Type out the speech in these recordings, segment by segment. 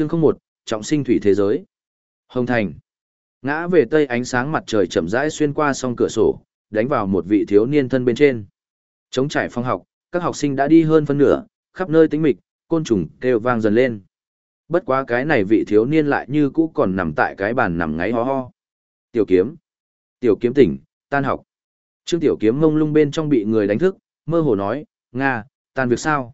Chương không một, trọng sinh thủy thế giới. Hồng Thành. Ngã về tây ánh sáng mặt trời chậm rãi xuyên qua song cửa sổ, đánh vào một vị thiếu niên thân bên trên. Chống trải phong học, các học sinh đã đi hơn phân nửa, khắp nơi tĩnh mịch, côn trùng kêu vang dần lên. Bất quá cái này vị thiếu niên lại như cũ còn nằm tại cái bàn nằm ngáy ho ho. Tiểu kiếm. Tiểu kiếm tỉnh, tan học. Trương tiểu kiếm mông lung bên trong bị người đánh thức, mơ hồ nói, Nga, tan việc sao?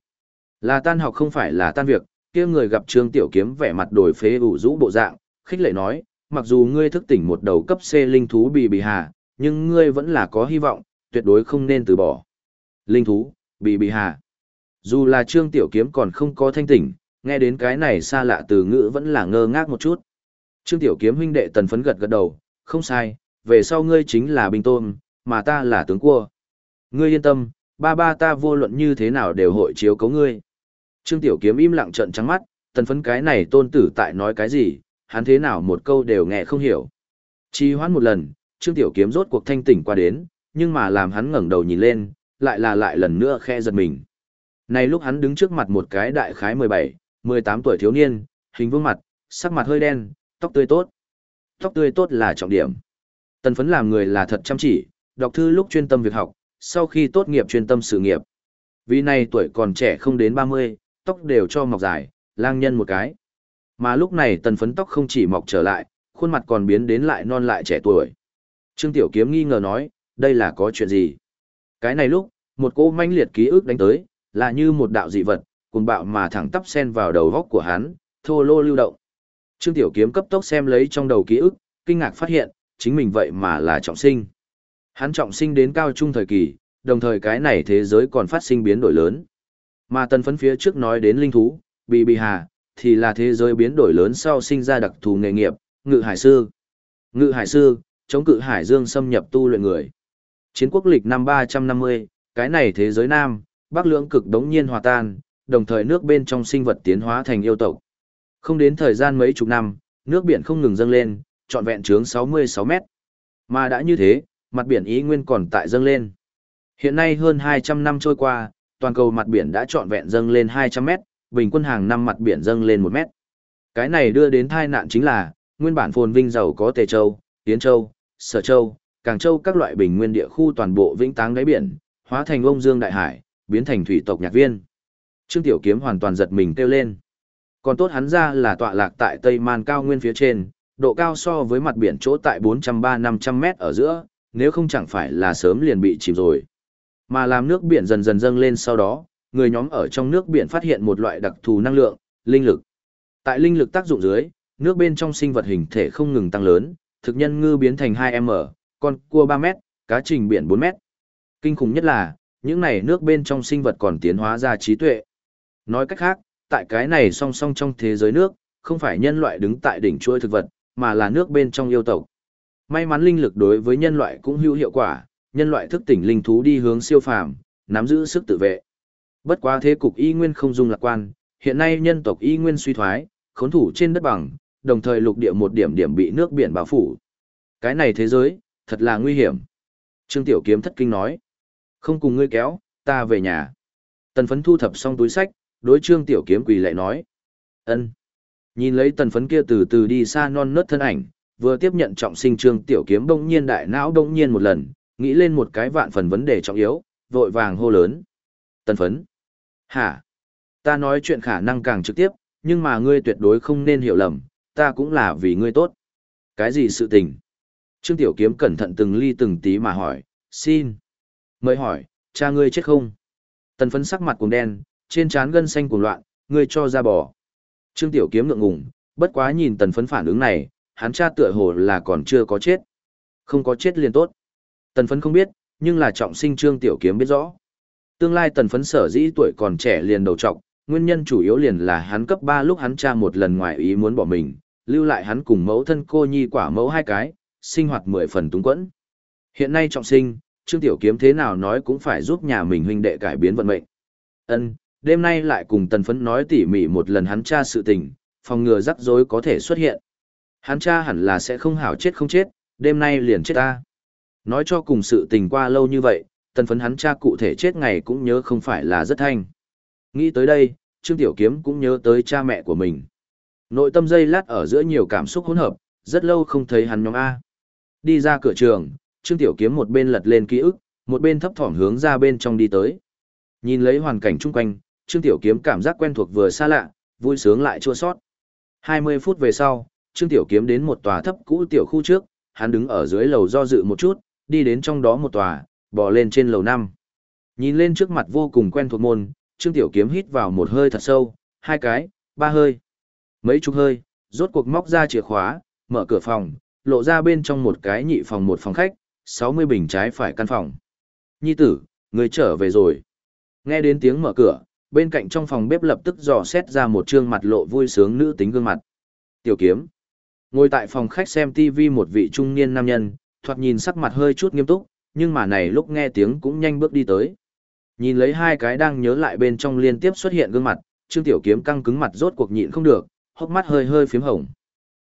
Là tan học không phải là tan việc, kia người gặp Trương tiểu kiếm vẻ mặt đổi phế ủ rũ bộ dạng, khích lệ nói, mặc dù ngươi thức tỉnh một đầu cấp C linh thú bì bì hà, nhưng ngươi vẫn là có hy vọng, tuyệt đối không nên từ bỏ. Linh thú, bì bì hà. Dù là Trương Tiểu Kiếm còn không có thanh tỉnh, nghe đến cái này xa lạ từ ngữ vẫn là ngơ ngác một chút. Trương Tiểu Kiếm huynh đệ tần phấn gật gật đầu, không sai, về sau ngươi chính là binh tôn, mà ta là tướng cua. Ngươi yên tâm, ba ba ta vô luận như thế nào đều hội chiếu cấu ngươi. Trương Tiểu Kiếm im lặng trợn trắng mắt, tần phấn cái này tôn tử tại nói cái gì, hắn thế nào một câu đều nghe không hiểu. Chi hoãn một lần, Trương Tiểu Kiếm rốt cuộc thanh tỉnh qua đến, nhưng mà làm hắn ngẩng đầu nhìn lên, lại là lại lần nữa khe giật mình. Này lúc hắn đứng trước mặt một cái đại khái 17, 18 tuổi thiếu niên, hình vương mặt, sắc mặt hơi đen, tóc tươi tốt. Tóc tươi tốt là trọng điểm. Tần phấn làm người là thật chăm chỉ, đọc thư lúc chuyên tâm việc học, sau khi tốt nghiệp chuyên tâm sự nghiệp. Vì này tuổi còn trẻ không đến 30, tóc đều cho mọc dài, lang nhân một cái. Mà lúc này tần phấn tóc không chỉ mọc trở lại, khuôn mặt còn biến đến lại non lại trẻ tuổi. Trương Tiểu Kiếm nghi ngờ nói, đây là có chuyện gì? Cái này lúc, một cô manh liệt ký ức đánh tới, là như một đạo dị vật, cùng bạo mà thẳng tắp sen vào đầu góc của hắn, thô lô lưu động. Trương Tiểu Kiếm cấp tốc xem lấy trong đầu ký ức, kinh ngạc phát hiện, chính mình vậy mà là trọng sinh. Hắn trọng sinh đến cao trung thời kỳ, đồng thời cái này thế giới còn phát sinh biến đổi lớn. Mà tần phấn phía trước nói đến linh thú, bì bì hà, thì là thế giới biến đổi lớn sau sinh ra đặc thù nghề nghiệp, ngự hải sư. Ngự hải sư, chống cự hải dương xâm nhập tu luyện người. Chiến quốc lịch năm 350, cái này thế giới nam, bắc lưỡng cực đống nhiên hòa tan, đồng thời nước bên trong sinh vật tiến hóa thành yêu tộc. Không đến thời gian mấy chục năm, nước biển không ngừng dâng lên, trọn vẹn trướng 66 mét. Mà đã như thế, mặt biển ý nguyên còn tại dâng lên. Hiện nay hơn 200 năm trôi qua, toàn cầu mặt biển đã trọn vẹn dâng lên 200 mét, bình quân hàng năm mặt biển dâng lên 1 mét. Cái này đưa đến tai nạn chính là, nguyên bản phồn vinh giàu có Tề Châu, Tiến Châu, Sở Châu, Càng Châu các loại bình nguyên địa khu toàn bộ vĩnh táng đáy biển, hóa thành ông dương đại hải, biến thành thủy tộc nhạc viên. Trương Tiểu Kiếm hoàn toàn giật mình kêu lên. Còn tốt hắn ra là tọa lạc tại Tây Man cao nguyên phía trên, độ cao so với mặt biển chỗ tại 430-500 mét ở giữa, nếu không chẳng phải là sớm liền bị chìm rồi. Mà làm nước biển dần dần dâng lên sau đó, người nhóm ở trong nước biển phát hiện một loại đặc thù năng lượng, linh lực. Tại linh lực tác dụng dưới, nước bên trong sinh vật hình thể không ngừng tăng lớn, thực nhân ngư biến thành 2m, con cua 3m, cá trình biển 4m. Kinh khủng nhất là, những này nước bên trong sinh vật còn tiến hóa ra trí tuệ. Nói cách khác, tại cái này song song trong thế giới nước, không phải nhân loại đứng tại đỉnh chuỗi thực vật, mà là nước bên trong yêu tộc. May mắn linh lực đối với nhân loại cũng hữu hiệu quả, nhân loại thức tỉnh linh thú đi hướng siêu phàm, nắm giữ sức tự vệ. Bất quá thế cục y nguyên không dung lạc quan, hiện nay nhân tộc y nguyên suy thoái, khốn thủ trên đất bằng, đồng thời lục địa một điểm điểm bị nước biển bao phủ. Cái này thế giới, thật là nguy hiểm. Trương Tiểu Kiếm thất kinh nói. Không cùng ngươi kéo, ta về nhà. Tần phấn thu thập xong túi sách, đối Trương Tiểu Kiếm quỳ lại nói. ân Nhìn lấy tần phấn kia từ từ đi xa non nớt thân ảnh, vừa tiếp nhận trọng sinh Trương Tiểu Kiếm bỗng nhiên đại não bỗng nhiên một lần, nghĩ lên một cái vạn phần vấn đề trọng yếu, vội vàng hô lớn. Tần phấn. Hả? Ta nói chuyện khả năng càng trực tiếp, nhưng mà ngươi tuyệt đối không nên hiểu lầm, ta cũng là vì ngươi tốt. Cái gì sự tình? Trương Tiểu Kiếm cẩn thận từng ly từng tí mà hỏi, xin. Mới hỏi, cha ngươi chết không? Tần phấn sắc mặt cùng đen, trên trán gân xanh cuồng loạn, ngươi cho ra bò. Trương Tiểu Kiếm ngượng ngùng, bất quá nhìn tần phấn phản ứng này, hắn cha tựa hồ là còn chưa có chết. Không có chết liền tốt. Tần phấn không biết, nhưng là trọng sinh Trương Tiểu Kiếm biết rõ. Tương lai tần phấn sở dĩ tuổi còn trẻ liền đầu trọng, nguyên nhân chủ yếu liền là hắn cấp 3 lúc hắn cha một lần ngoài ý muốn bỏ mình, lưu lại hắn cùng mẫu thân cô nhi quả mẫu hai cái, sinh hoạt mười phần túng quẫn. Hiện nay trọng sinh, Trương Tiểu Kiếm thế nào nói cũng phải giúp nhà mình huynh đệ cải biến vận mệnh. Ân, đêm nay lại cùng Tần Phấn nói tỉ mỉ một lần hắn cha sự tình, phòng ngừa rắc rối có thể xuất hiện. Hắn cha hẳn là sẽ không hảo chết không chết, đêm nay liền chết ta. Nói cho cùng sự tình qua lâu như vậy, Tần Phấn hắn cha cụ thể chết ngày cũng nhớ không phải là rất thanh. Nghĩ tới đây, Trương Tiểu Kiếm cũng nhớ tới cha mẹ của mình. Nội tâm dây lát ở giữa nhiều cảm xúc hỗn hợp, rất lâu không thấy hắn nhóm A. Đi ra cửa trường, Trương Tiểu Kiếm một bên lật lên ký ức, một bên thấp thỏm hướng ra bên trong đi tới. Nhìn lấy hoàn cảnh chung quanh, Trương Tiểu Kiếm cảm giác quen thuộc vừa xa lạ, vui sướng lại chua sót. 20 phút về sau, Trương Tiểu Kiếm đến một tòa thấp cũ tiểu khu trước, hắn đứng ở dưới lầu do dự một chút, đi đến trong đó một tòa, bò lên trên lầu 5. Nhìn lên trước mặt vô cùng quen thuộc môn, Trương Tiểu Kiếm hít vào một hơi thật sâu, hai cái, ba hơi, mấy chục hơi, rốt cuộc móc ra chìa khóa, mở cửa phòng, lộ ra bên trong một cái nhị phòng một phòng khách, 60 bình trái phải căn phòng. Nhi tử, người trở về rồi. Nghe đến tiếng mở cửa, bên cạnh trong phòng bếp lập tức dò xét ra một trương mặt lộ vui sướng nữ tính gương mặt. Tiểu kiếm. Ngồi tại phòng khách xem TV một vị trung niên nam nhân, thoạt nhìn sắc mặt hơi chút nghiêm túc, nhưng mà này lúc nghe tiếng cũng nhanh bước đi tới. Nhìn lấy hai cái đang nhớ lại bên trong liên tiếp xuất hiện gương mặt, Trương Tiểu Kiếm căng cứng mặt rốt cuộc nhịn không được, hốc mắt hơi hơi phím hồng.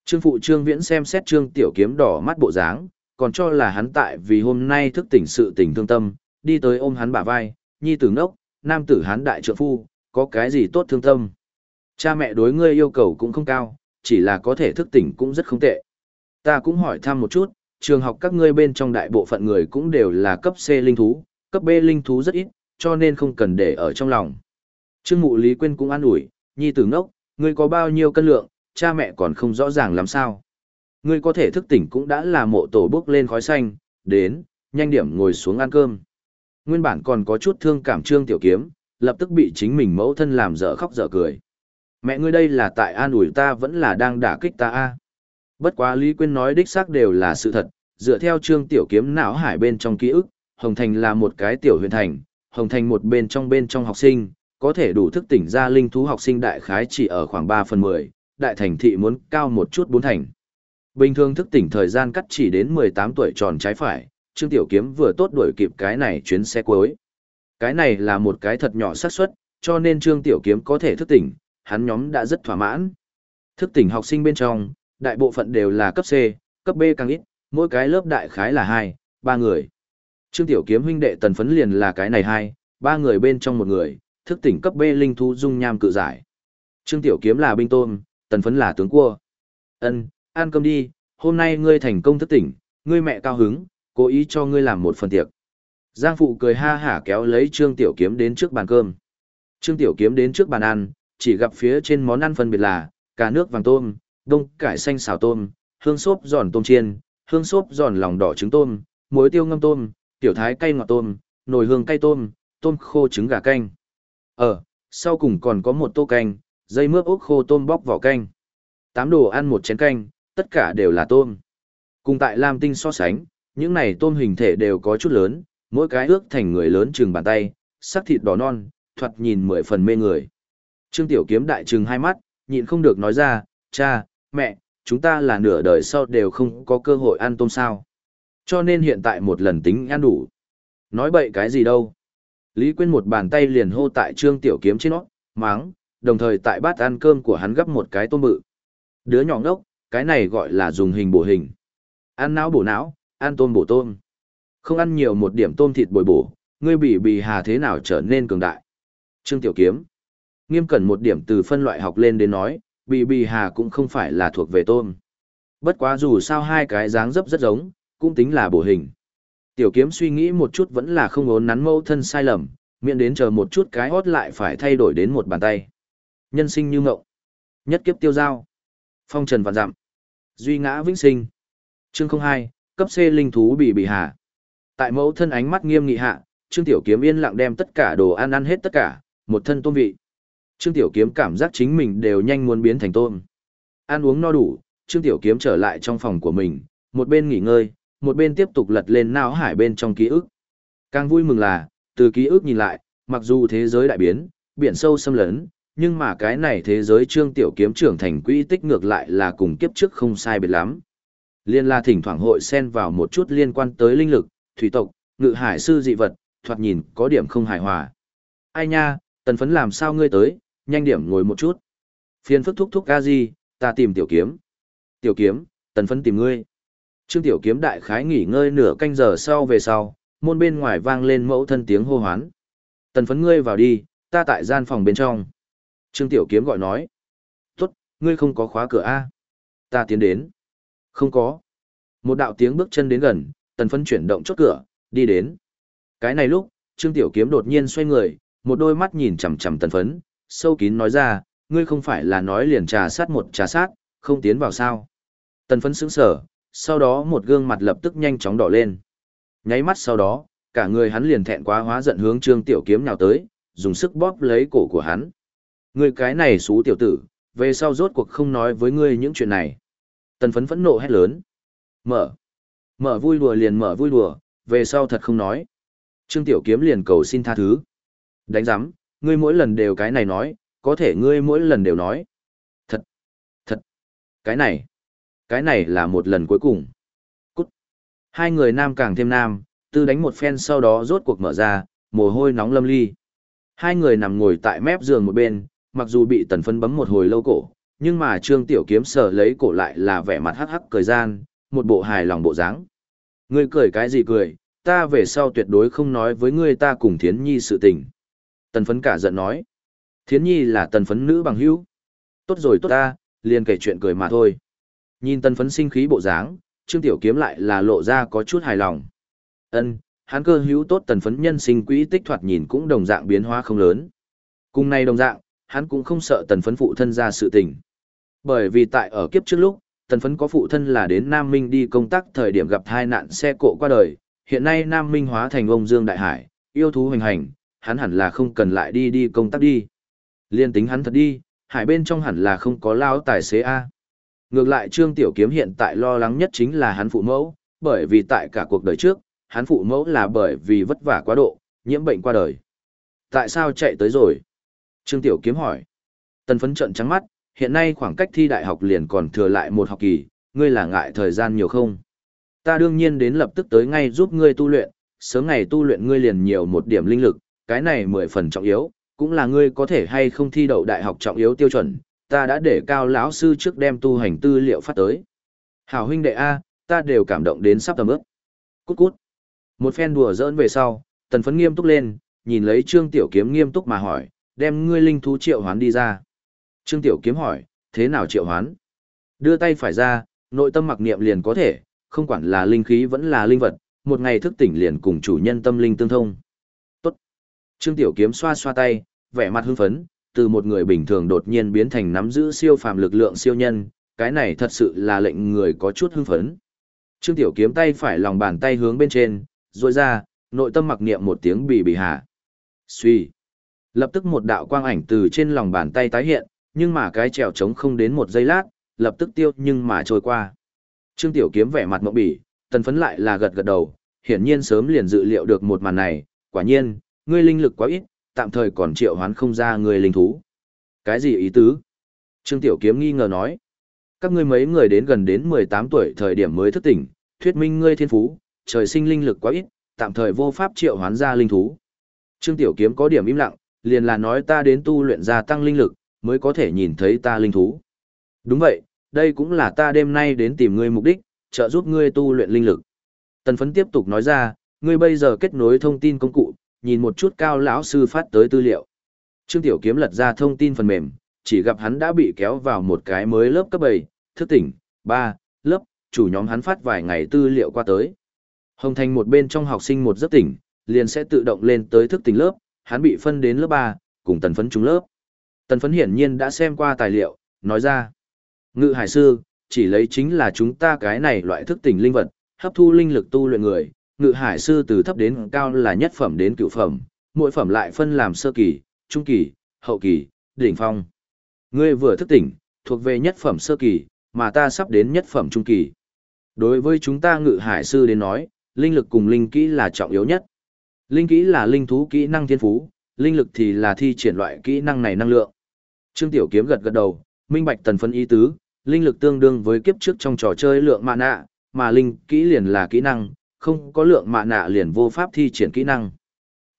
Trương phụ Trương Viễn xem xét Trương Tiểu Kiếm đỏ mắt bộ dáng, còn cho là hắn tại vì hôm nay thức tỉnh sự tình thương tâm, đi tới ôm hắn bả vai, nhi tử ngốc, nam tử hán đại trượng phu, có cái gì tốt thương tâm. Cha mẹ đối ngươi yêu cầu cũng không cao, chỉ là có thể thức tỉnh cũng rất không tệ. Ta cũng hỏi thăm một chút, trường học các ngươi bên trong đại bộ phận người cũng đều là cấp C linh thú, cấp B linh thú rất ít, cho nên không cần để ở trong lòng. Trương mụ Lý Quyên cũng an ủi, nhi tử ngốc, ngươi có bao nhiêu cân lượng, cha mẹ còn không rõ ràng làm sao. Ngươi có thể thức tỉnh cũng đã là mộ tổ bước lên khói xanh, đến, nhanh điểm ngồi xuống ăn cơm. Nguyên bản còn có chút thương cảm trương tiểu kiếm, lập tức bị chính mình mẫu thân làm dở khóc dở cười. Mẹ ngươi đây là tại an ủi ta vẫn là đang đả kích ta a. Bất quá Lý Quyên nói đích xác đều là sự thật, dựa theo trương tiểu kiếm não hải bên trong ký ức, Hồng Thành là một cái tiểu huyện thành, Hồng Thành một bên trong bên trong học sinh, có thể đủ thức tỉnh ra linh thú học sinh đại khái chỉ ở khoảng 3 phần 10, đại thành thị muốn cao một chút bốn thành. Bình thường thức tỉnh thời gian cắt chỉ đến 18 tuổi tròn trái phải, Trương Tiểu Kiếm vừa tốt đuổi kịp cái này chuyến xe cuối. Cái này là một cái thật nhỏ xác suất, cho nên Trương Tiểu Kiếm có thể thức tỉnh, hắn nhóm đã rất thỏa mãn. Thức tỉnh học sinh bên trong, đại bộ phận đều là cấp C, cấp B càng ít, mỗi cái lớp đại khái là 2, 3 người. Trương Tiểu Kiếm huynh đệ tần phấn liền là cái này hai, ba người bên trong một người, thức tỉnh cấp B linh thú dung nham cự giải. Trương Tiểu Kiếm là binh tôm, tần phấn là tướng cua. Ân, ăn cơm đi, hôm nay ngươi thành công thức tỉnh, ngươi mẹ cao hứng, cố ý cho ngươi làm một phần tiệc. Giang phụ cười ha hả kéo lấy Trương Tiểu Kiếm đến trước bàn cơm. Trương Tiểu Kiếm đến trước bàn ăn, chỉ gặp phía trên món ăn phân biệt là cà nước vàng tôm, đông cải xanh xào tôm, hương xốp giòn tôm chiên, hương xốp giòn lòng đỏ trứng tôm, muối tiêu ngâm tôm, tiểu thái cay ngọt tôm, nồi hương cay tôm, tôm khô trứng gà canh. Ờ, sau cùng còn có một tô canh, dây mướp ốc khô tôm bóc vỏ canh. Tám đồ ăn một chén canh, tất cả đều là tôm. Cùng tại Lam Tinh so sánh, những này tôm hình thể đều có chút lớn, mỗi cái ước thành người lớn chừng bàn tay, sắc thịt đỏ non, thoạt nhìn mười phần mê người. Trương Tiểu Kiếm đại trừng hai mắt, nhịn không được nói ra, cha, mẹ, chúng ta là nửa đời sau đều không có cơ hội ăn tôm sao. Cho nên hiện tại một lần tính ăn đủ. Nói bậy cái gì đâu. Lý Quyên một bàn tay liền hô tại Trương Tiểu Kiếm trên nó, máng, đồng thời tại bát ăn cơm của hắn gấp một cái tôm bự. Đứa nhỏ ngốc, cái này gọi là dùng hình bổ hình. Ăn não bổ não, ăn tôm bổ tôm. Không ăn nhiều một điểm tôm thịt bồi bổ, ngươi bị bì hà thế nào trở nên cường đại. Trương Tiểu Kiếm. Nghiêm cẩn một điểm từ phân loại học lên đến nói, bì bì hà cũng không phải là thuộc về tôm. Bất quá dù sao hai cái dáng dấp rất giống, cũng tính là bổ hình. Tiểu kiếm suy nghĩ một chút vẫn là không ốn nắn mâu thân sai lầm, miễn đến chờ một chút cái hót lại phải thay đổi đến một bàn tay. Nhân sinh như ngậu. Nhất kiếp tiêu giao. Phong trần vạn dặm. Duy ngã vĩnh sinh. Chương 02, cấp C linh thú bị bị hạ. Tại mẫu thân ánh mắt nghiêm nghị hạ, Trương Tiểu Kiếm yên lặng đem tất cả đồ ăn ăn hết tất cả, một thân tôm vị. Trương Tiểu Kiếm cảm giác chính mình đều nhanh muốn biến thành tôm. Ăn uống no đủ, Trương Tiểu Kiếm trở lại trong phòng của mình, một bên nghỉ ngơi, một bên tiếp tục lật lên não hải bên trong ký ức. Càng vui mừng là, từ ký ức nhìn lại, mặc dù thế giới đại biến, biển sâu xâm lấn, nhưng mà cái này thế giới trương tiểu kiếm trưởng thành quỹ tích ngược lại là cùng kiếp trước không sai biệt lắm. Liên la thỉnh thoảng hội xen vào một chút liên quan tới linh lực, thủy tộc, ngự hải sư dị vật, thoạt nhìn có điểm không hài hòa. Ai nha, tần phấn làm sao ngươi tới, nhanh điểm ngồi một chút. Phiên phức thúc thúc ca gì, ta tìm tiểu kiếm. Tiểu kiếm, tần phấn tìm ngươi. Trương Tiểu Kiếm đại khái nghỉ ngơi nửa canh giờ sau về sau, môn bên ngoài vang lên mẫu thân tiếng hô hoán. Tần phấn ngươi vào đi, ta tại gian phòng bên trong. Trương Tiểu Kiếm gọi nói. Tốt, ngươi không có khóa cửa A. Ta tiến đến. Không có. Một đạo tiếng bước chân đến gần, tần phấn chuyển động chốt cửa, đi đến. Cái này lúc, Trương Tiểu Kiếm đột nhiên xoay người, một đôi mắt nhìn chằm chằm tần phấn, sâu kín nói ra, ngươi không phải là nói liền trà sát một trà sát, không tiến vào sao. Tần phấn sững sở, sau đó một gương mặt lập tức nhanh chóng đỏ lên. Nháy mắt sau đó, cả người hắn liền thẹn quá hóa giận hướng Trương Tiểu Kiếm nhào tới, dùng sức bóp lấy cổ của hắn. Ngươi cái này xú tiểu tử, về sau rốt cuộc không nói với ngươi những chuyện này. Tần phấn phẫn nộ hét lớn. Mở. Mở vui đùa liền mở vui đùa, về sau thật không nói. Trương Tiểu Kiếm liền cầu xin tha thứ. Đánh giám, ngươi mỗi lần đều cái này nói, có thể ngươi mỗi lần đều nói. Thật, thật, cái này, cái này là một lần cuối cùng. Cút. Hai người nam càng thêm nam, tư đánh một phen sau đó rốt cuộc mở ra, mồ hôi nóng lâm ly. Hai người nằm ngồi tại mép giường một bên, mặc dù bị tần phân bấm một hồi lâu cổ, nhưng mà Trương Tiểu Kiếm sở lấy cổ lại là vẻ mặt hắc hắc cười gian, một bộ hài lòng bộ dáng. Ngươi cười cái gì cười, ta về sau tuyệt đối không nói với ngươi ta cùng Thiến Nhi sự tình. Tần phấn cả giận nói. Thiến Nhi là tần phấn nữ bằng hữu. Tốt rồi tốt ta, liền kể chuyện cười mà thôi. Nhìn tần phấn sinh khí bộ dáng, Trương Tiểu Kiếm lại là lộ ra có chút hài lòng. Ân, hắn cơ hữu tốt tần phấn nhân sinh quỹ tích thoạt nhìn cũng đồng dạng biến hóa không lớn. Cùng này đồng dạng, hắn cũng không sợ tần phấn phụ thân ra sự tình. Bởi vì tại ở kiếp trước lúc, tần phấn có phụ thân là đến Nam Minh đi công tác thời điểm gặp tai nạn xe cộ qua đời, hiện nay Nam Minh hóa thành ông Dương Đại Hải, yêu thú hoành hành, hắn hẳn là không cần lại đi đi công tác đi. Liên tính hắn thật đi, hải bên trong hẳn là không có lao tài xế A. Ngược lại Trương Tiểu Kiếm hiện tại lo lắng nhất chính là hắn phụ mẫu, bởi vì tại cả cuộc đời trước, hắn phụ mẫu là bởi vì vất vả quá độ, nhiễm bệnh qua đời. Tại sao chạy tới rồi? Trương Tiểu Kiếm hỏi. Tần phấn trận trắng mắt, hiện nay khoảng cách thi đại học liền còn thừa lại một học kỳ, ngươi là ngại thời gian nhiều không? Ta đương nhiên đến lập tức tới ngay giúp ngươi tu luyện, sớm ngày tu luyện ngươi liền nhiều một điểm linh lực, cái này mười phần trọng yếu, cũng là ngươi có thể hay không thi đậu đại học trọng yếu tiêu chuẩn, ta đã để cao lão sư trước đem tu hành tư liệu phát tới. Hảo huynh đệ A, ta đều cảm động đến sắp tầm ước. Cút cút. Một phen đùa giỡn về sau, tần phấn nghiêm túc lên, nhìn lấy trương tiểu kiếm nghiêm túc mà hỏi, đem ngươi linh thú triệu hoán đi ra. Trương tiểu kiếm hỏi, thế nào triệu hoán? Đưa tay phải ra, nội tâm mặc niệm liền có thể, không quản là linh khí vẫn là linh vật, một ngày thức tỉnh liền cùng chủ nhân tâm linh tương thông. Trương Tiểu Kiếm xoa xoa tay, vẻ mặt hưng phấn, từ một người bình thường đột nhiên biến thành nắm giữ siêu phàm lực lượng siêu nhân, cái này thật sự là lệnh người có chút hưng phấn. Trương Tiểu Kiếm tay phải lòng bàn tay hướng bên trên, rồi ra, nội tâm mặc niệm một tiếng bì bì hạ. Suy. Lập tức một đạo quang ảnh từ trên lòng bàn tay tái hiện, nhưng mà cái trèo trống không đến một giây lát, lập tức tiêu nhưng mà trôi qua. Trương Tiểu Kiếm vẻ mặt mộng bỉ, tần phấn lại là gật gật đầu, hiển nhiên sớm liền dự liệu được một màn này, quả nhiên, ngươi linh lực quá ít, tạm thời còn triệu hoán không ra ngươi linh thú. Cái gì ý tứ? Trương Tiểu Kiếm nghi ngờ nói. Các ngươi mấy người đến gần đến 18 tuổi thời điểm mới thức tỉnh, thuyết minh ngươi thiên phú, trời sinh linh lực quá ít, tạm thời vô pháp triệu hoán ra linh thú. Trương Tiểu Kiếm có điểm im lặng, liền là nói ta đến tu luyện gia tăng linh lực, mới có thể nhìn thấy ta linh thú. Đúng vậy, đây cũng là ta đêm nay đến tìm ngươi mục đích, trợ giúp ngươi tu luyện linh lực. Tần phấn tiếp tục nói ra, ngươi bây giờ kết nối thông tin công cụ, nhìn một chút cao lão sư phát tới tư liệu. Trương Tiểu Kiếm lật ra thông tin phần mềm, chỉ gặp hắn đã bị kéo vào một cái mới lớp cấp 7, thức tỉnh, 3, lớp, chủ nhóm hắn phát vài ngày tư liệu qua tới. Hồng Thành một bên trong học sinh một giấc tỉnh, liền sẽ tự động lên tới thức tỉnh lớp, hắn bị phân đến lớp 3, cùng tần phấn trúng lớp. Tần phấn hiển nhiên đã xem qua tài liệu, nói ra. Ngự hải sư, chỉ lấy chính là chúng ta cái này loại thức tỉnh linh vật, hấp thu linh lực tu luyện người, ngự hải sư từ thấp đến cao là nhất phẩm đến cửu phẩm, mỗi phẩm lại phân làm sơ kỳ, trung kỳ, hậu kỳ, đỉnh phong. Ngươi vừa thức tỉnh, thuộc về nhất phẩm sơ kỳ, mà ta sắp đến nhất phẩm trung kỳ. Đối với chúng ta ngự hải sư đến nói, linh lực cùng linh kỹ là trọng yếu nhất. Linh kỹ là linh thú kỹ năng thiên phú, linh lực thì là thi triển loại kỹ năng này năng lượng. Trương Tiểu Kiếm gật gật đầu, minh bạch tần phân ý tứ, linh lực tương đương với kiếp trước trong trò chơi lượng mạ nạ, mà linh kỹ liền là kỹ năng, không có lượng mạ nạ liền vô pháp thi triển kỹ năng.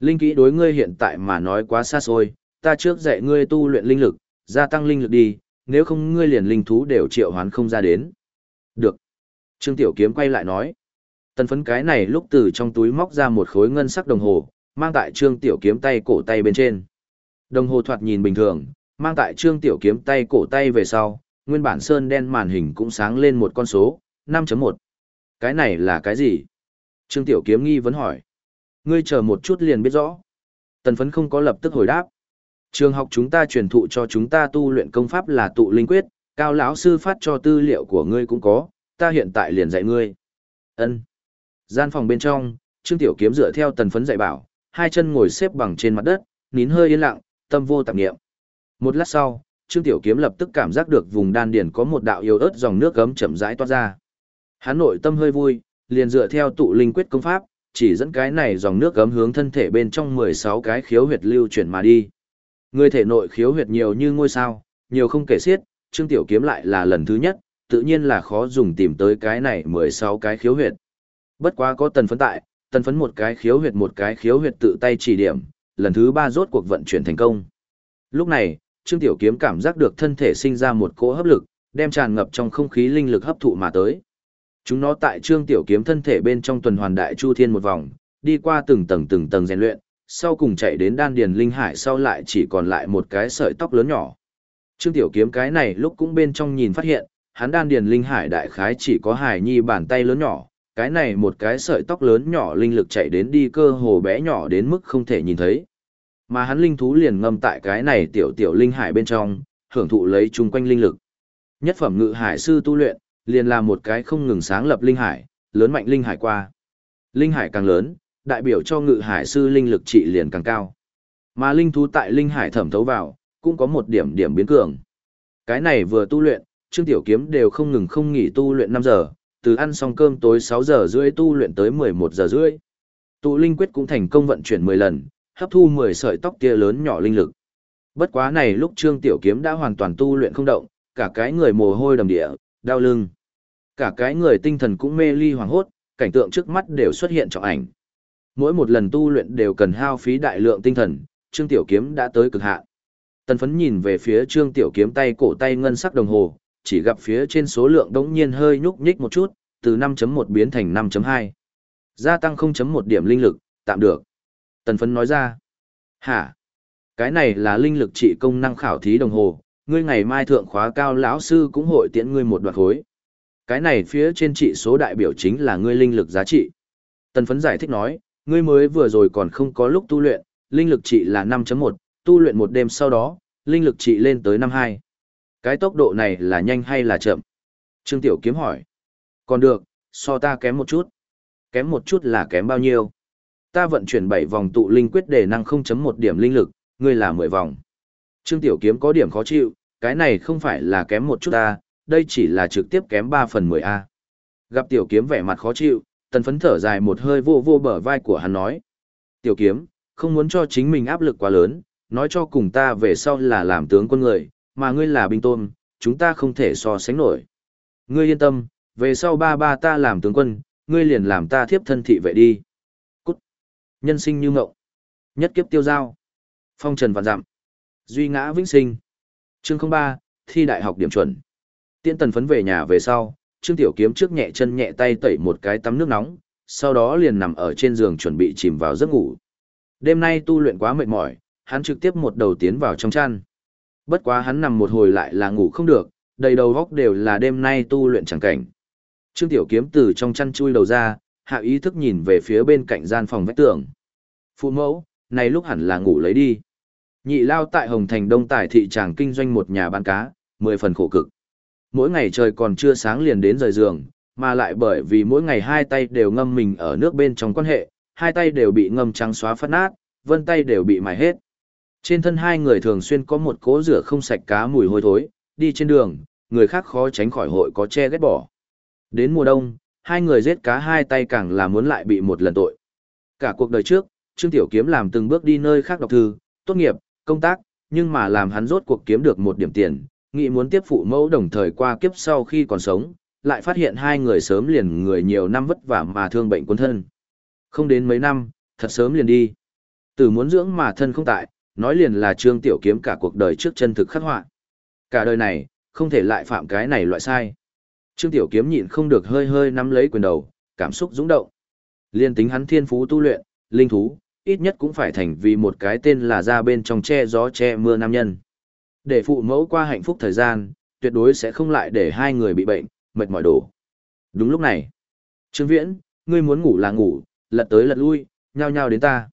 Linh kỹ đối ngươi hiện tại mà nói quá xa xôi, ta trước dạy ngươi tu luyện linh lực, gia tăng linh lực đi, nếu không ngươi liền linh thú đều triệu hoán không ra đến. Được. Trương Tiểu Kiếm quay lại nói. Tần phấn cái này lúc từ trong túi móc ra một khối ngân sắc đồng hồ, mang tại Trương Tiểu Kiếm tay cổ tay bên trên. Đồng hồ thoạt nhìn bình thường, mang tại Trương Tiểu Kiếm tay cổ tay về sau, nguyên bản sơn đen màn hình cũng sáng lên một con số, 5.1. Cái này là cái gì? Trương Tiểu Kiếm nghi vấn hỏi. Ngươi chờ một chút liền biết rõ. Tần phấn không có lập tức hồi đáp. Trường học chúng ta truyền thụ cho chúng ta tu luyện công pháp là tụ linh quyết, cao lão sư phát cho tư liệu của ngươi cũng có, ta hiện tại liền dạy ngươi. Ân. Gian phòng bên trong, Trương Tiểu Kiếm dựa theo tần phấn dạy bảo, hai chân ngồi xếp bằng trên mặt đất, nín hơi yên lặng, tâm vô tạp niệm. Một lát sau, Trương Tiểu Kiếm lập tức cảm giác được vùng đan điền có một đạo yếu ớt dòng nước gấm chậm rãi toát ra. Hắn nội tâm hơi vui, liền dựa theo tụ linh quyết công pháp, chỉ dẫn cái này dòng nước gấm hướng thân thể bên trong 16 cái khiếu huyệt lưu chuyển mà đi. Người thể nội khiếu huyệt nhiều như ngôi sao, nhiều không kể xiết, Trương Tiểu Kiếm lại là lần thứ nhất, tự nhiên là khó dùng tìm tới cái này 16 cái khiếu huyệt. Bất quá có tần phấn tại, tần phấn một cái khiếu huyệt một cái khiếu huyệt tự tay chỉ điểm, lần thứ ba rốt cuộc vận chuyển thành công. Lúc này, Trương Tiểu Kiếm cảm giác được thân thể sinh ra một cỗ hấp lực, đem tràn ngập trong không khí linh lực hấp thụ mà tới. Chúng nó tại Trương Tiểu Kiếm thân thể bên trong tuần hoàn đại chu thiên một vòng, đi qua từng tầng từng tầng rèn luyện, sau cùng chạy đến đan điền linh hải sau lại chỉ còn lại một cái sợi tóc lớn nhỏ. Trương Tiểu Kiếm cái này lúc cũng bên trong nhìn phát hiện, hắn đan điền linh hải đại khái chỉ có hải nhi bàn tay lớn nhỏ, cái này một cái sợi tóc lớn nhỏ linh lực chạy đến đi cơ hồ bé nhỏ đến mức không thể nhìn thấy. Mà hắn linh thú liền ngâm tại cái này tiểu tiểu linh hải bên trong, hưởng thụ lấy chung quanh linh lực. Nhất phẩm ngự hải sư tu luyện, liền là một cái không ngừng sáng lập linh hải, lớn mạnh linh hải qua. Linh hải càng lớn, đại biểu cho ngự hải sư linh lực trị liền càng cao. Mà linh thú tại linh hải thẩm thấu vào, cũng có một điểm điểm biến cường. Cái này vừa tu luyện, Trương Tiểu Kiếm đều không ngừng không nghỉ tu luyện 5 giờ, từ ăn xong cơm tối 6 giờ rưỡi tu luyện tới 11 giờ rưỡi. Tụ linh quyết cũng thành công vận chuyển 10 lần, hấp thu 10 sợi tóc tia lớn nhỏ linh lực. Bất quá này lúc Trương Tiểu Kiếm đã hoàn toàn tu luyện không động, cả cái người mồ hôi đầm địa, đau lưng. Cả cái người tinh thần cũng mê ly hoàng hốt, cảnh tượng trước mắt đều xuất hiện trọng ảnh. Mỗi một lần tu luyện đều cần hao phí đại lượng tinh thần, Trương Tiểu Kiếm đã tới cực hạn. Tần phấn nhìn về phía Trương Tiểu Kiếm tay cổ tay ngân sắc đồng hồ, chỉ gặp phía trên số lượng đống nhiên hơi nhúc nhích một chút, từ 5.1 biến thành 5.2. Gia tăng 0.1 điểm linh lực, tạm được. Tần phấn nói ra. Hả? Cái này là linh lực trị công năng khảo thí đồng hồ, ngươi ngày mai thượng khóa cao lão sư cũng hội tiễn ngươi một đoạt khối. Cái này phía trên trị số đại biểu chính là ngươi linh lực giá trị. Tần phấn giải thích nói, ngươi mới vừa rồi còn không có lúc tu luyện, linh lực trị là 5.1, tu luyện một đêm sau đó, linh lực trị lên tới 52. Cái tốc độ này là nhanh hay là chậm? Trương Tiểu Kiếm hỏi. Còn được, so ta kém một chút. Kém một chút là kém bao nhiêu? Ta vận chuyển 7 vòng tụ linh quyết để năng 0.1 điểm linh lực, ngươi là 10 vòng. Trương Tiểu Kiếm có điểm khó chịu, cái này không phải là kém một chút ta, đây chỉ là trực tiếp kém 3 phần 10A. Gặp Tiểu Kiếm vẻ mặt khó chịu, tần phấn thở dài một hơi vô vô bờ vai của hắn nói. Tiểu Kiếm, không muốn cho chính mình áp lực quá lớn, nói cho cùng ta về sau là làm tướng quân người, mà ngươi là binh tôm, chúng ta không thể so sánh nổi. Ngươi yên tâm, về sau ba ba ta làm tướng quân, ngươi liền làm ta thiếp thân thị vệ đi. Cút. Nhân sinh như ngậu. Nhất kiếp tiêu giao. Phong trần vạn dặm. Duy ngã vĩnh sinh. Chương 03, thi đại học điểm chuẩn. Tiễn tần phấn về nhà về sau, Trương Tiểu Kiếm trước nhẹ chân nhẹ tay tẩy một cái tắm nước nóng, sau đó liền nằm ở trên giường chuẩn bị chìm vào giấc ngủ. Đêm nay tu luyện quá mệt mỏi, hắn trực tiếp một đầu tiến vào trong chăn. Bất quá hắn nằm một hồi lại là ngủ không được, đầy đầu góc đều là đêm nay tu luyện chẳng cảnh. Trương Tiểu Kiếm từ trong chăn chui đầu ra, hạ ý thức nhìn về phía bên cạnh gian phòng vách tường. Phụ mẫu, này lúc hẳn là ngủ lấy đi. Nhị lao tại Hồng Thành Đông Tài thị tràng kinh doanh một nhà bán cá, mười phần khổ cực. Mỗi ngày trời còn chưa sáng liền đến rời giường, mà lại bởi vì mỗi ngày hai tay đều ngâm mình ở nước bên trong quan hệ, hai tay đều bị ngâm trắng xóa phát nát, vân tay đều bị mài hết. Trên thân hai người thường xuyên có một cố rửa không sạch cá mùi hôi thối, đi trên đường, người khác khó tránh khỏi hội có che ghét bỏ. Đến mùa đông, hai người giết cá hai tay càng là muốn lại bị một lần tội. Cả cuộc đời trước, Trương Tiểu Kiếm làm từng bước đi nơi khác đọc thư, tốt nghiệp, công tác, nhưng mà làm hắn rốt cuộc kiếm được một điểm tiền, nghĩ muốn tiếp phụ mẫu đồng thời qua kiếp sau khi còn sống, lại phát hiện hai người sớm liền người nhiều năm vất vả mà thương bệnh quân thân. Không đến mấy năm, thật sớm liền đi. Từ muốn dưỡng mà thân không tại, nói liền là Trương Tiểu Kiếm cả cuộc đời trước chân thực khắc họa. Cả đời này, không thể lại phạm cái này loại sai. Trương Tiểu Kiếm nhịn không được hơi hơi nắm lấy quyền đầu, cảm xúc dũng động. Liên tính hắn thiên phú tu luyện, linh thú, ít nhất cũng phải thành vì một cái tên là ra bên trong che gió che mưa nam nhân. Để phụ mẫu qua hạnh phúc thời gian, tuyệt đối sẽ không lại để hai người bị bệnh, mệt mỏi đổ. Đúng lúc này, Trương Viễn, ngươi muốn ngủ là ngủ, lật tới lật lui, nhao nhao đến ta.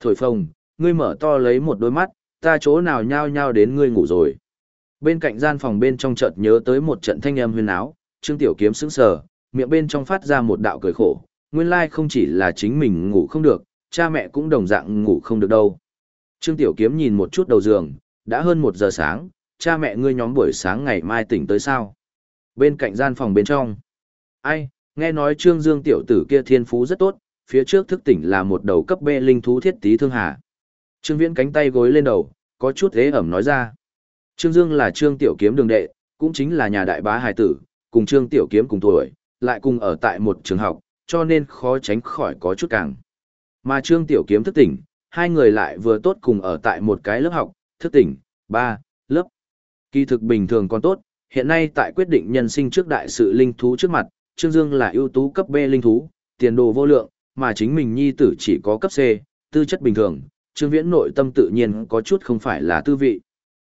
Thổi phồng, ngươi mở to lấy một đôi mắt, ta chỗ nào nhao nhao đến ngươi ngủ rồi. Bên cạnh gian phòng bên trong chợt nhớ tới một trận thanh âm huyên áo, Trương Tiểu Kiếm sững sờ, miệng bên trong phát ra một đạo cười khổ, nguyên lai không chỉ là chính mình ngủ không được, cha mẹ cũng đồng dạng ngủ không được đâu. Trương Tiểu Kiếm nhìn một chút đầu giường, đã hơn một giờ sáng, cha mẹ ngươi nhóm buổi sáng ngày mai tỉnh tới sao? Bên cạnh gian phòng bên trong. Ai, nghe nói Trương Dương tiểu tử kia thiên phú rất tốt, phía trước thức tỉnh là một đầu cấp B linh thú thiết tí thương hà. Trương Viễn cánh tay gối lên đầu, có chút ế ẩm nói ra. Trương Dương là Trương Tiểu Kiếm đường đệ, cũng chính là nhà đại bá hài tử, cùng Trương Tiểu Kiếm cùng tuổi, lại cùng ở tại một trường học, cho nên khó tránh khỏi có chút càng. Mà Trương Tiểu Kiếm thức tỉnh, hai người lại vừa tốt cùng ở tại một cái lớp học, thức tỉnh, ba, lớp. Kỳ thực bình thường còn tốt, hiện nay tại quyết định nhân sinh trước đại sự linh thú trước mặt, Trương Dương là ưu tú cấp B linh thú, tiền đồ vô lượng, mà chính mình nhi tử chỉ có cấp C, tư chất bình thường, Trương Viễn nội tâm tự nhiên có chút không phải là tư vị.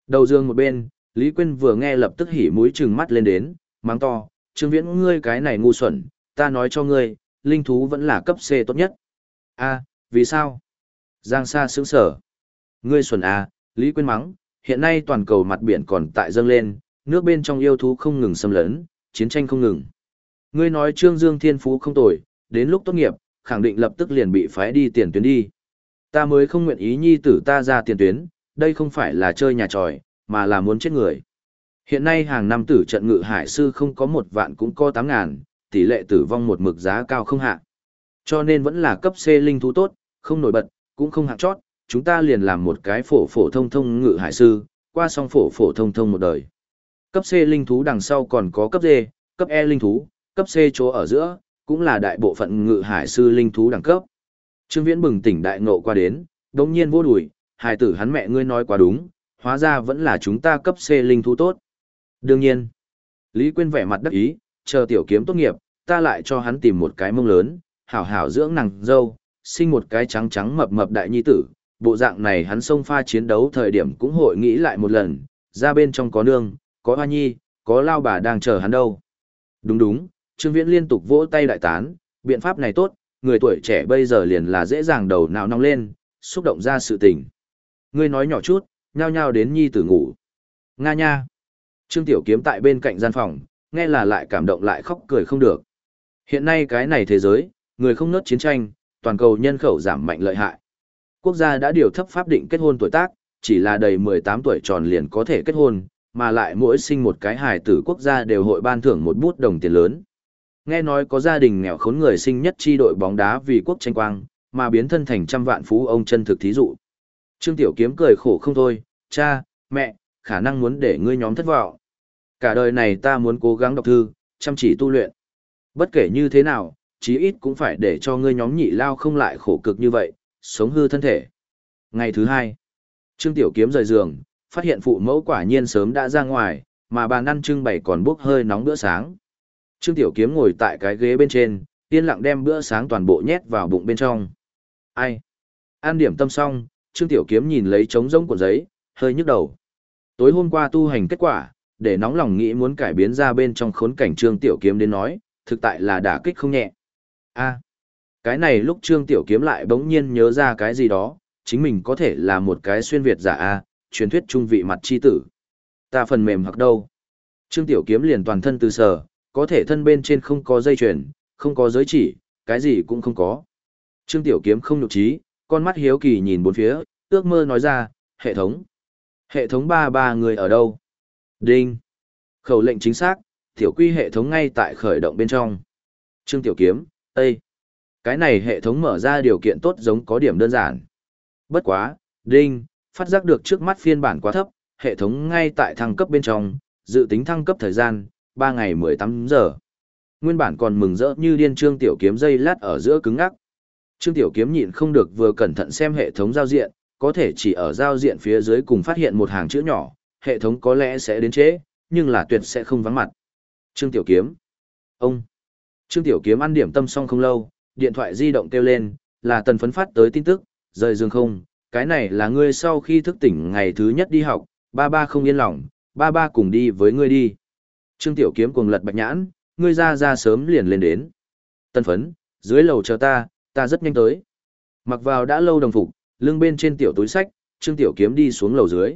Đầu dương một bên, Lý Quyên vừa nghe lập tức hỉ mũi trừng mắt lên đến, mắng to, Trương Viễn ngươi cái này ngu xuẩn, ta nói cho ngươi, linh thú vẫn là cấp C tốt nhất. a vì sao? Giang Sa sững sở. Ngươi xuẩn à, Lý Quyên mắng, hiện nay toàn cầu mặt biển còn tại dâng lên, nước bên trong yêu thú không ngừng xâm lấn, chiến tranh không ngừng. Ngươi nói Trương Dương Thiên Phú không tồi, đến lúc tốt nghiệp, khẳng định lập tức liền bị phái đi tiền tuyến đi. Ta mới không nguyện ý nhi tử ta ra tiền tuyến, đây không phải là chơi nhà tròi, mà là muốn chết người. Hiện nay hàng năm tử trận ngự hải sư không có một vạn cũng có tám ngàn, tỷ lệ tử vong một mực giá cao không hạ. Cho nên vẫn là cấp C linh thú tốt, không nổi bật, cũng không hạng chót, chúng ta liền làm một cái phổ phổ thông thông ngự hải sư, qua xong phổ phổ thông thông một đời. Cấp C linh thú đằng sau còn có cấp D, cấp E linh thú, cấp C chỗ ở giữa, cũng là đại bộ phận ngự hải sư linh thú đẳng cấp. Trương Viễn bừng tỉnh đại ngộ qua đến, đồng nhiên vô đùi, hài tử hắn mẹ ngươi nói quá đúng, hóa ra vẫn là chúng ta cấp C linh thú tốt. Đương nhiên, Lý Quyên vẻ mặt đắc ý, chờ tiểu kiếm tốt nghiệp, ta lại cho hắn tìm một cái mông lớn, hảo hảo dưỡng nàng dâu, sinh một cái trắng trắng mập mập đại nhi tử, bộ dạng này hắn xông pha chiến đấu thời điểm cũng hội nghĩ lại một lần, ra bên trong có nương, có hoa nhi, có lao bà đang chờ hắn đâu. Đúng đúng, Trương Viễn liên tục vỗ tay đại tán, biện pháp này tốt, người tuổi trẻ bây giờ liền là dễ dàng đầu não nóng lên, xúc động ra sự tình. Ngươi nói nhỏ chút, nhao nhao đến nhi tử ngủ. Nga nha. Trương Tiểu Kiếm tại bên cạnh gian phòng, nghe là lại cảm động lại khóc cười không được. Hiện nay cái này thế giới, người không nớt chiến tranh, toàn cầu nhân khẩu giảm mạnh lợi hại. Quốc gia đã điều thấp pháp định kết hôn tuổi tác, chỉ là đầy 18 tuổi tròn liền có thể kết hôn, mà lại mỗi sinh một cái hài tử quốc gia đều hội ban thưởng một bút đồng tiền lớn. Nghe nói có gia đình nghèo khốn người sinh nhất chi đội bóng đá vì quốc tranh quang, mà biến thân thành trăm vạn phú ông chân thực thí dụ. Trương Tiểu Kiếm cười khổ không thôi, cha, mẹ, khả năng muốn để ngươi nhóm thất vọng. Cả đời này ta muốn cố gắng đọc thư, chăm chỉ tu luyện. Bất kể như thế nào, chí ít cũng phải để cho ngươi nhóm nhị lao không lại khổ cực như vậy, sống hư thân thể. Ngày thứ hai, Trương Tiểu Kiếm rời giường, phát hiện phụ mẫu quả nhiên sớm đã ra ngoài, mà bàn ăn trưng bày còn bốc hơi nóng bữa sáng. Trương Tiểu Kiếm ngồi tại cái ghế bên trên, yên lặng đem bữa sáng toàn bộ nhét vào bụng bên trong. Ai? an điểm tâm xong, Trương Tiểu Kiếm nhìn lấy trống rỗng của giấy, hơi nhức đầu. Tối hôm qua tu hành kết quả, để nóng lòng nghĩ muốn cải biến ra bên trong khốn cảnh Trương Tiểu Kiếm đến nói, thực tại là đả kích không nhẹ. A, cái này lúc Trương Tiểu Kiếm lại bỗng nhiên nhớ ra cái gì đó, chính mình có thể là một cái xuyên Việt giả A, truyền thuyết trung vị mặt chi tử. Ta phần mềm hoặc đâu? Trương Tiểu Kiếm liền toàn thân từ sở, có thể thân bên trên không có dây chuyền, không có giới chỉ, cái gì cũng không có. Trương Tiểu Kiếm không nhục trí, con mắt hiếu kỳ nhìn bốn phía, ước mơ nói ra, hệ thống. Hệ thống ba ba người ở đâu? Đinh. Khẩu lệnh chính xác, tiểu quy hệ thống ngay tại khởi động bên trong. Trương Tiểu Kiếm, Ê! Cái này hệ thống mở ra điều kiện tốt giống có điểm đơn giản. Bất quá, Đinh, phát giác được trước mắt phiên bản quá thấp, hệ thống ngay tại thăng cấp bên trong, dự tính thăng cấp thời gian, 3 ngày 18 giờ. Nguyên bản còn mừng rỡ như điên trương tiểu kiếm dây lát ở giữa cứng ngắc. Trương tiểu kiếm nhịn không được vừa cẩn thận xem hệ thống giao diện, có thể chỉ ở giao diện phía dưới cùng phát hiện một hàng chữ nhỏ, hệ thống có lẽ sẽ đến trễ, nhưng là tuyệt sẽ không vắng mặt. Trương tiểu kiếm. Ông. Trương tiểu kiếm ăn điểm tâm xong không lâu, điện thoại di động kêu lên, là tần phấn phát tới tin tức, rời giường không, cái này là ngươi sau khi thức tỉnh ngày thứ nhất đi học, ba ba không yên lòng, Ba ba cùng đi với ngươi đi. Trương Tiểu Kiếm cuồng lật bạch nhãn, ngươi ra ra sớm liền lên đến. Tần phấn, dưới lầu chờ ta, ta rất nhanh tới. Mặc vào đã lâu đồng phục, lưng bên trên tiểu túi sách, Trương Tiểu Kiếm đi xuống lầu dưới.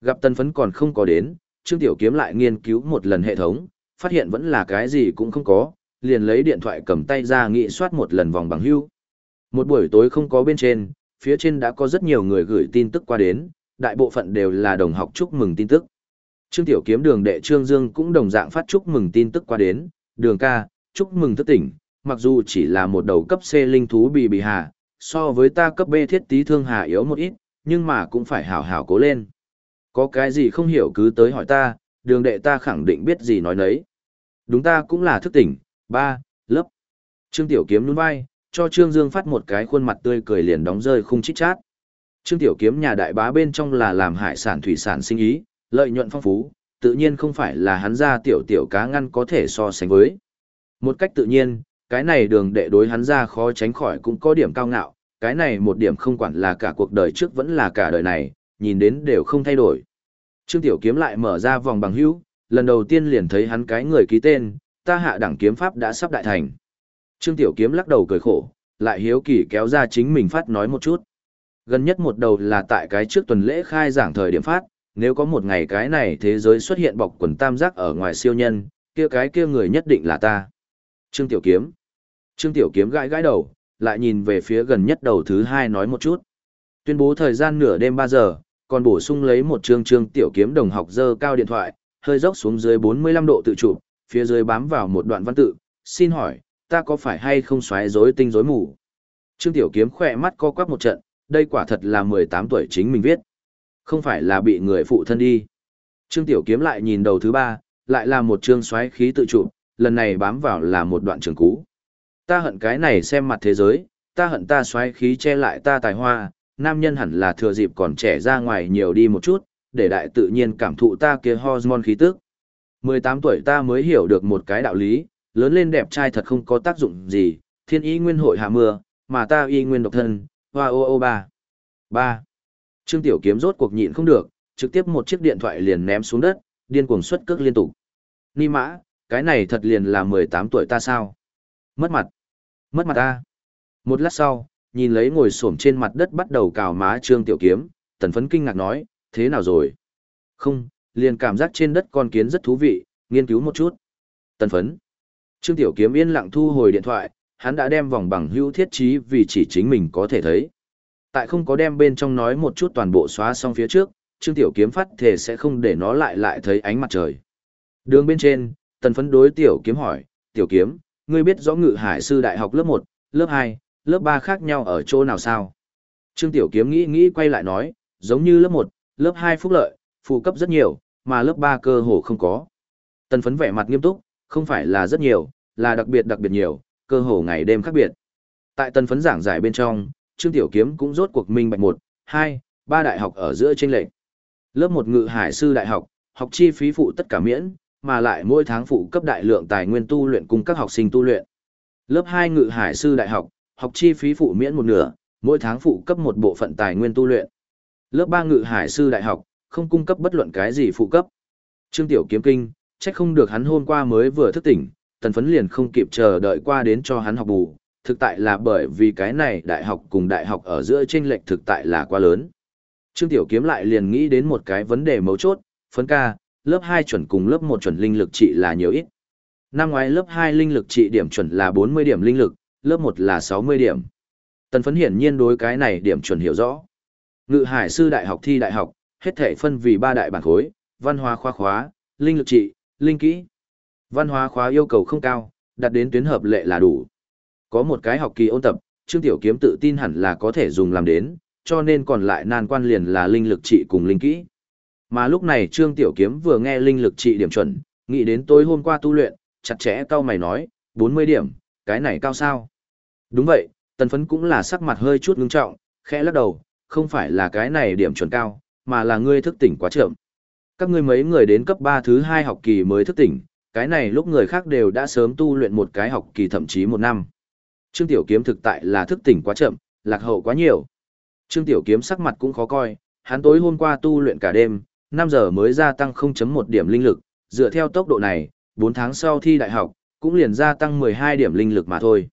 Gặp Tần phấn còn không có đến, Trương Tiểu Kiếm lại nghiên cứu một lần hệ thống, phát hiện vẫn là cái gì cũng không có, liền lấy điện thoại cầm tay ra nghị soát một lần vòng bằng hưu. Một buổi tối không có bên trên, phía trên đã có rất nhiều người gửi tin tức qua đến, đại bộ phận đều là đồng học chúc mừng tin tức. Trương Tiểu Kiếm đường đệ Trương Dương cũng đồng dạng phát chúc mừng tin tức qua đến, đường ca, chúc mừng thức tỉnh, mặc dù chỉ là một đầu cấp C linh thú bị bị hà, so với ta cấp B thiết tí thương hà yếu một ít, nhưng mà cũng phải hảo hảo cố lên. Có cái gì không hiểu cứ tới hỏi ta, đường đệ ta khẳng định biết gì nói nấy. Đúng ta cũng là thức tỉnh, ba, lớp. Trương Tiểu Kiếm nhún vai, cho Trương Dương phát một cái khuôn mặt tươi cười liền đóng rơi khung chích chát. Trương Tiểu Kiếm nhà đại bá bên trong là làm hải sản thủy sản sinh ý, lợi nhuận phong phú, tự nhiên không phải là hắn ra tiểu tiểu cá ngăn có thể so sánh với. Một cách tự nhiên, cái này đường đệ đối hắn ra khó tránh khỏi cũng có điểm cao ngạo, cái này một điểm không quản là cả cuộc đời trước vẫn là cả đời này, nhìn đến đều không thay đổi. Trương Tiểu Kiếm lại mở ra vòng bằng hữu, lần đầu tiên liền thấy hắn cái người ký tên, ta hạ đẳng kiếm pháp đã sắp đại thành. Trương Tiểu Kiếm lắc đầu cười khổ, lại hiếu kỳ kéo ra chính mình phát nói một chút. Gần nhất một đầu là tại cái trước tuần lễ khai giảng thời điểm phát, nếu có một ngày cái này thế giới xuất hiện bọc quần tam giác ở ngoài siêu nhân, kia cái kia người nhất định là ta. Trương Tiểu Kiếm. Trương Tiểu Kiếm gãi gãi đầu, lại nhìn về phía gần nhất đầu thứ hai nói một chút. Tuyên bố thời gian nửa đêm 3 giờ, còn bổ sung lấy một chương Trương Tiểu Kiếm đồng học dơ cao điện thoại, hơi dốc xuống dưới 45 độ tự chụp, phía dưới bám vào một đoạn văn tự, xin hỏi, ta có phải hay không xoáy rối tinh rối mù? Trương Tiểu Kiếm khỏe mắt co quắp một trận, đây quả thật là 18 tuổi chính mình viết. Không phải là bị người phụ thân đi. Trương Tiểu Kiếm lại nhìn đầu thứ ba, lại là một chương xoáy khí tự chụp, lần này bám vào là một đoạn trường cũ. Ta hận cái này xem mặt thế giới, ta hận ta xoáy khí che lại ta tài hoa, nam nhân hẳn là thừa dịp còn trẻ ra ngoài nhiều đi một chút, để đại tự nhiên cảm thụ ta kia hormone khí tức. 18 tuổi ta mới hiểu được một cái đạo lý, lớn lên đẹp trai thật không có tác dụng gì, thiên ý nguyên hội hạ mưa, mà ta y nguyên độc thân, hoa ô ô ba. Ba. Trương Tiểu Kiếm rốt cuộc nhịn không được, trực tiếp một chiếc điện thoại liền ném xuống đất, điên cuồng xuất cước liên tục. Ni mã, cái này thật liền là 18 tuổi ta sao? Mất mặt. Mất mặt ta. Một lát sau, nhìn lấy ngồi xổm trên mặt đất bắt đầu cào má Trương Tiểu Kiếm, tần phấn kinh ngạc nói, thế nào rồi? Không, liền cảm giác trên đất con kiến rất thú vị, nghiên cứu một chút. Tần phấn. Trương Tiểu Kiếm yên lặng thu hồi điện thoại, hắn đã đem vòng bằng hữu thiết trí vì chỉ chính mình có thể thấy. Tại không có đem bên trong nói một chút toàn bộ xóa xong phía trước, Trương Tiểu Kiếm phát thể sẽ không để nó lại lại thấy ánh mặt trời. Đường bên trên, tần phấn đối Tiểu Kiếm hỏi, Tiểu Kiếm, ngươi biết rõ ngự hải sư đại học lớp 1, lớp 2, lớp 3 khác nhau ở chỗ nào sao? Trương Tiểu Kiếm nghĩ nghĩ quay lại nói, giống như lớp 1, lớp 2 phúc lợi, phụ cấp rất nhiều, mà lớp 3 cơ hồ không có. Tần phấn vẻ mặt nghiêm túc, không phải là rất nhiều, là đặc biệt đặc biệt nhiều, cơ hồ ngày đêm khác biệt. Tại tần phấn giảng giải bên trong, Trương Tiểu Kiếm cũng rốt cuộc minh bạch 1, 2, 3 đại học ở giữa trên lệnh. Lớp 1 ngự hải sư đại học, học chi phí phụ tất cả miễn, mà lại mỗi tháng phụ cấp đại lượng tài nguyên tu luyện cùng các học sinh tu luyện. Lớp 2 ngự hải sư đại học, học chi phí phụ miễn một nửa, mỗi tháng phụ cấp một bộ phận tài nguyên tu luyện. Lớp 3 ngự hải sư đại học, không cung cấp bất luận cái gì phụ cấp. Trương Tiểu Kiếm kinh, trách không được hắn hôm qua mới vừa thức tỉnh, tần phấn liền không kịp chờ đợi qua đến cho hắn học bù, thực tại là bởi vì cái này đại học cùng đại học ở giữa chênh lệch thực tại là quá lớn. Trương Tiểu Kiếm lại liền nghĩ đến một cái vấn đề mấu chốt, phấn ca, lớp 2 chuẩn cùng lớp 1 chuẩn linh lực trị là nhiều ít. Năm ngoái lớp 2 linh lực trị điểm chuẩn là 40 điểm linh lực, lớp 1 là 60 điểm. Tần phấn hiển nhiên đối cái này điểm chuẩn hiểu rõ. Ngự hải sư đại học thi đại học, hết thể phân vì ba đại bản khối, văn hóa khoa khóa, linh lực trị, linh kỹ. Văn hóa khóa yêu cầu không cao, đặt đến tuyến hợp lệ là đủ. Có một cái học kỳ ôn tập, Trương Tiểu Kiếm tự tin hẳn là có thể dùng làm đến, cho nên còn lại nan quan liền là linh lực trị cùng linh kỹ. Mà lúc này Trương Tiểu Kiếm vừa nghe linh lực trị điểm chuẩn, nghĩ đến tối hôm qua tu luyện, chặt chẽ cao mày nói, 40 điểm, cái này cao sao? Đúng vậy, tần phấn cũng là sắc mặt hơi chút ngưng trọng, khẽ lắc đầu, không phải là cái này điểm chuẩn cao, mà là ngươi thức tỉnh quá chậm. Các ngươi mấy người đến cấp 3 thứ 2 học kỳ mới thức tỉnh, cái này lúc người khác đều đã sớm tu luyện một cái học kỳ thậm chí một năm. Trương Tiểu Kiếm thực tại là thức tỉnh quá chậm, lạc hậu quá nhiều. Trương Tiểu Kiếm sắc mặt cũng khó coi, hắn tối hôm qua tu luyện cả đêm, 5 giờ mới gia tăng 0.1 điểm linh lực, dựa theo tốc độ này, 4 tháng sau thi đại học, cũng liền gia tăng 12 điểm linh lực mà thôi.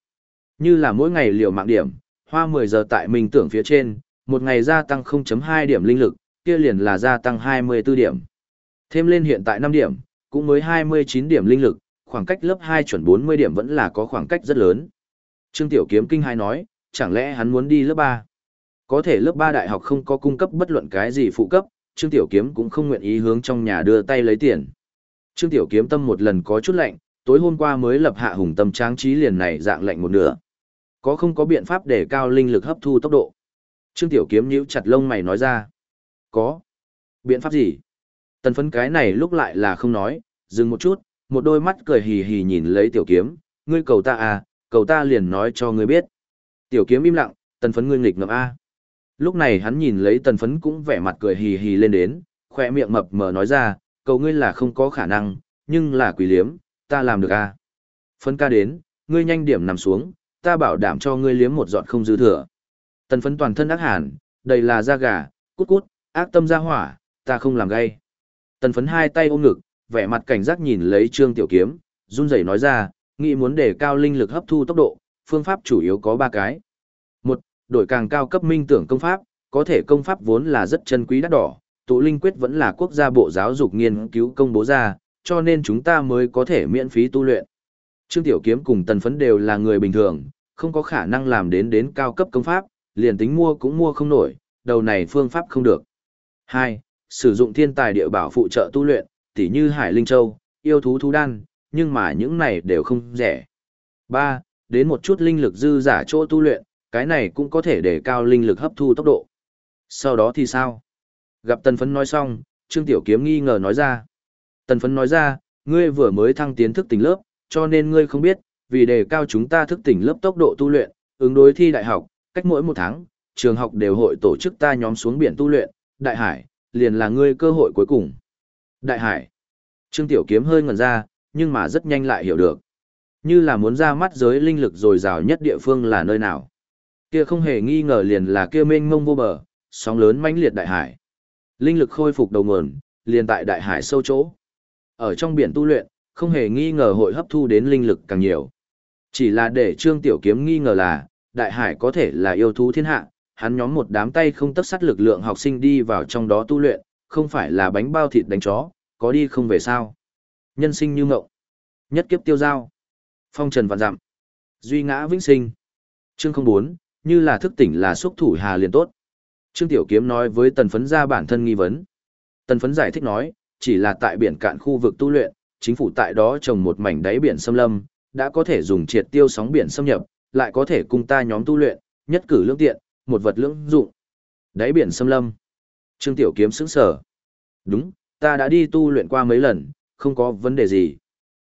Như là mỗi ngày liều mạng điểm, hoa 10 giờ tại mình tưởng phía trên, một ngày gia tăng 0.2 điểm linh lực, kia liền là gia tăng 24 điểm. Thêm lên hiện tại 5 điểm, cũng mới 29 điểm linh lực, khoảng cách lớp 2 chuẩn 40 điểm vẫn là có khoảng cách rất lớn. Trương Tiểu Kiếm kinh hai nói, chẳng lẽ hắn muốn đi lớp 3? Có thể lớp 3 đại học không có cung cấp bất luận cái gì phụ cấp, Trương Tiểu Kiếm cũng không nguyện ý hướng trong nhà đưa tay lấy tiền. Trương Tiểu Kiếm tâm một lần có chút lạnh, tối hôm qua mới lập hạ hùng tâm tráng trí liền này dạng lạnh một nửa. Có không có biện pháp để cao linh lực hấp thu tốc độ? Trương Tiểu Kiếm nhíu chặt lông mày nói ra. Có. Biện pháp gì? Tần phấn cái này lúc lại là không nói, dừng một chút, một đôi mắt cười hì hì nhìn lấy Tiểu Kiếm, ngươi cầu ta à, cầu ta liền nói cho ngươi biết. Tiểu Kiếm im lặng, tần phấn ngươi nghịch ngợm a. Lúc này hắn nhìn lấy tần phấn cũng vẻ mặt cười hì hì lên đến, khỏe miệng mập mờ nói ra, cầu ngươi là không có khả năng, nhưng là quỷ liếm, ta làm được a. Phấn ca đến, ngươi nhanh điểm nằm xuống, ta bảo đảm cho ngươi liếm một giọt không dư thừa. Tần phấn toàn thân ác hàn, đầy là da gà, cút cút, ác tâm ra hỏa, ta không làm gay. Tần phấn hai tay ôm ngực, vẻ mặt cảnh giác nhìn lấy trương tiểu kiếm, run rẩy nói ra, nghĩ muốn để cao linh lực hấp thu tốc độ, phương pháp chủ yếu có ba cái. Một, đổi càng cao cấp minh tưởng công pháp, có thể công pháp vốn là rất chân quý đắt đỏ, tụ linh quyết vẫn là quốc gia bộ giáo dục nghiên cứu công bố ra, cho nên chúng ta mới có thể miễn phí tu luyện. Trương Tiểu Kiếm cùng Tần Phấn đều là người bình thường, không có khả năng làm đến đến cao cấp công pháp, liền tính mua cũng mua không nổi, đầu này phương pháp không được. 2. Sử dụng thiên tài địa bảo phụ trợ tu luyện, tỉ như Hải Linh Châu, yêu thú thú đan, nhưng mà những này đều không rẻ. 3. Đến một chút linh lực dư giả chỗ tu luyện, cái này cũng có thể để cao linh lực hấp thu tốc độ. Sau đó thì sao? Gặp Tần Phấn nói xong, Trương Tiểu Kiếm nghi ngờ nói ra. Tần Phấn nói ra, ngươi vừa mới thăng tiến thức tỉnh lớp, cho nên ngươi không biết, vì đề cao chúng ta thức tỉnh lớp tốc độ tu luyện, ứng đối thi đại học, cách mỗi một tháng, trường học đều hội tổ chức ta nhóm xuống biển tu luyện, đại hải, liền là ngươi cơ hội cuối cùng. Đại hải. Trương Tiểu Kiếm hơi ngẩn ra, nhưng mà rất nhanh lại hiểu được. Như là muốn ra mắt giới linh lực dồi dào nhất địa phương là nơi nào. Kia không hề nghi ngờ liền là kia mênh mông vô bờ, sóng lớn mãnh liệt đại hải. Linh lực khôi phục đầu nguồn, liền tại đại hải sâu chỗ. Ở trong biển tu luyện, không hề nghi ngờ hội hấp thu đến linh lực càng nhiều. Chỉ là để Trương Tiểu Kiếm nghi ngờ là, đại hải có thể là yêu thú thiên hạ, hắn nhóm một đám tay không tất sắt lực lượng học sinh đi vào trong đó tu luyện, không phải là bánh bao thịt đánh chó, có đi không về sao. Nhân sinh như ngậu. Nhất kiếp tiêu giao. Phong trần vạn dặm. Duy ngã vĩnh sinh. Chương 04, như là thức tỉnh là xúc thủ hà liền tốt. Trương Tiểu Kiếm nói với tần phấn ra bản thân nghi vấn. Tần phấn giải thích nói, chỉ là tại biển cạn khu vực tu luyện, chính phủ tại đó trồng một mảnh đáy biển xâm lâm, đã có thể dùng triệt tiêu sóng biển xâm nhập, lại có thể cùng ta nhóm tu luyện, nhất cử lương tiện, một vật lưỡng dụng. Đáy biển xâm lâm. Trương Tiểu Kiếm sững sờ, Đúng, ta đã đi tu luyện qua mấy lần, không có vấn đề gì.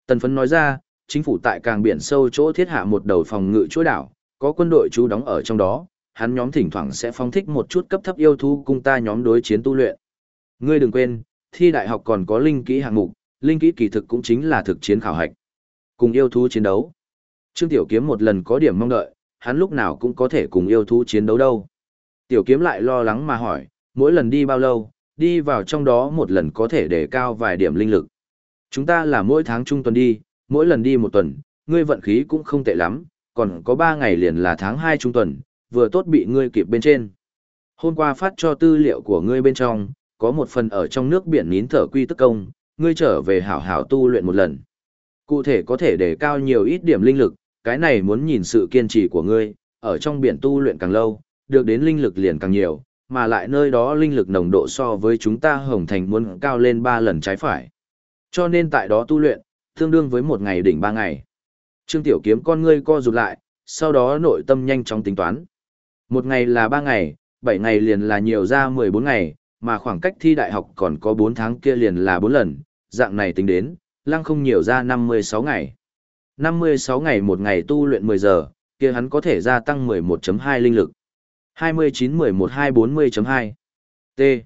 Tần phấn nói ra, chính phủ tại càng biển sâu chỗ thiết hạ một đầu phòng ngự chuỗi đảo, có quân đội trú đóng ở trong đó, hắn nhóm thỉnh thoảng sẽ phong thích một chút cấp thấp yêu thú cùng ta nhóm đối chiến tu luyện. Ngươi đừng quên, thi đại học còn có linh kỹ hạng mục, linh kỹ kỳ thực cũng chính là thực chiến khảo hạch. Cùng yêu thú chiến đấu. Trương Tiểu Kiếm một lần có điểm mong đợi, hắn lúc nào cũng có thể cùng yêu thú chiến đấu đâu. Tiểu Kiếm lại lo lắng mà hỏi, mỗi lần đi bao lâu, đi vào trong đó một lần có thể để cao vài điểm linh lực. Chúng ta là mỗi tháng trung tuần đi, mỗi lần đi một tuần, ngươi vận khí cũng không tệ lắm, còn có ba ngày liền là tháng hai trung tuần, vừa tốt bị ngươi kịp bên trên. Hôm qua phát cho tư liệu của ngươi bên trong, có một phần ở trong nước biển nín thở quy tức công, ngươi trở về hảo hảo tu luyện một lần. Cụ thể có thể để cao nhiều ít điểm linh lực, cái này muốn nhìn sự kiên trì của ngươi, ở trong biển tu luyện càng lâu, được đến linh lực liền càng nhiều, mà lại nơi đó linh lực nồng độ so với chúng ta hồng thành muốn cao lên 3 lần trái phải. Cho nên tại đó tu luyện, tương đương với một ngày đỉnh 3 ngày. Trương Tiểu Kiếm con ngươi co rụt lại, sau đó nội tâm nhanh chóng tính toán. Một ngày là 3 ngày, 7 ngày liền là nhiều ra 14 ngày, mà khoảng cách thi đại học còn có 4 tháng kia liền là 4 lần, dạng này tính đến, lăng không nhiều ra 56 ngày. 56 ngày một ngày tu luyện 10 giờ, kia hắn có thể gia tăng 11.2 linh lực. 29 11.240.2 T.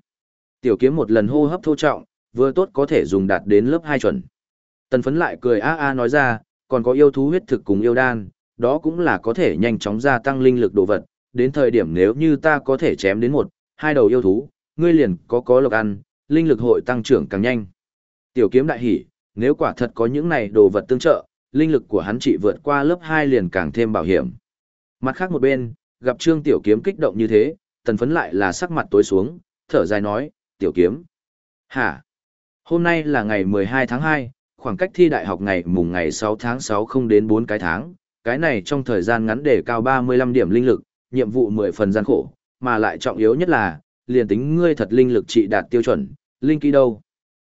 Tiểu kiếm một lần hô hấp thô trọng, vừa tốt có thể dùng đạt đến lớp 2 chuẩn. Tần phấn lại cười a a nói ra, còn có yêu thú huyết thực cùng yêu đan, đó cũng là có thể nhanh chóng gia tăng linh lực đồ vật, đến thời điểm nếu như ta có thể chém đến một, hai đầu yêu thú, ngươi liền có có lộc ăn, linh lực hội tăng trưởng càng nhanh. Tiểu kiếm đại hỉ, nếu quả thật có những này đồ vật tương trợ, linh lực của hắn chỉ vượt qua lớp 2 liền càng thêm bảo hiểm. Mặt khác một bên, gặp Trương Tiểu Kiếm kích động như thế, tần phấn lại là sắc mặt tối xuống, thở dài nói, Tiểu Kiếm. Hả? Hôm nay là ngày 12 tháng 2, khoảng cách thi đại học ngày mùng ngày 6 tháng 6 không đến 4 cái tháng, cái này trong thời gian ngắn để cao 35 điểm linh lực, nhiệm vụ 10 phần gian khổ, mà lại trọng yếu nhất là, liền tính ngươi thật linh lực trị đạt tiêu chuẩn, linh kỹ đâu.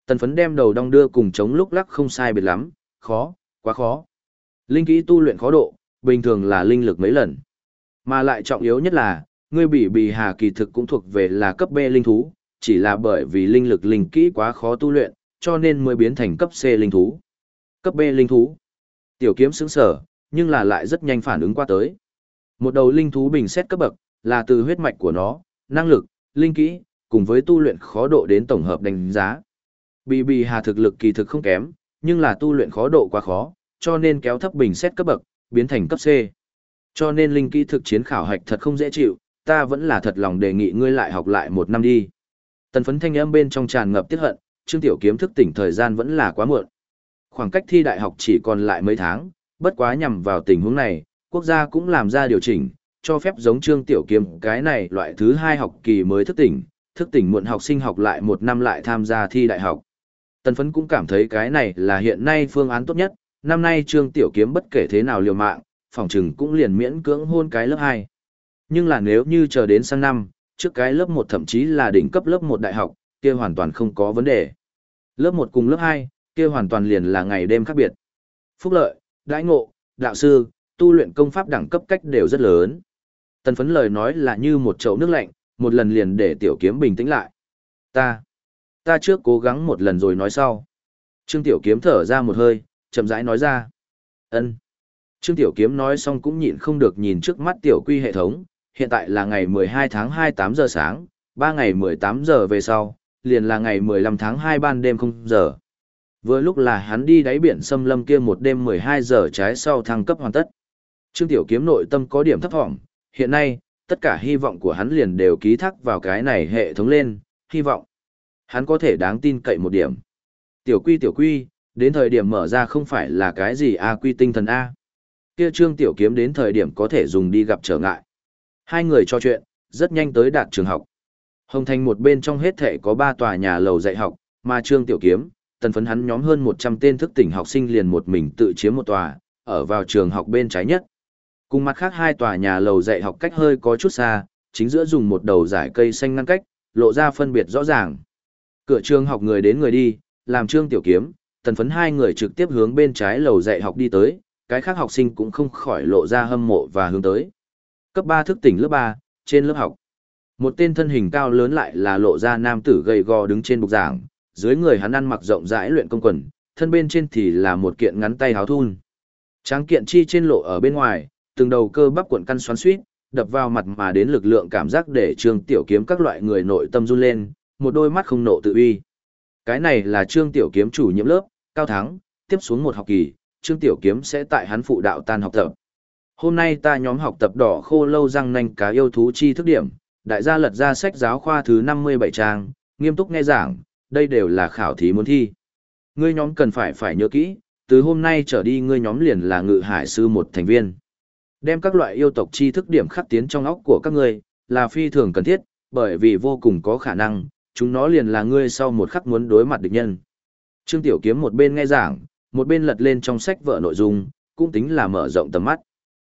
Tần phấn đem đầu đong đưa cùng chống lúc lắc không sai biệt lắm, khó, quá khó. Linh kỹ tu luyện khó độ, bình thường là linh lực mấy lần. Mà lại trọng yếu nhất là, ngươi bị bì hà kỳ thực cũng thuộc về là cấp B linh thú, chỉ là bởi vì linh lực linh kỹ quá khó tu luyện, cho nên mới biến thành cấp C linh thú. Cấp B linh thú. Tiểu kiếm sững sở, nhưng là lại rất nhanh phản ứng qua tới. Một đầu linh thú bình xét cấp bậc, là từ huyết mạch của nó, năng lực, linh kỹ, cùng với tu luyện khó độ đến tổng hợp đánh giá. Bì bì hà thực lực kỳ thực không kém, nhưng là tu luyện khó độ quá khó, cho nên kéo thấp bình xét cấp bậc, biến thành cấp C. Cho nên linh kỹ thực chiến khảo hạch thật không dễ chịu, ta vẫn là thật lòng đề nghị ngươi lại học lại một năm đi. Tần phấn thanh âm bên trong tràn ngập tiết hận, Trương Tiểu Kiếm thức tỉnh thời gian vẫn là quá muộn. Khoảng cách thi đại học chỉ còn lại mấy tháng, bất quá nhằm vào tình huống này, quốc gia cũng làm ra điều chỉnh, cho phép giống Trương Tiểu Kiếm cái này loại thứ hai học kỳ mới thức tỉnh, thức tỉnh muộn học sinh học lại một năm lại tham gia thi đại học. Tần phấn cũng cảm thấy cái này là hiện nay phương án tốt nhất, năm nay Trương Tiểu Kiếm bất kể thế nào liều mạng, phòng trừng cũng liền miễn cưỡng hôn cái lớp 2. Nhưng là nếu như chờ đến sang năm, trước cái lớp 1 thậm chí là đỉnh cấp lớp 1 đại học, kia hoàn toàn không có vấn đề. Lớp 1 cùng lớp 2, kia hoàn toàn liền là ngày đêm khác biệt. Phúc lợi, đãi ngộ, đạo sư, tu luyện công pháp đẳng cấp cách đều rất lớn. Tần phấn lời nói là như một chậu nước lạnh, một lần liền để tiểu kiếm bình tĩnh lại. Ta, ta trước cố gắng một lần rồi nói sau. Trương tiểu kiếm thở ra một hơi, chậm rãi nói ra. ân Trương tiểu kiếm nói xong cũng nhịn không được nhìn trước mắt tiểu quy hệ thống, hiện tại là ngày 12 tháng 2 8 giờ sáng, 3 ngày 18 giờ về sau, liền là ngày 15 tháng 2 ban đêm không giờ. Vừa lúc là hắn đi đáy biển xâm lâm kia một đêm 12 giờ trái sau thăng cấp hoàn tất. Trương Tiểu Kiếm nội tâm có điểm thấp vọng. hiện nay, tất cả hy vọng của hắn liền đều ký thác vào cái này hệ thống lên, hy vọng. Hắn có thể đáng tin cậy một điểm. Tiểu quy tiểu quy, đến thời điểm mở ra không phải là cái gì A quy tinh thần A. Kia Trương Tiểu Kiếm đến thời điểm có thể dùng đi gặp trở ngại. Hai người trò chuyện, rất nhanh tới đạt trường học. Hồng Thành một bên trong hết thể có ba tòa nhà lầu dạy học, mà Trương Tiểu Kiếm, tần phấn hắn nhóm hơn 100 tên thức tỉnh học sinh liền một mình tự chiếm một tòa, ở vào trường học bên trái nhất. Cùng mặt khác hai tòa nhà lầu dạy học cách hơi có chút xa, chính giữa dùng một đầu giải cây xanh ngăn cách, lộ ra phân biệt rõ ràng. Cửa trường học người đến người đi, làm Trương Tiểu Kiếm, tần phấn hai người trực tiếp hướng bên trái lầu dạy học đi tới, cái khác học sinh cũng không khỏi lộ ra hâm mộ và hướng tới. Cấp 3 thức tỉnh lớp 3, trên lớp học. Một tên thân hình cao lớn lại là lộ ra nam tử gầy gò đứng trên bục giảng, dưới người hắn ăn mặc rộng rãi luyện công quần, thân bên trên thì là một kiện ngắn tay háo thun. Tráng kiện chi trên lộ ở bên ngoài, từng đầu cơ bắp cuộn căn xoắn suýt, đập vào mặt mà đến lực lượng cảm giác để Trương Tiểu Kiếm các loại người nội tâm run lên, một đôi mắt không nộ tự uy. Cái này là Trương Tiểu Kiếm chủ nhiệm lớp, cao thắng, tiếp xuống một học kỳ, Trương Tiểu Kiếm sẽ tại hắn phụ đạo tan học tập. Hôm nay ta nhóm học tập đỏ khô lâu răng nanh cá yêu thú chi thức điểm, đại gia lật ra sách giáo khoa thứ 57 trang, nghiêm túc nghe giảng, đây đều là khảo thí muốn thi. Ngươi nhóm cần phải phải nhớ kỹ, từ hôm nay trở đi ngươi nhóm liền là ngự hải sư một thành viên. Đem các loại yêu tộc chi thức điểm khắc tiến trong óc của các ngươi, là phi thường cần thiết, bởi vì vô cùng có khả năng, chúng nó liền là ngươi sau một khắc muốn đối mặt địch nhân. Trương Tiểu Kiếm một bên nghe giảng, một bên lật lên trong sách vợ nội dung, cũng tính là mở rộng tầm mắt.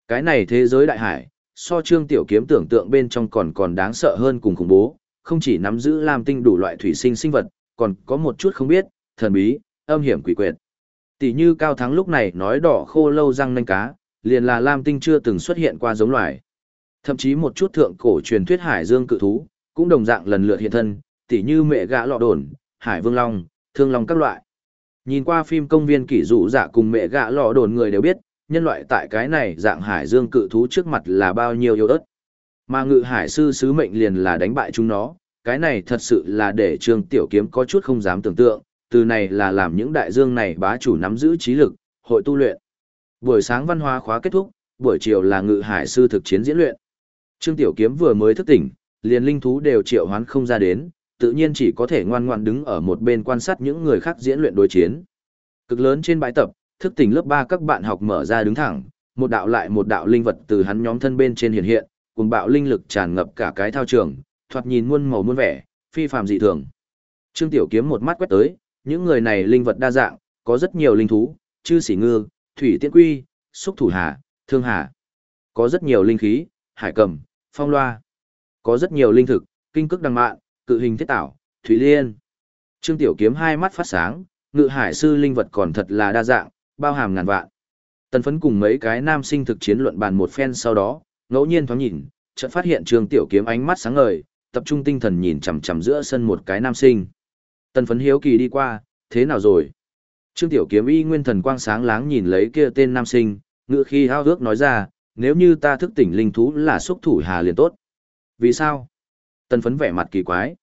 Cái này thế giới đại hải, so Trương Tiểu Kiếm tưởng tượng bên trong còn còn đáng sợ hơn cùng khủng bố, không chỉ nắm giữ lam tinh đủ loại thủy sinh sinh vật, còn có một chút không biết, thần bí, âm hiểm quỷ quyệt. Tỷ như Cao Thắng lúc này nói đỏ khô lâu răng nanh cá, liền là lam tinh chưa từng xuất hiện qua giống loài. Thậm chí một chút thượng cổ truyền thuyết hải dương cự thú, cũng đồng dạng lần lượt hiện thân, tỉ như mẹ gã lọ đồn, hải vương long, thương long các loại. Nhìn qua phim công viên kỷ dụ dạ cùng mẹ gã lọ đồn người đều biết, nhân loại tại cái này dạng hải dương cự thú trước mặt là bao nhiêu yếu ớt. Mà ngự hải sư sứ mệnh liền là đánh bại chúng nó, cái này thật sự là để trương tiểu kiếm có chút không dám tưởng tượng, từ này là làm những đại dương này bá chủ nắm giữ trí lực, hội tu luyện. Buổi sáng văn hóa khóa kết thúc, buổi chiều là ngự hải sư thực chiến diễn luyện. Trương tiểu kiếm vừa mới thức tỉnh, liền linh thú đều triệu hoán không ra đến, tự nhiên chỉ có thể ngoan ngoan đứng ở một bên quan sát những người khác diễn luyện đối chiến. Cực lớn trên bãi tập, thức tỉnh lớp 3 các bạn học mở ra đứng thẳng, một đạo lại một đạo linh vật từ hắn nhóm thân bên trên hiện hiện, cùng bạo linh lực tràn ngập cả cái thao trường, thoạt nhìn muôn màu muôn vẻ, phi phàm dị thường. Trương Tiểu Kiếm một mắt quét tới, những người này linh vật đa dạng, có rất nhiều linh thú, chư sĩ ngư, thủy tiễn quy, xúc thủ hà, thương hà. Có rất nhiều linh khí, hải cầm, phong loa. Có rất nhiều linh thực, kinh cức đằng mạn, cự hình thiết tảo, thủy liên. Trương Tiểu Kiếm hai mắt phát sáng, ngự hải sư linh vật còn thật là đa dạng, bao hàm ngàn vạn. Tần phấn cùng mấy cái nam sinh thực chiến luận bàn một phen sau đó, ngẫu nhiên thoáng nhìn, chợt phát hiện Trương Tiểu Kiếm ánh mắt sáng ngời, tập trung tinh thần nhìn chằm chằm giữa sân một cái nam sinh. Tần phấn hiếu kỳ đi qua, thế nào rồi? Trương Tiểu Kiếm y nguyên thần quang sáng láng nhìn lấy kia tên nam sinh, ngự khi hao ước nói ra, nếu như ta thức tỉnh linh thú là xúc thủ hà liền tốt. Vì sao? Tần phấn vẻ mặt kỳ quái.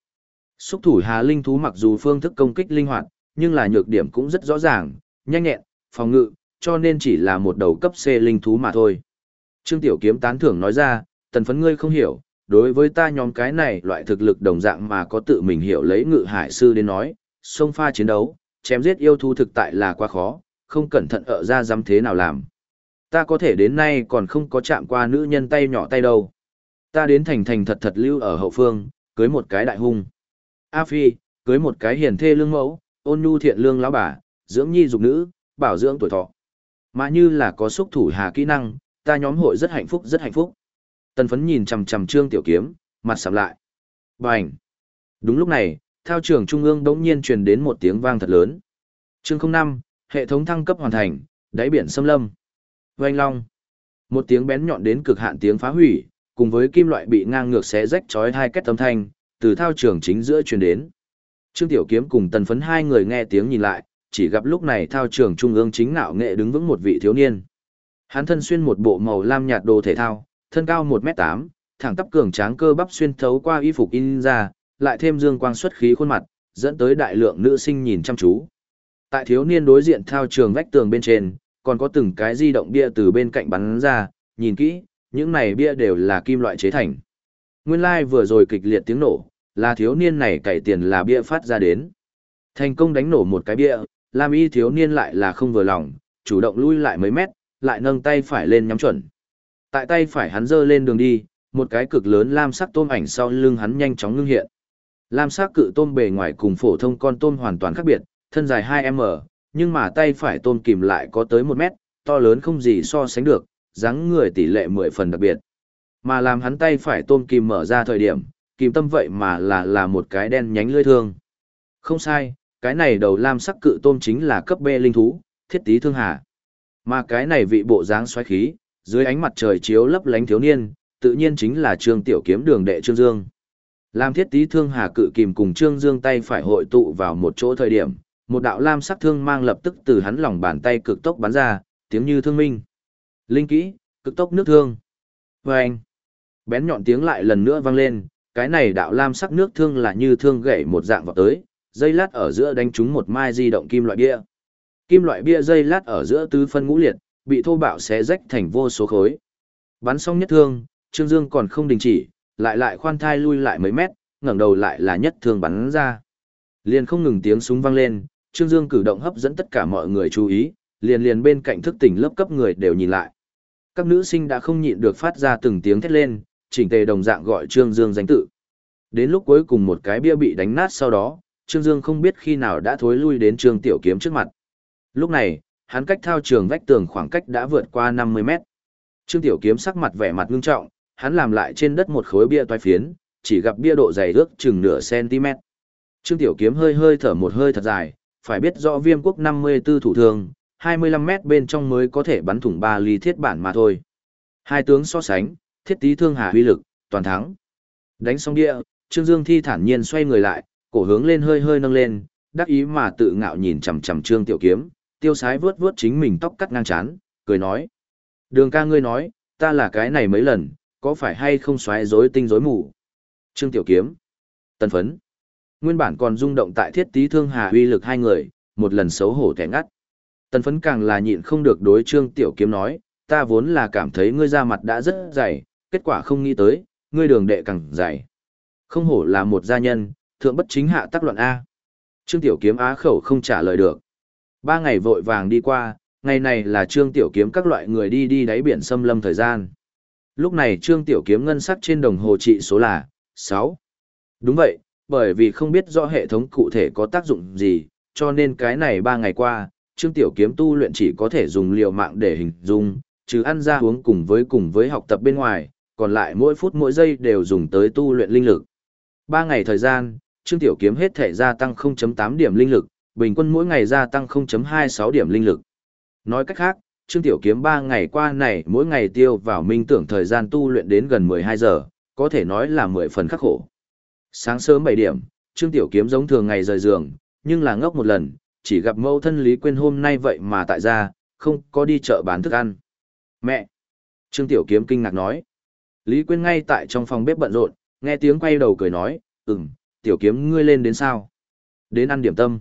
Xúc thủ hà linh thú mặc dù phương thức công kích linh hoạt, nhưng là nhược điểm cũng rất rõ ràng, nhanh nhẹn, phòng ngự, cho nên chỉ là một đầu cấp C linh thú mà thôi. Trương Tiểu Kiếm tán thưởng nói ra, tần phấn ngươi không hiểu, đối với ta nhóm cái này loại thực lực đồng dạng mà có tự mình hiểu lấy ngự hải sư đến nói, sông pha chiến đấu, chém giết yêu thú thực tại là quá khó, không cẩn thận ở ra dám thế nào làm. Ta có thể đến nay còn không có chạm qua nữ nhân tay nhỏ tay đâu. Ta đến thành thành thật thật lưu ở hậu phương, cưới một cái đại hung. A Phi, cưới một cái hiền thê lương mẫu, ôn nhu thiện lương lão bà, dưỡng nhi dục nữ, bảo dưỡng tuổi thọ. Mà như là có xúc thủ hà kỹ năng, ta nhóm hội rất hạnh phúc rất hạnh phúc. Tần phấn nhìn chầm chầm trương tiểu kiếm, mặt sầm lại. Bành! Đúng lúc này, thao trường trung ương đống nhiên truyền đến một tiếng vang thật lớn. Chương 05, hệ thống thăng cấp hoàn thành, đáy biển xâm lâm. Vành long! Một tiếng bén nhọn đến cực hạn tiếng phá hủy, cùng với kim loại bị ngang ngược xé rách chói hai kết âm thanh, từ thao trường chính giữa truyền đến. Trương Tiểu Kiếm cùng Tần Phấn hai người nghe tiếng nhìn lại, chỉ gặp lúc này thao trường trung ương chính nạo nghệ đứng vững một vị thiếu niên. Hắn thân xuyên một bộ màu lam nhạt đồ thể thao, thân cao 1m8, thẳng tắp cường tráng cơ bắp xuyên thấu qua y phục in ra, lại thêm dương quang xuất khí khuôn mặt, dẫn tới đại lượng nữ sinh nhìn chăm chú. Tại thiếu niên đối diện thao trường vách tường bên trên, còn có từng cái di động bia từ bên cạnh bắn ra, nhìn kỹ, những này bia đều là kim loại chế thành. Nguyên lai like vừa rồi kịch liệt tiếng nổ, là thiếu niên này cày tiền là bia phát ra đến. Thành công đánh nổ một cái bia, Lam y thiếu niên lại là không vừa lòng, chủ động lui lại mấy mét, lại nâng tay phải lên nhắm chuẩn. Tại tay phải hắn giơ lên đường đi, một cái cực lớn lam sắc tôm ảnh sau lưng hắn nhanh chóng ngưng hiện. Lam sắc cự tôm bề ngoài cùng phổ thông con tôm hoàn toàn khác biệt, thân dài 2m, nhưng mà tay phải tôm kìm lại có tới 1 mét, to lớn không gì so sánh được, dáng người tỷ lệ 10 phần đặc biệt. Mà làm hắn tay phải tôm kìm mở ra thời điểm, kìm tâm vậy mà là là một cái đen nhánh lưỡi thương. Không sai, cái này đầu lam sắc cự tôm chính là cấp B linh thú, thiết tí thương hà. Mà cái này vị bộ dáng xoáy khí, dưới ánh mặt trời chiếu lấp lánh thiếu niên, tự nhiên chính là Trương Tiểu Kiếm đường đệ Trương Dương. Lam thiết tí thương hà cự kìm cùng Trương Dương tay phải hội tụ vào một chỗ thời điểm, một đạo lam sắc thương mang lập tức từ hắn lòng bàn tay cực tốc bắn ra, tiếng như thương minh. Linh kỹ, cực tốc nước thương. Và anh, bén nhọn tiếng lại lần nữa vang lên, cái này đạo lam sắc nước thương là như thương gãy một dạng vào tới, dây lát ở giữa đánh trúng một mai di động kim loại bia. Kim loại bia dây lát ở giữa tứ phân ngũ liệt, bị thô bạo xé rách thành vô số khối. Bắn xong nhất thương, Trương Dương còn không đình chỉ, lại lại khoan thai lui lại mấy mét, ngẩng đầu lại là nhất thương bắn ra. Liền không ngừng tiếng súng vang lên, Trương Dương cử động hấp dẫn tất cả mọi người chú ý, liền liền bên cạnh thức tỉnh lớp cấp người đều nhìn lại. Các nữ sinh đã không nhịn được phát ra từng tiếng thét lên, chỉnh tề đồng dạng gọi Trương Dương danh tự. Đến lúc cuối cùng một cái bia bị đánh nát sau đó, Trương Dương không biết khi nào đã thối lui đến Trương Tiểu Kiếm trước mặt. Lúc này, hắn cách thao trường vách tường khoảng cách đã vượt qua 50 mét. Trương Tiểu Kiếm sắc mặt vẻ mặt ngưng trọng, hắn làm lại trên đất một khối bia toái phiến, chỉ gặp bia độ dày ước chừng nửa cm. Trương Tiểu Kiếm hơi hơi thở một hơi thật dài, phải biết rõ viêm quốc 54 thủ thường, 25 mét bên trong mới có thể bắn thủng 3 ly thiết bản mà thôi. Hai tướng so sánh, thiết tí thương hà huy lực, toàn thắng. Đánh xong địa, Trương Dương Thi thản nhiên xoay người lại, cổ hướng lên hơi hơi nâng lên, đắc ý mà tự ngạo nhìn chằm chằm Trương Tiểu Kiếm, tiêu sái vướt vướt chính mình tóc cắt ngang chán, cười nói. Đường ca ngươi nói, ta là cái này mấy lần, có phải hay không xoáy rối tinh rối mù? Trương Tiểu Kiếm. Tân phấn. Nguyên bản còn rung động tại thiết tí thương hà huy lực hai người, một lần xấu hổ thẻ ngắt. Tân phấn càng là nhịn không được đối Trương Tiểu Kiếm nói, ta vốn là cảm thấy ngươi ra mặt đã rất dày, kết quả không nghĩ tới, ngươi đường đệ càng dày. Không hổ là một gia nhân, thượng bất chính hạ tác loạn A. Trương Tiểu Kiếm á khẩu không trả lời được. Ba ngày vội vàng đi qua, ngày này là Trương Tiểu Kiếm các loại người đi đi đáy biển xâm lâm thời gian. Lúc này Trương Tiểu Kiếm ngân sắc trên đồng hồ trị số là 6. Đúng vậy, bởi vì không biết rõ hệ thống cụ thể có tác dụng gì, cho nên cái này ba ngày qua, Trương Tiểu Kiếm tu luyện chỉ có thể dùng liều mạng để hình dung, trừ ăn ra uống cùng với cùng với học tập bên ngoài, còn lại mỗi phút mỗi giây đều dùng tới tu luyện linh lực. Ba ngày thời gian, Trương Tiểu Kiếm hết thể gia tăng 0.8 điểm linh lực, bình quân mỗi ngày gia tăng 0.26 điểm linh lực. Nói cách khác, Trương Tiểu Kiếm 3 ngày qua này mỗi ngày tiêu vào minh tưởng thời gian tu luyện đến gần 12 giờ, có thể nói là 10 phần khắc khổ. Sáng sớm 7 điểm, Trương Tiểu Kiếm giống thường ngày rời giường, nhưng là ngốc một lần, chỉ gặp mẫu thân Lý Quyên hôm nay vậy mà tại gia, không có đi chợ bán thức ăn. Mẹ! Trương Tiểu Kiếm kinh ngạc nói. Lý Quyên ngay tại trong phòng bếp bận rộn, nghe tiếng quay đầu cười nói, ừm, Tiểu Kiếm ngươi lên đến sao? Đến ăn điểm tâm.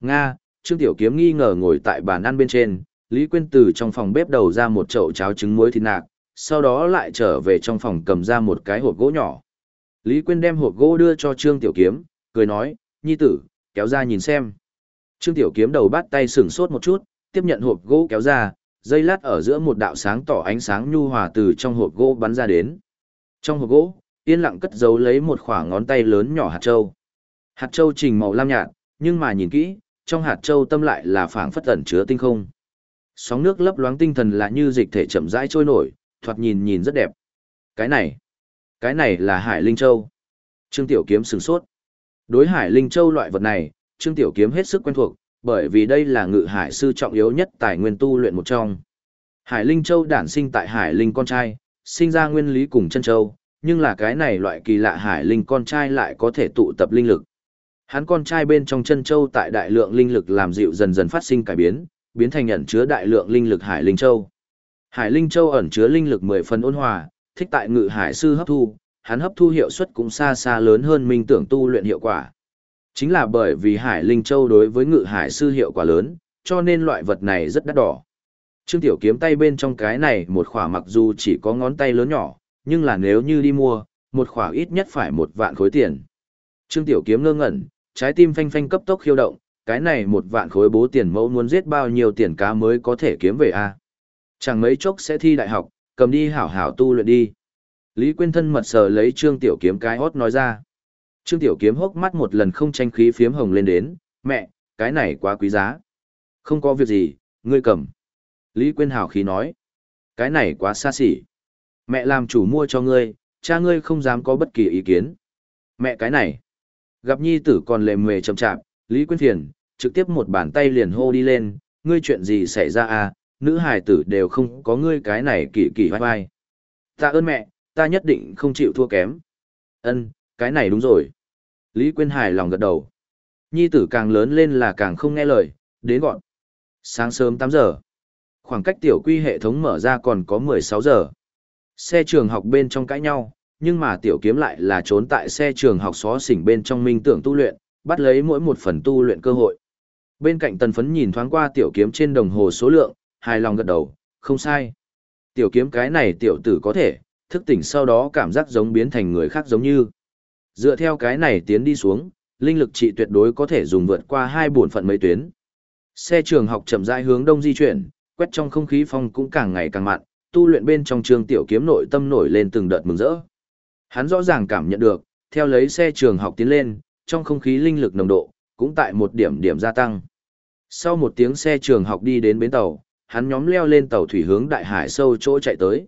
Nga, Trương Tiểu Kiếm nghi ngờ ngồi tại bàn ăn bên trên, Lý Quyên từ trong phòng bếp đầu ra một chậu cháo trứng muối thịt nạc, sau đó lại trở về trong phòng cầm ra một cái hộp gỗ nhỏ. Lý Quyên đem hộp gỗ đưa cho Trương Tiểu Kiếm, cười nói, nhi tử, kéo ra nhìn xem. Trương Tiểu Kiếm đầu bắt tay sửng sốt một chút, tiếp nhận hộp gỗ kéo ra, dây lát ở giữa một đạo sáng tỏ ánh sáng nhu hòa từ trong hộp gỗ bắn ra đến. Trong hộp gỗ, yên lặng cất giấu lấy một khoảng ngón tay lớn nhỏ hạt châu. Hạt châu trình màu lam nhạt, nhưng mà nhìn kỹ, trong hạt châu tâm lại là phảng phất ẩn chứa tinh không. Sóng nước lấp loáng tinh thần là như dịch thể chậm rãi trôi nổi, thoạt nhìn nhìn rất đẹp. Cái này, cái này là Hải Linh Châu. Trương Tiểu Kiếm sửng sốt. Đối Hải Linh Châu loại vật này, Trương Tiểu Kiếm hết sức quen thuộc, bởi vì đây là ngự hải sư trọng yếu nhất tài nguyên tu luyện một trong. Hải Linh Châu đản sinh tại Hải Linh con trai, sinh ra nguyên lý cùng chân châu, nhưng là cái này loại kỳ lạ Hải Linh con trai lại có thể tụ tập linh lực. Hắn con trai bên trong chân châu tại đại lượng linh lực làm dịu dần dần phát sinh cải biến, biến thành ẩn chứa đại lượng linh lực Hải Linh Châu. Hải Linh Châu ẩn chứa linh lực 10 phần ôn hòa, thích tại ngự hải sư hấp thu, hắn hấp thu hiệu suất cũng xa xa lớn hơn minh tưởng tu luyện hiệu quả. Chính là bởi vì Hải Linh Châu đối với ngự hải sư hiệu quả lớn, cho nên loại vật này rất đắt đỏ. Trương Tiểu kiếm tay bên trong cái này một khỏa mặc dù chỉ có ngón tay lớn nhỏ, nhưng là nếu như đi mua, một khỏa ít nhất phải một vạn khối tiền. Trương Tiểu kiếm ngơ ngẩn, trái tim phanh phanh cấp tốc khiêu động, cái này một vạn khối bố tiền mẫu muốn giết bao nhiêu tiền cá mới có thể kiếm về a à? Chẳng mấy chốc sẽ thi đại học, cầm đi hảo hảo tu luyện đi. Lý Quyên thân mật sờ lấy Trương Tiểu Kiếm cái hót nói ra. Trương Tiểu Kiếm hốc mắt một lần không tranh khí phiếm hồng lên đến, mẹ, cái này quá quý giá. Không có việc gì, ngươi cầm. Lý Quyên hảo khí nói. Cái này quá xa xỉ. Mẹ làm chủ mua cho ngươi, cha ngươi không dám có bất kỳ ý kiến. Mẹ cái này. Gặp nhi tử còn lề mề chậm chạp, Lý Quyên Thiền trực tiếp một bàn tay liền hô đi lên, ngươi chuyện gì xảy ra à, nữ hài tử đều không có ngươi cái này kỳ kỳ vai vai. Ta ơn mẹ, ta nhất định không chịu thua kém. Ân, cái này đúng rồi. Lý Quyên hài lòng gật đầu. Nhi tử càng lớn lên là càng không nghe lời, đến gọn. Sáng sớm 8 giờ. Khoảng cách tiểu quy hệ thống mở ra còn có 16 giờ. Xe trường học bên trong cãi nhau, nhưng mà tiểu kiếm lại là trốn tại xe trường học xó xỉnh bên trong minh tưởng tu luyện, bắt lấy mỗi một phần tu luyện cơ hội. Bên cạnh tần phấn nhìn thoáng qua tiểu kiếm trên đồng hồ số lượng, hài lòng gật đầu, không sai. Tiểu kiếm cái này tiểu tử có thể, thức tỉnh sau đó cảm giác giống biến thành người khác giống như. Dựa theo cái này tiến đi xuống, linh lực trị tuyệt đối có thể dùng vượt qua hai bổn phận mấy tuyến. Xe trường học chậm rãi hướng đông di chuyển, quét trong không khí phong cũng càng ngày càng mặn, tu luyện bên trong trường tiểu kiếm nội tâm nổi lên từng đợt mừng rỡ. Hắn rõ ràng cảm nhận được, theo lấy xe trường học tiến lên, trong không khí linh lực nồng độ cũng tại một điểm điểm gia tăng. Sau một tiếng xe trường học đi đến bến tàu, hắn nhóm leo lên tàu thủy hướng đại hải sâu chỗ chạy tới.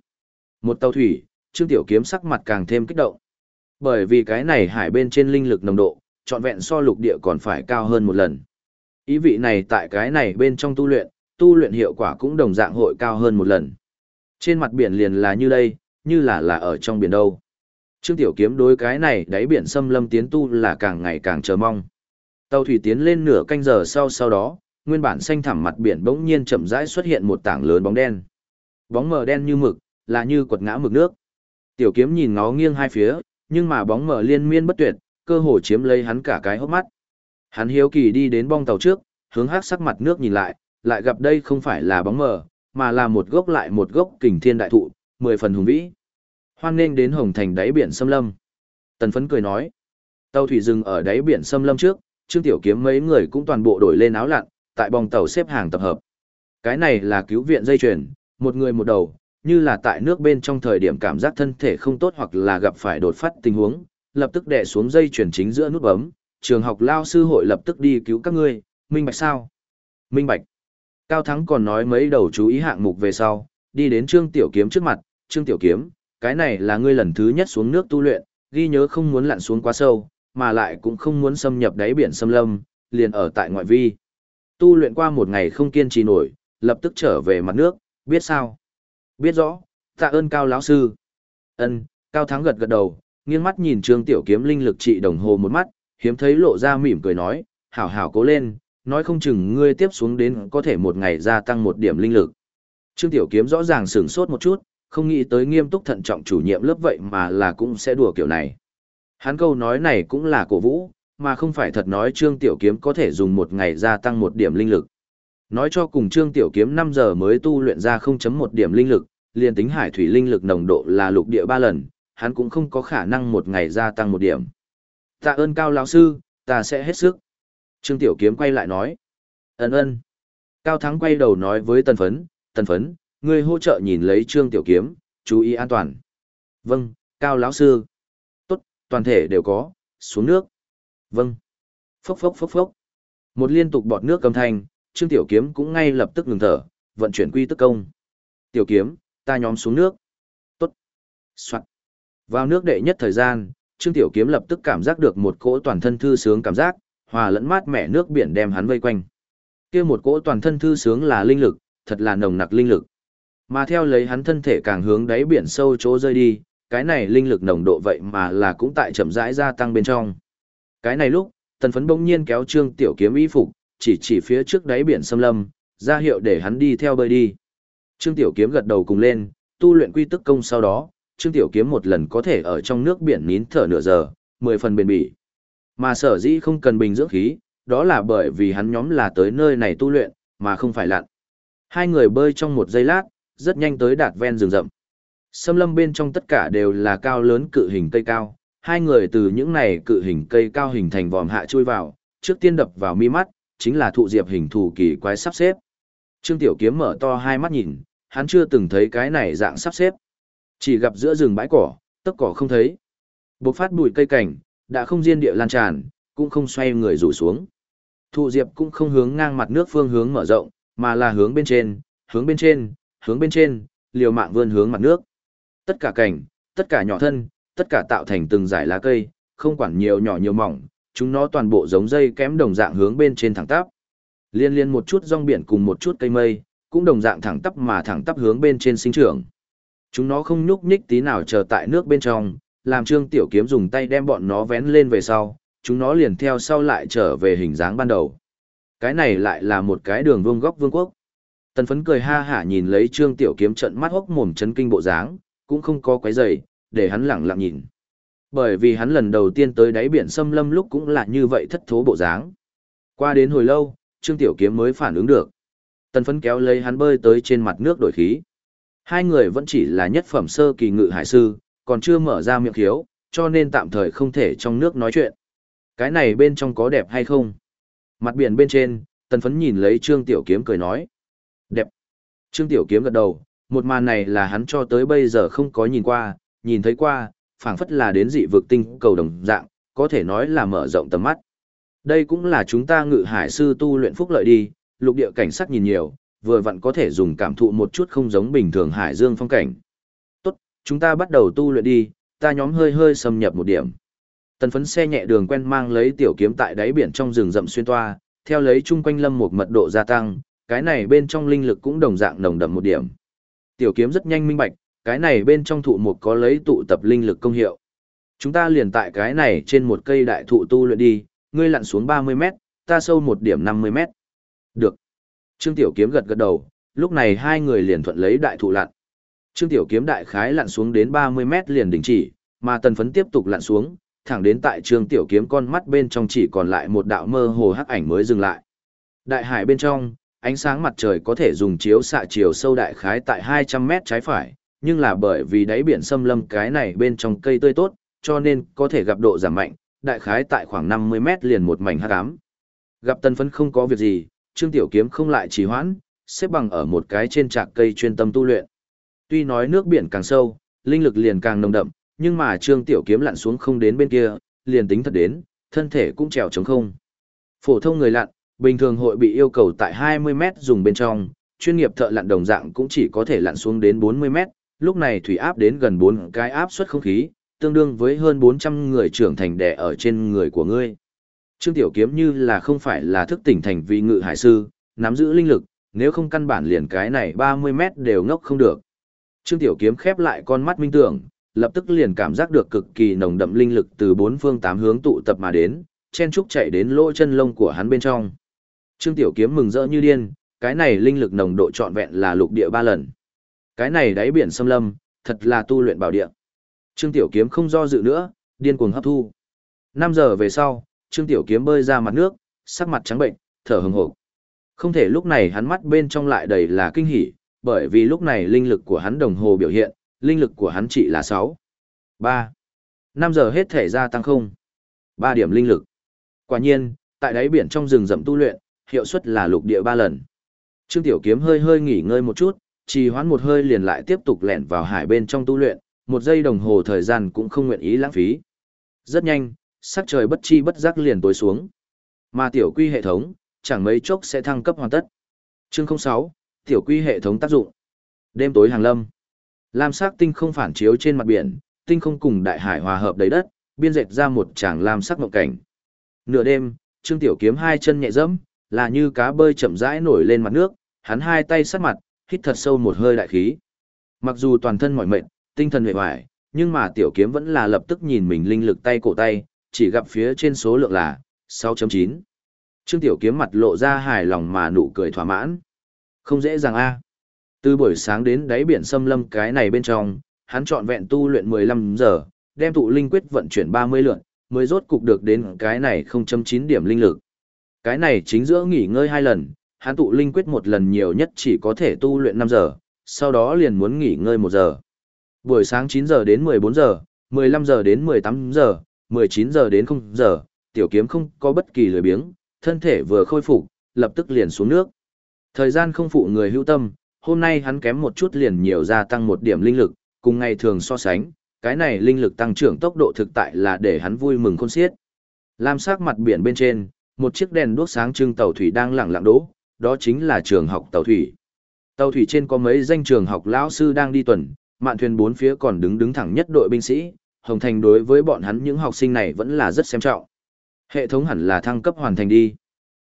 Một tàu thủy, Trương Tiểu Kiếm sắc mặt càng thêm kích động. Bởi vì cái này hải bên trên linh lực nồng độ, trọn vẹn so lục địa còn phải cao hơn một lần. Ý vị này tại cái này bên trong tu luyện, tu luyện hiệu quả cũng đồng dạng hội cao hơn một lần. Trên mặt biển liền là như đây, như là là ở trong biển đâu. Trương Tiểu Kiếm đối cái này đáy biển xâm lâm tiến tu là càng ngày càng chờ mong. Tàu thủy tiến lên nửa canh giờ sau sau đó, nguyên bản xanh thẳm mặt biển bỗng nhiên chậm rãi xuất hiện một tảng lớn bóng đen. Bóng mờ đen như mực, là như quật ngã mực nước. Tiểu kiếm nhìn ngó nghiêng hai phía, nhưng mà bóng mờ liên miên bất tuyệt, cơ hồ chiếm lấy hắn cả cái hốc mắt. Hắn hiếu kỳ đi đến bong tàu trước, hướng hắc sắc mặt nước nhìn lại, lại gặp đây không phải là bóng mờ, mà là một gốc lại một gốc kình thiên đại thụ, mười phần hùng vĩ. Hoan nên đến hồng thành đáy biển xâm lâm. Tần phấn cười nói. Tàu thủy dừng ở đáy biển xâm lâm trước, Trương Tiểu Kiếm mấy người cũng toàn bộ đổi lên áo lặn, tại bong tàu xếp hàng tập hợp. Cái này là cứu viện dây chuyền, một người một đầu, như là tại nước bên trong thời điểm cảm giác thân thể không tốt hoặc là gặp phải đột phát tình huống, lập tức đè xuống dây chuyển chính giữa nút bấm, trường học lao sư hội lập tức đi cứu các ngươi, minh bạch sao? Minh bạch. Cao Thắng còn nói mấy đầu chú ý hạng mục về sau, đi đến Trương Tiểu Kiếm trước mặt, Trương Tiểu Kiếm, cái này là ngươi lần thứ nhất xuống nước tu luyện, ghi nhớ không muốn lặn xuống quá sâu, mà lại cũng không muốn xâm nhập đáy biển xâm lâm, liền ở tại ngoại vi. Tu luyện qua một ngày không kiên trì nổi, lập tức trở về mặt nước, biết sao? Biết rõ, tạ ơn Cao lão sư. Ân, Cao Thắng gật gật đầu, nghiêng mắt nhìn Trương Tiểu Kiếm linh lực trị đồng hồ một mắt, hiếm thấy lộ ra mỉm cười nói, hảo hảo cố lên, nói không chừng ngươi tiếp xuống đến có thể một ngày gia tăng một điểm linh lực. Trương Tiểu Kiếm rõ ràng sửng sốt một chút, không nghĩ tới nghiêm túc thận trọng chủ nhiệm lớp vậy mà là cũng sẽ đùa kiểu này. Hắn câu nói này cũng là cổ vũ, mà không phải thật nói Trương Tiểu Kiếm có thể dùng một ngày gia tăng một điểm linh lực. Nói cho cùng Trương Tiểu Kiếm 5 giờ mới tu luyện ra 0.1 điểm linh lực, liền tính hải thủy linh lực nồng độ là lục địa 3 lần, hắn cũng không có khả năng một ngày gia tăng một điểm. Tạ ơn Cao lão sư, ta sẽ hết sức. Trương Tiểu Kiếm quay lại nói. Ấn ơn. Cao Thắng quay đầu nói với Tần Phấn, Tần Phấn, ngươi hỗ trợ nhìn lấy Trương Tiểu Kiếm, chú ý an toàn. Vâng, Cao lão sư. Tốt, toàn thể đều có, xuống nước. Vâng. Phốc phốc phốc phốc. Một liên tục bọt nước cầm thanh, Trương Tiểu Kiếm cũng ngay lập tức ngừng thở, vận chuyển quy tức công. Tiểu Kiếm, ta nhóm xuống nước. Tốt. Soạn. Vào nước đệ nhất thời gian, Trương Tiểu Kiếm lập tức cảm giác được một cỗ toàn thân thư sướng cảm giác, hòa lẫn mát mẻ nước biển đem hắn vây quanh. Kia một cỗ toàn thân thư sướng là linh lực, thật là nồng nặc linh lực. Mà theo lấy hắn thân thể càng hướng đáy biển sâu chỗ rơi đi, cái này linh lực nồng độ vậy mà là cũng tại chậm rãi gia tăng bên trong. Cái này lúc, tần phấn bỗng nhiên kéo Trương Tiểu Kiếm y phục, chỉ chỉ phía trước đáy biển xâm lâm, ra hiệu để hắn đi theo bơi đi. Trương Tiểu Kiếm gật đầu cùng lên, tu luyện quy tức công sau đó, Trương Tiểu Kiếm một lần có thể ở trong nước biển nín thở nửa giờ, mười phần bền bỉ. Mà sở dĩ không cần bình dưỡng khí, đó là bởi vì hắn nhóm là tới nơi này tu luyện, mà không phải lặn. Hai người bơi trong một giây lát, rất nhanh tới đạt ven rừng rậm. xâm lâm bên trong tất cả đều là cao lớn cự hình cây cao, hai người từ những này cự hình cây cao hình thành vòm hạ chui vào, trước tiên đập vào mi mắt, chính là thụ diệp hình thù kỳ quái sắp xếp. Trương Tiểu Kiếm mở to hai mắt nhìn, hắn chưa từng thấy cái này dạng sắp xếp. Chỉ gặp giữa rừng bãi cỏ, tất cỏ không thấy. Bộc phát bụi cây cảnh, đã không diên địa lan tràn, cũng không xoay người rủ xuống. Thụ diệp cũng không hướng ngang mặt nước phương hướng mở rộng, mà là hướng bên trên, hướng bên trên, hướng bên trên, liều mạng vươn hướng mặt nước. Tất cả cảnh, tất cả nhỏ thân, tất cả tạo thành từng dải lá cây, không quản nhiều nhỏ nhiều mỏng, chúng nó toàn bộ giống dây kém đồng dạng hướng bên trên thẳng tắp. Liên liên một chút rong biển cùng một chút cây mây, cũng đồng dạng thẳng tắp mà thẳng tắp hướng bên trên sinh trưởng. Chúng nó không nhúc nhích tí nào chờ tại nước bên trong, làm Trương Tiểu Kiếm dùng tay đem bọn nó vén lên về sau, chúng nó liền theo sau lại trở về hình dáng ban đầu. Cái này lại là một cái đường vuông góc vương quốc. Tần phấn cười ha hả nhìn lấy Trương Tiểu Kiếm trận mắt hốc mồm chấn kinh bộ dáng, cũng không có quấy giày, để hắn lặng lặng nhìn. Bởi vì hắn lần đầu tiên tới đáy biển xâm lâm lúc cũng là như vậy thất thố bộ dáng. Qua đến hồi lâu, Trương Tiểu Kiếm mới phản ứng được. Tần phấn kéo lấy hắn bơi tới trên mặt nước đổi khí. Hai người vẫn chỉ là nhất phẩm sơ kỳ ngự hải sư, còn chưa mở ra miệng khiếu, cho nên tạm thời không thể trong nước nói chuyện. Cái này bên trong có đẹp hay không? Mặt biển bên trên, tần phấn nhìn lấy Trương Tiểu Kiếm cười nói. Đẹp. Trương Tiểu Kiếm gật đầu, một màn này là hắn cho tới bây giờ không có nhìn qua, nhìn thấy qua, phảng phất là đến dị vực tinh cầu đồng dạng, có thể nói là mở rộng tầm mắt. Đây cũng là chúng ta ngự hải sư tu luyện phúc lợi đi, lục địa cảnh sắc nhìn nhiều, vừa vặn có thể dùng cảm thụ một chút không giống bình thường hải dương phong cảnh. Tốt, chúng ta bắt đầu tu luyện đi, ta nhóm hơi hơi xâm nhập một điểm. Tần phấn xe nhẹ đường quen mang lấy tiểu kiếm tại đáy biển trong rừng rậm xuyên toa, theo lấy chung quanh lâm một mật độ gia tăng, cái này bên trong linh lực cũng đồng dạng nồng đậm một điểm. Tiểu kiếm rất nhanh minh bạch, cái này bên trong thụ một có lấy tụ tập linh lực công hiệu. Chúng ta liền tại cái này trên một cây đại thụ tu luyện đi, ngươi lặn xuống 30 mét, ta sâu một điểm 50 mét. Được. Trương Tiểu Kiếm gật gật đầu, lúc này hai người liền thuận lấy đại thụ lặn. Trương Tiểu Kiếm đại khái lặn xuống đến 30 mét liền đình chỉ, mà tần phấn tiếp tục lặn xuống, thẳng đến tại Trương Tiểu Kiếm con mắt bên trong chỉ còn lại một đạo mơ hồ hắc ảnh mới dừng lại. Đại hải bên trong, ánh sáng mặt trời có thể dùng chiếu xạ chiều sâu đại khái tại 200 mét trái phải, nhưng là bởi vì đáy biển xâm lâm cái này bên trong cây tươi tốt, cho nên có thể gặp độ giảm mạnh, đại khái tại khoảng 50 mét liền một mảnh hắc ám. Gặp Tân Phấn không có việc gì, Trương Tiểu Kiếm không lại trì hoãn, xếp bằng ở một cái trên trạc cây chuyên tâm tu luyện. Tuy nói nước biển càng sâu, linh lực liền càng nồng đậm, nhưng mà Trương Tiểu Kiếm lặn xuống không đến bên kia, liền tính thật đến, thân thể cũng trèo trống không. Phổ thông người lặn, bình thường hội bị yêu cầu tại 20 mét dùng bên trong, chuyên nghiệp thợ lặn đồng dạng cũng chỉ có thể lặn xuống đến 40 mét, lúc này thủy áp đến gần 4 cái áp suất không khí, tương đương với hơn 400 người trưởng thành đè ở trên người của ngươi. Trương Tiểu Kiếm như là không phải là thức tỉnh thành vì ngự hải sư, nắm giữ linh lực, nếu không căn bản liền cái này 30 mét đều ngốc không được. Trương Tiểu Kiếm khép lại con mắt minh tưởng, lập tức liền cảm giác được cực kỳ nồng đậm linh lực từ bốn phương tám hướng tụ tập mà đến, chen trúc chạy đến lỗ chân lông của hắn bên trong. Trương Tiểu Kiếm mừng rỡ như điên, cái này linh lực nồng độ trọn vẹn là lục địa ba lần. Cái này đáy biển xâm lâm, thật là tu luyện bảo địa. Trương Tiểu Kiếm không do dự nữa, điên cuồng hấp thu. 5 giờ về sau, Trương Tiểu Kiếm bơi ra mặt nước, sắc mặt trắng bệnh, thở hừng hực. Không thể lúc này hắn mắt bên trong lại đầy là kinh hỉ, bởi vì lúc này linh lực của hắn đồng hồ biểu hiện, linh lực của hắn chỉ là 6. 3. 5 giờ hết thể gia tăng không. 3 điểm linh lực. Quả nhiên, tại đáy biển trong rừng rậm tu luyện, hiệu suất là lục địa 3 lần. Trương Tiểu Kiếm hơi hơi nghỉ ngơi một chút, trì hoãn một hơi liền lại tiếp tục lẻn vào hải bên trong tu luyện, một giây đồng hồ thời gian cũng không nguyện ý lãng phí. Rất nhanh, sắc trời bất chi bất giác liền tối xuống. Mà tiểu quy hệ thống, chẳng mấy chốc sẽ thăng cấp hoàn tất. Chương 06, tiểu quy hệ thống tác dụng. Đêm tối hàng lâm. Lam sắc tinh không phản chiếu trên mặt biển, tinh không cùng đại hải hòa hợp đầy đất, biên dệt ra một tràng lam sắc mộng cảnh. Nửa đêm, Trương Tiểu Kiếm hai chân nhẹ dẫm, là như cá bơi chậm rãi nổi lên mặt nước, hắn hai tay sát mặt, hít thật sâu một hơi đại khí. Mặc dù toàn thân mỏi mệt, tinh thần mệt mỏi, nhưng mà Tiểu Kiếm vẫn là lập tức nhìn mình linh lực tay cổ tay, chỉ gặp phía trên số lượng là 6.9. Trương Tiểu Kiếm mặt lộ ra hài lòng mà nụ cười thỏa mãn. Không dễ dàng a. Từ buổi sáng đến đáy biển xâm lâm cái này bên trong, hắn chọn vẹn tu luyện 15 giờ, đem tụ linh quyết vận chuyển 30 lượt, mới rốt cục được đến cái này 0.9 điểm linh lực. Cái này chính giữa nghỉ ngơi hai lần, hắn tụ linh quyết một lần nhiều nhất chỉ có thể tu luyện 5 giờ, sau đó liền muốn nghỉ ngơi 1 giờ. Buổi sáng 9 giờ đến 14 giờ, 15 giờ đến 18 giờ, 19 giờ đến 0 giờ, tiểu kiếm không có bất kỳ lười biếng, thân thể vừa khôi phục, lập tức liền xuống nước. Thời gian không phụ người hữu tâm, hôm nay hắn kém một chút liền nhiều gia tăng một điểm linh lực, cùng ngày thường so sánh, cái này linh lực tăng trưởng tốc độ thực tại là để hắn vui mừng khôn xiết. Lam sắc mặt biển bên trên, một chiếc đèn đuốc sáng trưng tàu thủy đang lẳng lặng đỗ, đó chính là trường học tàu thủy. Tàu thủy trên có mấy danh trường học lão sư đang đi tuần, mạn thuyền bốn phía còn đứng đứng thẳng nhất đội binh sĩ, Hồng Thành đối với bọn hắn những học sinh này vẫn là rất xem trọng. Hệ thống hẳn là thăng cấp hoàn thành đi.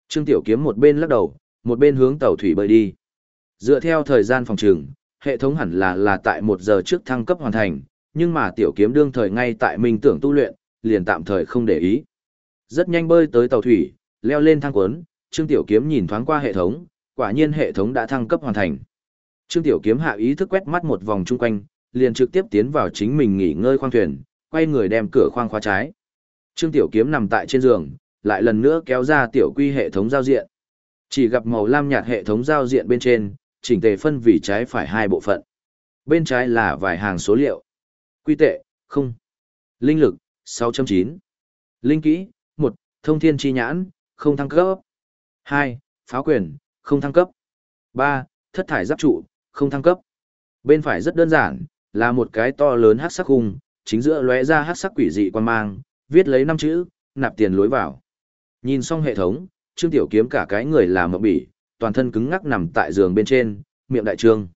Trương Tiểu Kiếm một bên lắc đầu, một bên hướng tàu thủy bơi đi. Dựa theo thời gian phòng trường, hệ thống hẳn là là tại một giờ trước thăng cấp hoàn thành, nhưng mà Tiểu Kiếm đương thời ngay tại mình tưởng tu luyện, liền tạm thời không để ý. Rất nhanh bơi tới tàu thủy, leo lên thang cuốn, Trương Tiểu Kiếm nhìn thoáng qua hệ thống, quả nhiên hệ thống đã thăng cấp hoàn thành. Trương Tiểu Kiếm hạ ý thức quét mắt một vòng chung quanh, liền trực tiếp tiến vào chính mình nghỉ ngơi khoang thuyền, quay người đem cửa khoang khóa trái. Trương Tiểu Kiếm nằm tại trên giường, lại lần nữa kéo ra tiểu quy hệ thống giao diện. Chỉ gặp màu lam nhạt hệ thống giao diện bên trên, chỉnh tề phân vì trái phải hai bộ phận. Bên trái là vài hàng số liệu. Quy tệ, không. Linh lực, 6.9. Linh kỹ, 1. Thông thiên chi nhãn, không thăng cấp. 2. Pháo quyền, không thăng cấp. 3. Thất thải giáp trụ, không thăng cấp. Bên phải rất đơn giản, là một cái to lớn hắc sắc hung, chính giữa lóe ra hắc sắc quỷ dị quan mang, viết lấy năm chữ, nạp tiền lối vào. Nhìn xong hệ thống, Trương Tiểu Kiếm cả cái người làm mộng bỉ, toàn thân cứng ngắc nằm tại giường bên trên, miệng đại trương.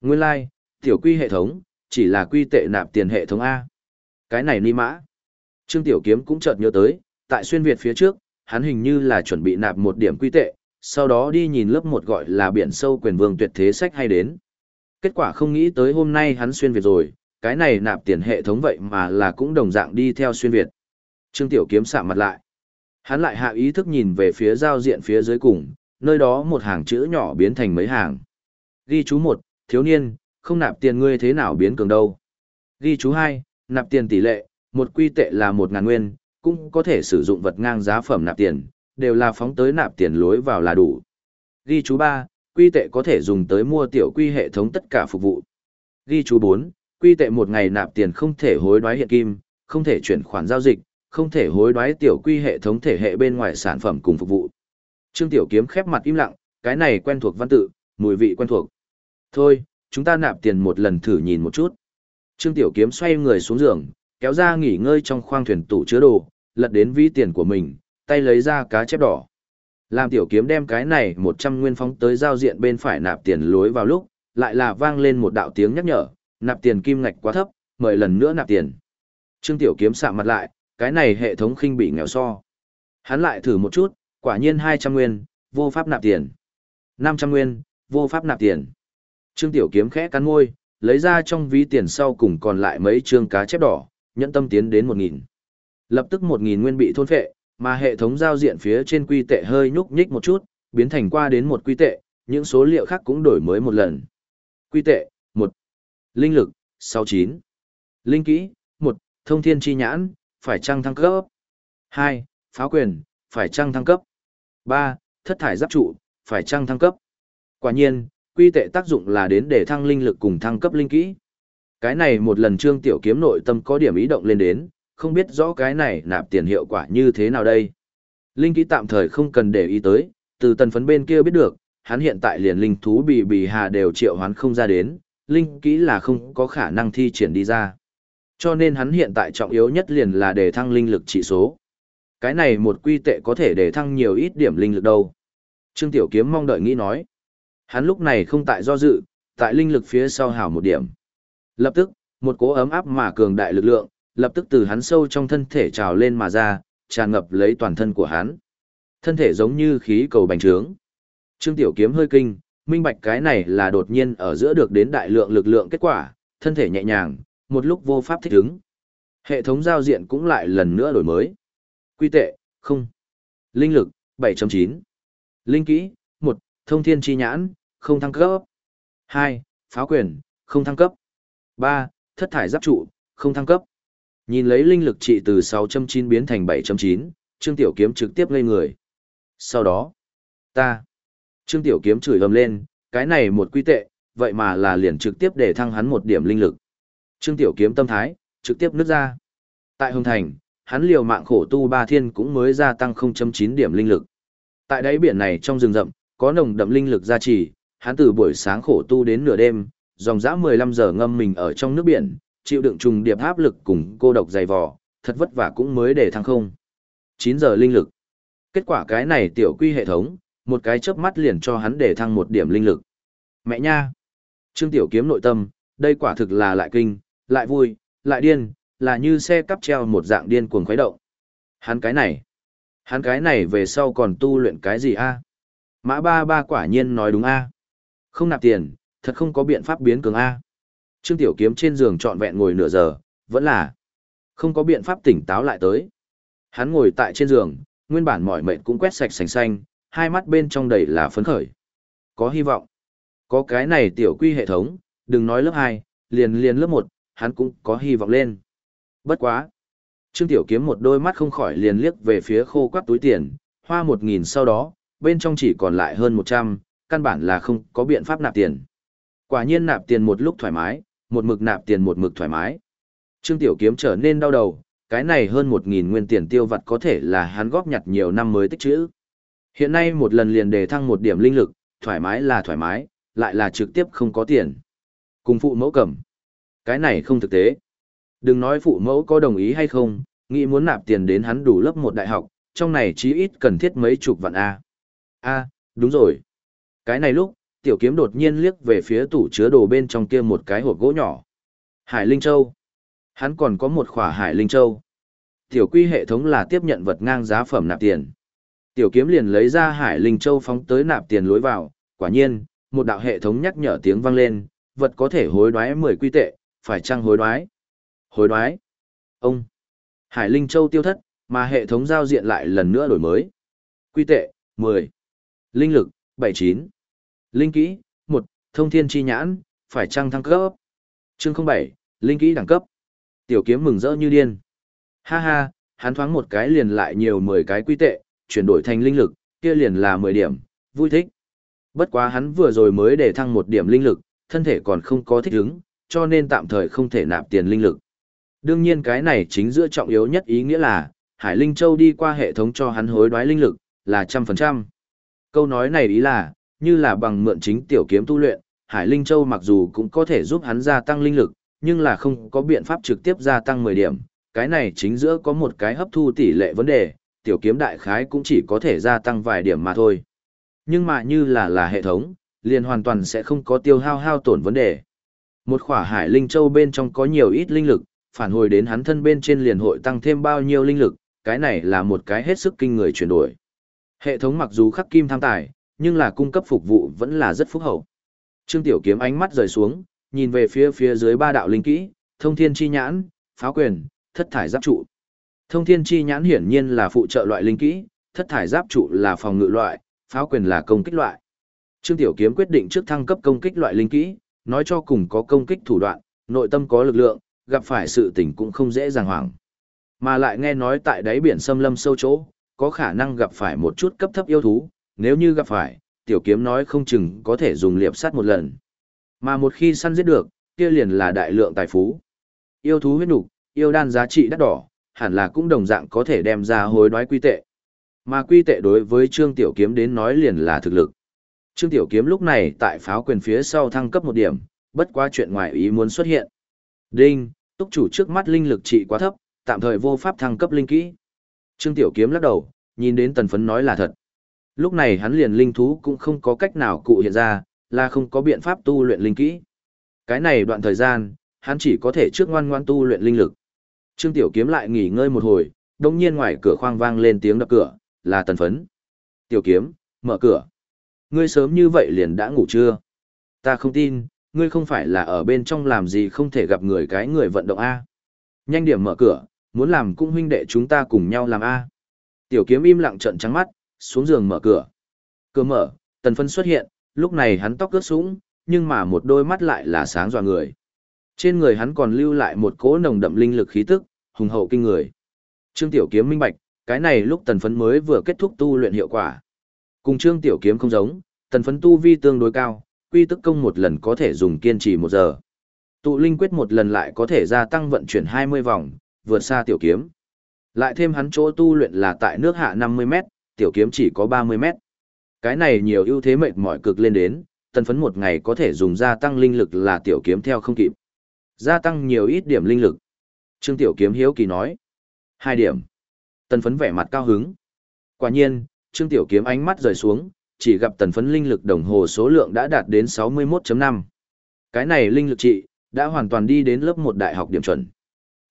Nguyên lai, like, tiểu quy hệ thống, chỉ là quy tệ nạp tiền hệ thống A. Cái này ni mã. Trương Tiểu Kiếm cũng chợt nhớ tới, tại xuyên Việt phía trước, hắn hình như là chuẩn bị nạp một điểm quy tệ, sau đó đi nhìn lớp một gọi là biển sâu quyền vương tuyệt thế sách hay đến. Kết quả không nghĩ tới hôm nay hắn xuyên Việt rồi, cái này nạp tiền hệ thống vậy mà là cũng đồng dạng đi theo xuyên Việt. Trương Tiểu Kiếm sạm mặt lại. Hắn lại hạ ý thức nhìn về phía giao diện phía dưới cùng, nơi đó một hàng chữ nhỏ biến thành mấy hàng. Ghi chú một, thiếu niên, không nạp tiền ngươi thế nào biến cường đâu. Ghi chú hai, nạp tiền tỷ lệ, một quy tệ là một ngàn nguyên, cũng có thể sử dụng vật ngang giá phẩm nạp tiền, đều là phóng tới nạp tiền lối vào là đủ. Ghi chú ba, quy tệ có thể dùng tới mua tiểu quy hệ thống tất cả phục vụ. Ghi chú bốn, quy tệ một ngày nạp tiền không thể hối đoái hiện kim, không thể chuyển khoản giao dịch, không thể hối đoái tiểu quy hệ thống thể hệ bên ngoài sản phẩm cùng phục vụ. Trương Tiểu Kiếm khép mặt im lặng, cái này quen thuộc văn tự, mùi vị quen thuộc. Thôi, chúng ta nạp tiền một lần thử nhìn một chút. Trương Tiểu Kiếm xoay người xuống giường, kéo ra nghỉ ngơi trong khoang thuyền tủ chứa đồ, lật đến ví tiền của mình, tay lấy ra cá chép đỏ. Làm Tiểu Kiếm đem cái này 100 nguyên phóng tới giao diện bên phải nạp tiền lối vào lúc, lại là vang lên một đạo tiếng nhắc nhở, nạp tiền kim ngạch quá thấp, mời lần nữa nạp tiền. Trương Tiểu Kiếm sạm mặt lại, cái này hệ thống khinh bị nghèo so. Hắn lại thử một chút, quả nhiên 200 nguyên, vô pháp nạp tiền. 500 nguyên, vô pháp nạp tiền. Trương Tiểu Kiếm khẽ cắn môi, lấy ra trong ví tiền sau cùng còn lại mấy trương cá chép đỏ, nhẫn tâm tiến đến 1.000. Lập tức 1.000 nguyên bị thôn phệ, mà hệ thống giao diện phía trên quy tệ hơi nhúc nhích một chút, biến thành qua đến một quy tệ, những số liệu khác cũng đổi mới một lần. Quy tệ, 1. Linh lực, 69. Linh kỹ, 1. Thông thiên chi nhãn, phải trăng thăng cấp. 2. Pháo quyền, phải trăng thăng cấp. 3. Thất thải giáp trụ, phải trăng thăng cấp. Quả nhiên, quy tệ tác dụng là đến để thăng linh lực cùng thăng cấp linh kỹ. Cái này một lần Trương Tiểu Kiếm nội tâm có điểm ý động lên đến, không biết rõ cái này nạp tiền hiệu quả như thế nào đây. Linh kỹ tạm thời không cần để ý tới, từ tần phấn bên kia biết được, hắn hiện tại liền linh thú bì bì hà đều triệu hoán không ra đến, linh kỹ là không có khả năng thi triển đi ra. Cho nên hắn hiện tại trọng yếu nhất liền là để thăng linh lực trị số. Cái này một quy tệ có thể để thăng nhiều ít điểm linh lực đâu. Trương Tiểu Kiếm mong đợi nghĩ nói. Hắn lúc này không tại do dự, tại linh lực phía sau hảo một điểm. Lập tức, một cỗ ấm áp mà cường đại lực lượng, lập tức từ hắn sâu trong thân thể trào lên mà ra, tràn ngập lấy toàn thân của hắn. Thân thể giống như khí cầu bành trướng. Trương Tiểu Kiếm hơi kinh, minh bạch cái này là đột nhiên ở giữa được đến đại lượng lực lượng kết quả, thân thể nhẹ nhàng, một lúc vô pháp thích ứng. Hệ thống giao diện cũng lại lần nữa đổi mới. Quy tệ, không. Linh lực, 7.9. Linh kỹ, 1. Thông thiên chi nhãn, không thăng cấp. 2. Pháo quyền, không thăng cấp. 3. Thất thải giáp trụ, không thăng cấp. Nhìn lấy linh lực trị từ 6.9 biến thành 7.9, Trương Tiểu Kiếm trực tiếp ngây người. Sau đó, ta. Trương Tiểu Kiếm chửi ầm lên, cái này một quy tệ, vậy mà là liền trực tiếp để thăng hắn một điểm linh lực. Trương Tiểu Kiếm tâm thái, trực tiếp nứt ra. Tại Hồng Thành, hắn liều mạng khổ tu ba thiên cũng mới gia tăng 0.9 điểm linh lực. Tại đáy biển này trong rừng rậm, có nồng đậm linh lực gia trì, hắn từ buổi sáng khổ tu đến nửa đêm, dòng dã 15 giờ ngâm mình ở trong nước biển, chịu đựng trùng điệp áp lực cùng cô độc dày vò, thật vất vả cũng mới để thăng không. 9 giờ linh lực. Kết quả cái này tiểu quy hệ thống, một cái chớp mắt liền cho hắn để thăng một điểm linh lực. Mẹ nha! Trương Tiểu Kiếm nội tâm, đây quả thực là lại kinh, lại vui, lại điên, là như xe cắp treo một dạng điên cuồng khuấy động. Hắn cái này, hắn cái này về sau còn tu luyện cái gì a? Mã ba ba quả nhiên nói đúng a. Không nạp tiền, thật không có biện pháp biến cường a. Trương Tiểu Kiếm trên giường trọn vẹn ngồi nửa giờ, vẫn là không có biện pháp tỉnh táo lại tới. Hắn ngồi tại trên giường, nguyên bản mỏi mệt cũng quét sạch sành xanh, hai mắt bên trong đầy là phấn khởi. Có hy vọng. Có cái này tiểu quy hệ thống, đừng nói lớp 2, liền liền lớp 1, hắn cũng có hy vọng lên. Bất quá. Trương Tiểu Kiếm một đôi mắt không khỏi liền liếc về phía khô quắt túi tiền, hoa 1.000 sau đó, bên trong chỉ còn lại hơn 100, căn bản là không có biện pháp nạp tiền. Quả nhiên nạp tiền một lúc thoải mái, một mực nạp tiền một mực thoải mái. Trương Tiểu Kiếm trở nên đau đầu, cái này hơn 1.000 nguyên tiền tiêu vặt có thể là hắn góp nhặt nhiều năm mới tích trữ. Hiện nay một lần liền đề thăng một điểm linh lực, thoải mái là thoải mái, lại là trực tiếp không có tiền. Cùng phụ mẫu cầm. Cái này không thực tế. Đừng nói phụ mẫu có đồng ý hay không, nghĩ muốn nạp tiền đến hắn đủ lớp một đại học, trong này chí ít cần thiết mấy chục vạn A. A, đúng rồi. Cái này lúc, tiểu kiếm đột nhiên liếc về phía tủ chứa đồ bên trong kia một cái hộp gỗ nhỏ. Hải Linh Châu. Hắn còn có một khỏa Hải Linh Châu. Tiểu quy hệ thống là tiếp nhận vật ngang giá phẩm nạp tiền. Tiểu kiếm liền lấy ra Hải Linh Châu phóng tới nạp tiền lối vào, quả nhiên, một đạo hệ thống nhắc nhở tiếng vang lên, vật có thể hối đoái 10 quy tệ, phải chăng hối đoái? Hối đoái. Ông. Hải Linh Châu tiêu thất, mà hệ thống giao diện lại lần nữa đổi mới. Quy tệ, 10. Linh lực, 79. Linh kỹ, 1. Thông thiên chi nhãn, phải trăng thăng cấp? Chương 07, Linh kỹ đẳng cấp. Tiểu kiếm mừng rỡ như điên. Ha ha, hắn thoáng một cái liền lại nhiều 10 cái quy tệ, chuyển đổi thành linh lực, kia liền là 10 điểm, vui thích. Bất quá hắn vừa rồi mới để thăng một điểm linh lực, thân thể còn không có thích ứng, cho nên tạm thời không thể nạp tiền linh lực. Đương nhiên cái này chính giữa trọng yếu nhất ý nghĩa là, Hải Linh Châu đi qua hệ thống cho hắn hối đoái linh lực, là trăm phần trăm. Câu nói này ý là, như là bằng mượn chính tiểu kiếm tu luyện, Hải Linh Châu mặc dù cũng có thể giúp hắn gia tăng linh lực, nhưng là không có biện pháp trực tiếp gia tăng 10 điểm. Cái này chính giữa có một cái hấp thu tỷ lệ vấn đề, tiểu kiếm đại khái cũng chỉ có thể gia tăng vài điểm mà thôi. Nhưng mà như là là hệ thống, liền hoàn toàn sẽ không có tiêu hao hao tổn vấn đề. Một khỏa hải linh châu bên trong có nhiều ít linh lực, phản hồi đến hắn thân bên trên liền hội tăng thêm bao nhiêu linh lực, cái này là một cái hết sức kinh người chuyển đổi. Hệ thống mặc dù khắc kim tham tài, nhưng là cung cấp phục vụ vẫn là rất phúc hậu. Trương Tiểu Kiếm ánh mắt rời xuống, nhìn về phía phía dưới ba đạo linh kỹ, thông thiên chi nhãn, pháo quyền, thất thải giáp trụ. Thông thiên chi nhãn hiển nhiên là phụ trợ loại linh kỹ, thất thải giáp trụ là phòng ngự loại, pháo quyền là công kích loại. Trương Tiểu Kiếm quyết định trước thăng cấp công kích loại linh kỹ, nói cho cùng có công kích thủ đoạn, nội tâm có lực lượng, gặp phải sự tình cũng không dễ dàng hoảng. Mà lại nghe nói tại đáy biển xâm lâm sâu chỗ, có khả năng gặp phải một chút cấp thấp yêu thú, nếu như gặp phải, tiểu kiếm nói không chừng có thể dùng liệp sắt một lần. Mà một khi săn giết được, kia liền là đại lượng tài phú. Yêu thú huyết nục, yêu đan giá trị đắt đỏ, hẳn là cũng đồng dạng có thể đem ra hối đoái quy tệ. Mà quy tệ đối với Trương Tiểu Kiếm đến nói liền là thực lực. Trương Tiểu Kiếm lúc này tại pháo quyền phía sau thăng cấp một điểm, bất quá chuyện ngoài ý muốn xuất hiện. Đinh, túc chủ trước mắt linh lực trị quá thấp, tạm thời vô pháp thăng cấp linh kỹ. Trương Tiểu Kiếm lắc đầu, nhìn đến tần phấn nói là thật. Lúc này hắn liền linh thú cũng không có cách nào cụ hiện ra, là không có biện pháp tu luyện linh kỹ. Cái này đoạn thời gian, hắn chỉ có thể trước ngoan ngoan tu luyện linh lực. Trương Tiểu Kiếm lại nghỉ ngơi một hồi, đồng nhiên ngoài cửa khoang vang lên tiếng đập cửa, là tần phấn. Tiểu Kiếm, mở cửa. Ngươi sớm như vậy liền đã ngủ chưa? Ta không tin, ngươi không phải là ở bên trong làm gì không thể gặp người cái người vận động A. Nhanh điểm mở cửa, muốn làm cũng huynh đệ chúng ta cùng nhau làm A. Tiểu kiếm im lặng trận trắng mắt, xuống giường mở cửa. Cửa mở, tần phân xuất hiện, lúc này hắn tóc ướt sũng, nhưng mà một đôi mắt lại là sáng dọa người. Trên người hắn còn lưu lại một cỗ nồng đậm linh lực khí tức, hùng hậu kinh người. Trương Tiểu Kiếm minh bạch, cái này lúc tần phấn mới vừa kết thúc tu luyện hiệu quả. Cùng Trương Tiểu Kiếm không giống, tần phấn tu vi tương đối cao, quy tức công một lần có thể dùng kiên trì một giờ. Tụ linh quyết một lần lại có thể gia tăng vận chuyển 20 vòng, vượt xa tiểu kiếm. Lại thêm hắn chỗ tu luyện là tại nước hạ 50 mét, tiểu kiếm chỉ có 30 mét. Cái này nhiều ưu thế mệt mỏi cực lên đến, tần phấn một ngày có thể dùng gia tăng linh lực là tiểu kiếm theo không kịp. Gia tăng nhiều ít điểm linh lực. Trương tiểu kiếm hiếu kỳ nói. Hai điểm. Tần phấn vẻ mặt cao hứng. Quả nhiên, Trương tiểu kiếm ánh mắt rời xuống, chỉ gặp tần phấn linh lực đồng hồ số lượng đã đạt đến 61.5. Cái này linh lực trị, đã hoàn toàn đi đến lớp 1 đại học điểm chuẩn.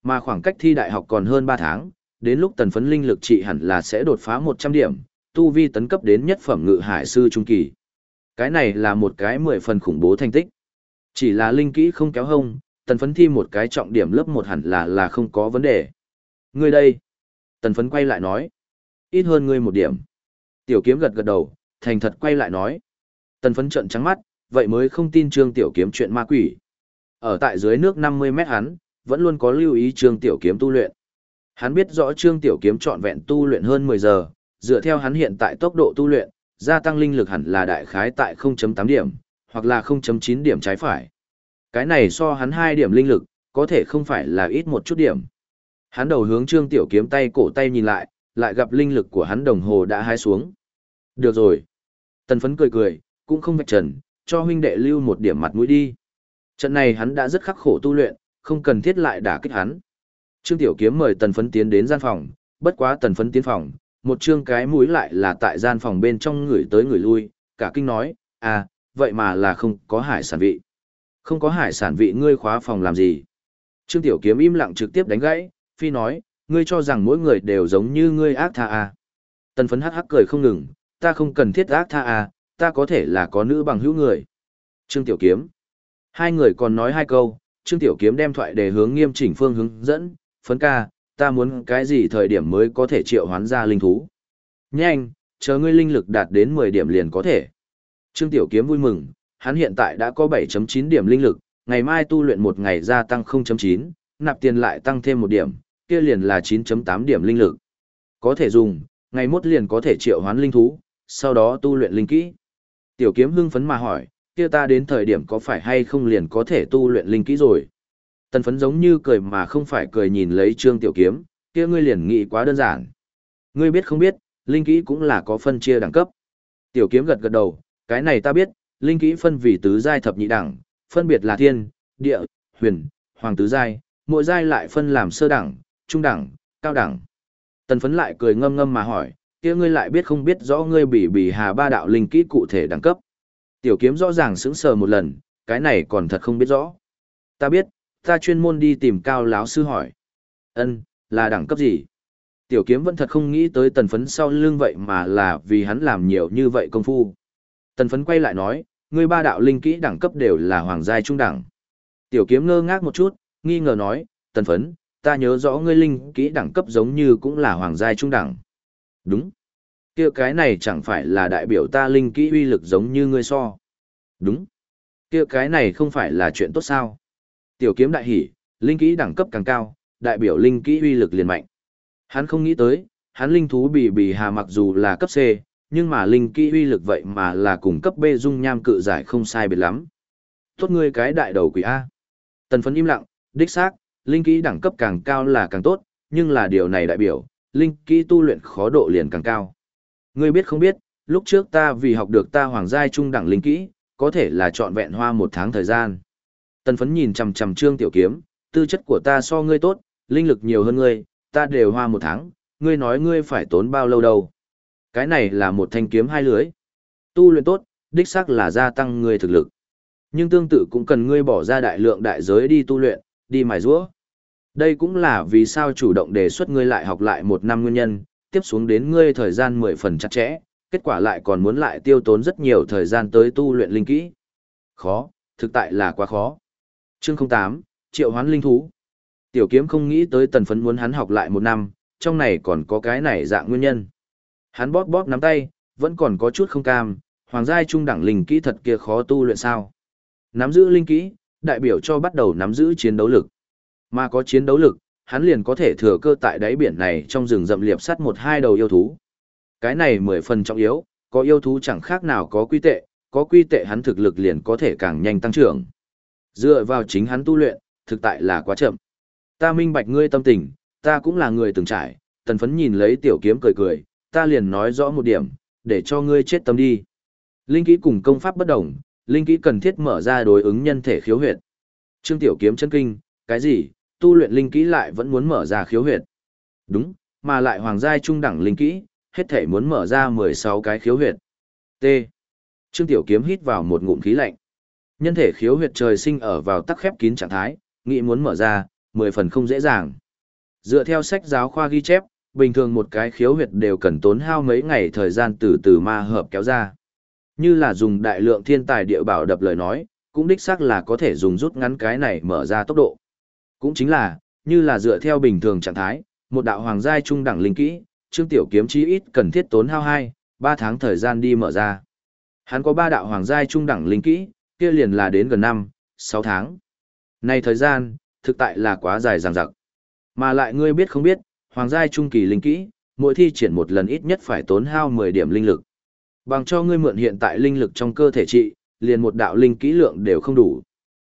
Mà khoảng cách thi đại học còn hơn 3 tháng, đến lúc tần phấn linh lực trị hẳn là sẽ đột phá 100 điểm, tu vi tấn cấp đến nhất phẩm ngự hải sư trung kỳ. Cái này là một cái 10 phần khủng bố thành tích. Chỉ là linh kỹ không kéo hông, tần phấn thi một cái trọng điểm lớp 1 hẳn là là không có vấn đề. Ngươi đây. Tần phấn quay lại nói. Ít hơn ngươi một điểm. Tiểu kiếm gật gật đầu, thành thật quay lại nói. Tần phấn trận trắng mắt, vậy mới không tin Trương Tiểu Kiếm chuyện ma quỷ. Ở tại dưới nước 50 mét hắn, vẫn luôn có lưu ý Trương Tiểu Kiếm tu luyện. Hắn biết rõ Trương Tiểu Kiếm trọn vẹn tu luyện hơn 10 giờ, dựa theo hắn hiện tại tốc độ tu luyện, gia tăng linh lực hẳn là đại khái tại 0.8 điểm, hoặc là 0.9 điểm trái phải. Cái này so hắn 2 điểm linh lực, có thể không phải là ít một chút điểm. Hắn đầu hướng Trương Tiểu Kiếm tay cổ tay nhìn lại, lại gặp linh lực của hắn đồng hồ đã hái xuống. Được rồi. Tần phấn cười cười, cũng không vạch trần, cho huynh đệ lưu một điểm mặt mũi đi. Trận này hắn đã rất khắc khổ tu luyện, không cần thiết lại đả kích hắn. Trương Tiểu Kiếm mời tần phấn tiến đến gian phòng, bất quá tần phấn tiến phòng, một trương cái mũi lại là tại gian phòng bên trong người tới người lui, cả kinh nói, à, vậy mà là không có hải sản vị. Không có hải sản vị ngươi khóa phòng làm gì. Trương Tiểu Kiếm im lặng trực tiếp đánh gãy, phi nói, ngươi cho rằng mỗi người đều giống như ngươi ác tha à. Tần phấn hắc hắc cười không ngừng, ta không cần thiết ác tha à, ta có thể là có nữ bằng hữu người. Trương Tiểu Kiếm. Hai người còn nói hai câu, Trương Tiểu Kiếm đem thoại đề hướng nghiêm chỉnh phương hướng dẫn, phấn ca, ta muốn cái gì thời điểm mới có thể triệu hoán ra linh thú. Nhanh, chờ ngươi linh lực đạt đến 10 điểm liền có thể. Trương Tiểu Kiếm vui mừng, hắn hiện tại đã có 7.9 điểm linh lực, ngày mai tu luyện một ngày gia tăng 0.9, nạp tiền lại tăng thêm một điểm, kia liền là 9.8 điểm linh lực. Có thể dùng, ngày mốt liền có thể triệu hoán linh thú, sau đó tu luyện linh kỹ. Tiểu kiếm hưng phấn mà hỏi, kia ta đến thời điểm có phải hay không liền có thể tu luyện linh kỹ rồi. Tần phấn giống như cười mà không phải cười nhìn lấy trương tiểu kiếm, kia ngươi liền nghĩ quá đơn giản. Ngươi biết không biết, linh kỹ cũng là có phân chia đẳng cấp. Tiểu kiếm gật gật đầu, cái này ta biết, linh kỹ phân vì tứ giai thập nhị đẳng, phân biệt là thiên, địa, huyền, hoàng tứ giai, mỗi giai lại phân làm sơ đẳng, trung đẳng, cao đẳng. Tần phấn lại cười ngâm ngâm mà hỏi, kia ngươi lại biết không biết rõ ngươi bị bị hà ba đạo linh kỹ cụ thể đẳng cấp. Tiểu kiếm rõ ràng sững sờ một lần, cái này còn thật không biết rõ. Ta biết, ta chuyên môn đi tìm cao láo sư hỏi. ân là đẳng cấp gì? Tiểu kiếm vẫn thật không nghĩ tới tần phấn sau lưng vậy mà là vì hắn làm nhiều như vậy công phu. Tần phấn quay lại nói, ngươi ba đạo linh kỹ đẳng cấp đều là hoàng giai trung đẳng. Tiểu kiếm ngơ ngác một chút, nghi ngờ nói, tần phấn, ta nhớ rõ ngươi linh kỹ đẳng cấp giống như cũng là hoàng giai trung đẳng. Đúng. kia cái này chẳng phải là đại biểu ta linh kỹ uy lực giống như ngươi so. Đúng. kia cái này không phải là chuyện tốt sao. Tiểu kiếm đại hỉ, linh kỹ đẳng cấp càng cao, đại biểu linh kỹ uy lực liền mạnh. Hắn không nghĩ tới, hắn linh thú bì bì hà mặc dù là cấp C, nhưng mà linh kỹ uy lực vậy mà là cùng cấp B dung nham cự giải không sai biệt lắm. Tốt ngươi cái đại đầu quỷ A. Tần phấn im lặng, đích xác, linh kỹ đẳng cấp càng cao là càng tốt, nhưng là điều này đại biểu, linh kỹ tu luyện khó độ liền càng cao. Ngươi biết không biết, lúc trước ta vì học được ta hoàng giai trung đẳng linh kỹ, có thể là trọn vẹn hoa một tháng thời gian. Tần phấn nhìn chằm chằm trương tiểu kiếm, tư chất của ta so ngươi tốt, linh lực nhiều hơn ngươi, ta đều hoa một tháng, ngươi nói ngươi phải tốn bao lâu đâu. Cái này là một thanh kiếm hai lưới. Tu luyện tốt, đích xác là gia tăng ngươi thực lực. Nhưng tương tự cũng cần ngươi bỏ ra đại lượng đại giới đi tu luyện, đi mài rũa. Đây cũng là vì sao chủ động đề xuất ngươi lại học lại một năm nguyên nhân, tiếp xuống đến ngươi thời gian mười phần chặt chẽ, kết quả lại còn muốn lại tiêu tốn rất nhiều thời gian tới tu luyện linh kỹ. Khó, thực tại là quá khó. Chương 08, Triệu Hoán Linh Thú Tiểu kiếm không nghĩ tới tần phấn muốn hắn học lại một năm, trong này còn có cái này dạng nguyên nhân. Hắn bóp bóp nắm tay, vẫn còn có chút không cam, hoàng giai trung đẳng linh kỹ thật kia khó tu luyện sao. Nắm giữ linh kỹ, đại biểu cho bắt đầu nắm giữ chiến đấu lực. Mà có chiến đấu lực, hắn liền có thể thừa cơ tại đáy biển này trong rừng rậm liệp sắt một hai đầu yêu thú. Cái này mười phần trọng yếu, có yêu thú chẳng khác nào có quy tệ, có quy tệ hắn thực lực liền có thể càng nhanh tăng trưởng. Dựa vào chính hắn tu luyện, thực tại là quá chậm. Ta minh bạch ngươi tâm tình, ta cũng là người từng trải, tần phấn nhìn lấy tiểu kiếm cười cười, ta liền nói rõ một điểm, để cho ngươi chết tâm đi. Linh kỹ cùng công pháp bất đồng, linh kỹ cần thiết mở ra đối ứng nhân thể khiếu huyệt. Trương tiểu kiếm chân kinh, cái gì, tu luyện linh kỹ lại vẫn muốn mở ra khiếu huyệt. Đúng, mà lại hoàng giai trung đẳng linh kỹ, hết thể muốn mở ra 16 cái khiếu huyệt. T. Trương tiểu kiếm hít vào một ngụm khí lạnh. Nhân thể khiếu huyệt trời sinh ở vào tắc khép kín trạng thái, nghĩ muốn mở ra, mười phần không dễ dàng. Dựa theo sách giáo khoa ghi chép, bình thường một cái khiếu huyệt đều cần tốn hao mấy ngày thời gian từ từ ma hợp kéo ra. Như là dùng đại lượng thiên tài địa bảo đập lời nói, cũng đích xác là có thể dùng rút ngắn cái này mở ra tốc độ. Cũng chính là, như là dựa theo bình thường trạng thái, một đạo hoàng giai trung đẳng linh kỹ, Trương Tiểu Kiếm chí ít cần thiết tốn hao 2, 3 tháng thời gian đi mở ra. Hắn có 3 đạo hoàng giai trung đẳng linh kỹ, kia liền là đến gần 5, 6 tháng. Này thời gian, thực tại là quá dài dằng dặc. Mà lại ngươi biết không biết, hoàng giai trung kỳ linh kỹ, mỗi thi triển một lần ít nhất phải tốn hao 10 điểm linh lực. Bằng cho ngươi mượn hiện tại linh lực trong cơ thể trị, liền một đạo linh kỹ lượng đều không đủ.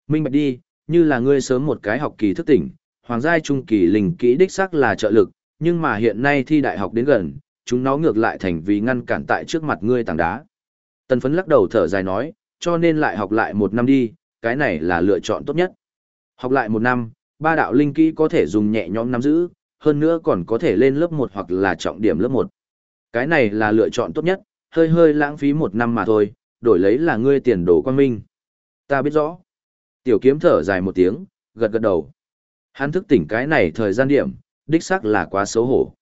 Minh bạch đi, như là ngươi sớm một cái học kỳ thức tỉnh, hoàng giai trung kỳ linh kỹ đích xác là trợ lực, nhưng mà hiện nay thi đại học đến gần, chúng nó ngược lại thành vì ngăn cản tại trước mặt ngươi tảng đá. Tần phấn lắc đầu thở dài nói, cho nên lại học lại một năm đi, cái này là lựa chọn tốt nhất. Học lại một năm, ba đạo linh kỹ có thể dùng nhẹ nhõm nắm giữ, hơn nữa còn có thể lên lớp 1 hoặc là trọng điểm lớp 1. Cái này là lựa chọn tốt nhất, hơi hơi lãng phí một năm mà thôi, đổi lấy là ngươi tiền đồ quan minh. Ta biết rõ. Tiểu kiếm thở dài một tiếng, gật gật đầu. Hắn thức tỉnh cái này thời gian điểm, đích xác là quá xấu hổ.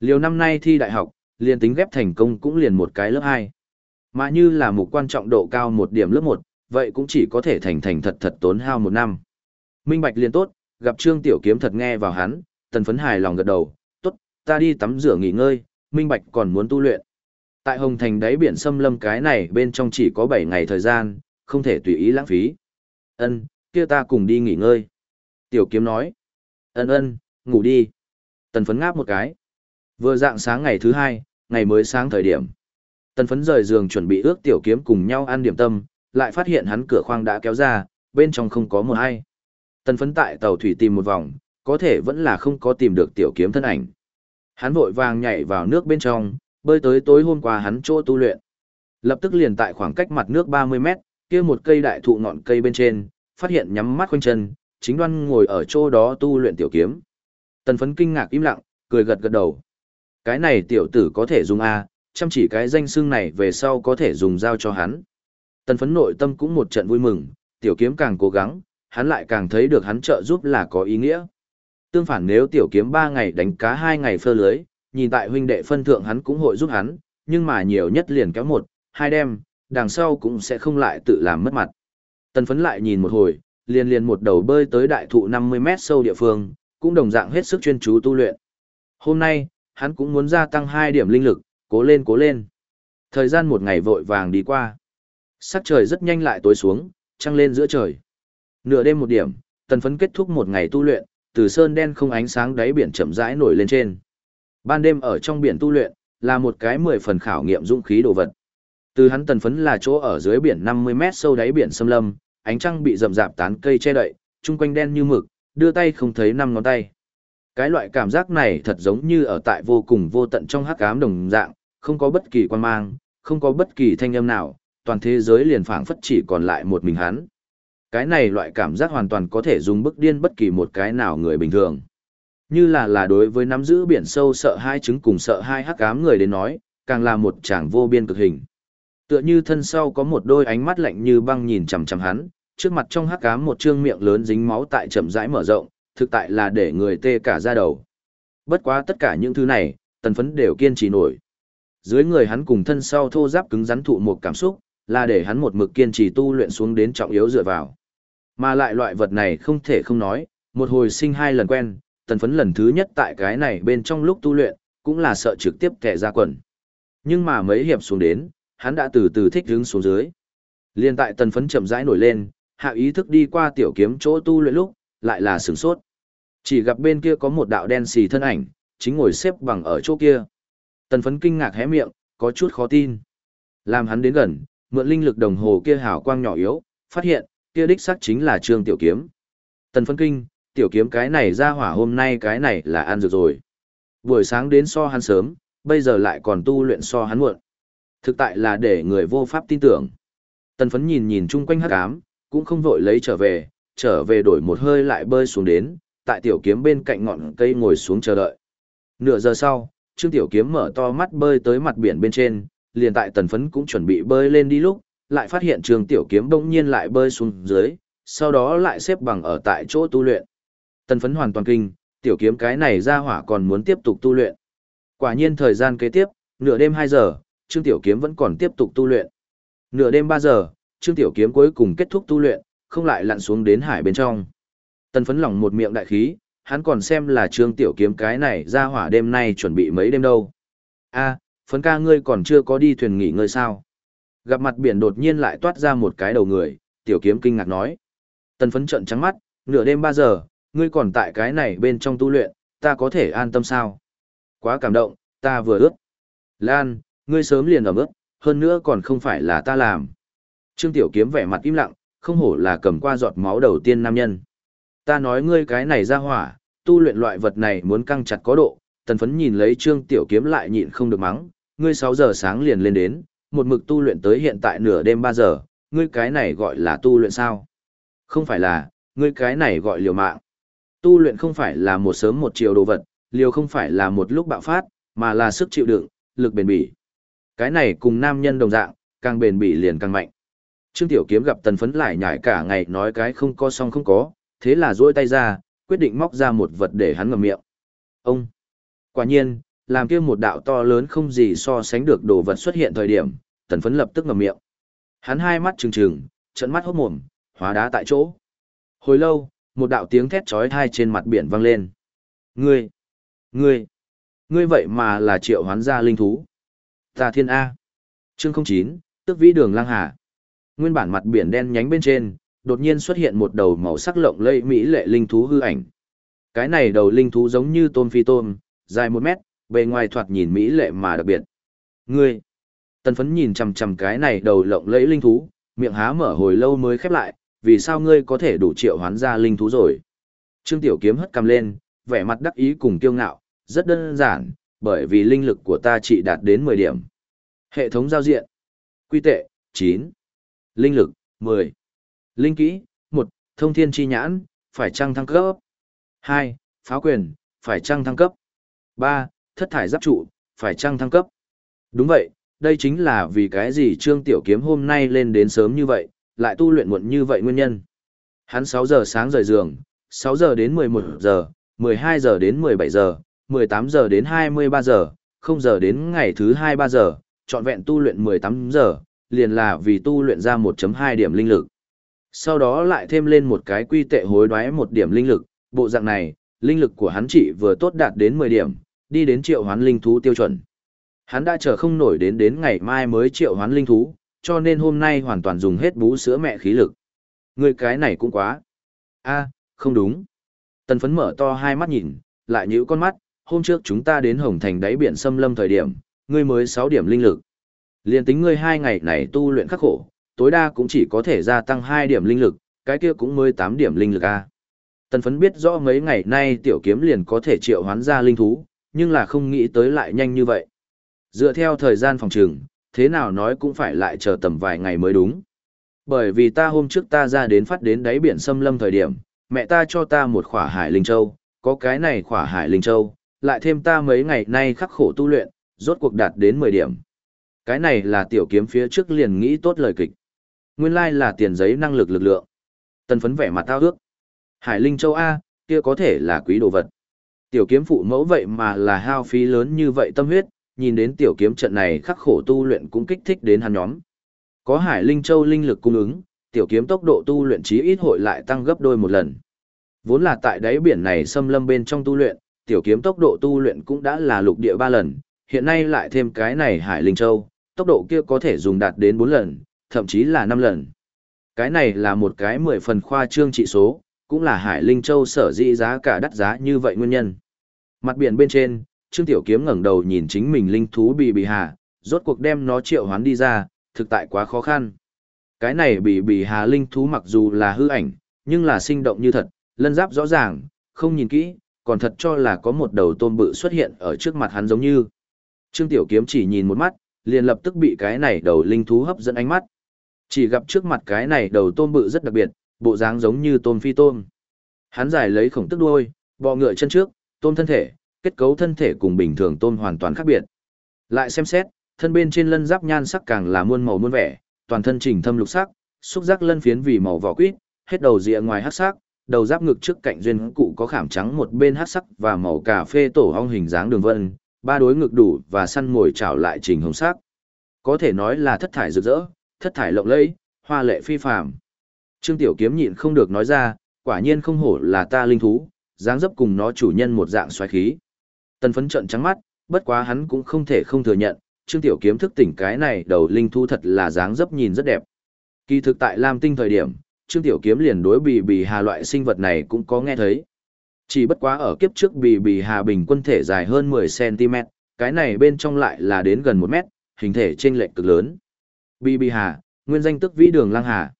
Liều năm nay thi đại học, liền tính ghép thành công cũng liền một cái lớp 2. Mà như là mục quan trọng độ cao một điểm lớp 1, vậy cũng chỉ có thể thành thành thật thật tốn hao một năm. Minh Bạch liền tốt, gặp Trương Tiểu Kiếm thật nghe vào hắn, tần phấn hài lòng gật đầu, tốt, ta đi tắm rửa nghỉ ngơi, Minh Bạch còn muốn tu luyện. Tại Hồng Thành đáy biển xâm lâm cái này bên trong chỉ có 7 ngày thời gian, không thể tùy ý lãng phí. Ân, kia ta cùng đi nghỉ ngơi. Tiểu Kiếm nói. Ân ân, ngủ đi. Tần phấn ngáp một cái. Vừa dạng sáng ngày thứ hai, ngày mới sáng thời điểm. Tần phấn rời giường chuẩn bị ước Tiểu Kiếm cùng nhau ăn điểm tâm, lại phát hiện hắn cửa khoang đã kéo ra, bên trong không có một ai. Tần phấn tại tàu thủy tìm một vòng, có thể vẫn là không có tìm được tiểu kiếm thân ảnh. Hắn vội vàng nhảy vào nước bên trong, bơi tới tối hôm qua hắn chỗ tu luyện. Lập tức liền tại khoảng cách mặt nước 30 mét, kia một cây đại thụ ngọn cây bên trên, phát hiện nhắm mắt quanh chân, chính đoan ngồi ở chỗ đó tu luyện tiểu kiếm. Tần phấn kinh ngạc im lặng, cười gật gật đầu. Cái này tiểu tử có thể dùng A, chăm chỉ cái danh xương này về sau có thể dùng dao cho hắn. Tần phấn nội tâm cũng một trận vui mừng, tiểu kiếm càng cố gắng, hắn lại càng thấy được hắn trợ giúp là có ý nghĩa. Tương phản nếu tiểu kiếm 3 ngày đánh cá 2 ngày phơ lưới, nhìn tại huynh đệ phân thượng hắn cũng hội giúp hắn, nhưng mà nhiều nhất liền kéo một, hai đêm, đằng sau cũng sẽ không lại tự làm mất mặt. Tần phấn lại nhìn một hồi, liền liền một đầu bơi tới đại thụ 50 mét sâu địa phương, cũng đồng dạng hết sức chuyên chú tu luyện. Hôm nay, hắn cũng muốn gia tăng 2 điểm linh lực, cố lên cố lên. Thời gian một ngày vội vàng đi qua. Sắc trời rất nhanh lại tối xuống, trăng lên giữa trời. Nửa đêm một điểm, tần phấn kết thúc một ngày tu luyện, từ sơn đen không ánh sáng đáy biển chậm rãi nổi lên trên. Ban đêm ở trong biển tu luyện, là một cái mười phần khảo nghiệm dũng khí đồ vật. Từ hắn tần phấn là chỗ ở dưới biển 50 mét sâu đáy biển xâm lâm, ánh trăng bị rậm rạp tán cây che đậy, chung quanh đen như mực, đưa tay không thấy năm ngón tay. Cái loại cảm giác này thật giống như ở tại vô cùng vô tận trong hắc ám đồng dạng, không có bất kỳ quan mang, không có bất kỳ thanh âm nào, toàn thế giới liền phảng phất chỉ còn lại một mình hắn. Cái này loại cảm giác hoàn toàn có thể dùng bức điên bất kỳ một cái nào người bình thường. Như là là đối với nắm giữ biển sâu sợ hai chứng cùng sợ hai hắc ám người đến nói, càng là một chàng vô biên cực hình. Tựa như thân sau có một đôi ánh mắt lạnh như băng nhìn chằm chằm hắn, trước mặt trong hắc ám một trương miệng lớn dính máu tại chậm rãi mở rộng, thực tại là để người tê cả da đầu. Bất quá tất cả những thứ này, tần phấn đều kiên trì nổi. Dưới người hắn cùng thân sau thô giáp cứng rắn thụ một cảm xúc, là để hắn một mực kiên trì tu luyện xuống đến trọng yếu dựa vào. Mà lại loại vật này không thể không nói, một hồi sinh hai lần quen, tần phấn lần thứ nhất tại cái này bên trong lúc tu luyện, cũng là sợ trực tiếp kẻ ra quần. Nhưng mà mấy hiệp xuống đến, hắn đã từ từ thích đứng xuống dưới. Liên tại tần phấn chậm rãi nổi lên, hạ ý thức đi qua tiểu kiếm chỗ tu luyện lúc, lại là sửng sốt. Chỉ gặp bên kia có một đạo đen xì thân ảnh, chính ngồi xếp bằng ở chỗ kia. Tần phấn kinh ngạc hé miệng, có chút khó tin. Làm hắn đến gần, mượn linh lực đồng hồ kia hào quang nhỏ yếu, phát hiện, kia đích xác chính là Trương Tiểu Kiếm. Tần phấn kinh, tiểu kiếm cái này ra hỏa hôm nay cái này là ăn rồi rồi. Buổi sáng đến so hắn sớm, bây giờ lại còn tu luyện so hắn muộn. Thực tại là để người vô pháp tin tưởng. Tần phấn nhìn nhìn chung quanh hắc ám, cũng không vội lấy trở về, trở về đổi một hơi lại bơi xuống đến, tại tiểu kiếm bên cạnh ngọn cây ngồi xuống chờ đợi. Nửa giờ sau, Trương Tiểu Kiếm mở to mắt bơi tới mặt biển bên trên, liền tại tần phấn cũng chuẩn bị bơi lên đi lúc, lại phát hiện Trương Tiểu Kiếm bỗng nhiên lại bơi xuống dưới, sau đó lại xếp bằng ở tại chỗ tu luyện. Tần phấn hoàn toàn kinh, Tiểu Kiếm cái này ra hỏa còn muốn tiếp tục tu luyện. Quả nhiên thời gian kế tiếp, nửa đêm 2 giờ, Trương Tiểu Kiếm vẫn còn tiếp tục tu luyện. Nửa đêm 3 giờ, Trương Tiểu Kiếm cuối cùng kết thúc tu luyện, không lại lặn xuống đến hải bên trong. Tần phấn lỏng một miệng đại khí, hắn còn xem là Trương Tiểu Kiếm cái này ra hỏa đêm nay chuẩn bị mấy đêm đâu. a phấn ca ngươi còn chưa có đi thuyền nghỉ ngơi sao? Gặp mặt biển đột nhiên lại toát ra một cái đầu người, Tiểu Kiếm kinh ngạc nói. Tần phấn trận trắng mắt, nửa đêm 3 giờ, ngươi còn tại cái này bên trong tu luyện, ta có thể an tâm sao? Quá cảm động, ta vừa ước. Lan, ngươi sớm liền ở ướt, hơn nữa còn không phải là ta làm. Trương Tiểu Kiếm vẻ mặt im lặng, không hổ là cầm qua giọt máu đầu tiên nam nhân. Ta nói ngươi cái này ra hỏa, tu luyện loại vật này muốn căng chặt có độ, tần phấn nhìn lấy Trương Tiểu Kiếm lại nhịn không được mắng, ngươi 6 giờ sáng liền lên đến, một mực tu luyện tới hiện tại nửa đêm 3 giờ, ngươi cái này gọi là tu luyện sao? Không phải là, ngươi cái này gọi liều mạng. Tu luyện không phải là một sớm một chiều đồ vật, liều không phải là một lúc bạo phát, mà là sức chịu đựng, lực bền bỉ. Cái này cùng nam nhân đồng dạng, càng bền bỉ liền càng mạnh. Trương Tiểu Kiếm gặp tần phấn lại nhảy cả ngày nói cái không có song không có, thế là duỗi tay ra, quyết định móc ra một vật để hắn ngậm miệng. Ông! Quả nhiên, làm kia một đạo to lớn không gì so sánh được đồ vật xuất hiện thời điểm, tần phấn lập tức ngậm miệng. Hắn hai mắt trừng trừng, trận mắt hốt mồm, hóa đá tại chỗ. Hồi lâu, một đạo tiếng thét chói tai trên mặt biển vang lên. Ngươi! Ngươi! Ngươi vậy mà là triệu hoán gia linh thú. Tà thiên A. Chương 09, tức vĩ đường lang hà. Nguyên bản mặt biển đen nhánh bên trên, đột nhiên xuất hiện một đầu màu sắc lộng lẫy mỹ lệ linh thú hư ảnh. Cái này đầu linh thú giống như tôm phi tôm, dài một mét, bề ngoài thoạt nhìn mỹ lệ mà đặc biệt. Ngươi! Tần phấn nhìn chằm chằm cái này đầu lộng lẫy linh thú, miệng há mở hồi lâu mới khép lại, vì sao ngươi có thể đủ triệu hoán ra linh thú rồi? Trương Tiểu Kiếm hất cầm lên, vẻ mặt đắc ý cùng kiêu ngạo, rất đơn giản, bởi vì linh lực của ta chỉ đạt đến 10 điểm. Hệ thống giao diện. Quy tệ, 9. Linh lực, 10. Linh kỹ, 1. Thông thiên chi nhãn, phải trăng thăng cấp. 2. Pháo quyền, phải trăng thăng cấp. 3. Thất thải giáp trụ, phải trăng thăng cấp. Đúng vậy, đây chính là vì cái gì Trương Tiểu Kiếm hôm nay lên đến sớm như vậy, lại tu luyện muộn như vậy nguyên nhân. Hắn 6 giờ sáng rời giường, 6 giờ đến 11 giờ, 12 giờ đến 17 giờ, 18 giờ đến 23 giờ, 0 giờ đến ngày thứ 23 giờ, trọn vẹn tu luyện 18 giờ, liền là vì tu luyện ra 1.2 điểm linh lực. Sau đó lại thêm lên một cái quy tệ hối đoái một điểm linh lực, bộ dạng này, linh lực của hắn chỉ vừa tốt đạt đến 10 điểm, đi đến triệu hoán linh thú tiêu chuẩn. Hắn đã chờ không nổi đến đến ngày mai mới triệu hoán linh thú, cho nên hôm nay hoàn toàn dùng hết bú sữa mẹ khí lực. Người cái này cũng quá. a không đúng. Tần phấn mở to hai mắt nhìn, lại nhữ con mắt, hôm trước chúng ta đến Hồng Thành đáy biển xâm lâm thời điểm, ngươi mới 6 điểm linh lực. Liên tính ngươi hai ngày này tu luyện khắc khổ, tối đa cũng chỉ có thể gia tăng 2 điểm linh lực, cái kia cũng mới 8 điểm linh lực a. Tần phấn biết rõ mấy ngày nay tiểu kiếm liền có thể triệu hoán ra linh thú, nhưng là không nghĩ tới lại nhanh như vậy. Dựa theo thời gian phòng trường, thế nào nói cũng phải lại chờ tầm vài ngày mới đúng. Bởi vì ta hôm trước ta ra đến phát đến đáy biển xâm lâm thời điểm, mẹ ta cho ta một khỏa hải linh châu, có cái này khỏa hải linh châu, lại thêm ta mấy ngày nay khắc khổ tu luyện, rốt cuộc đạt đến 10 điểm. Cái này là tiểu kiếm phía trước liền nghĩ tốt lời kịch. Nguyên lai là tiền giấy năng lực lực lượng. Tần phấn vẻ mặt tao ước. Hải linh châu A, kia có thể là quý đồ vật. Tiểu kiếm phụ mẫu vậy mà là hao phí lớn như vậy tâm huyết, nhìn đến tiểu kiếm trận này khắc khổ tu luyện cũng kích thích đến hắn nhóm. Có Hải Linh Châu linh lực cung ứng, tiểu kiếm tốc độ tu luyện chí ít hội lại tăng gấp đôi một lần. Vốn là tại đáy biển này xâm lâm bên trong tu luyện, tiểu kiếm tốc độ tu luyện cũng đã là lục địa ba lần, hiện nay lại thêm cái này Hải Linh Châu, tốc độ kia có thể dùng đạt đến 4 lần, thậm chí là 5 lần. Cái này là một cái 10 phần khoa trương trị số, cũng là Hải Linh Châu sở dĩ giá cả đắt giá như vậy nguyên nhân. Mặt biển bên trên, Trương Tiểu Kiếm ngẩng đầu nhìn chính mình linh thú bị bị hà, rốt cuộc đem nó triệu hoán đi ra, thực tại quá khó khăn. Cái này bị bị hà linh thú mặc dù là hư ảnh, nhưng là sinh động như thật, lân giáp rõ ràng, không nhìn kỹ, còn thật cho là có một đầu tôm bự xuất hiện ở trước mặt hắn giống như. Trương Tiểu Kiếm chỉ nhìn một mắt, liền lập tức bị cái này đầu linh thú hấp dẫn ánh mắt. Chỉ gặp trước mặt cái này đầu tôm bự rất đặc biệt, bộ dáng giống như tôm phi tôm. Hắn giải lấy khổng tức đuôi, bò ngựa chân trước, tôm thân thể, kết cấu thân thể cùng bình thường tôm hoàn toàn khác biệt. Lại xem xét, thân bên trên lân giáp nhan sắc càng là muôn màu muôn vẻ, toàn thân chỉnh thâm lục sắc, xúc giác lân phiến vì màu vỏ quýt, hết đầu rìa ngoài hắc sắc, đầu giáp ngực trước cạnh duyên cụ có khảm trắng một bên hắc sắc và màu cà phê tổ ong hình dáng đường vân, ba đối ngực đủ và săn ngồi trảo lại trình hồng sắc. Có thể nói là thất thải rực rỡ, thất thải lộng lẫy, hoa lệ phi phàm. Trương Tiểu Kiếm nhịn không được nói ra, quả nhiên không hổ là ta linh thú, dáng dấp cùng nó chủ nhân một dạng xoáy khí. Tần phấn trận trắng mắt, bất quá hắn cũng không thể không thừa nhận, Trương Tiểu Kiếm thức tỉnh cái này đầu linh thú thật là dáng dấp nhìn rất đẹp. Kỳ thực tại Lam Tinh thời điểm, Trương Tiểu Kiếm liền đối bì bì hà loại sinh vật này cũng có nghe thấy. Chỉ bất quá ở kiếp trước bì bì hà bình quân thể dài hơn 10cm, cái này bên trong lại là đến gần 1 mét, hình thể chênh lệch cực lớn. Bì bì hà, nguyên danh tức vĩ đường lang hà.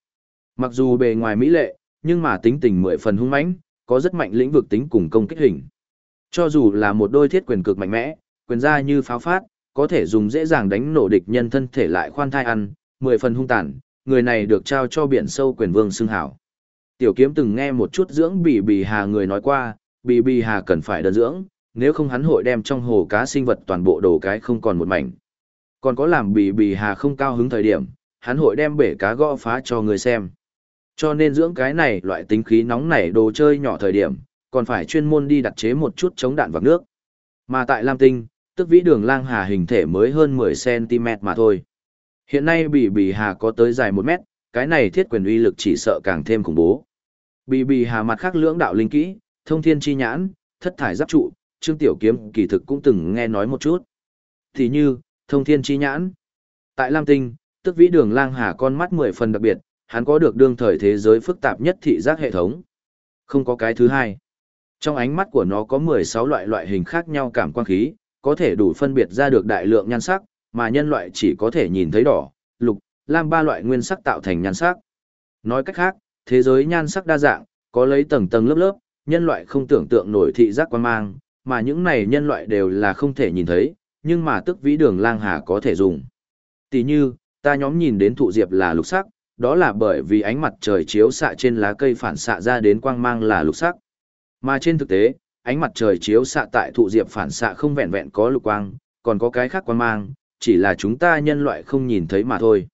Mặc dù bề ngoài mỹ lệ, nhưng mà tính tình mười phần hung mãnh, có rất mạnh lĩnh vực tính cùng công kích hình. Cho dù là một đôi thiết quyền cực mạnh mẽ, quyền ra như pháo phát, có thể dùng dễ dàng đánh nổ địch nhân thân thể lại khoan thai ăn, mười phần hung tàn, người này được trao cho biển sâu quyền vương xưng hảo. Tiểu kiếm từng nghe một chút dưỡng bì bì hà người nói qua, bì bì hà cần phải đơn dưỡng, nếu không hắn hội đem trong hồ cá sinh vật toàn bộ đồ cái không còn một mảnh. Còn có làm bì bì hà không cao hứng thời điểm, hắn hội đem bể cá gõ phá cho người xem. Cho nên dưỡng cái này loại tính khí nóng nảy đồ chơi nhỏ thời điểm, còn phải chuyên môn đi đặt chế một chút chống đạn vào nước. Mà tại Lam Tinh, tức vĩ đường lang hà hình thể mới hơn 10cm mà thôi. Hiện nay bì bì hà có tới dài 1 mét, cái này thiết quyền uy lực chỉ sợ càng thêm khủng bố. Bì bì hà mặt khác lưỡng đạo linh kỹ, thông thiên chi nhãn, thất thải giáp trụ, trương tiểu kiếm kỳ thực cũng từng nghe nói một chút. Thì như, thông thiên chi nhãn. Tại Lam Tinh, tức vĩ đường lang hà con mắt 10 phần đặc biệt, hắn có được đương thời thế giới phức tạp nhất thị giác hệ thống. Không có cái thứ hai. Trong ánh mắt của nó có 16 loại loại hình khác nhau cảm quan khí, có thể đủ phân biệt ra được đại lượng nhan sắc, mà nhân loại chỉ có thể nhìn thấy đỏ, lục, lam ba loại nguyên sắc tạo thành nhan sắc. Nói cách khác, thế giới nhan sắc đa dạng, có lấy tầng tầng lớp lớp, nhân loại không tưởng tượng nổi thị giác quan mang, mà những này nhân loại đều là không thể nhìn thấy, nhưng mà tức vĩ đường lang hà có thể dùng. Tỷ như, ta nhóm nhìn đến thụ diệp là lục sắc, đó là bởi vì ánh mặt trời chiếu xạ trên lá cây phản xạ ra đến quang mang là lục sắc. Mà trên thực tế, ánh mặt trời chiếu xạ tại thụ diệp phản xạ không vẹn vẹn có lục quang, còn có cái khác quang mang, chỉ là chúng ta nhân loại không nhìn thấy mà thôi.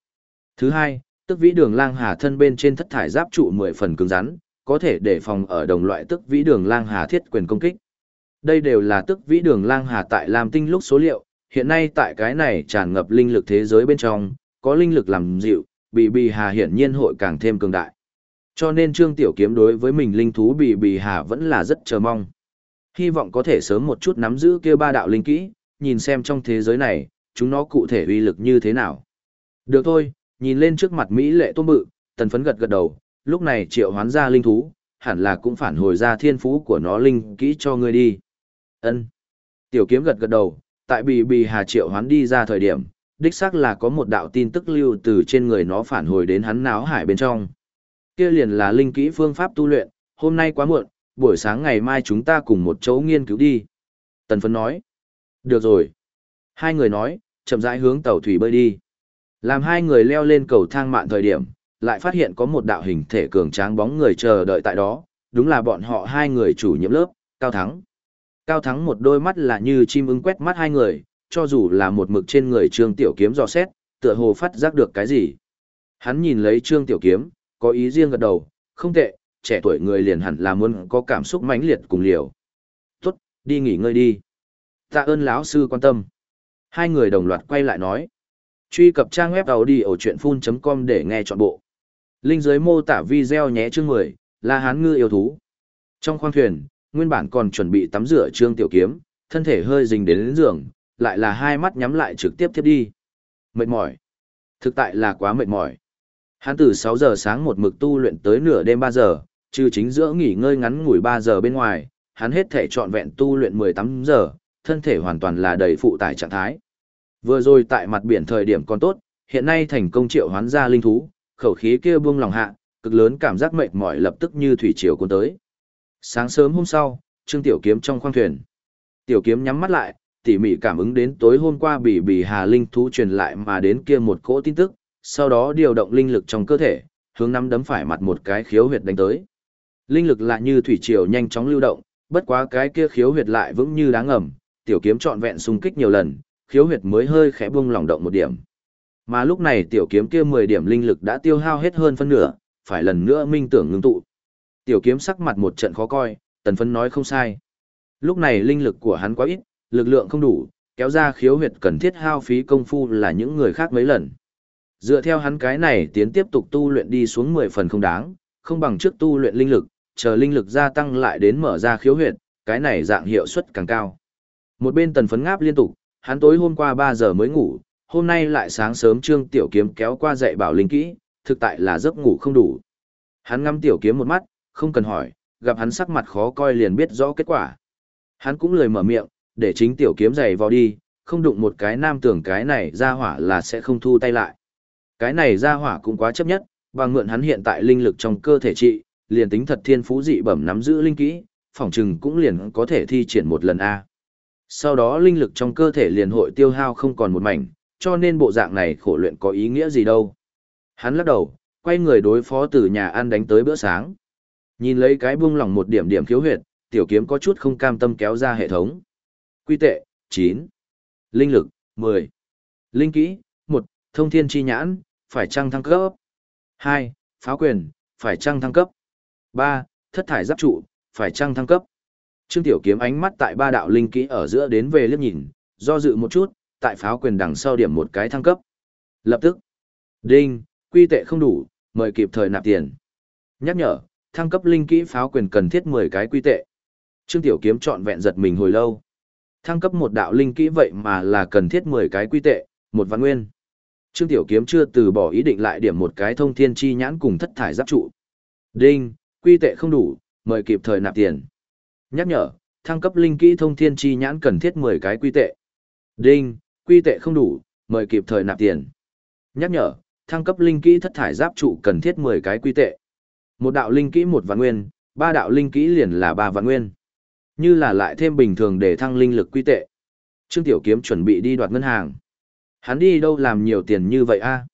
Thứ hai, tức vĩ đường lang hà thân bên trên thất thải giáp trụ 10 phần cứng rắn, có thể để phòng ở đồng loại tức vĩ đường lang hà thiết quyền công kích. Đây đều là tức vĩ đường lang hà tại làm tinh lúc số liệu, hiện nay tại cái này tràn ngập linh lực thế giới bên trong, có linh lực làm dịu, bị bì hà hiển nhiên hội càng thêm cường đại. Cho nên Trương Tiểu Kiếm đối với mình linh thú bị bì hà vẫn là rất chờ mong. Hy vọng có thể sớm một chút nắm giữ kia ba đạo linh kỹ, nhìn xem trong thế giới này, chúng nó cụ thể uy lực như thế nào. Được thôi, nhìn lên trước mặt Mỹ lệ tôm bự, tần phấn gật gật đầu, lúc này triệu hoán ra linh thú, hẳn là cũng phản hồi ra thiên phú của nó linh kỹ cho ngươi đi. ân Tiểu kiếm gật gật đầu, tại bì bì hà triệu hoán đi ra thời điểm, đích xác là có một đạo tin tức lưu từ trên người nó phản hồi đến hắn náo hải bên trong. Kia liền là linh kỹ phương pháp tu luyện, hôm nay quá muộn, buổi sáng ngày mai chúng ta cùng một chỗ nghiên cứu đi. Tần phấn nói. Được rồi. Hai người nói, chậm rãi hướng tàu thủy bơi đi. Làm hai người leo lên cầu thang mạn thời điểm, lại phát hiện có một đạo hình thể cường tráng bóng người chờ đợi tại đó, đúng là bọn họ hai người chủ nhiệm lớp, Cao Thắng. Cao Thắng một đôi mắt là như chim ưng quét mắt hai người, cho dù là một mực trên người Trương Tiểu Kiếm dò xét, tựa hồ phát giác được cái gì. Hắn nhìn lấy Trương Tiểu Kiếm, có ý riêng gật đầu, không tệ, trẻ tuổi người liền hẳn là muốn có cảm xúc mãnh liệt cùng liều. Tốt, đi nghỉ ngơi đi. Tạ ơn lão sư quan tâm. Hai người đồng loạt quay lại nói. Truy cập trang web đầu đi ở chuyện full.com để nghe trọn bộ. Linh dưới mô tả video nhé chương 10, là hán ngư yêu thú. Trong khoang thuyền, nguyên bản còn chuẩn bị tắm rửa trương tiểu kiếm, thân thể hơi dính đến, đến giường, lại là hai mắt nhắm lại trực tiếp tiếp đi. Mệt mỏi. Thực tại là quá mệt mỏi. Hắn từ 6 giờ sáng một mực tu luyện tới nửa đêm 3 giờ, trừ chính giữa nghỉ ngơi ngắn ngủi 3 giờ bên ngoài, hắn hết thể trọn vẹn tu luyện 18 giờ, thân thể hoàn toàn là đầy phụ tải trạng thái. Vừa rồi tại mặt biển thời điểm còn tốt, hiện nay thành công triệu hoán ra linh thú, khẩu khí kia buông lòng hạ, cực lớn cảm giác mệt mỏi lập tức như thủy triều cuốn tới. Sáng sớm hôm sau, Trương Tiểu Kiếm trong khoang thuyền. Tiểu Kiếm nhắm mắt lại, tỉ mỉ cảm ứng đến tối hôm qua bị bị Hà linh thú truyền lại mà đến kia một cỗ tin tức, sau đó điều động linh lực trong cơ thể, hướng nắm đấm phải mặt một cái khiếu huyệt đánh tới. Linh lực lại như thủy triều nhanh chóng lưu động, bất quá cái kia khiếu huyệt lại vững như đá ngầm, tiểu kiếm trọn vẹn xung kích nhiều lần, khiếu huyệt mới hơi khẽ buông lỏng động một điểm. Mà lúc này tiểu kiếm kia 10 điểm linh lực đã tiêu hao hết hơn phân nửa, phải lần nữa minh tưởng ngưng tụ. Tiểu kiếm sắc mặt một trận khó coi, tần phấn nói không sai. Lúc này linh lực của hắn quá ít, lực lượng không đủ, kéo ra khiếu huyệt cần thiết hao phí công phu là những người khác mấy lần. Dựa theo hắn cái này tiến tiếp tục tu luyện đi xuống 10 phần không đáng, không bằng trước tu luyện linh lực, chờ linh lực gia tăng lại đến mở ra khiếu huyệt, cái này dạng hiệu suất càng cao. Một bên tần phấn ngáp liên tục, hắn tối hôm qua 3 giờ mới ngủ, hôm nay lại sáng sớm trương tiểu kiếm kéo qua dạy bảo linh kỹ, thực tại là giấc ngủ không đủ. Hắn ngắm tiểu kiếm một mắt, không cần hỏi, gặp hắn sắc mặt khó coi liền biết rõ kết quả. Hắn cũng lười mở miệng, để chính tiểu kiếm giày vào đi, không đụng một cái nam tưởng cái này ra hỏa là sẽ không thu tay lại. Cái này ra hỏa cũng quá chấp nhất, bằng mượn hắn hiện tại linh lực trong cơ thể trị, liền tính thật thiên phú dị bẩm nắm giữ linh kỹ, phỏng chừng cũng liền có thể thi triển một lần A. Sau đó linh lực trong cơ thể liền hội tiêu hao không còn một mảnh, cho nên bộ dạng này khổ luyện có ý nghĩa gì đâu. Hắn lắc đầu, quay người đối phó từ nhà ăn đánh tới bữa sáng. Nhìn lấy cái buông lỏng một điểm điểm khiếu huyệt, tiểu kiếm có chút không cam tâm kéo ra hệ thống. Quy tệ, 9. Linh lực, 10. Linh kỹ, 1. Thông thiên chi nhãn, phải trăng thăng cấp. 2. Pháo quyền, phải trăng thăng cấp. 3. Thất thải giáp trụ, phải trăng thăng cấp. Trương Tiểu Kiếm ánh mắt tại ba đạo linh kỹ ở giữa đến về liếc nhìn, do dự một chút, tại pháo quyền đằng sau điểm một cái thăng cấp. Lập tức, đinh, quy tệ không đủ, mời kịp thời nạp tiền. Nhắc nhở, thăng cấp linh kỹ pháo quyền cần thiết 10 cái quy tệ. Trương Tiểu Kiếm chọn vẹn giật mình hồi lâu. Thăng cấp một đạo linh kỹ vậy mà là cần thiết 10 cái quy tệ, một văn nguyên. Trương Tiểu Kiếm chưa từ bỏ ý định lại điểm một cái thông thiên chi nhãn cùng thất thải giáp trụ. Đinh, quy tệ không đủ, mời kịp thời nạp tiền. Nhắc nhở, thăng cấp linh kỹ thông thiên chi nhãn cần thiết 10 cái quy tệ. Đinh, quy tệ không đủ, mời kịp thời nạp tiền. Nhắc nhở, thăng cấp linh kỹ thất thải giáp trụ cần thiết 10 cái quy tệ. Một đạo linh kỹ một vạn nguyên, ba đạo linh kỹ liền là ba vạn nguyên. Như là lại thêm bình thường để thăng linh lực quy tệ. Trương Tiểu Kiếm chuẩn bị đi đoạt ngân hàng. Hắn đi đâu làm nhiều tiền như vậy a?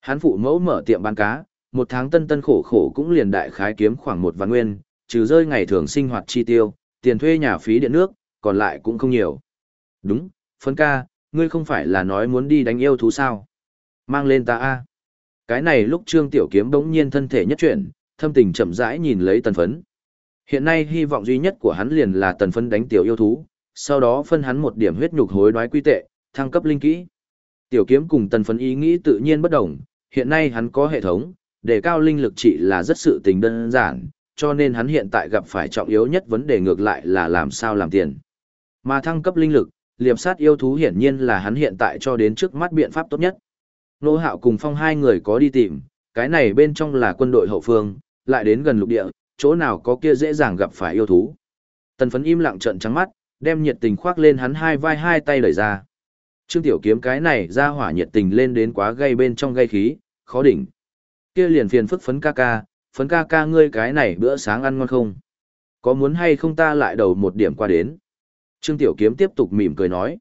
Hắn phụ mẫu mở tiệm bán cá, một tháng tân tân khổ khổ cũng liền đại khái kiếm khoảng một vạn nguyên, trừ rơi ngày thường sinh hoạt chi tiêu, tiền thuê nhà phí điện nước, còn lại cũng không nhiều. Đúng, phân ca, ngươi không phải là nói muốn đi đánh yêu thú sao? Mang lên ta a. Cái này lúc Trương Tiểu Kiếm bỗng nhiên thân thể nhất chuyển, thâm tình chậm rãi nhìn lấy tần phấn. Hiện nay hy vọng duy nhất của hắn liền là tần phấn đánh tiểu yêu thú, sau đó phân hắn một điểm huyết nhục hối đoái quy tệ, thăng cấp linh kỹ. Tiểu kiếm cùng tần phấn ý nghĩ tự nhiên bất đồng, hiện nay hắn có hệ thống, để cao linh lực trị là rất sự tình đơn giản, cho nên hắn hiện tại gặp phải trọng yếu nhất vấn đề ngược lại là làm sao làm tiền. Mà thăng cấp linh lực, liệp sát yêu thú hiển nhiên là hắn hiện tại cho đến trước mắt biện pháp tốt nhất. Nô Hạo cùng Phong hai người có đi tìm, cái này bên trong là quân đội hậu phương, lại đến gần lục địa, chỗ nào có kia dễ dàng gặp phải yêu thú. Tần phấn im lặng trợn trắng mắt, đem nhiệt tình khoác lên hắn hai vai hai tay đẩy ra. Trương Tiểu Kiếm cái này ra hỏa nhiệt tình lên đến quá gây bên trong gây khí, khó đỉnh. Kia liền phiền phức phấn ca ca, phấn ca ca ngươi cái này bữa sáng ăn ngon không? Có muốn hay không ta lại đầu một điểm qua đến? Trương Tiểu Kiếm tiếp tục mỉm cười nói.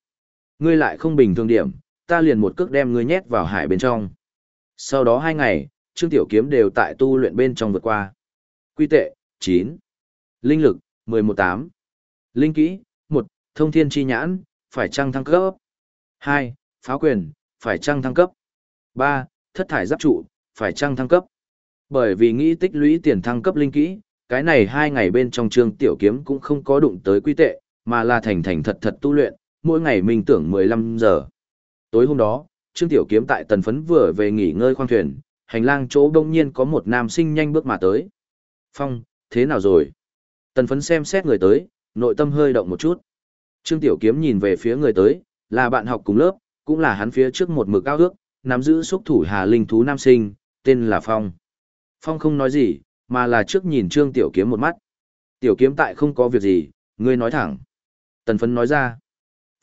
Ngươi lại không bình thường điểm, ta liền một cước đem ngươi nhét vào hải bên trong. Sau đó hai ngày, Trương Tiểu Kiếm đều tại tu luyện bên trong vượt qua. Quy tệ, 9. Linh lực, 118. Linh kỹ, 1. Thông thiên chi nhãn, phải trăng thăng cấp. 2. Pháo quyền, phải trăng thăng cấp. 3. Thất thải giáp trụ, phải trăng thăng cấp. Bởi vì nghĩ tích lũy tiền thăng cấp linh kỹ, cái này hai ngày bên trong Trương Tiểu Kiếm cũng không có đụng tới quy tệ, mà là thành thành thật thật tu luyện, mỗi ngày mình tưởng 15 giờ. Tối hôm đó, Trương Tiểu Kiếm tại Tần Phấn vừa về nghỉ ngơi khoang thuyền, hành lang chỗ đông nhiên có một nam sinh nhanh bước mà tới. Phong, thế nào rồi? Tần Phấn xem xét người tới, nội tâm hơi động một chút. Trương Tiểu Kiếm nhìn về phía người tới, là bạn học cùng lớp, cũng là hắn phía trước một mực cao ước, nắm giữ xúc thủ hà linh thú nam sinh, tên là Phong. Phong không nói gì, mà là trước nhìn Trương Tiểu Kiếm một mắt. Tiểu Kiếm tại không có việc gì, ngươi nói thẳng. Tần Phấn nói ra.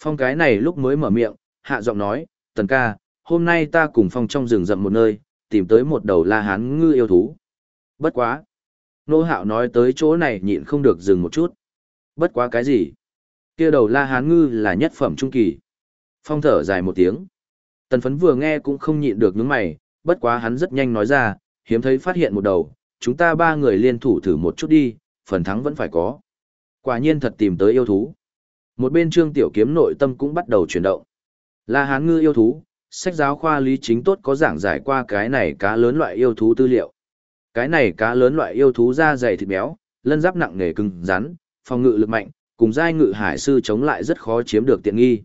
Phong cái này lúc mới mở miệng, hạ giọng nói, tần ca, hôm nay ta cùng phong trong rừng rậm một nơi, tìm tới một đầu la hán ngư yêu thú. Bất quá. Nô hạo nói tới chỗ này nhịn không được dừng một chút. Bất quá cái gì? kia đầu la hán ngư là nhất phẩm trung kỳ. Phong thở dài một tiếng. Tần phấn vừa nghe cũng không nhịn được nhướng mày, bất quá hắn rất nhanh nói ra, hiếm thấy phát hiện một đầu, chúng ta ba người liên thủ thử một chút đi, phần thắng vẫn phải có. Quả nhiên thật tìm tới yêu thú. Một bên trương tiểu kiếm nội tâm cũng bắt đầu chuyển động. La Hán ngư yêu thú, sách giáo khoa lý chính tốt có giảng giải qua cái này cá lớn loại yêu thú tư liệu. Cái này cá lớn loại yêu thú da dày thịt béo, lân giáp nặng nề cứng rắn, phòng ngự lực mạnh, cùng giai ngự hải sư chống lại rất khó chiếm được tiện nghi.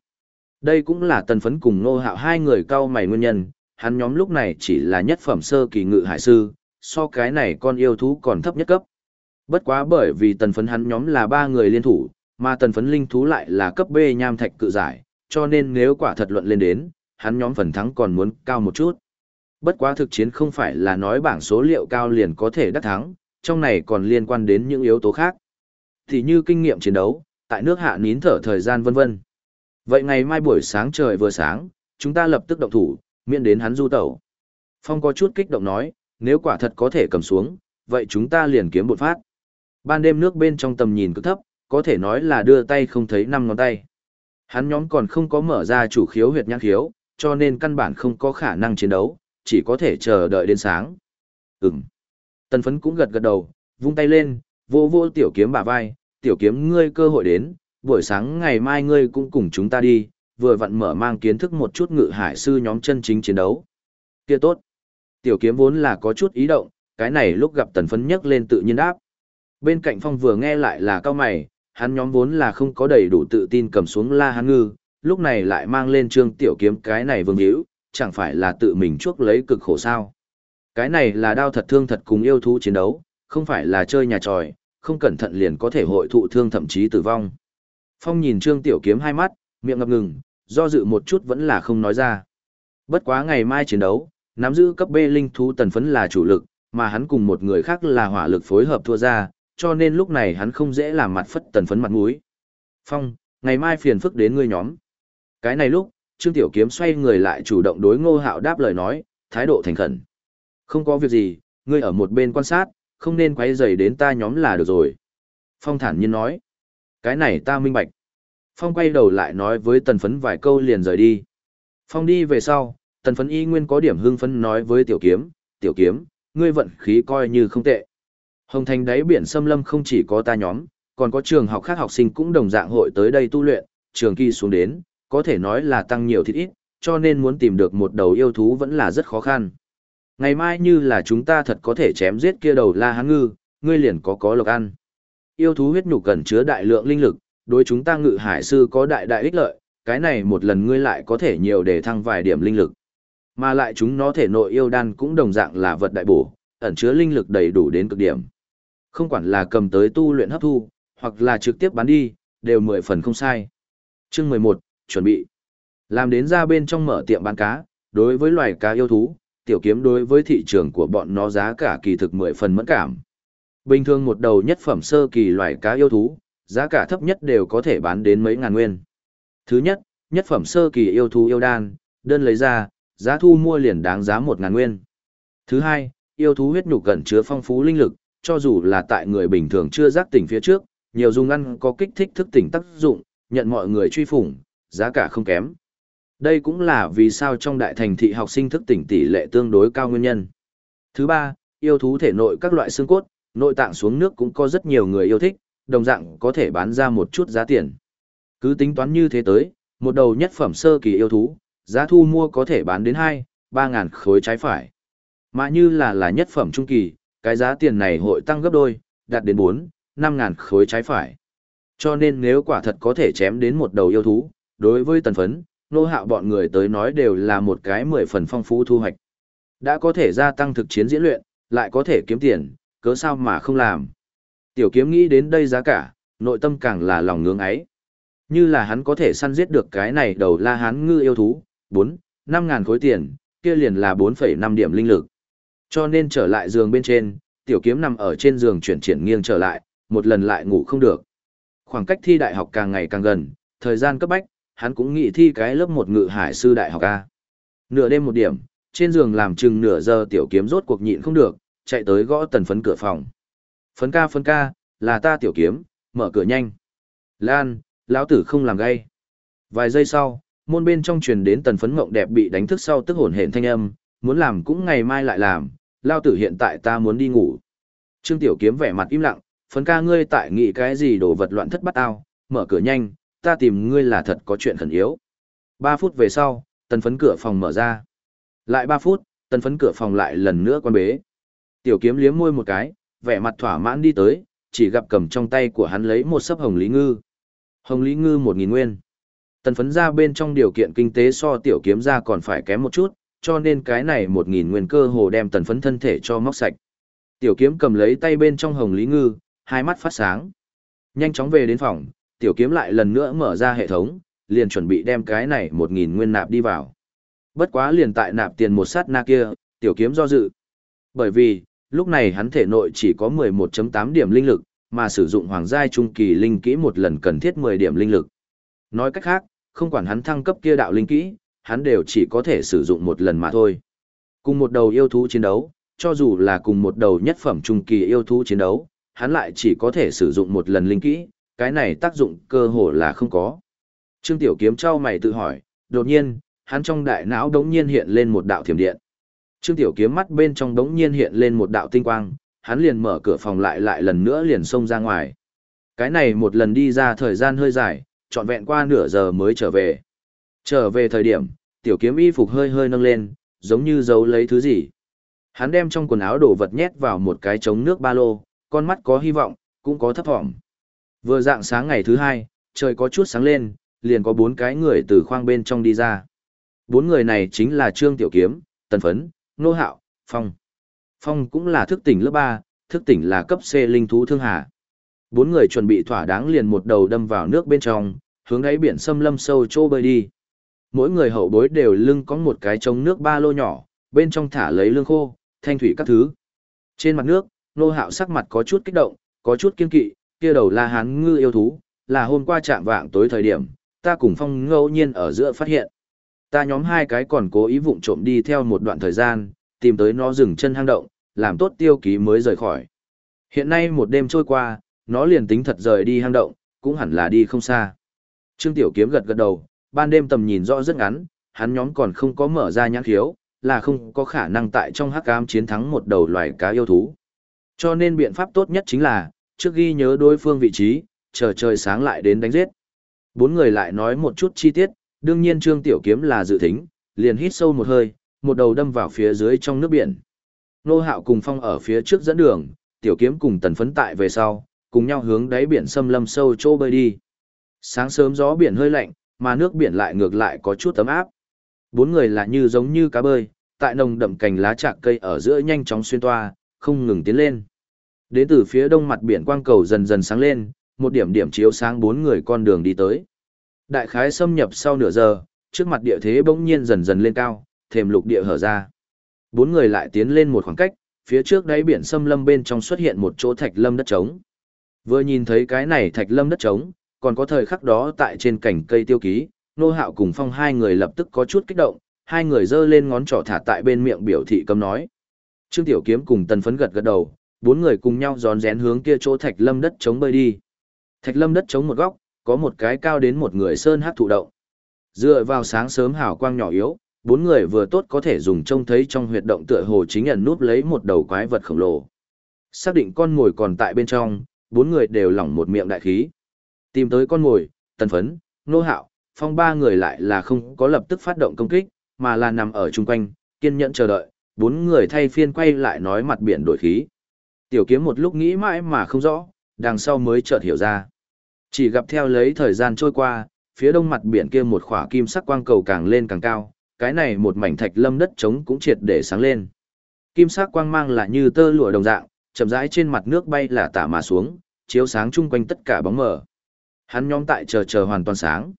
Đây cũng là tần phấn cùng nô hạo hai người cao mày nguyên nhân, hắn nhóm lúc này chỉ là nhất phẩm sơ kỳ ngự hải sư, so cái này con yêu thú còn thấp nhất cấp. Bất quá bởi vì tần phấn hắn nhóm là ba người liên thủ, mà tần phấn linh thú lại là cấp B nham thạch cự giải, cho nên nếu quả thật luận lên đến, hắn nhóm phần thắng còn muốn cao một chút. Bất quá thực chiến không phải là nói bảng số liệu cao liền có thể đắc thắng, trong này còn liên quan đến những yếu tố khác. Thì như kinh nghiệm chiến đấu, tại nước hạ nín thở thời gian vân vân. Vậy ngày mai buổi sáng trời vừa sáng, chúng ta lập tức động thủ, miễn đến hắn du tẩu. Phong có chút kích động nói, nếu quả thật có thể cầm xuống, vậy chúng ta liền kiếm một phát. Ban đêm nước bên trong tầm nhìn cực thấp, có thể nói là đưa tay không thấy năm ngón tay. Hắn nhóm còn không có mở ra chủ khiếu huyệt nhãn khiếu, cho nên căn bản không có khả năng chiến đấu, chỉ có thể chờ đợi đến sáng. Ừm. Tần phấn cũng gật gật đầu, vung tay lên, vô vô tiểu kiếm bả vai, tiểu kiếm ngươi cơ hội đến, buổi sáng ngày mai ngươi cũng cùng chúng ta đi, vừa vặn mở mang kiến thức một chút ngự hải sư nhóm chân chính chiến đấu. Kia tốt. Tiểu kiếm vốn là có chút ý động, cái này lúc gặp tần phấn nhấc lên tự nhiên đáp. Bên cạnh phong vừa nghe lại là cao mày, hắn nhóm vốn là không có đầy đủ tự tin cầm xuống La hắn Ngư, lúc này lại mang lên trương tiểu kiếm cái này vương hữu, chẳng phải là tự mình chuốc lấy cực khổ sao. Cái này là đao thật thương thật cùng yêu thú chiến đấu, không phải là chơi nhà tròi, không cẩn thận liền có thể hội thụ thương thậm chí tử vong. Phong nhìn trương tiểu kiếm hai mắt, miệng ngập ngừng, do dự một chút vẫn là không nói ra. Bất quá ngày mai chiến đấu, nắm giữ cấp B linh thú tần phấn là chủ lực, mà hắn cùng một người khác là hỏa lực phối hợp thua ra, cho nên lúc này hắn không dễ làm mặt phất tần phấn mặt mũi. Phong, ngày mai phiền phức đến ngươi nhóm. Cái này lúc, Trương Tiểu Kiếm xoay người lại chủ động đối ngô hạo đáp lời nói, thái độ thành khẩn. Không có việc gì, ngươi ở một bên quan sát, không nên quấy rầy đến ta nhóm là được rồi. Phong thản nhiên nói. Cái này ta minh bạch. Phong quay đầu lại nói với tần phấn vài câu liền rời đi. Phong đi về sau, tần phấn y nguyên có điểm hưng phấn nói với tiểu kiếm, tiểu kiếm, ngươi vận khí coi như không tệ. Hồng thành đáy biển xâm lâm không chỉ có ta nhóm, còn có trường học khác học sinh cũng đồng dạng hội tới đây tu luyện, trường kỳ xuống đến, có thể nói là tăng nhiều thịt ít, cho nên muốn tìm được một đầu yêu thú vẫn là rất khó khăn. Ngày mai như là chúng ta thật có thể chém giết kia đầu la hán ngư, ngươi liền có có lộc ăn. Yêu thú huyết nhục cần chứa đại lượng linh lực, đối chúng ta ngự hải sư có đại đại ích lợi, cái này một lần ngươi lại có thể nhiều để thăng vài điểm linh lực. Mà lại chúng nó thể nội yêu đan cũng đồng dạng là vật đại bổ, ẩn chứa linh lực đầy đủ đến cực điểm. Không quản là cầm tới tu luyện hấp thu, hoặc là trực tiếp bán đi, đều mười phần không sai. Chương mười một chuẩn bị. Làm đến ra bên trong mở tiệm bán cá, đối với loài cá yêu thú, tiểu kiếm đối với thị trường của bọn nó giá cả kỳ thực mười phần mẫn cảm. Bình thường một đầu nhất phẩm sơ kỳ loài cá yêu thú, giá cả thấp nhất đều có thể bán đến mấy ngàn nguyên. Thứ nhất, nhất phẩm sơ kỳ yêu thú yêu đan, đơn lấy ra, giá thu mua liền đáng giá một ngàn nguyên. Thứ hai, yêu thú huyết nhục gần chứa phong phú linh lực, cho dù là tại người bình thường chưa giác tỉnh phía trước, nhiều dùng ăn có kích thích thức tỉnh tác dụng, nhận mọi người truy phủng, giá cả không kém. Đây cũng là vì sao trong đại thành thị học sinh thức tỉnh tỷ lệ tương đối cao nguyên nhân. Thứ ba, yêu thú thể nội các loại xương cốt, nội tạng xuống nước cũng có rất nhiều người yêu thích, đồng dạng có thể bán ra một chút giá tiền. Cứ tính toán như thế tới, một đầu nhất phẩm sơ kỳ yêu thú, giá thu mua có thể bán đến 2, 3 ngàn khối trái phải. Mà như là là nhất phẩm trung kỳ, cái giá tiền này hội tăng gấp đôi, đạt đến 4, 5 ngàn khối trái phải. Cho nên nếu quả thật có thể chém đến một đầu yêu thú, đối với tần phấn, nô hạo bọn người tới nói đều là một cái mười phần phong phú thu hoạch. Đã có thể gia tăng thực chiến diễn luyện, lại có thể kiếm tiền, cớ sao mà không làm. Tiểu kiếm nghĩ đến đây giá cả, nội tâm càng là lòng ngưỡng ấy. Như là hắn có thể săn giết được cái này đầu la hán ngư yêu thú, 4, 5 ngàn khối tiền, kia liền là 4,5 điểm linh lực. Cho nên trở lại giường bên trên, tiểu kiếm nằm ở trên giường chuyển chuyển nghiêng trở lại, một lần lại ngủ không được. Khoảng cách thi đại học càng ngày càng gần, thời gian cấp bách, hắn cũng nghĩ thi cái lớp một ngự hải sư đại học A. Nửa đêm một điểm, trên giường làm chừng nửa giờ tiểu kiếm rốt cuộc nhịn không được, chạy tới gõ tần phấn cửa phòng. Phấn ca phấn ca, là ta tiểu kiếm, mở cửa nhanh. Lan, lão tử không làm gay. Vài giây sau, môn bên trong truyền đến tần phấn mộng đẹp bị đánh thức sau tức hồn hển thanh âm, muốn làm cũng ngày mai lại làm, lao tử hiện tại ta muốn đi ngủ. Trương tiểu kiếm vẻ mặt im lặng, phấn ca ngươi tại nghĩ cái gì đồ vật loạn thất bắt ao, mở cửa nhanh, ta tìm ngươi là thật có chuyện khẩn yếu. Ba phút về sau, tần phấn cửa phòng mở ra. Lại ba phút, tần phấn cửa phòng lại lần nữa quan bế. Tiểu kiếm liếm môi một cái, vẻ mặt thỏa mãn đi tới, chỉ gặp cầm trong tay của hắn lấy một sấp hồng lý ngư. Hồng lý ngư một nghìn nguyên. Tần phấn ra bên trong điều kiện kinh tế so tiểu kiếm ra còn phải kém một chút, cho nên cái này một nghìn nguyên cơ hồ đem tần phấn thân thể cho móc sạch. Tiểu kiếm cầm lấy tay bên trong hồng lý ngư, hai mắt phát sáng. Nhanh chóng về đến phòng, tiểu kiếm lại lần nữa mở ra hệ thống, liền chuẩn bị đem cái này một nghìn nguyên nạp đi vào. Bất quá liền tại nạp tiền một sát na kia, tiểu kiếm do dự. Bởi vì, lúc này hắn thể nội chỉ có 11.8 điểm linh lực, mà sử dụng hoàng giai trung kỳ linh kỹ một lần cần thiết 10 điểm linh lực. Nói cách khác, không quản hắn thăng cấp kia đạo linh kỹ, hắn đều chỉ có thể sử dụng một lần mà thôi. Cùng một đầu yêu thú chiến đấu, cho dù là cùng một đầu nhất phẩm trung kỳ yêu thú chiến đấu, hắn lại chỉ có thể sử dụng một lần linh kỹ, cái này tác dụng cơ hồ là không có. Trương Tiểu Kiếm trao mày tự hỏi, đột nhiên, hắn trong đại não đống nhiên hiện lên một đạo thiểm điện. Trương Tiểu Kiếm mắt bên trong đống nhiên hiện lên một đạo tinh quang, hắn liền mở cửa phòng lại lại lần nữa liền xông ra ngoài. Cái này một lần đi ra thời gian hơi dài, trọn vẹn qua nửa giờ mới trở về. Trở về thời điểm, Tiểu Kiếm y phục hơi hơi nâng lên, giống như giấu lấy thứ gì. Hắn đem trong quần áo đồ vật nhét vào một cái trống nước ba lô, con mắt có hy vọng, cũng có thấp vọng. Vừa dạng sáng ngày thứ hai, trời có chút sáng lên, liền có bốn cái người từ khoang bên trong đi ra. Bốn người này chính là Trương Tiểu Kiếm, Tần Phấn, Nô Hạo, Phong. Phong cũng là thức tỉnh lớp 3, thức tỉnh là cấp C linh thú thương hà. Bốn người chuẩn bị thỏa đáng liền một đầu đâm vào nước bên trong, hướng đáy biển xâm lâm sâu trô bơi đi. Mỗi người hậu bối đều lưng có một cái trống nước ba lô nhỏ, bên trong thả lấy lương khô, thanh thủy các thứ. Trên mặt nước, nô hạo sắc mặt có chút kích động, có chút kiên kỵ, kia đầu la hán ngư yêu thú, là hôm qua chạm vạng tối thời điểm, ta cùng phong ngẫu nhiên ở giữa phát hiện. Ta nhóm hai cái còn cố ý vụng trộm đi theo một đoạn thời gian, tìm tới nó dừng chân hang động, làm tốt tiêu ký mới rời khỏi. Hiện nay một đêm trôi qua, nó liền tính thật rời đi hang động, cũng hẳn là đi không xa. Trương Tiểu Kiếm gật gật đầu, ban đêm tầm nhìn rõ rất ngắn, hắn nhóm còn không có mở ra nhãn khiếu, là không có khả năng tại trong hắc ám chiến thắng một đầu loài cá yêu thú. Cho nên biện pháp tốt nhất chính là, trước ghi nhớ đối phương vị trí, chờ trời sáng lại đến đánh giết. Bốn người lại nói một chút chi tiết, đương nhiên Trương Tiểu Kiếm là dự thính, liền hít sâu một hơi, một đầu đâm vào phía dưới trong nước biển. Nô Hạo cùng Phong ở phía trước dẫn đường, Tiểu Kiếm cùng Tần Phấn tại về sau, cùng nhau hướng đáy biển xâm lâm sâu chỗ bơi đi. Sáng sớm gió biển hơi lạnh, mà nước biển lại ngược lại có chút ấm áp. Bốn người là như giống như cá bơi, tại nồng đậm cành lá chạc cây ở giữa nhanh chóng xuyên toa, không ngừng tiến lên. Đến từ phía đông mặt biển quang cầu dần dần sáng lên, một điểm điểm chiếu sáng bốn người con đường đi tới. Đại khái xâm nhập sau nửa giờ, trước mặt địa thế bỗng nhiên dần dần lên cao, thềm lục địa hở ra. Bốn người lại tiến lên một khoảng cách, phía trước đáy biển xâm lâm bên trong xuất hiện một chỗ thạch lâm đất trống. Vừa nhìn thấy cái này thạch lâm đất trống, còn có thời khắc đó tại trên cành cây tiêu ký, nô hạo cùng phong hai người lập tức có chút kích động, hai người giơ lên ngón trỏ thả tại bên miệng biểu thị cấm nói. Trương Tiểu Kiếm cùng Tần Phấn gật gật đầu, bốn người cùng nhau gión rén hướng kia chỗ thạch lâm đất trống bơi đi. Thạch lâm đất trống một góc, có một cái cao đến một người sơn hát thụ động. Dựa vào sáng sớm hào quang nhỏ yếu, bốn người vừa tốt có thể dùng trông thấy trong huyệt động tựa hồ chính ẩn núp lấy một đầu quái vật khổng lồ. Xác định con ngồi còn tại bên trong, bốn người đều lỏng một miệng đại khí. Tìm tới con ngồi, tần phấn, nô hạo, phong ba người lại là không có lập tức phát động công kích, mà là nằm ở chung quanh, kiên nhẫn chờ đợi, bốn người thay phiên quay lại nói mặt biển đổi khí. Tiểu kiếm một lúc nghĩ mãi mà không rõ, đằng sau mới chợt hiểu ra. Chỉ gặp theo lấy thời gian trôi qua, phía đông mặt biển kia một khỏa kim sắc quang cầu càng lên càng cao, cái này một mảnh thạch lâm đất trống cũng triệt để sáng lên. Kim sắc quang mang là như tơ lụa đồng dạng, chậm rãi trên mặt nước bay là tả mà xuống, chiếu sáng chung quanh tất cả bóng mờ. Hắn nhóm tại chờ chờ hoàn toàn sáng.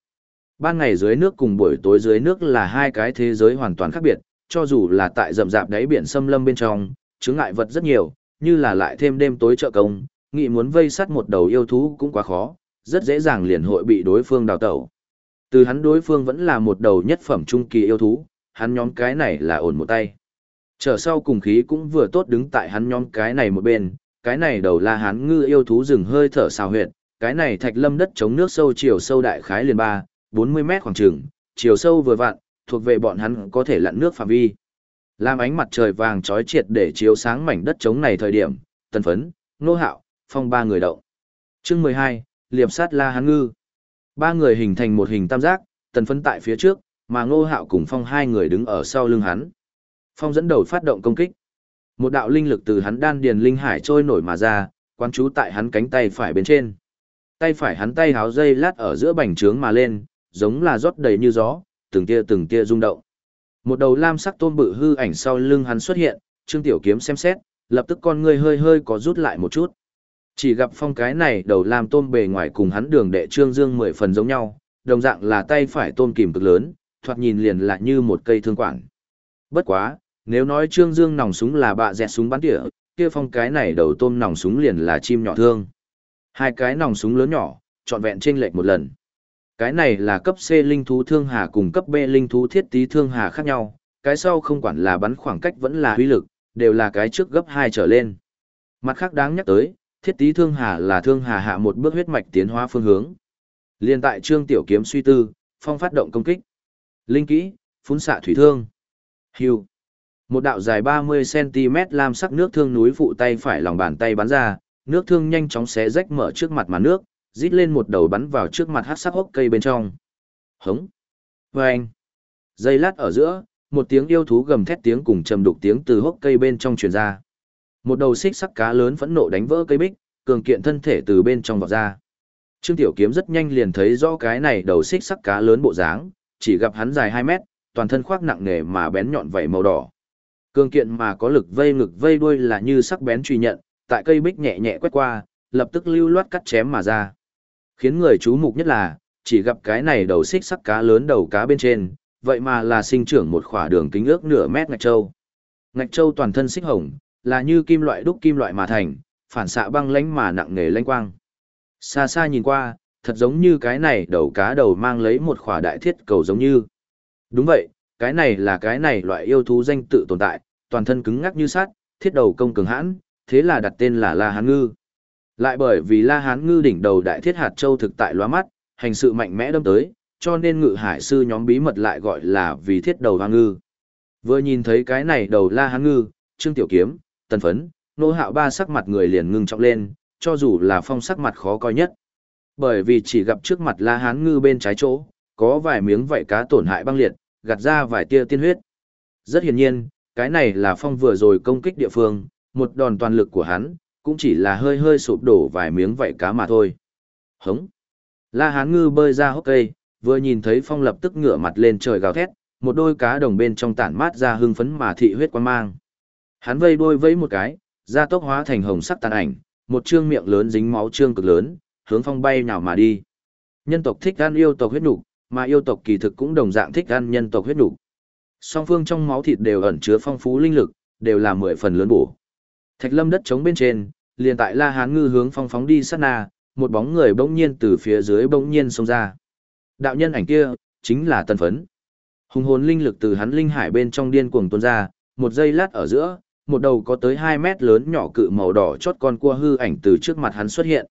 Ban ngày dưới nước cùng buổi tối dưới nước là hai cái thế giới hoàn toàn khác biệt, cho dù là tại rậm rạp đáy biển xâm lâm bên trong, chứng ngại vật rất nhiều, như là lại thêm đêm tối trợ công, nghị muốn vây sát một đầu yêu thú cũng quá khó, rất dễ dàng liền hội bị đối phương đào tẩu. Từ hắn đối phương vẫn là một đầu nhất phẩm trung kỳ yêu thú, hắn nhóm cái này là ổn một tay. Trở sau cùng khí cũng vừa tốt đứng tại hắn nhóm cái này một bên, cái này đầu là hắn ngư yêu thú rừng hơi thở xào huyệt, cái này thạch lâm đất chống nước sâu chiều sâu đại khái liền 3, 40 mét khoảng trường, chiều sâu vừa vặn, thuộc về bọn hắn có thể lặn nước phạm vi. Làm ánh mặt trời vàng trói triệt để chiếu sáng mảnh đất trống này thời điểm, tân phấn, nô hạo, phong ba người động. chương 12, liệp sát la hán ngư. Ba người hình thành một hình tam giác, tần phấn tại phía trước, mà ngô hạo cùng phong hai người đứng ở sau lưng hắn. Phong dẫn đầu phát động công kích. Một đạo linh lực từ hắn đan điền linh hải trôi nổi mà ra, quán trú tại hắn cánh tay phải bên trên. Tay phải hắn tay háo dây lát ở giữa bành trướng mà lên, giống là rót đầy như gió, từng tia từng tia rung động. Một đầu lam sắc tôm bự hư ảnh sau lưng hắn xuất hiện, Trương Tiểu Kiếm xem xét, lập tức con ngươi hơi hơi có rút lại một chút. Chỉ gặp phong cái này đầu làm tôm bề ngoài cùng hắn đường đệ Trương Dương mười phần giống nhau, đồng dạng là tay phải tôm kìm cực lớn, thoạt nhìn liền lại như một cây thương quản. Bất quá, nếu nói Trương Dương nòng súng là bạ dẹt súng bắn tỉa, kia phong cái này đầu tôm nòng súng liền là chim nhỏ thương. Hai cái nòng súng lớn nhỏ, trọn vẹn chênh lệch một lần. Cái này là cấp C linh thú thương hà cùng cấp B linh thú thiết tí thương hà khác nhau, cái sau không quản là bắn khoảng cách vẫn là uy lực, đều là cái trước gấp 2 trở lên. Mặt khác đáng nhắc tới, thiết tí thương hà là thương hà hạ một bước huyết mạch tiến hóa phương hướng. Liên tại trương tiểu kiếm suy tư, phong phát động công kích. Linh kỹ, phun xạ thủy thương. Hưu. Một đạo dài 30cm lam sắc nước thương núi phụ tay phải lòng bàn tay bắn ra, nước thương nhanh chóng xé rách mở trước mặt màn nước, rít lên một đầu bắn vào trước mặt hát sắc hốc cây bên trong. Hống! Vâng! Dây lát ở giữa, một tiếng yêu thú gầm thét tiếng cùng trầm đục tiếng từ hốc cây bên trong truyền ra. Một đầu xích sắc cá lớn phẫn nộ đánh vỡ cây bích, cường kiện thân thể từ bên trong vọt ra. Trương Tiểu Kiếm rất nhanh liền thấy rõ cái này đầu xích sắc cá lớn bộ dáng, chỉ gặp hắn dài 2 mét, toàn thân khoác nặng nề mà bén nhọn vảy màu đỏ. Cường kiện mà có lực vây ngực vây đuôi là như sắc bén truy nhận, tại cây bích nhẹ nhẹ quét qua, lập tức lưu loát cắt chém mà ra. Khiến người chú mục nhất là, chỉ gặp cái này đầu xích sắc cá lớn đầu cá bên trên, vậy mà là sinh trưởng một khỏa đường kính ước nửa mét ngạch châu. Ngạch châu toàn thân xích hồng, là như kim loại đúc kim loại mà thành, phản xạ băng lánh mà nặng nề lanh quang. Xa xa nhìn qua, thật giống như cái này đầu cá đầu mang lấy một khỏa đại thiết cầu giống như. Đúng vậy, cái này là cái này loại yêu thú danh tự tồn tại, toàn thân cứng ngắc như sắt, thiết đầu công cường hãn, thế là đặt tên là La Hán Ngư. Lại bởi vì La Hán Ngư đỉnh đầu đại thiết hạt châu thực tại lóa mắt, hành sự mạnh mẽ đâm tới, cho nên ngự hải sư nhóm bí mật lại gọi là vì thiết đầu hoa ngư. Vừa nhìn thấy cái này đầu La Hán Ngư, Trương Tiểu Kiếm, Tần Phấn, nô hạo ba sắc mặt người liền ngưng trọng lên, cho dù là phong sắc mặt khó coi nhất. Bởi vì chỉ gặp trước mặt La Hán Ngư bên trái chỗ, có vài miếng vảy cá tổn hại băng liệt, gạt ra vài tia tiên huyết. Rất hiển nhiên, cái này là phong vừa rồi công kích địa phương, một đòn toàn lực của hắn, cũng chỉ là hơi hơi sụp đổ vài miếng vảy cá mà thôi. Hống! La Hán Ngư bơi ra hốc cây, vừa nhìn thấy phong lập tức ngửa mặt lên trời gào thét, một đôi cá đồng bên trong tản mát ra hưng phấn mà thị huyết quan mang. Hắn vây đôi vẫy một cái, ra tốc hóa thành hồng sắc tàn ảnh, một trương miệng lớn dính máu trương cực lớn, hướng phong bay nhào mà đi. Nhân tộc thích ăn yêu tộc huyết nục, mà yêu tộc kỳ thực cũng đồng dạng thích ăn nhân tộc huyết nục. Song phương trong máu thịt đều ẩn chứa phong phú linh lực, đều là mười phần lớn bổ. Thạch lâm đất trống bên trên, liền tại La Hán ngư hướng phong phóng đi sát na, một bóng người bỗng nhiên từ phía dưới bỗng nhiên xông ra. Đạo nhân ảnh kia, chính là Tần Phấn. Hùng hồn linh lực từ hắn linh hải bên trong điên cuồng tuôn ra, một giây lát ở giữa, một đầu có tới 2 mét lớn nhỏ cự màu đỏ chót con cua hư ảnh từ trước mặt hắn xuất hiện.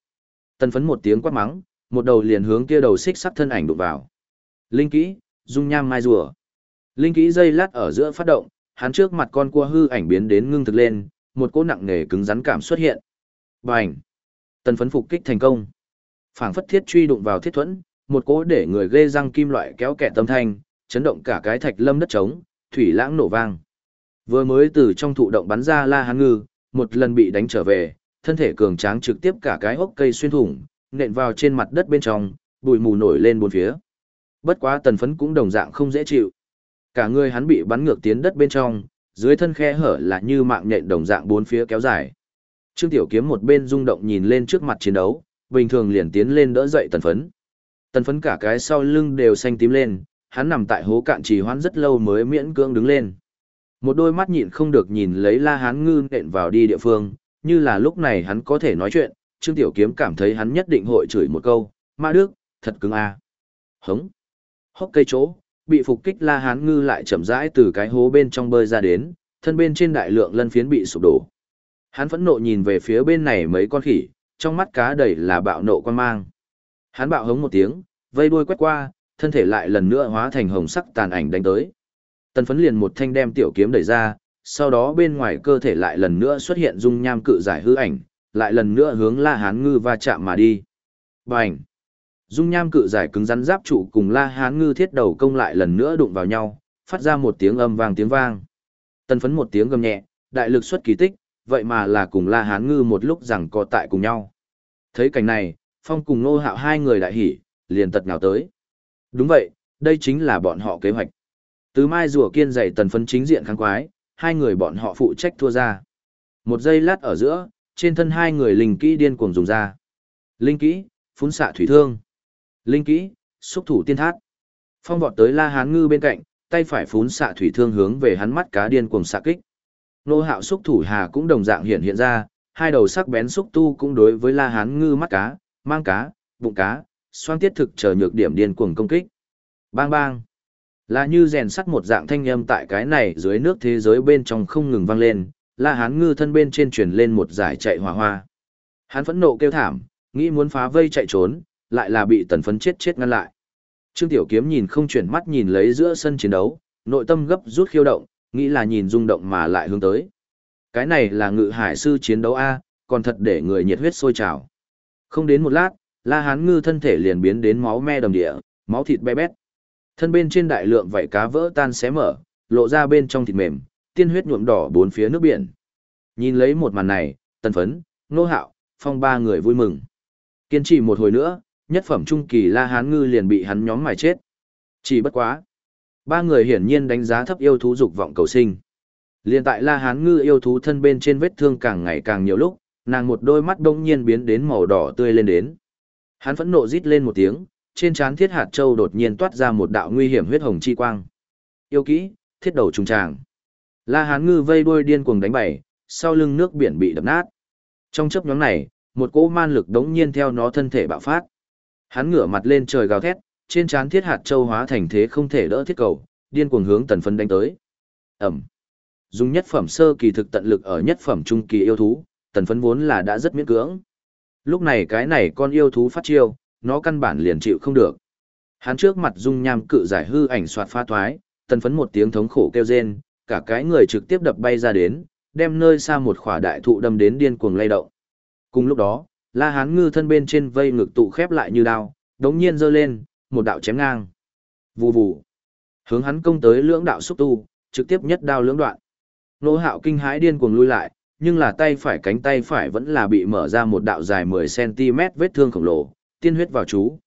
Tần Phấn một tiếng quát mắng, một đầu liền hướng kia đầu xích sắc thân ảnh đụng vào. Linh kỹ, dung nham mai rùa. Linh kỹ dây lát ở giữa phát động, hắn trước mặt con cua hư ảnh biến đến ngưng thực lên, một cỗ nặng nề cứng rắn cảm xuất hiện. Bành! Tần phấn phục kích thành công. Phảng phất thiết truy đụng vào thiết thuẫn, một cỗ để người ghê răng kim loại kéo kẹt tâm thanh, chấn động cả cái thạch lâm đất trống, thủy lãng nổ vang. Vừa mới từ trong thụ động bắn ra La Hán Ngư, một lần bị đánh trở về, thân thể cường tráng trực tiếp cả cái hốc cây xuyên thủng, nện vào trên mặt đất bên trong, bụi mù nổi lên bốn phía. Bất quá tần phấn cũng đồng dạng không dễ chịu. Cả người hắn bị bắn ngược tiến đất bên trong, dưới thân khe hở là như mạng nhện đồng dạng bốn phía kéo dài. Trương Tiểu Kiếm một bên rung động nhìn lên trước mặt chiến đấu, bình thường liền tiến lên đỡ dậy tần phấn. Tần phấn cả cái sau lưng đều xanh tím lên, hắn nằm tại hố cạn trì hoãn rất lâu mới miễn cưỡng đứng lên. Một đôi mắt nhịn không được nhìn lấy La Hán ngư nện vào đi địa phương, như là lúc này hắn có thể nói chuyện, Trương Tiểu Kiếm cảm thấy hắn nhất định hội chửi một câu, Ma Đức, thật cứng a à. Hống. Hốc cây chỗ, bị phục kích La Hán ngư lại chậm rãi từ cái hố bên trong bơi ra đến, thân bên trên đại lượng lân phiến bị sụp đổ. Hắn phẫn nộ nhìn về phía bên này mấy con khỉ, trong mắt cá đầy là bạo nộ quan mang. Hắn bạo hống một tiếng, vây đuôi quét qua, thân thể lại lần nữa hóa thành hồng sắc tàn ảnh đánh tới. Tần phấn liền một thanh đem tiểu kiếm đẩy ra, sau đó bên ngoài cơ thể lại lần nữa xuất hiện dung nham cự giải hư ảnh, lại lần nữa hướng La Hán ngư va chạm mà đi. Bành! Dung nham cự giải cứng rắn giáp trụ cùng La Hán ngư thiết đầu công lại lần nữa đụng vào nhau, phát ra một tiếng âm vang tiếng vang. Tần phấn một tiếng gầm nhẹ, đại lực xuất kỳ tích, vậy mà là cùng La Hán ngư một lúc rằng co tại cùng nhau. Thấy cảnh này, Phong cùng Nô Hạo hai người đại hỉ, liền tật nào tới. Đúng vậy, đây chính là bọn họ kế hoạch. Từ mai rùa kiên dạy tần phấn chính diện kháng quái, hai người bọn họ phụ trách thua ra. Một giây lát ở giữa, trên thân hai người linh kỹ điên cuồng dùng ra. Linh kỹ, phun xạ thủy thương. Linh kỹ, xúc thủ tiên thát. Phong vọt tới La Hán Ngư bên cạnh, tay phải phún xạ thủy thương hướng về hắn mắt cá điên cuồng xạ kích. Nô Hạo xúc thủ hà cũng đồng dạng hiện hiện ra, hai đầu sắc bén xúc tu cũng đối với La Hán Ngư mắt cá, mang cá, bụng cá, xoang tiết thực chờ nhược điểm điên cuồng công kích. Bang bang. Là như rèn sắt một dạng thanh âm tại cái này dưới nước thế giới bên trong không ngừng vang lên, La Hán Ngư thân bên trên truyền lên một giải chạy hỏa hoa. Hắn phẫn nộ kêu thảm, nghĩ muốn phá vây chạy trốn, lại là bị tần phấn chết chết ngăn lại. Trương Tiểu Kiếm nhìn không chuyển mắt nhìn lấy giữa sân chiến đấu, nội tâm gấp rút khiêu động, nghĩ là nhìn rung động mà lại hướng tới. Cái này là ngự hải sư chiến đấu A, còn thật để người nhiệt huyết sôi trào. Không đến một lát, La Hán Ngư thân thể liền biến đến máu me đầm địa, máu thịt bé bét. Thân bên trên đại lượng vảy cá vỡ tan xé mở, lộ ra bên trong thịt mềm, tiên huyết nhuộm đỏ bốn phía nước biển. Nhìn lấy một màn này, tần phấn, nô hạo, phong ba người vui mừng. Kiên trì một hồi nữa, nhất phẩm trung kỳ La Hán Ngư liền bị hắn nhóm mài chết. Chỉ bất quá. Ba người hiển nhiên đánh giá thấp yêu thú dục vọng cầu sinh. Liên tại La Hán Ngư yêu thú thân bên trên vết thương càng ngày càng nhiều lúc, nàng một đôi mắt đông nhiên biến đến màu đỏ tươi lên đến. Hắn phẫn nộ rít lên một tiếng, trên trán thiết hạt châu đột nhiên toát ra một đạo nguy hiểm huyết hồng chi quang. Yêu kỹ, thiết đầu trùng tràng. La Hán Ngư vây đuôi điên cuồng đánh bày, sau lưng nước biển bị đập nát. Trong chớp nhoáng này, một cỗ man lực đống nhiên theo nó thân thể bạo phát. Hắn ngửa mặt lên trời gào thét, trên trán thiết hạt châu hóa thành thế không thể đỡ thiết cầu, điên cuồng hướng tần phấn đánh tới. Ẩm. Dùng nhất phẩm sơ kỳ thực tận lực ở nhất phẩm trung kỳ yêu thú, tần phấn vốn là đã rất miễn cưỡng. Lúc này cái này con yêu thú phát chiêu, nó căn bản liền chịu không được. Hắn trước mặt dung nham cự giải hư ảnh soạt pha thoái, tần phấn một tiếng thống khổ kêu rên, cả cái người trực tiếp đập bay ra đến, đem nơi xa một khỏa đại thụ đâm đến điên cuồng lay động. Cùng lúc đó, La Hán ngư thân bên trên vây ngực tụ khép lại như đao, đống nhiên giơ lên, một đạo chém ngang. Vù vù. Hướng hắn công tới lưỡng đạo xúc tu, trực tiếp nhất đao lưỡng đoạn. Nô hạo kinh hãi điên cuồng lui lại, nhưng là tay phải cánh tay phải vẫn là bị mở ra một đạo dài 10cm vết thương khổng lồ, tiên huyết vào chú.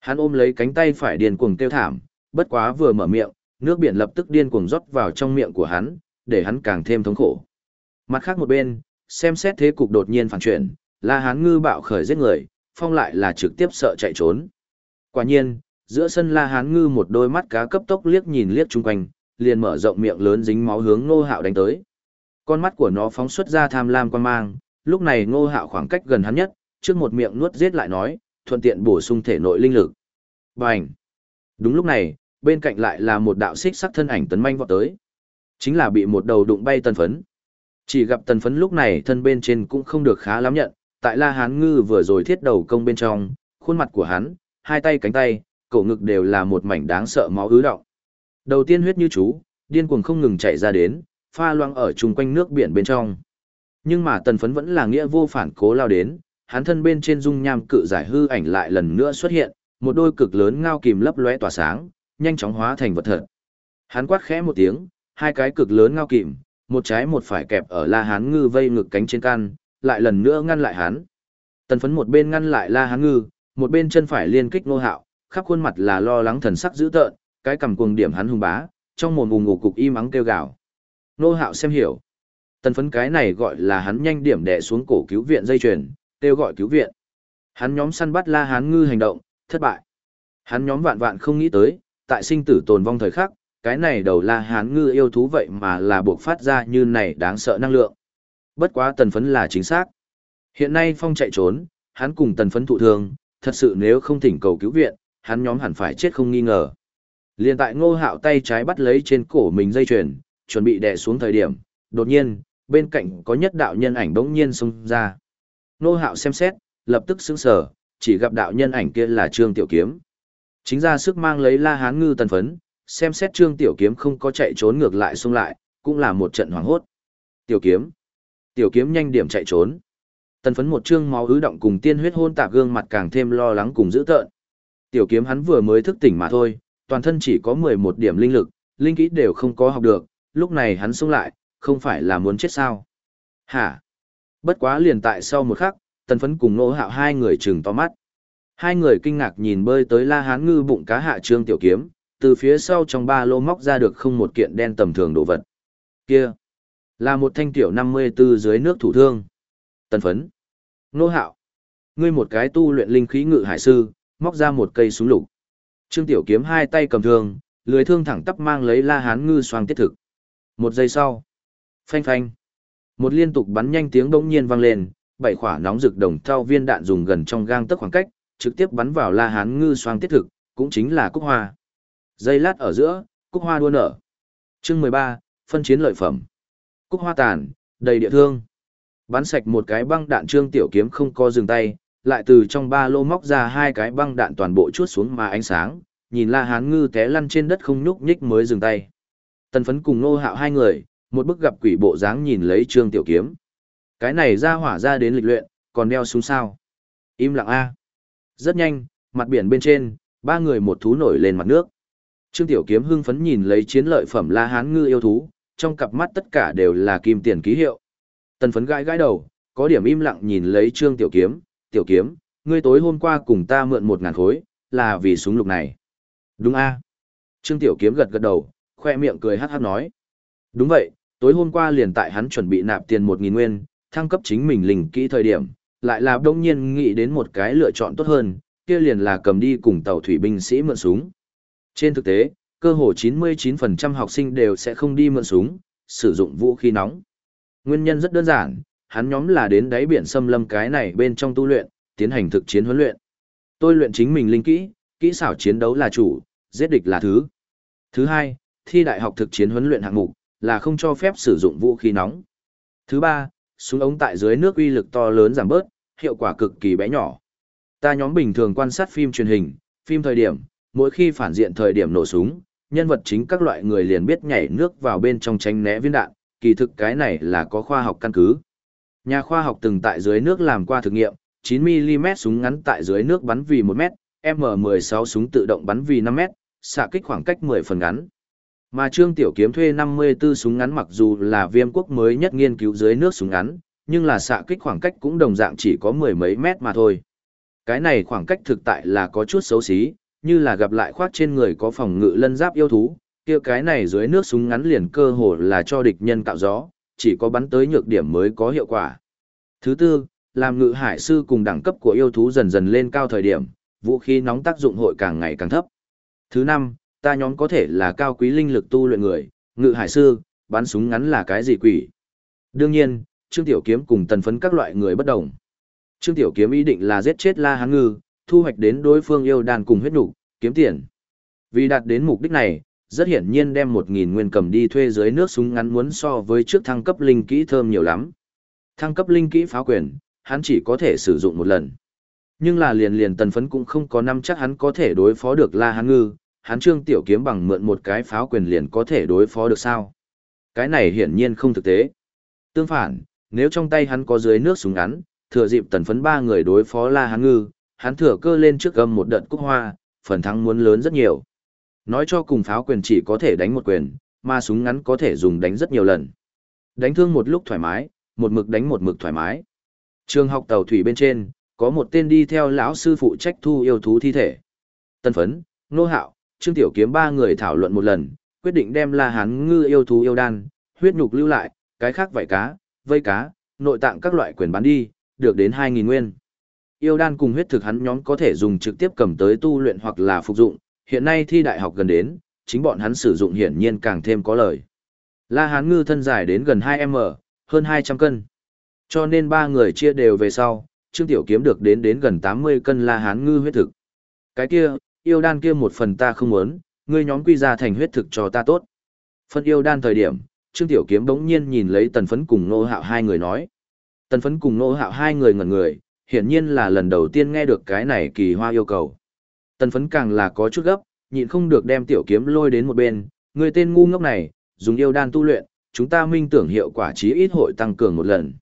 Hắn ôm lấy cánh tay phải điên cuồng kêu thảm, bất quá vừa mở miệng, nước biển lập tức điên cuồng rót vào trong miệng của hắn, để hắn càng thêm thống khổ. Mặt khác một bên, xem xét thế cục đột nhiên phản chuyển, La Hán ngư bạo khởi giết người, phong lại là trực tiếp sợ chạy trốn. Quả nhiên, giữa sân La Hán ngư một đôi mắt cá cấp tốc liếc nhìn liếc chung quanh, liền mở rộng miệng lớn dính máu hướng Ngô Hạo đánh tới. Con mắt của nó phóng xuất ra tham lam quan mang, lúc này Ngô Hạo khoảng cách gần hắn nhất, trước một miệng nuốt giết lại nói, thuận tiện bổ sung thể nội linh lực. Bành! Đúng lúc này, bên cạnh lại là một đạo xích sắc thân ảnh tấn manh vọt tới. Chính là bị một đầu đụng bay tần phấn. Chỉ gặp tần phấn lúc này thân bên trên cũng không được khá lắm nhận, tại La Hán Ngư vừa rồi thiết đầu công bên trong, khuôn mặt của hắn, hai tay cánh tay, cổ ngực đều là một mảnh đáng sợ máu ứ động. Đầu tiên huyết như chú, điên cuồng không ngừng chạy ra đến, pha loang ở chung quanh nước biển bên trong. Nhưng mà tần phấn vẫn là nghĩa vô phản cố lao đến, hắn thân bên trên dung nham cự giải hư ảnh lại lần nữa xuất hiện, một đôi cực lớn ngao kìm lấp lóe tỏa sáng, nhanh chóng hóa thành vật thật. Hắn quát khẽ một tiếng, hai cái cực lớn ngao kìm, một trái một phải kẹp ở La Hán Ngư vây ngực cánh trên can, lại lần nữa ngăn lại hắn. Tần phấn một bên ngăn lại La Hán Ngư, một bên chân phải liên kích nô hạo, khắp khuôn mặt là lo lắng thần sắc dữ tợn, cái cầm cuồng điểm hắn hung bá, trong mồm ùng ngủ cục im ắng kêu gào. Nô hạo xem hiểu. Tần phấn cái này gọi là hắn nhanh điểm đè xuống cổ cứu viện dây chuyền, kêu gọi cứu viện. Hắn nhóm săn bắt La Hán Ngư hành động, thất bại. Hắn nhóm vạn vạn không nghĩ tới, tại sinh tử tồn vong thời khắc, cái này đầu La Hán Ngư yêu thú vậy mà là buộc phát ra như này đáng sợ năng lượng. Bất quá tần phấn là chính xác. Hiện nay Phong chạy trốn, hắn cùng tần phấn thụ thương, thật sự nếu không thỉnh cầu cứu viện, hắn nhóm hẳn phải chết không nghi ngờ. Liên tại ngô hạo tay trái bắt lấy trên cổ mình dây chuyền, chuẩn bị đè xuống thời điểm, đột nhiên, bên cạnh có nhất đạo nhân ảnh bỗng nhiên xông ra. Nô hạo xem xét, lập tức sững sờ, chỉ gặp đạo nhân ảnh kia là Trương Tiểu Kiếm. Chính ra sức mang lấy La Hán ngư tần phấn, xem xét Trương Tiểu Kiếm không có chạy trốn ngược lại xung lại, cũng là một trận hoảng hốt. Tiểu Kiếm. Tiểu Kiếm nhanh điểm chạy trốn. Tần phấn một trương máu ứ động cùng tiên huyết hôn tạp gương mặt càng thêm lo lắng cùng dữ tợn. Tiểu Kiếm hắn vừa mới thức tỉnh mà thôi, toàn thân chỉ có 11 điểm linh lực, linh kỹ đều không có học được, lúc này hắn xung lại, không phải là muốn chết sao. Hả? Bất quá liền tại sau một khắc, tần phấn cùng nô hạo hai người trừng to mắt. Hai người kinh ngạc nhìn bơi tới la hán ngư bụng cá hạ trương tiểu kiếm, từ phía sau trong ba lô móc ra được không một kiện đen tầm thường đồ vật. Kia, là một thanh tiểu 54 dưới nước thủ thương. Tần phấn. Nô hạo. Ngươi một cái tu luyện linh khí ngự hải sư, móc ra một cây súng lục. Trương Tiểu Kiếm hai tay cầm thương, lưới thương thẳng tắp mang lấy La Hán ngư xoang tiết thực. Một giây sau, phanh phanh, một liên tục bắn nhanh tiếng bỗng nhiên vang lên, bảy quả nóng rực đồng thau viên đạn dùng gần trong gang tấc khoảng cách, trực tiếp bắn vào La Hán ngư xoang tiết thực, cũng chính là cúc hoa. dây lát ở giữa, cúc hoa đua nở. Chương 13, phân chiến lợi phẩm. Cúc hoa tàn, đầy địa thương. Bắn sạch một cái băng đạn Trương Tiểu Kiếm không co dừng tay, lại từ trong ba lô móc ra hai cái băng đạn toàn bộ chuốt xuống mà ánh sáng, nhìn La Hán Ngư té lăn trên đất không nhúc nhích mới dừng tay. Tần phấn cùng nô hạo hai người, một bức gặp quỷ bộ dáng nhìn lấy Trương Tiểu Kiếm. Cái này ra hỏa ra đến lịch luyện, còn đeo súng sao. Im lặng a Rất nhanh, mặt biển bên trên, ba người một thú nổi lên mặt nước. Trương Tiểu Kiếm hưng phấn nhìn lấy chiến lợi phẩm La Hán Ngư yêu thú, trong cặp mắt tất cả đều là kim tiền ký hiệu. Tần phấn gãi gãi đầu, có điểm im lặng nhìn lấy Trương Tiểu Kiếm, tiểu kiếm, ngươi tối hôm qua cùng ta mượn một ngàn khối, là vì súng lục này. Đúng a Trương tiểu kiếm gật gật đầu, khoe miệng cười hát hát nói. Đúng vậy, tối hôm qua liền tại hắn chuẩn bị nạp tiền một nghìn nguyên, thăng cấp chính mình linh kỹ thời điểm, lại là đông nhiên nghĩ đến một cái lựa chọn tốt hơn, kia liền là cầm đi cùng tàu thủy binh sĩ mượn súng. Trên thực tế, cơ hồ 99% học sinh đều sẽ không đi mượn súng, sử dụng vũ khí nóng. Nguyên nhân rất đơn giản, hắn nhóm là đến đáy biển xâm lâm cái này bên trong tu luyện, tiến hành thực chiến huấn luyện. Tôi luyện chính mình linh kỹ, kỹ xảo chiến đấu là chủ, giết địch là thứ. Thứ hai, thi đại học thực chiến huấn luyện hạng mục là không cho phép sử dụng vũ khí nóng. Thứ ba, súng ống tại dưới nước uy lực to lớn giảm bớt, hiệu quả cực kỳ bé nhỏ. Ta nhóm bình thường quan sát phim truyền hình, phim thời điểm, mỗi khi phản diện thời điểm nổ súng, nhân vật chính các loại người liền biết nhảy nước vào bên trong tránh né viên đạn, kỳ thực cái này là có khoa học căn cứ. Nhà khoa học từng tại dưới nước làm qua thực nghiệm, 9mm súng ngắn tại dưới nước bắn vì 1m, M16 súng tự động bắn vì 5m, xạ kích khoảng cách 10 phần ngắn. Mà Trương Tiểu Kiếm thuê 54 súng ngắn mặc dù là viêm quốc mới nhất nghiên cứu dưới nước súng ngắn, nhưng là xạ kích khoảng cách cũng đồng dạng chỉ có mười mấy mét mà thôi. Cái này khoảng cách thực tại là có chút xấu xí, như là gặp lại khoác trên người có phòng ngự lân giáp yêu thú, kia cái này dưới nước súng ngắn liền cơ hồ là cho địch nhân tạo gió, chỉ có bắn tới nhược điểm mới có hiệu quả. Thứ tư, làm ngự hải sư cùng đẳng cấp của yêu thú dần dần lên cao thời điểm, vũ khí nóng tác dụng hội càng ngày càng thấp. Thứ năm, ta nhóm có thể là cao quý linh lực tu luyện người, ngự hải sư, bắn súng ngắn là cái gì quỷ. Đương nhiên, Trương Tiểu Kiếm cùng tần phấn các loại người bất đồng. Trương Tiểu Kiếm ý định là giết chết La Hán Ngư, thu hoạch đến đối phương yêu đàn cùng huyết nục, kiếm tiền. Vì đạt đến mục đích này, rất hiển nhiên đem 1000 nguyên cầm đi thuê dưới nước súng ngắn muốn so với trước thăng cấp linh kỹ thơm nhiều lắm. Thăng cấp linh kỹ phá quyền, hắn chỉ có thể sử dụng một lần. Nhưng là liền liền tần phấn cũng không có năm chắc hắn có thể đối phó được La Hán Ngư, hắn Trương Tiểu Kiếm bằng mượn một cái pháo quyền liền có thể đối phó được sao? Cái này hiển nhiên không thực tế. Tương phản, nếu trong tay hắn có dưới nước súng ngắn, thừa dịp tần phấn ba người đối phó La Hán Ngư, hắn thừa cơ lên trước gầm một đợt cúc hoa, phần thắng muốn lớn rất nhiều. Nói cho cùng pháo quyền chỉ có thể đánh một quyền, mà súng ngắn có thể dùng đánh rất nhiều lần. Đánh thương một lúc thoải mái, một mực đánh một mực thoải mái. Trường học tàu thủy bên trên, có một tên đi theo lão sư phụ trách thu yêu thú thi thể. Tân phấn, nô hạo, trương tiểu kiếm ba người thảo luận một lần, quyết định đem la hán ngư yêu thú yêu đan, huyết nhục lưu lại, cái khác vảy cá, vây cá, nội tạng các loại quyền bán đi, được đến 2.000 nguyên. Yêu đan cùng huyết thực hắn nhóm có thể dùng trực tiếp cầm tới tu luyện hoặc là phục dụng, hiện nay thi đại học gần đến, chính bọn hắn sử dụng hiển nhiên càng thêm có lợi. La Hán ngư thân dài đến gần 2m, hơn 200 cân. Cho nên ba người chia đều về sau, Trương Tiểu Kiếm được đến đến gần 80 cân La Hán ngư huyết thực. Cái kia, yêu đan kia một phần ta không muốn, ngươi nhóm quy ra thành huyết thực cho ta tốt. Phân yêu đan thời điểm, Trương Tiểu Kiếm bỗng nhiên nhìn lấy Tần Phấn cùng Nô Hạo hai người nói. Tần Phấn cùng Nô Hạo hai người ngẩn người, hiển nhiên là lần đầu tiên nghe được cái này kỳ hoa yêu cầu. Tần Phấn càng là có chút gấp, nhịn không được đem Tiểu Kiếm lôi đến một bên, người tên ngu ngốc này, dùng yêu đan tu luyện, chúng ta minh tưởng hiệu quả chí ít hội tăng cường một lần.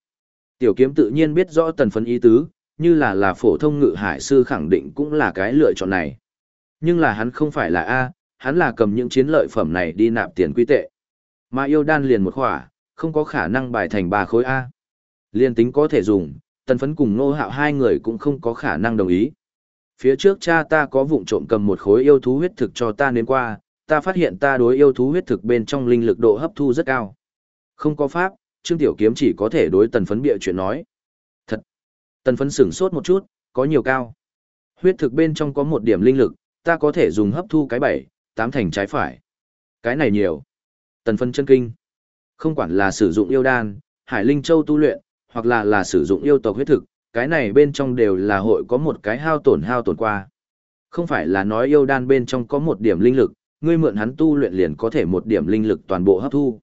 Tiểu Kiếm tự nhiên biết rõ Tần Phấn ý tứ, như là là phổ thông ngự hải sư khẳng định cũng là cái lựa chọn này. Nhưng là hắn không phải là A, hắn là cầm những chiến lợi phẩm này đi nạp tiền quy tệ. Mà yêu đan liền một khỏa, không có khả năng bài thành ba khối A. Liên tính có thể dùng, tần phấn cùng nô hạo hai người cũng không có khả năng đồng ý. Phía trước cha ta có vụng trộm cầm một khối yêu thú huyết thực cho ta nên qua, ta phát hiện ta đối yêu thú huyết thực bên trong linh lực độ hấp thu rất cao. Không có pháp, Trương Tiểu Kiếm chỉ có thể đối tần phấn bịa chuyện nói. Thật! Tần phấn sửng sốt một chút, có nhiều cao. Huyết thực bên trong có một điểm linh lực, ta có thể dùng hấp thu cái bảy, tám thành trái phải. Cái này nhiều. Tần phân chân kinh. Không quản là sử dụng yêu đan, hải linh châu tu luyện, hoặc là là sử dụng yêu tộc huyết thực, cái này bên trong đều là hội có một cái hao tổn hao tổn qua. Không phải là nói yêu đan bên trong có một điểm linh lực, ngươi mượn hắn tu luyện liền có thể một điểm linh lực toàn bộ hấp thu.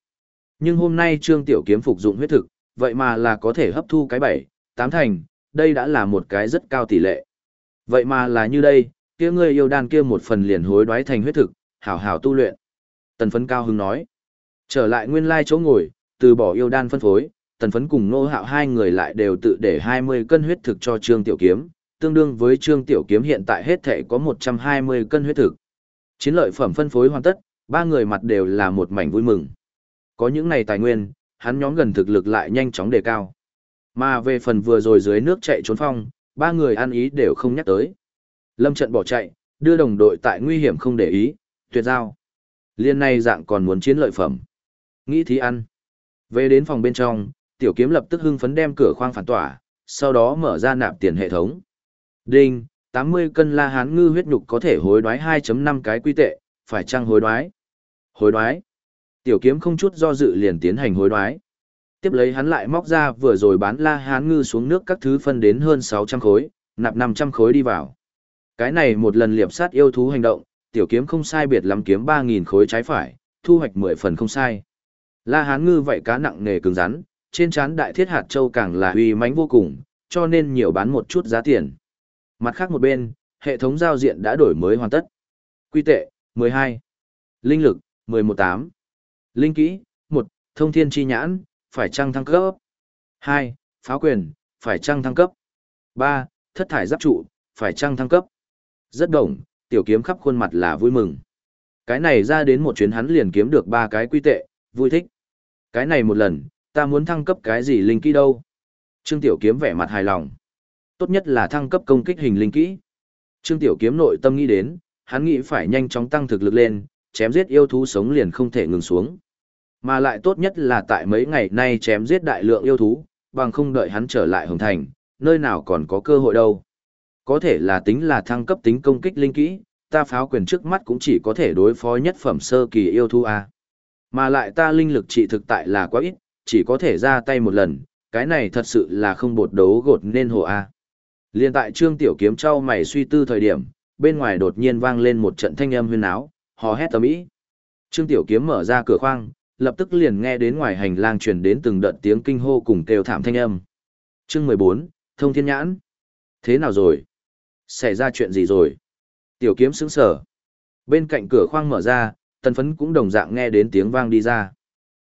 Nhưng hôm nay Trương Tiểu Kiếm phục dụng huyết thực, vậy mà là có thể hấp thu cái bảy, tám thành, đây đã là một cái rất cao tỷ lệ. Vậy mà là như đây, kia ngươi yêu đan kia một phần liền hối đoái thành huyết thực, hảo hảo tu luyện. Tần phấn cao hứng nói. Trở lại nguyên lai chỗ ngồi, từ bỏ yêu đan phân phối, tần phấn cùng nô hạo hai người lại đều tự để 20 cân huyết thực cho Trương Tiểu Kiếm, tương đương với Trương Tiểu Kiếm hiện tại hết thể có 120 cân huyết thực. Chiến lợi phẩm phân phối hoàn tất, ba người mặt đều là một mảnh vui mừng. Có những này tài nguyên, hắn nhóm gần thực lực lại nhanh chóng đề cao. Mà về phần vừa rồi dưới nước chạy trốn phong, ba người ăn ý đều không nhắc tới. Lâm trận bỏ chạy, đưa đồng đội tại nguy hiểm không để ý, tuyệt giao. Liên này dạng còn muốn chiến lợi phẩm. Nghĩ thì ăn. Về đến phòng bên trong, tiểu kiếm lập tức hưng phấn đem cửa khoang phản tỏa, sau đó mở ra nạp tiền hệ thống. Đinh, 80 cân la hán ngư huyết nhục có thể hối đoái 2.5 cái quy tệ, phải chăng hối đoái? Hối đoái. Tiểu kiếm không chút do dự liền tiến hành hối đoái. Tiếp lấy hắn lại móc ra vừa rồi bán la hán ngư xuống nước các thứ phân đến hơn 600 khối, nạp 500 khối đi vào. Cái này một lần liệp sát yêu thú hành động, tiểu kiếm không sai biệt lắm kiếm 3.000 khối trái phải, thu hoạch 10 phần không sai. La hán ngư vậy cá nặng nghề cứng rắn, trên trán đại thiết hạt châu càng là uy mãnh vô cùng, cho nên nhiều bán một chút giá tiền. Mặt khác một bên, hệ thống giao diện đã đổi mới hoàn tất. Quy tệ, 12. Linh lực, 118. Linh kỹ, 1. Thông thiên chi nhãn, phải trang thăng cấp. 2. Pháo quyền, phải trang thăng cấp. 3. Thất thải giáp trụ, phải trang thăng cấp. Rất đồng, tiểu kiếm khắp khuôn mặt là vui mừng. Cái này ra đến một chuyến hắn liền kiếm được ba cái quy tệ, vui thích. Cái này một lần, ta muốn thăng cấp cái gì linh kỹ đâu. Trương Tiểu Kiếm vẻ mặt hài lòng. Tốt nhất là thăng cấp công kích hình linh kỹ. Trương Tiểu Kiếm nội tâm nghĩ đến, hắn nghĩ phải nhanh chóng tăng thực lực lên, chém giết yêu thú sống liền không thể ngừng xuống. Mà lại tốt nhất là tại mấy ngày nay chém giết đại lượng yêu thú, bằng không đợi hắn trở lại Hồng Thành, nơi nào còn có cơ hội đâu. Có thể là tính là thăng cấp tính công kích linh kỹ, ta pháo quyền trước mắt cũng chỉ có thể đối phó nhất phẩm sơ kỳ yêu thú A. Mà lại ta linh lực trị thực tại là quá ít, chỉ có thể ra tay một lần, cái này thật sự là không bột đấu gột nên hồ A. Liên tại trương tiểu kiếm trao mày suy tư thời điểm, bên ngoài đột nhiên vang lên một trận thanh âm huyên áo, hò hét tầm ý. Trương tiểu kiếm mở ra cửa khoang, lập tức liền nghe đến ngoài hành lang truyền đến từng đợt tiếng kinh hô cùng kêu thảm thanh âm. Chương 14, Thông Thiên Nhãn. Thế nào rồi? Xảy ra chuyện gì rồi? Tiểu kiếm sững sờ, Bên cạnh cửa khoang mở ra, tần phấn cũng đồng dạng nghe đến tiếng vang đi ra.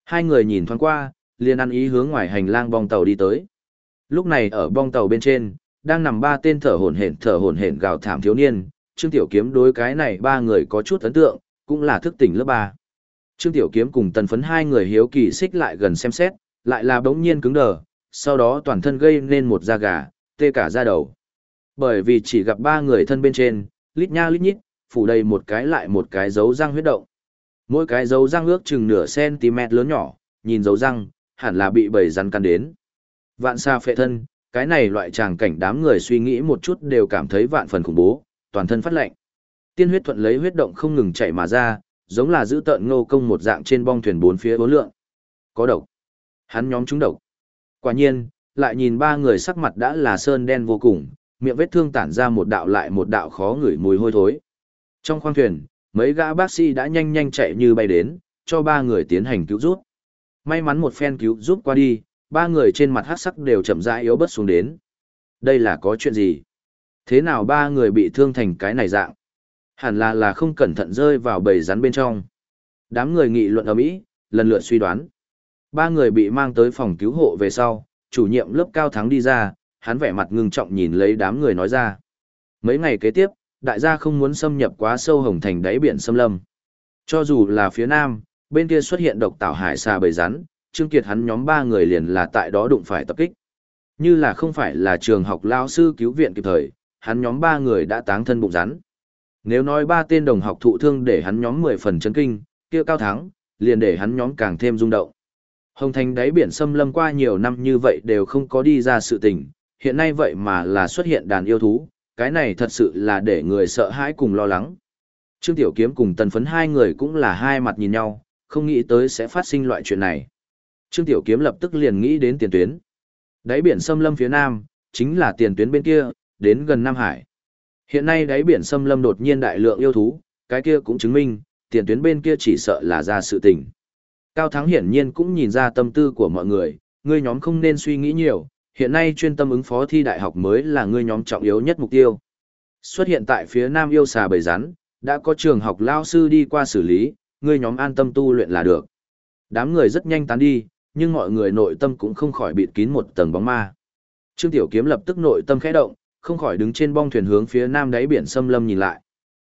Hai người nhìn thoáng qua, liền ăn ý hướng ngoài hành lang bong tàu đi tới. Lúc này ở bong tàu bên trên, đang nằm ba tên thở hổn hển thở hổn hển gào thảm thiếu niên, Trương Tiểu Kiếm đối cái này ba người có chút ấn tượng, cũng là thức tỉnh lớp ba. Trương Tiểu Kiếm cùng tần phấn hai người hiếu kỳ xích lại gần xem xét, lại là bỗng nhiên cứng đờ, sau đó toàn thân gây nên một da gà, tê cả da đầu. Bởi vì chỉ gặp ba người thân bên trên, lít nha lít nhít, phủ đầy một cái lại một cái dấu răng huyết động. Mỗi cái dấu răng ước chừng nửa cm lớn nhỏ, nhìn dấu răng, hẳn là bị bầy rắn căn đến. Vạn xa phệ thân, cái này loại tràng cảnh đám người suy nghĩ một chút đều cảm thấy vạn phần khủng bố, toàn thân phát lạnh. Tiên huyết thuận lấy huyết động không ngừng chảy mà ra, giống là giữ tợn ngô công một dạng trên bong thuyền bốn phía bốn lượng. Có độc. Hắn nhóm chúng độc. Quả nhiên, lại nhìn ba người sắc mặt đã là sơn đen vô cùng, miệng vết thương tản ra một đạo lại một đạo khó ngửi mùi hôi thối. Trong khoang thuyền, mấy gã bác sĩ đã nhanh nhanh chạy như bay đến, cho ba người tiến hành cứu giúp. May mắn một phen cứu giúp qua đi, ba người trên mặt hắc sắc đều chậm rãi yếu bớt xuống đến. Đây là có chuyện gì? Thế nào ba người bị thương thành cái này dạng? Hẳn là là không cẩn thận rơi vào bầy rắn bên trong. Đám người nghị luận ở mỹ, lần lượt suy đoán. Ba người bị mang tới phòng cứu hộ về sau, chủ nhiệm lớp cao thắng đi ra, hắn vẻ mặt ngưng trọng nhìn lấy đám người nói ra. Mấy ngày kế tiếp, đại gia không muốn xâm nhập quá sâu hồng thành đáy biển xâm lâm. Cho dù là phía nam, bên kia xuất hiện độc tảo hải xa bầy rắn, Trương Kiệt hắn nhóm ba người liền là tại đó đụng phải tập kích. Như là không phải là trường học lao sư cứu viện kịp thời, hắn nhóm ba người đã táng thân bụng rắn. Nếu nói ba tên đồng học thụ thương để hắn nhóm mười phần chấn kinh, kia cao thắng, liền để hắn nhóm càng thêm rung động. Hồng Thành đáy biển xâm lâm qua nhiều năm như vậy đều không có đi ra sự tình, hiện nay vậy mà là xuất hiện đàn yêu thú, cái này thật sự là để người sợ hãi cùng lo lắng. Trương Tiểu Kiếm cùng Tần Phấn hai người cũng là hai mặt nhìn nhau, không nghĩ tới sẽ phát sinh loại chuyện này. Trương Tiểu Kiếm lập tức liền nghĩ đến tiền tuyến. Đáy biển xâm lâm phía nam, chính là tiền tuyến bên kia, đến gần Nam Hải. Hiện nay đáy biển xâm lâm đột nhiên đại lượng yêu thú, cái kia cũng chứng minh, tiền tuyến bên kia chỉ sợ là ra sự tình. Cao Thắng hiển nhiên cũng nhìn ra tâm tư của mọi người, ngươi nhóm không nên suy nghĩ nhiều, hiện nay chuyên tâm ứng phó thi đại học mới là ngươi nhóm trọng yếu nhất mục tiêu. Xuất hiện tại phía Nam yêu xà bầy rắn, đã có trường học lao sư đi qua xử lý, ngươi nhóm an tâm tu luyện là được. Đám người rất nhanh tán đi, nhưng mọi người nội tâm cũng không khỏi bịt kín một tầng bóng ma. Trương Tiểu Kiếm lập tức nội tâm khẽ động, không khỏi đứng trên bong thuyền hướng phía nam đáy biển xâm lâm nhìn lại.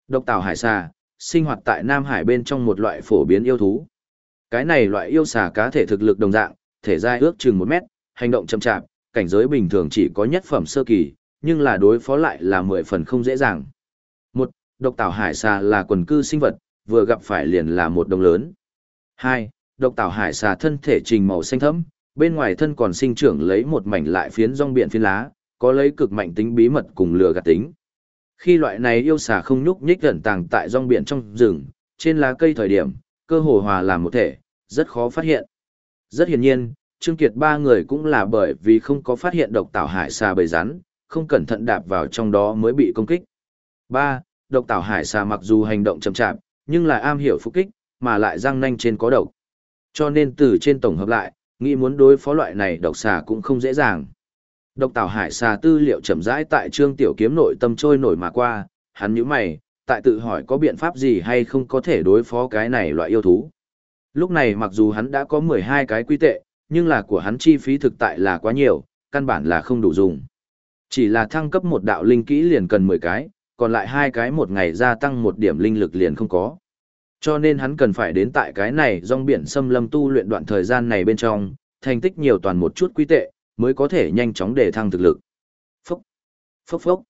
Độc tảo hải xà, sinh hoạt tại Nam Hải bên trong một loại phổ biến yêu thú. Cái này loại yêu xà cá thể thực lực đồng dạng, thể dài ước chừng một mét, hành động chậm chạp, cảnh giới bình thường chỉ có nhất phẩm sơ kỳ, nhưng là đối phó lại là mười phần không dễ dàng. Một, độc tảo hải xà là quần cư sinh vật, vừa gặp phải liền là một đồng lớn. Hai, độc tảo hải xà thân thể trình màu xanh thẫm, bên ngoài thân còn sinh trưởng lấy một mảnh lại phiến rong biển phiến lá, có lấy cực mạnh tính bí mật cùng lừa gạt tính. Khi loại này yêu xà không nhúc nhích gần tàng tại rong biển trong rừng, trên lá cây thời điểm, cơ hồ hòa làm một thể, rất khó phát hiện. Rất hiển nhiên, Trương Kiệt ba người cũng là bởi vì không có phát hiện độc tảo hải xà bầy rắn, không cẩn thận đạp vào trong đó mới bị công kích. Ba, Độc tảo hải xà mặc dù hành động chậm chạp, nhưng lại am hiểu phục kích, mà lại răng nanh trên có độc. Cho nên từ trên tổng hợp lại, nghĩ muốn đối phó loại này độc xà cũng không dễ dàng. Độc tảo hải xà tư liệu chậm rãi tại trương tiểu kiếm nội tâm trôi nổi mà qua, hắn nhíu mày, tại tự hỏi có biện pháp gì hay không có thể đối phó cái này loại yêu thú. Lúc này mặc dù hắn đã có 12 cái quy tệ, nhưng là của hắn chi phí thực tại là quá nhiều, căn bản là không đủ dùng. Chỉ là thăng cấp một đạo linh kỹ liền cần 10 cái, còn lại hai cái một ngày gia tăng một điểm linh lực liền không có. Cho nên hắn cần phải đến tại cái này rong biển xâm lâm tu luyện đoạn thời gian này bên trong, thành tích nhiều toàn một chút quý tệ, mới có thể nhanh chóng để thăng thực lực. Phốc, phốc phốc.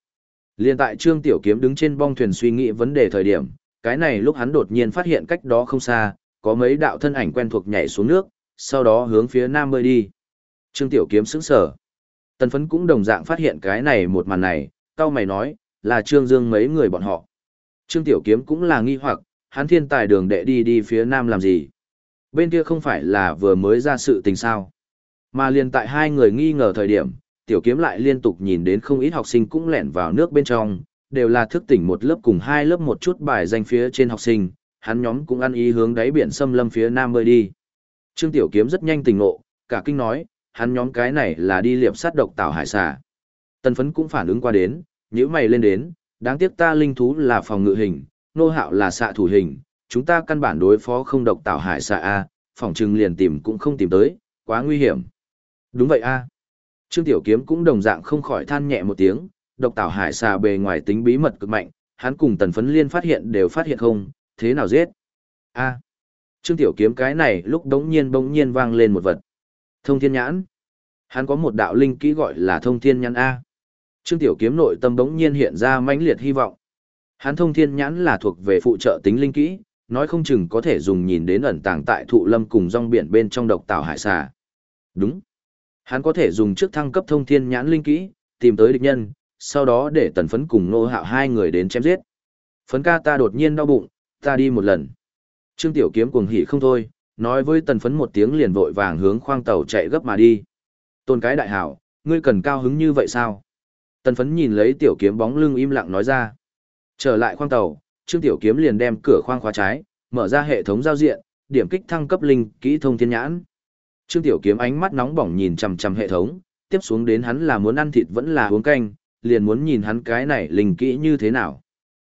Liên tại Trương Tiểu Kiếm đứng trên bong thuyền suy nghĩ vấn đề thời điểm, cái này lúc hắn đột nhiên phát hiện cách đó không xa, có mấy đạo thân ảnh quen thuộc nhảy xuống nước, sau đó hướng phía nam bơi đi. Trương Tiểu Kiếm sững sờ. Tần phấn cũng đồng dạng phát hiện cái này một màn này, cao mày nói, là Trương Dương mấy người bọn họ. Trương Tiểu Kiếm cũng là nghi hoặc, hắn thiên tài đường đệ đi đi phía nam làm gì. Bên kia không phải là vừa mới ra sự tình sao. Mà liền tại hai người nghi ngờ thời điểm, Tiểu Kiếm lại liên tục nhìn đến không ít học sinh cũng lẻn vào nước bên trong, đều là thức tỉnh một lớp cùng hai lớp một chút bài danh phía trên học sinh, hắn nhóm cũng ăn ý hướng đáy biển xâm lâm phía nam bơi đi. Trương Tiểu Kiếm rất nhanh tình ngộ, cả kinh nói, hắn nhóm cái này là đi liệp sát độc tảo hải xà. Tần phấn cũng phản ứng qua đến, nhíu mày lên đến, đáng tiếc ta linh thú là phòng ngự hình, nô hạo là xạ thủ hình, chúng ta căn bản đối phó không độc tảo hải xà A, phòng trừng liền tìm cũng không tìm tới, quá nguy hiểm. Đúng vậy A. Trương Tiểu Kiếm cũng đồng dạng không khỏi than nhẹ một tiếng, độc tảo hải xà bề ngoài tính bí mật cực mạnh, hắn cùng tần phấn liên phát hiện đều phát hiện không, thế nào giết? A. Trương Tiểu Kiếm cái này lúc đống nhiên bỗng nhiên vang lên một vật. Thông thiên nhãn. Hắn có một đạo linh kỹ gọi là thông thiên nhãn A. Trương Tiểu Kiếm nội tâm bỗng nhiên hiện ra mãnh liệt hy vọng. Hắn thông thiên nhãn là thuộc về phụ trợ tính linh kỹ, nói không chừng có thể dùng nhìn đến ẩn tàng tại thụ lâm cùng rong biển bên trong độc tảo hải xà. Đúng. Hắn có thể dùng trước thăng cấp thông thiên nhãn linh kỹ, tìm tới địch nhân, sau đó để tần phấn cùng nô hạo hai người đến chém giết. Phấn ca ta đột nhiên đau bụng, ta đi một lần. Trương Tiểu Kiếm cuồng hỉ không thôi, nói với tần phấn một tiếng liền vội vàng hướng khoang tàu chạy gấp mà đi. Tôn cái đại hảo, ngươi cần cao hứng như vậy sao? Tần phấn nhìn lấy tiểu kiếm bóng lưng im lặng nói ra. Trở lại khoang tàu, Trương Tiểu Kiếm liền đem cửa khoang khóa trái, mở ra hệ thống giao diện, điểm kích thăng cấp linh kỹ thông thiên nhãn. Trương Tiểu Kiếm ánh mắt nóng bỏng nhìn chằm chằm hệ thống, tiếp xuống đến hắn là muốn ăn thịt vẫn là uống canh, liền muốn nhìn hắn cái này linh kỹ như thế nào.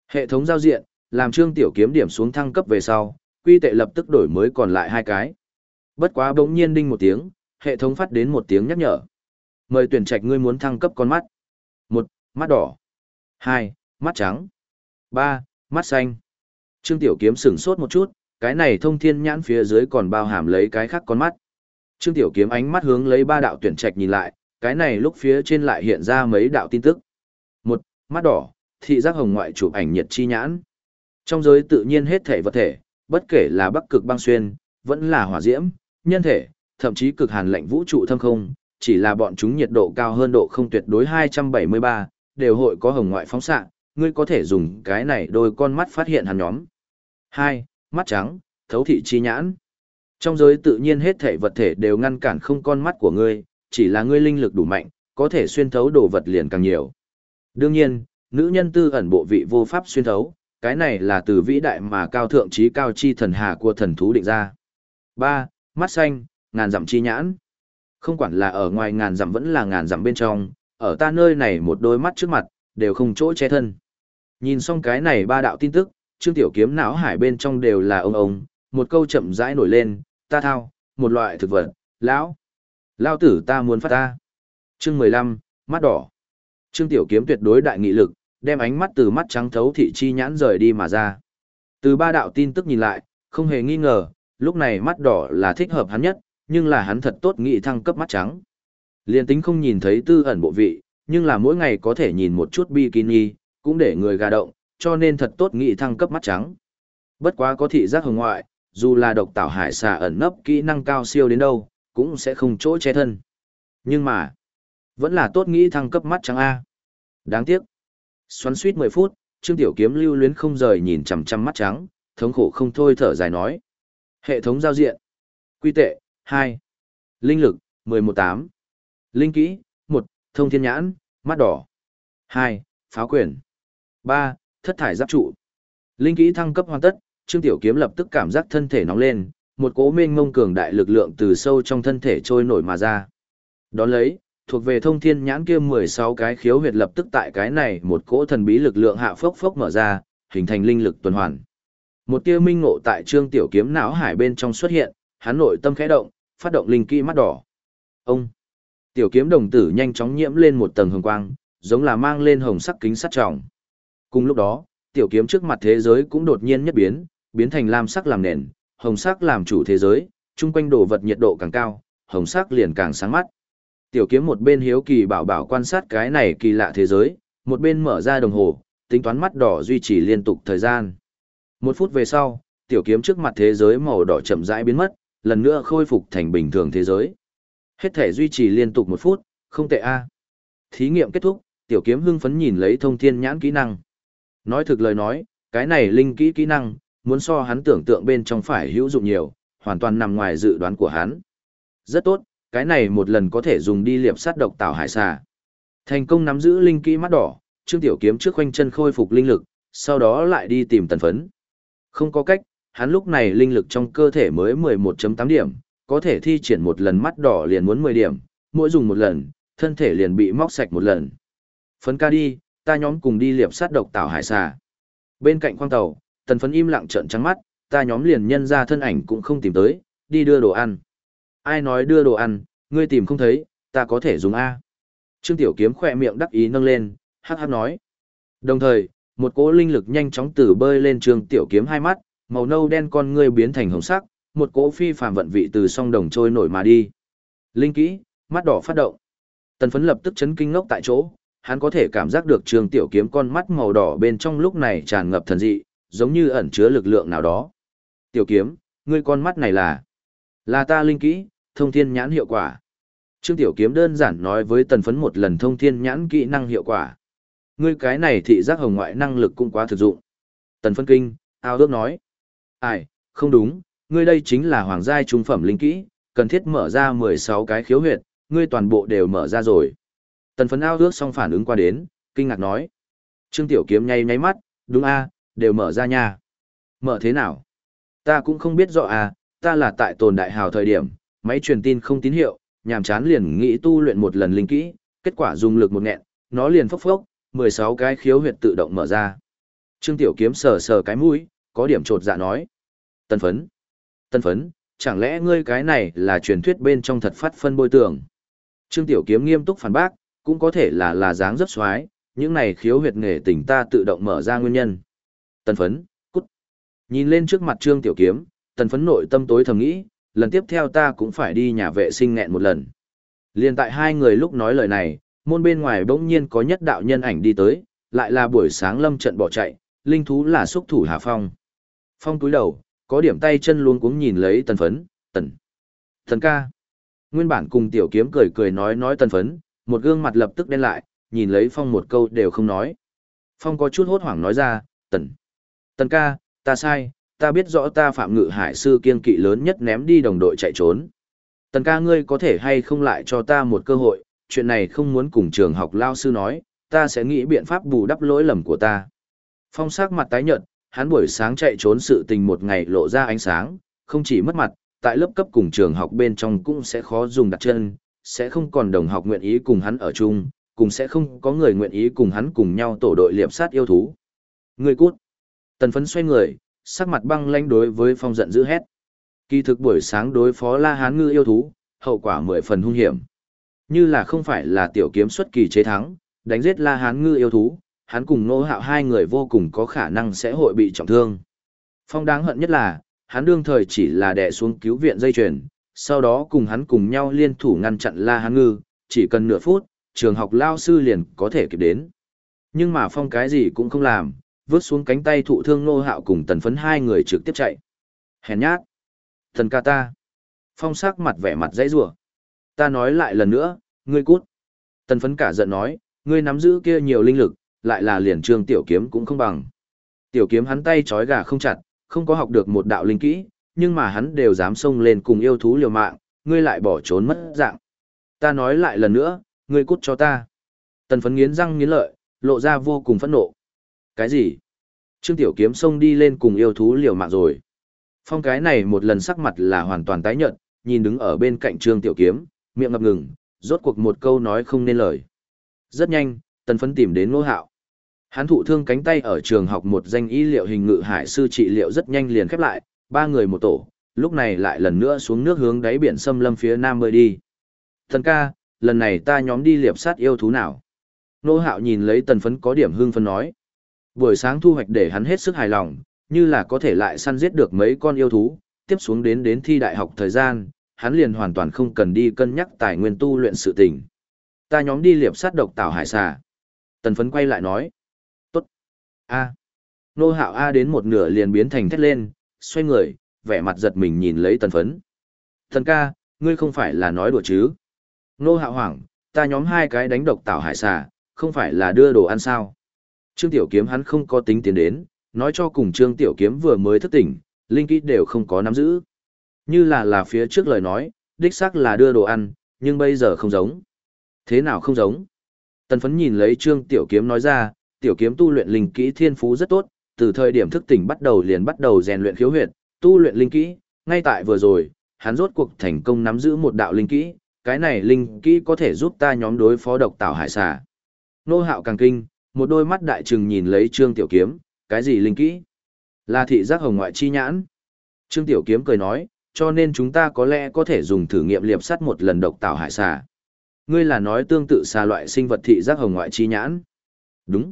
Hệ thống giao diện, làm Trương Tiểu Kiếm điểm xuống thăng cấp về sau, quy tệ lập tức đổi mới còn lại hai cái. Bất quá bỗng nhiên đinh một tiếng, hệ thống phát đến một tiếng nhắc nhở. Mời tuyển trạch ngươi muốn thăng cấp con mắt. một Mắt đỏ. hai Mắt trắng. ba Mắt xanh. Trương Tiểu Kiếm sửng sốt một chút, cái này thông thiên nhãn phía dưới còn bao hàm lấy cái khác con mắt. Trương Tiểu Kiếm ánh mắt hướng lấy ba đạo tuyển trạch nhìn lại, cái này lúc phía trên lại hiện ra mấy đạo tin tức. một Mắt đỏ, thị giác hồng ngoại chụp ảnh nhiệt chi nhãn. Trong giới tự nhiên hết thể vật thể, bất kể là bắc cực băng xuyên, vẫn là hỏa diễm, nhân thể, thậm chí cực hàn lạnh vũ trụ thâm không, chỉ là bọn chúng nhiệt độ cao hơn độ không tuyệt đối 273, đều hội có hồng ngoại phóng xạ, ngươi có thể dùng cái này đôi con mắt phát hiện hàn nhóm. 2. Mắt trắng, thấu thị chi nhãn. Trong giới tự nhiên hết thể vật thể đều ngăn cản không con mắt của ngươi, chỉ là ngươi linh lực đủ mạnh, có thể xuyên thấu đồ vật liền càng nhiều. Đương nhiên, nữ nhân tư ẩn bộ vị vô pháp xuyên thấu, cái này là từ vĩ đại mà cao thượng trí cao chi thần hà của thần thú định ra. 3. Mắt xanh, ngàn dặm chi nhãn. Không quản là ở ngoài ngàn dặm vẫn là ngàn dặm bên trong, ở ta nơi này một đôi mắt trước mặt, đều không chỗ che thân. Nhìn xong cái này ba đạo tin tức, Trương Tiểu Kiếm não hải bên trong đều là ông ông, một câu chậm rãi nổi lên, ta thao, một loại thực vật, lão. Lao tử ta muốn phát ta. Chương 15, mắt đỏ. Trương Tiểu Kiếm tuyệt đối đại nghị lực, đem ánh mắt từ mắt trắng thấu thị chi nhãn rời đi mà ra. Từ ba đạo tin tức nhìn lại, không hề nghi ngờ, lúc này mắt đỏ là thích hợp hắn nhất, nhưng là hắn thật tốt nghị thăng cấp mắt trắng. Liên tính không nhìn thấy tư ẩn bộ vị, nhưng là mỗi ngày có thể nhìn một chút bikini, cũng để người gà động, cho nên thật tốt nghị thăng cấp mắt trắng. Bất quá có thị giác hồng ngoại, dù là độc tảo hải xà ẩn nấp kỹ năng cao siêu đến đâu, cũng sẽ không chỗ che thân. Nhưng mà, vẫn là tốt nghĩ thăng cấp mắt trắng A. Đáng tiếc. Xoắn suýt 10 phút, Trương Tiểu Kiếm lưu luyến không rời nhìn chằm chằm mắt trắng, thống khổ không thôi thở dài nói. Hệ thống giao diện. Quy tệ, 2. Linh lực, 118. Linh kỹ, 1. Thông thiên nhãn, mắt đỏ. 2. Pháo quyền. 3. Thất thải giáp trụ. Linh kỹ thăng cấp hoàn tất, Trương Tiểu Kiếm lập tức cảm giác thân thể nóng lên, một cỗ mênh ngông cường đại lực lượng từ sâu trong thân thể trôi nổi mà ra. Đón lấy, thuộc về thông thiên nhãn kia 16 cái khiếu huyệt lập tức tại cái này một cỗ thần bí lực lượng hạ phốc phốc mở ra, hình thành linh lực tuần hoàn. Một tia minh ngộ tại trương tiểu kiếm não hải bên trong xuất hiện, hắn nội tâm khẽ động, phát động linh kỹ mắt đỏ. Ông! Tiểu kiếm đồng tử nhanh chóng nhiễm lên một tầng hồng quang, giống là mang lên hồng sắc kính sắt trọng. Cùng lúc đó, tiểu kiếm trước mặt thế giới cũng đột nhiên nhất biến, biến thành lam sắc làm nền, hồng sắc làm chủ thế giới, chung quanh đồ vật nhiệt độ càng cao, hồng sắc liền càng sáng mắt. Tiểu kiếm một bên hiếu kỳ bảo bảo quan sát cái này kỳ lạ thế giới, một bên mở ra đồng hồ, tính toán mắt đỏ duy trì liên tục thời gian. Một phút về sau, tiểu kiếm trước mặt thế giới màu đỏ chậm rãi biến mất, lần nữa khôi phục thành bình thường thế giới. Hết thể duy trì liên tục một phút, không tệ a. Thí nghiệm kết thúc, tiểu kiếm hưng phấn nhìn lấy thông thiên nhãn kỹ năng. Nói thực lời nói, cái này linh kỹ kỹ năng, muốn so hắn tưởng tượng bên trong phải hữu dụng nhiều, hoàn toàn nằm ngoài dự đoán của hắn. Rất tốt, cái này một lần có thể dùng đi liệp sát độc tạo hải xà. Thành công nắm giữ linh kỹ mắt đỏ, Trương Tiểu Kiếm trước khoanh chân khôi phục linh lực, sau đó lại đi tìm tần phấn. Không có cách, hắn lúc này linh lực trong cơ thể mới 11.8 điểm, có thể thi triển một lần mắt đỏ liền muốn 10 điểm, mỗi dùng một lần, thân thể liền bị móc sạch một lần. Phấn ca đi, ta nhóm cùng đi liệp sát độc tạo hải xà. Bên cạnh khoang tàu, tần phấn im lặng trợn trắng mắt, ta nhóm liền nhân ra thân ảnh cũng không tìm tới, đi đưa đồ ăn. Ai nói đưa đồ ăn, ngươi tìm không thấy, ta có thể dùng A. Trương Tiểu Kiếm khỏe miệng đắc ý nâng lên, hát hát nói. Đồng thời, một cỗ linh lực nhanh chóng từ bơi lên Trương Tiểu Kiếm hai mắt, màu nâu đen con ngươi biến thành hồng sắc, một cỗ phi phàm vận vị từ song đồng trôi nổi mà đi. Linh kỹ, mắt đỏ phát động. Tần phấn lập tức chấn kinh ngốc tại chỗ, hắn có thể cảm giác được Trương Tiểu Kiếm con mắt màu đỏ bên trong lúc này tràn ngập thần dị, giống như ẩn chứa lực lượng nào đó. Tiểu Kiếm, ngươi con mắt này là là ta linh kỹ, thông thiên nhãn hiệu quả. Trương Tiểu Kiếm đơn giản nói với tần phấn một lần thông thiên nhãn kỹ năng hiệu quả. Ngươi cái này thị giác hồng ngoại năng lực cũng quá thực dụng. Tần phấn kinh, ao ước nói. Ai, không đúng, ngươi đây chính là hoàng giai trung phẩm linh kỹ, cần thiết mở ra 16 cái khiếu huyệt, ngươi toàn bộ đều mở ra rồi. Tần phấn ao ước xong phản ứng qua đến, kinh ngạc nói. Trương Tiểu Kiếm nháy nháy mắt, đúng a đều mở ra nha. Mở thế nào? Ta cũng không biết rõ à, ta là tại tồn đại hào thời điểm, máy truyền tin không tín hiệu, nhàm chán liền nghĩ tu luyện một lần linh kỹ, kết quả dùng lực một nghẹn, nó liền phốc phốc, 16 cái khiếu huyệt tự động mở ra. Trương Tiểu Kiếm sờ sờ cái mũi, có điểm trột dạ nói. Tân phấn. Tân phấn, chẳng lẽ ngươi cái này là truyền thuyết bên trong thật phát phân bôi tường. Trương Tiểu Kiếm nghiêm túc phản bác, cũng có thể là là dáng rất xoái, những này khiếu huyệt nghề tỉnh ta tự động mở ra nguyên nhân. Tân phấn, cút. Nhìn lên trước mặt Trương Tiểu Kiếm, tần phấn nội tâm tối thầm nghĩ, lần tiếp theo ta cũng phải đi nhà vệ sinh nghẹn một lần. Liên tại hai người lúc nói lời này, môn bên ngoài bỗng nhiên có nhất đạo nhân ảnh đi tới, lại là buổi sáng lâm trận bỏ chạy, linh thú là xúc thủ Hà Phong. Phong túi đầu, có điểm tay chân luôn cuống nhìn lấy tần phấn, tần. tần ca. Nguyên bản cùng tiểu kiếm cười cười nói nói tần phấn, một gương mặt lập tức đen lại, nhìn lấy Phong một câu đều không nói. Phong có chút hốt hoảng nói ra, tần. Tần ca, ta sai, ta biết rõ ta phạm ngự hải sư kiên kỵ lớn nhất ném đi đồng đội chạy trốn. Tần ca ngươi có thể hay không lại cho ta một cơ hội, chuyện này không muốn cùng trường học lao sư nói, ta sẽ nghĩ biện pháp bù đắp lỗi lầm của ta. Phong sắc mặt tái nhợt, hắn buổi sáng chạy trốn sự tình một ngày lộ ra ánh sáng, không chỉ mất mặt, tại lớp cấp cùng trường học bên trong cũng sẽ khó dùng đặt chân, sẽ không còn đồng học nguyện ý cùng hắn ở chung, cùng sẽ không có người nguyện ý cùng hắn cùng nhau tổ đội liệp sát yêu thú. Người cút. Tần phấn xoay người, sắc mặt băng lanh đối với phong giận dữ hét. Kỳ thực buổi sáng đối phó La Hán ngư yêu thú, hậu quả mười phần hung hiểm. Như là không phải là tiểu kiếm xuất kỳ chế thắng, đánh giết La Hán ngư yêu thú, hắn cùng nô hạo hai người vô cùng có khả năng sẽ hội bị trọng thương. Phong đáng hận nhất là, hắn đương thời chỉ là đè xuống cứu viện dây chuyền, sau đó cùng hắn cùng nhau liên thủ ngăn chặn La Hán ngư, chỉ cần nửa phút, trường học lao sư liền có thể kịp đến. Nhưng mà Phong cái gì cũng không làm, vứt xuống cánh tay thụ thương nô hạo cùng tần phấn hai người trực tiếp chạy. Hèn nhát. Thần ca ta. Phong sắc mặt vẻ mặt dãy rủa Ta nói lại lần nữa, ngươi cút. Tần phấn cả giận nói, ngươi nắm giữ kia nhiều linh lực, lại là liền trương tiểu kiếm cũng không bằng. Tiểu kiếm hắn tay trói gà không chặt, không có học được một đạo linh kỹ, nhưng mà hắn đều dám xông lên cùng yêu thú liều mạng, ngươi lại bỏ trốn mất dạng. Ta nói lại lần nữa, ngươi cút cho ta. Tần phấn nghiến răng nghiến lợi, lộ ra vô cùng phẫn nộ. Cái gì? Trương Tiểu Kiếm xông đi lên cùng yêu thú liều mạng rồi. Phong cái này một lần sắc mặt là hoàn toàn tái nhợt, nhìn đứng ở bên cạnh Trương Tiểu Kiếm, miệng ngập ngừng, rốt cuộc một câu nói không nên lời. Rất nhanh, Tần Phấn tìm đến Ngô Hạo. Hắn thụ thương cánh tay ở trường học một danh y liệu hình ngự hải sư trị liệu rất nhanh liền khép lại, ba người một tổ, lúc này lại lần nữa xuống nước hướng đáy biển xâm lâm phía nam bơi đi. Thần ca, lần này ta nhóm đi liệp sát yêu thú nào? Nô hạo nhìn lấy tần phấn có điểm hương phân nói. Buổi sáng thu hoạch để hắn hết sức hài lòng, như là có thể lại săn giết được mấy con yêu thú, tiếp xuống đến đến thi đại học thời gian, hắn liền hoàn toàn không cần đi cân nhắc tài nguyên tu luyện sự tình. Ta nhóm đi liệp sát độc tảo hải xà. Tần phấn quay lại nói. Tốt. A. Nô hạo A đến một nửa liền biến thành thét lên, xoay người, vẻ mặt giật mình nhìn lấy tần phấn. Thần ca, ngươi không phải là nói đùa chứ? Nô hạo hoảng, ta nhóm hai cái đánh độc tảo hải xà, không phải là đưa đồ ăn sao? Trương Tiểu Kiếm hắn không có tính tiến đến, nói cho cùng Trương Tiểu Kiếm vừa mới thức tỉnh, linh kỹ đều không có nắm giữ. Như là là phía trước lời nói, đích xác là đưa đồ ăn, nhưng bây giờ không giống. Thế nào không giống? Tần phấn nhìn lấy Trương Tiểu Kiếm nói ra, Tiểu Kiếm tu luyện linh kỹ thiên phú rất tốt, từ thời điểm thức tỉnh bắt đầu liền bắt đầu rèn luyện khiếu huyệt, tu luyện linh kỹ, ngay tại vừa rồi, hắn rốt cuộc thành công nắm giữ một đạo linh kỹ, cái này linh kỹ có thể giúp ta nhóm đối phó độc tảo hải xà. Nô hạo càng kinh, một đôi mắt đại trừng nhìn lấy Trương Tiểu Kiếm, cái gì linh kỹ? Là thị giác hồng ngoại chi nhãn. Trương Tiểu Kiếm cười nói, cho nên chúng ta có lẽ có thể dùng thử nghiệm liệp sắt một lần độc tạo hải xà. Ngươi là nói tương tự xà loại sinh vật thị giác hồng ngoại chi nhãn. Đúng.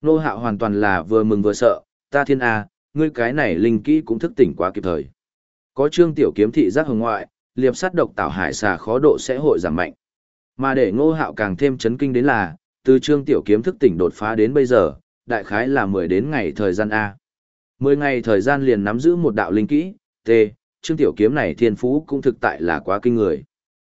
Nô hạo hoàn toàn là vừa mừng vừa sợ, ta thiên A, ngươi cái này linh kỹ cũng thức tỉnh quá kịp thời. Có trương tiểu kiếm thị giác hồng ngoại, liệp sắt độc tạo hải xà khó độ sẽ hội giảm mạnh. Mà để ngô hạo càng thêm chấn kinh đến là, từ trương tiểu kiếm thức tỉnh đột phá đến bây giờ, đại khái là 10 đến ngày thời gian A. 10 ngày thời gian liền nắm giữ một đạo linh kỹ, T, trương tiểu kiếm này thiên phú cũng thực tại là quá kinh người.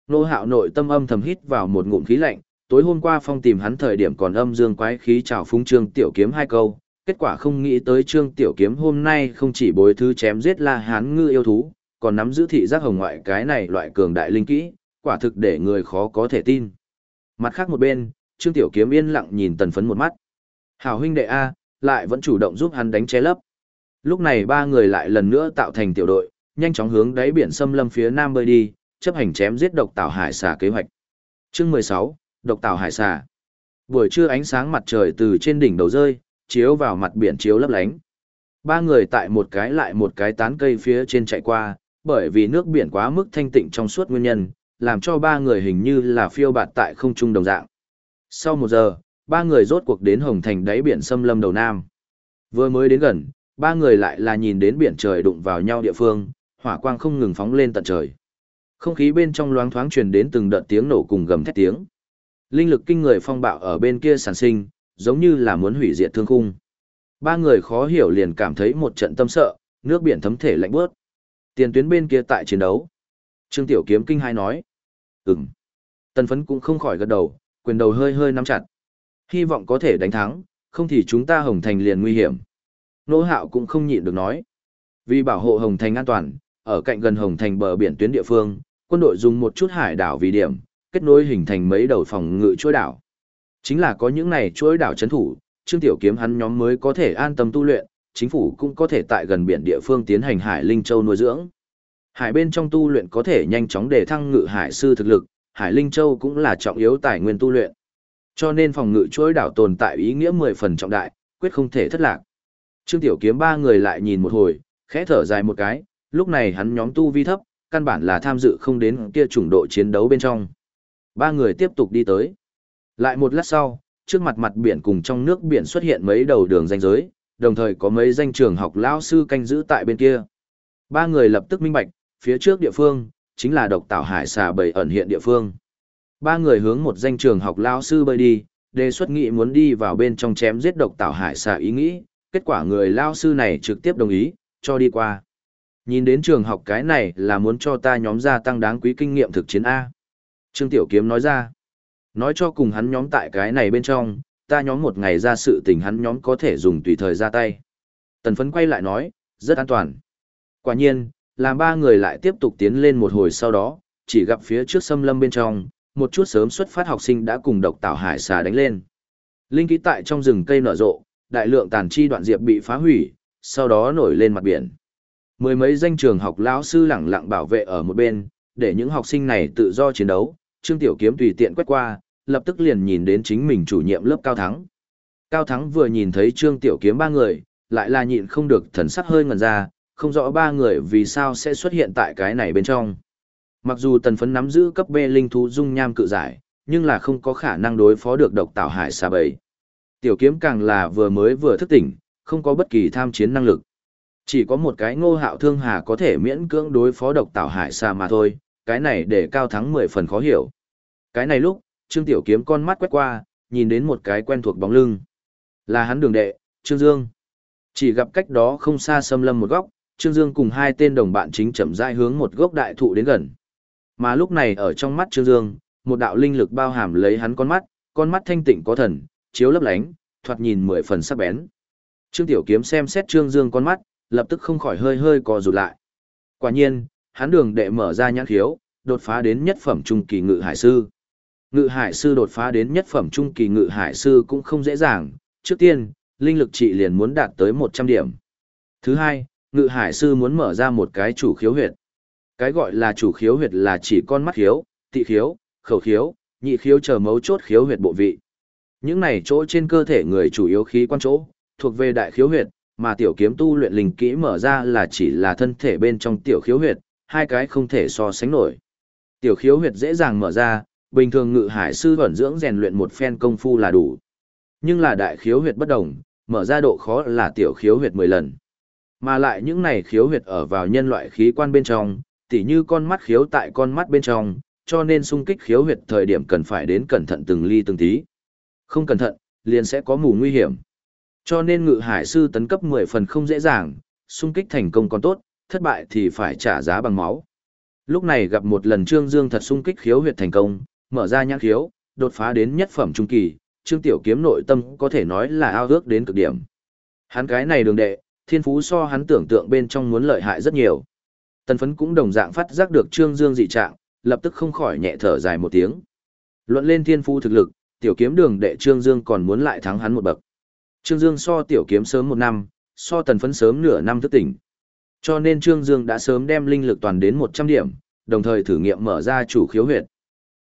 Nô hạo nội tâm âm thầm hít vào một ngụm khí lạnh, tối hôm qua phong tìm hắn thời điểm còn âm dương quái khí chào phúng trương tiểu kiếm hai câu, kết quả không nghĩ tới trương tiểu kiếm hôm nay không chỉ bối thư chém giết la hán ngư yêu thú, còn nắm giữ thị giác hồng ngoại cái này loại cường đại linh kỹ, quả thực để người khó có thể tin. Mặt khác một bên, trương tiểu kiếm yên lặng nhìn tần phấn một mắt. Hảo huynh đệ A, lại vẫn chủ động giúp hắn đánh che lấp. Lúc này ba người lại lần nữa tạo thành tiểu đội, nhanh chóng hướng đáy biển xâm lâm phía nam bơi đi, chấp hành chém giết độc tảo hải xà kế hoạch. Chương 16, độc tảo hải xà. Buổi trưa ánh sáng mặt trời từ trên đỉnh đầu rơi, chiếu vào mặt biển chiếu lấp lánh. Ba người tại một cái lại một cái tán cây phía trên chạy qua, bởi vì nước biển quá mức thanh tịnh trong suốt nguyên nhân, làm cho ba người hình như là phiêu bạt tại không trung đồng dạng. Sau một giờ, ba người rốt cuộc đến Hồng Thành đáy biển xâm lâm đầu Nam. Vừa mới đến gần, ba người lại là nhìn đến biển trời đụng vào nhau địa phương, hỏa quang không ngừng phóng lên tận trời. Không khí bên trong loáng thoáng truyền đến từng đợt tiếng nổ cùng gầm thét tiếng. Linh lực kinh người phong bạo ở bên kia sản sinh, giống như là muốn hủy diệt thương khung. Ba người khó hiểu liền cảm thấy một trận tâm sợ, nước biển thấm thể lạnh bớt. Tiền tuyến bên kia tại chiến đấu. Trương Tiểu Kiếm kinh hai nói. Ừm. Tần phấn cũng không khỏi gật đầu, quyền đầu hơi hơi nắm chặt. Hy vọng có thể đánh thắng, không thì chúng ta Hồng Thành liền nguy hiểm. Nỗ hạo cũng không nhịn được nói. Vì bảo hộ Hồng Thành an toàn, ở cạnh gần Hồng Thành bờ biển tuyến địa phương, quân đội dùng một chút hải đảo vì điểm, kết nối hình thành mấy đầu phòng ngự chuỗi đảo. Chính là có những này chuỗi đảo chấn thủ, Trương Tiểu Kiếm hắn nhóm mới có thể an tâm tu luyện, chính phủ cũng có thể tại gần biển địa phương tiến hành Hải Linh Châu nuôi dưỡng. Hải bên trong tu luyện có thể nhanh chóng để thăng ngự hải sư thực lực, Hải Linh Châu cũng là trọng yếu tài nguyên tu luyện. Cho nên phòng ngự chuỗi đảo tồn tại ý nghĩa mười phần trọng đại, quyết không thể thất lạc. Trương Tiểu Kiếm ba người lại nhìn một hồi, khẽ thở dài một cái, lúc này hắn nhóm tu vi thấp, căn bản là tham dự không đến kia chủng độ chiến đấu bên trong. Ba người tiếp tục đi tới. Lại một lát sau, trước mặt mặt biển cùng trong nước biển xuất hiện mấy đầu đường danh giới, đồng thời có mấy danh trường học lao sư canh giữ tại bên kia. Ba người lập tức minh bạch, phía trước địa phương, chính là độc tảo hải xà bầy ẩn hiện địa phương. Ba người hướng một danh trường học lao sư bơi đi, đề xuất nghị muốn đi vào bên trong chém giết độc tảo hải xà ý nghĩ, kết quả người lao sư này trực tiếp đồng ý, cho đi qua. Nhìn đến trường học cái này là muốn cho ta nhóm gia tăng đáng quý kinh nghiệm thực chiến A. Trương Tiểu Kiếm nói ra. Nói cho cùng hắn nhóm tại cái này bên trong, ta nhóm một ngày ra sự tình hắn nhóm có thể dùng tùy thời ra tay. Tần phấn quay lại nói, rất an toàn. Quả nhiên, làm ba người lại tiếp tục tiến lên một hồi sau đó, chỉ gặp phía trước xâm lâm bên trong, một chút sớm xuất phát học sinh đã cùng độc tảo hải xà đánh lên. Linh khí tại trong rừng cây nở rộ, đại lượng tàn chi đoạn diệp bị phá hủy, sau đó nổi lên mặt biển. Mười mấy danh trường học lão sư lẳng lặng bảo vệ ở một bên, để những học sinh này tự do chiến đấu, Trương Tiểu Kiếm tùy tiện quét qua, lập tức liền nhìn đến chính mình chủ nhiệm lớp Cao Thắng. Cao Thắng vừa nhìn thấy Trương Tiểu Kiếm ba người, lại là nhịn không được thần sắc hơi ngẩn ra, không rõ ba người vì sao sẽ xuất hiện tại cái này bên trong. Mặc dù tần phấn nắm giữ cấp B linh thú dung nham cự giải, nhưng là không có khả năng đối phó được độc tạo hải xa bầy. Tiểu kiếm càng là vừa mới vừa thức tỉnh, không có bất kỳ tham chiến năng lực. Chỉ có một cái ngô hạo thương hà có thể miễn cưỡng đối phó độc tạo hải xa mà thôi, cái này để cao thắng 10 phần khó hiểu. Cái này lúc, Trương Tiểu Kiếm con mắt quét qua, nhìn đến một cái quen thuộc bóng lưng. Là hắn đường đệ, Trương Dương. Chỉ gặp cách đó không xa xâm lâm một góc, Trương Dương cùng hai tên đồng bạn chính chậm rãi hướng một gốc đại thụ đến gần. Mà lúc này ở trong mắt Trương Dương, một đạo linh lực bao hàm lấy hắn con mắt, con mắt thanh tịnh có thần, chiếu lấp lánh, thoạt nhìn mười phần sắc bén. Trương Tiểu Kiếm xem xét Trương Dương con mắt, lập tức không khỏi hơi hơi co rụt lại. Quả nhiên, hắn đường đệ mở ra nhãn khiếu, đột phá đến nhất phẩm trung kỳ ngự hải sư. Ngự hải sư đột phá đến nhất phẩm trung kỳ ngự hải sư cũng không dễ dàng, trước tiên, linh lực trị liền muốn đạt tới 100 điểm. Thứ hai, ngự hải sư muốn mở ra một cái chủ khiếu huyệt. Cái gọi là chủ khiếu huyệt là chỉ con mắt khiếu, tị khiếu, khẩu khiếu, nhị khiếu chờ mấu chốt khiếu huyệt bộ vị. Những này chỗ trên cơ thể người chủ yếu khí quan chỗ, thuộc về đại khiếu huyệt, mà tiểu kiếm tu luyện linh kỹ mở ra là chỉ là thân thể bên trong tiểu khiếu huyệt, hai cái không thể so sánh nổi. Tiểu khiếu huyệt dễ dàng mở ra, bình thường ngự hải sư vẩn dưỡng rèn luyện một phen công phu là đủ. Nhưng là đại khiếu huyệt bất đồng, mở ra độ khó là tiểu khiếu huyệt 10 lần. Mà lại những này khiếu huyệt ở vào nhân loại khí quan bên trong, tỉ như con mắt khiếu tại con mắt bên trong, cho nên xung kích khiếu huyệt thời điểm cần phải đến cẩn thận từng ly từng tí. Không cẩn thận, liền sẽ có mù nguy hiểm. Cho nên ngự hải sư tấn cấp 10 phần không dễ dàng, xung kích thành công còn tốt, thất bại thì phải trả giá bằng máu. Lúc này gặp một lần Trương Dương thật xung kích khiếu huyệt thành công, mở ra nhãn khiếu, đột phá đến nhất phẩm trung kỳ, Trương Tiểu Kiếm nội tâm có thể nói là ao ước đến cực điểm. Hắn cái này đường đệ, thiên phú so hắn tưởng tượng bên trong muốn lợi hại rất nhiều. Tần phấn cũng đồng dạng phát giác được Trương Dương dị trạng, lập tức không khỏi nhẹ thở dài một tiếng. Luận lên thiên phú thực lực, tiểu kiếm đường đệ Trương Dương còn muốn lại thắng hắn một bậc. Trương Dương so tiểu kiếm sớm một năm, so tần phấn sớm nửa năm thức tỉnh. Cho nên Trương Dương đã sớm đem linh lực toàn đến 100 điểm, đồng thời thử nghiệm mở ra chủ khiếu huyệt.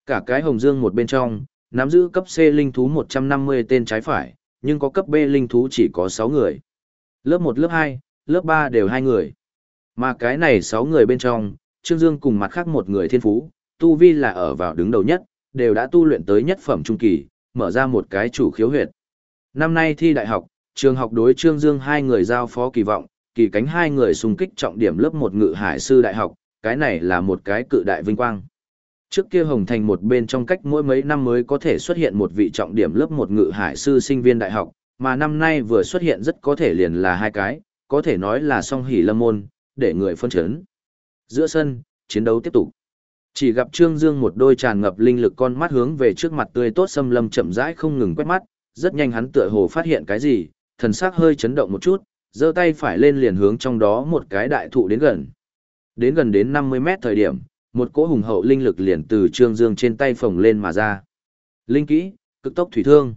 Cả cái hồng dương một bên trong, nắm giữ cấp C linh thú 150 tên trái phải, nhưng có cấp B linh thú chỉ có 6 người. Lớp 1 lớp 2, lớp 3 đều hai người. Mà cái này 6 người bên trong, Trương Dương cùng mặt khác một người thiên phú, tu vi là ở vào đứng đầu nhất, đều đã tu luyện tới nhất phẩm trung kỳ, mở ra một cái chủ khiếu huyệt. Năm nay thi đại học, trường học đối Trương Dương hai người giao phó kỳ vọng, kỳ cánh hai người xung kích trọng điểm lớp một ngự hải sư đại học, cái này là một cái cự đại vinh quang. Trước kia Hồng Thành một bên trong cách mỗi mấy năm mới có thể xuất hiện một vị trọng điểm lớp một ngự hải sư sinh viên đại học, mà năm nay vừa xuất hiện rất có thể liền là hai cái, có thể nói là song hỷ lâm môn, để người phân chấn. Giữa sân, chiến đấu tiếp tục. Chỉ gặp Trương Dương một đôi tràn ngập linh lực con mắt hướng về trước mặt tươi tốt xâm lâm chậm rãi không ngừng quét mắt, rất nhanh hắn tựa hồ phát hiện cái gì, thần sắc hơi chấn động một chút, giơ tay phải lên liền hướng trong đó một cái đại thụ đến gần. Đến gần đến 50 mét thời điểm, một cỗ hùng hậu linh lực liền từ Trương Dương trên tay phồng lên mà ra. Linh kỹ, cực tốc thủy thương.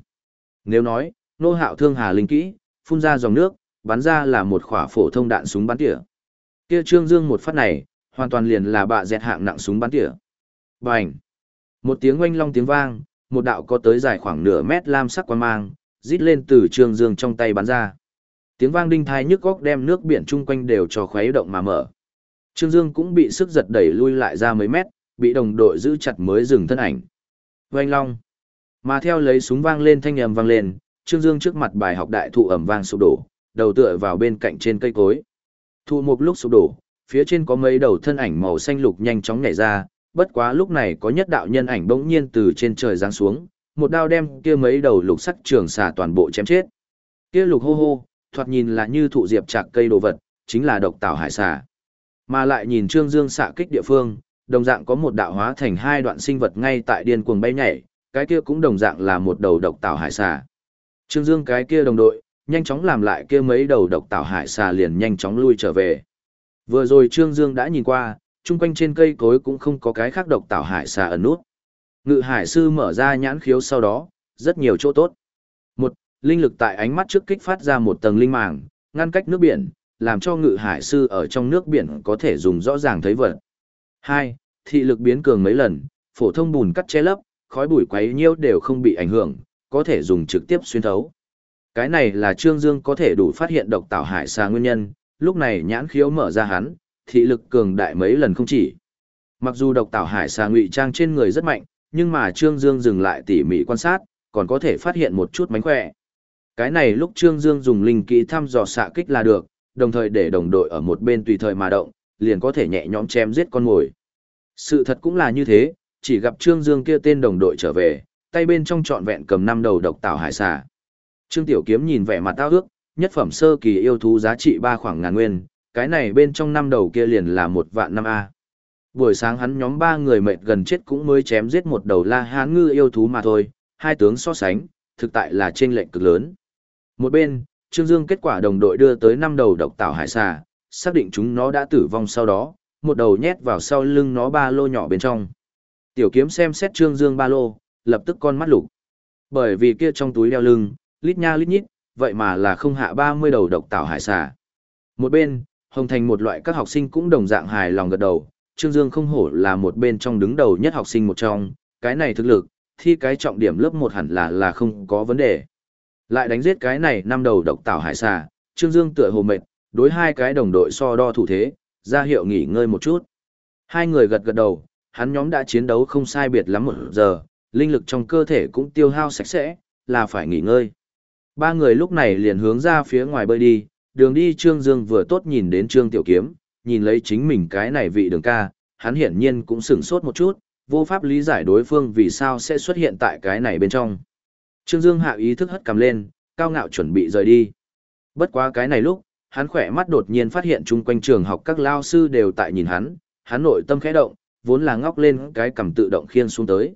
Nếu nói, nô hạo thương hà linh kỹ, phun ra dòng nước, bắn ra là một khỏa phổ thông đạn súng bắn tỉa. Kia Trương Dương một phát này, hoàn toàn liền là bạ dẹt hạng nặng súng bắn tỉa. Bành! Một tiếng oanh long tiếng vang, một đạo có tới dài khoảng nửa mét lam sắc quan mang, rít lên từ Trương Dương trong tay bắn ra. Tiếng vang đinh thai nhức góc đem nước biển chung quanh đều cho khuấy động mà mở. Trương Dương cũng bị sức giật đẩy lui lại ra mấy mét, bị đồng đội giữ chặt mới dừng thân ảnh. Oanh long! Mà theo lấy súng vang lên thanh âm vang lên, Trương Dương trước mặt bài học đại thụ ẩm vang sụp đổ, đầu tựa vào bên cạnh trên cây cối. Thụ một lúc sụp đổ, phía trên có mấy đầu thân ảnh màu xanh lục nhanh chóng nhảy ra, bất quá lúc này có nhất đạo nhân ảnh bỗng nhiên từ trên trời giáng xuống, một đao đem kia mấy đầu lục sắc trường xà toàn bộ chém chết. Kia lục hô hô, thoạt nhìn là như thụ diệp chạc cây đồ vật, chính là độc tảo hải xà. Mà lại nhìn Trương Dương xạ kích địa phương, đồng dạng có một đạo hóa thành hai đoạn sinh vật ngay tại điên cuồng bay nhảy, cái kia cũng đồng dạng là một đầu độc tảo hải xà. Trương Dương cái kia đồng đội, nhanh chóng làm lại kia mấy đầu độc tảo hải xà liền nhanh chóng lui trở về. Vừa rồi Trương Dương đã nhìn qua, chung quanh trên cây cối cũng không có cái khác độc tảo hải xà ẩn nút. Ngự hải sư mở ra nhãn khiếu sau đó, rất nhiều chỗ tốt. Một, linh lực tại ánh mắt trước kích phát ra một tầng linh màng, ngăn cách nước biển, làm cho ngự hải sư ở trong nước biển có thể dùng rõ ràng thấy vật. Hai, Thị lực biến cường mấy lần, phổ thông bùn cắt che lấp, khói bụi quấy nhiêu đều không bị ảnh hưởng, có thể dùng trực tiếp xuyên thấu. Cái này là Trương Dương có thể đủ phát hiện độc tạo hải xa nguyên nhân, lúc này nhãn khiếu mở ra hắn, thị lực cường đại mấy lần không chỉ. Mặc dù độc tạo hải xa ngụy trang trên người rất mạnh, nhưng mà Trương Dương dừng lại tỉ mỉ quan sát, còn có thể phát hiện một chút mánh khỏe. Cái này lúc Trương Dương dùng linh kỹ thăm dò xạ kích là được, đồng thời để đồng đội ở một bên tùy thời mà động, liền có thể nhẹ nhõm chém giết con mồi. Sự thật cũng là như thế, chỉ gặp Trương Dương kia tên đồng đội trở về, tay bên trong trọn vẹn cầm năm đầu độc tạo hải xà. Trương Tiểu Kiếm nhìn vẻ mặt tao ước, nhất phẩm sơ kỳ yêu thú giá trị ba khoảng ngàn nguyên, cái này bên trong năm đầu kia liền là một vạn năm A. Buổi sáng hắn nhóm ba người mệt gần chết cũng mới chém giết một đầu la hán ngư yêu thú mà thôi, hai tướng so sánh, thực tại là trên lệnh cực lớn. Một bên, Trương Dương kết quả đồng đội đưa tới năm đầu độc tạo hải xà, xác định chúng nó đã tử vong sau đó, một đầu nhét vào sau lưng nó ba lô nhỏ bên trong. Tiểu kiếm xem xét Trương Dương ba lô, lập tức con mắt lục. Bởi vì kia trong túi đeo lưng, lít nha lít nhít, vậy mà là không hạ 30 đầu độc tảo hải xà. Một bên, Hồng Thành một loại các học sinh cũng đồng dạng hài lòng gật đầu, Trương Dương không hổ là một bên trong đứng đầu nhất học sinh một trong, cái này thực lực, thi cái trọng điểm lớp một hẳn là là không có vấn đề. Lại đánh giết cái này năm đầu độc tảo hải xà, Trương Dương tựa hồ mệt, đối hai cái đồng đội so đo thủ thế, ra hiệu nghỉ ngơi một chút. Hai người gật gật đầu, hắn nhóm đã chiến đấu không sai biệt lắm một giờ, linh lực trong cơ thể cũng tiêu hao sạch sẽ, là phải nghỉ ngơi. Ba người lúc này liền hướng ra phía ngoài bơi đi, đường đi Trương Dương vừa tốt nhìn đến Trương Tiểu Kiếm, nhìn lấy chính mình cái này vị đường ca, hắn hiển nhiên cũng sửng sốt một chút, vô pháp lý giải đối phương vì sao sẽ xuất hiện tại cái này bên trong. Trương Dương hạ ý thức hất cầm lên, cao ngạo chuẩn bị rời đi. Bất quá cái này lúc, hắn khỏe mắt đột nhiên phát hiện chung quanh trường học các lao sư đều tại nhìn hắn, hắn nội tâm khẽ động, vốn là ngóc lên cái cầm tự động khiên xuống tới.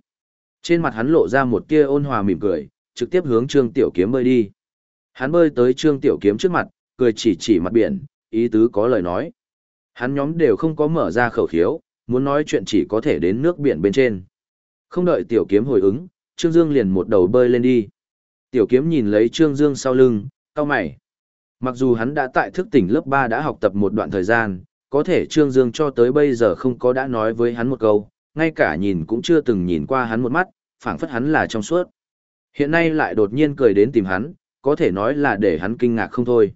Trên mặt hắn lộ ra một tia ôn hòa mỉm cười, trực tiếp hướng Trương Tiểu Kiếm bơi đi. Hắn bơi tới Trương Tiểu Kiếm trước mặt, cười chỉ chỉ mặt biển, ý tứ có lời nói. Hắn nhóm đều không có mở ra khẩu khiếu, muốn nói chuyện chỉ có thể đến nước biển bên trên. Không đợi Tiểu Kiếm hồi ứng, Trương Dương liền một đầu bơi lên đi. Tiểu Kiếm nhìn lấy Trương Dương sau lưng, cau mày. Mặc dù hắn đã tại thức tỉnh lớp 3 đã học tập một đoạn thời gian, có thể Trương Dương cho tới bây giờ không có đã nói với hắn một câu, ngay cả nhìn cũng chưa từng nhìn qua hắn một mắt, phảng phất hắn là trong suốt. Hiện nay lại đột nhiên cười đến tìm hắn, có thể nói là để hắn kinh ngạc không thôi.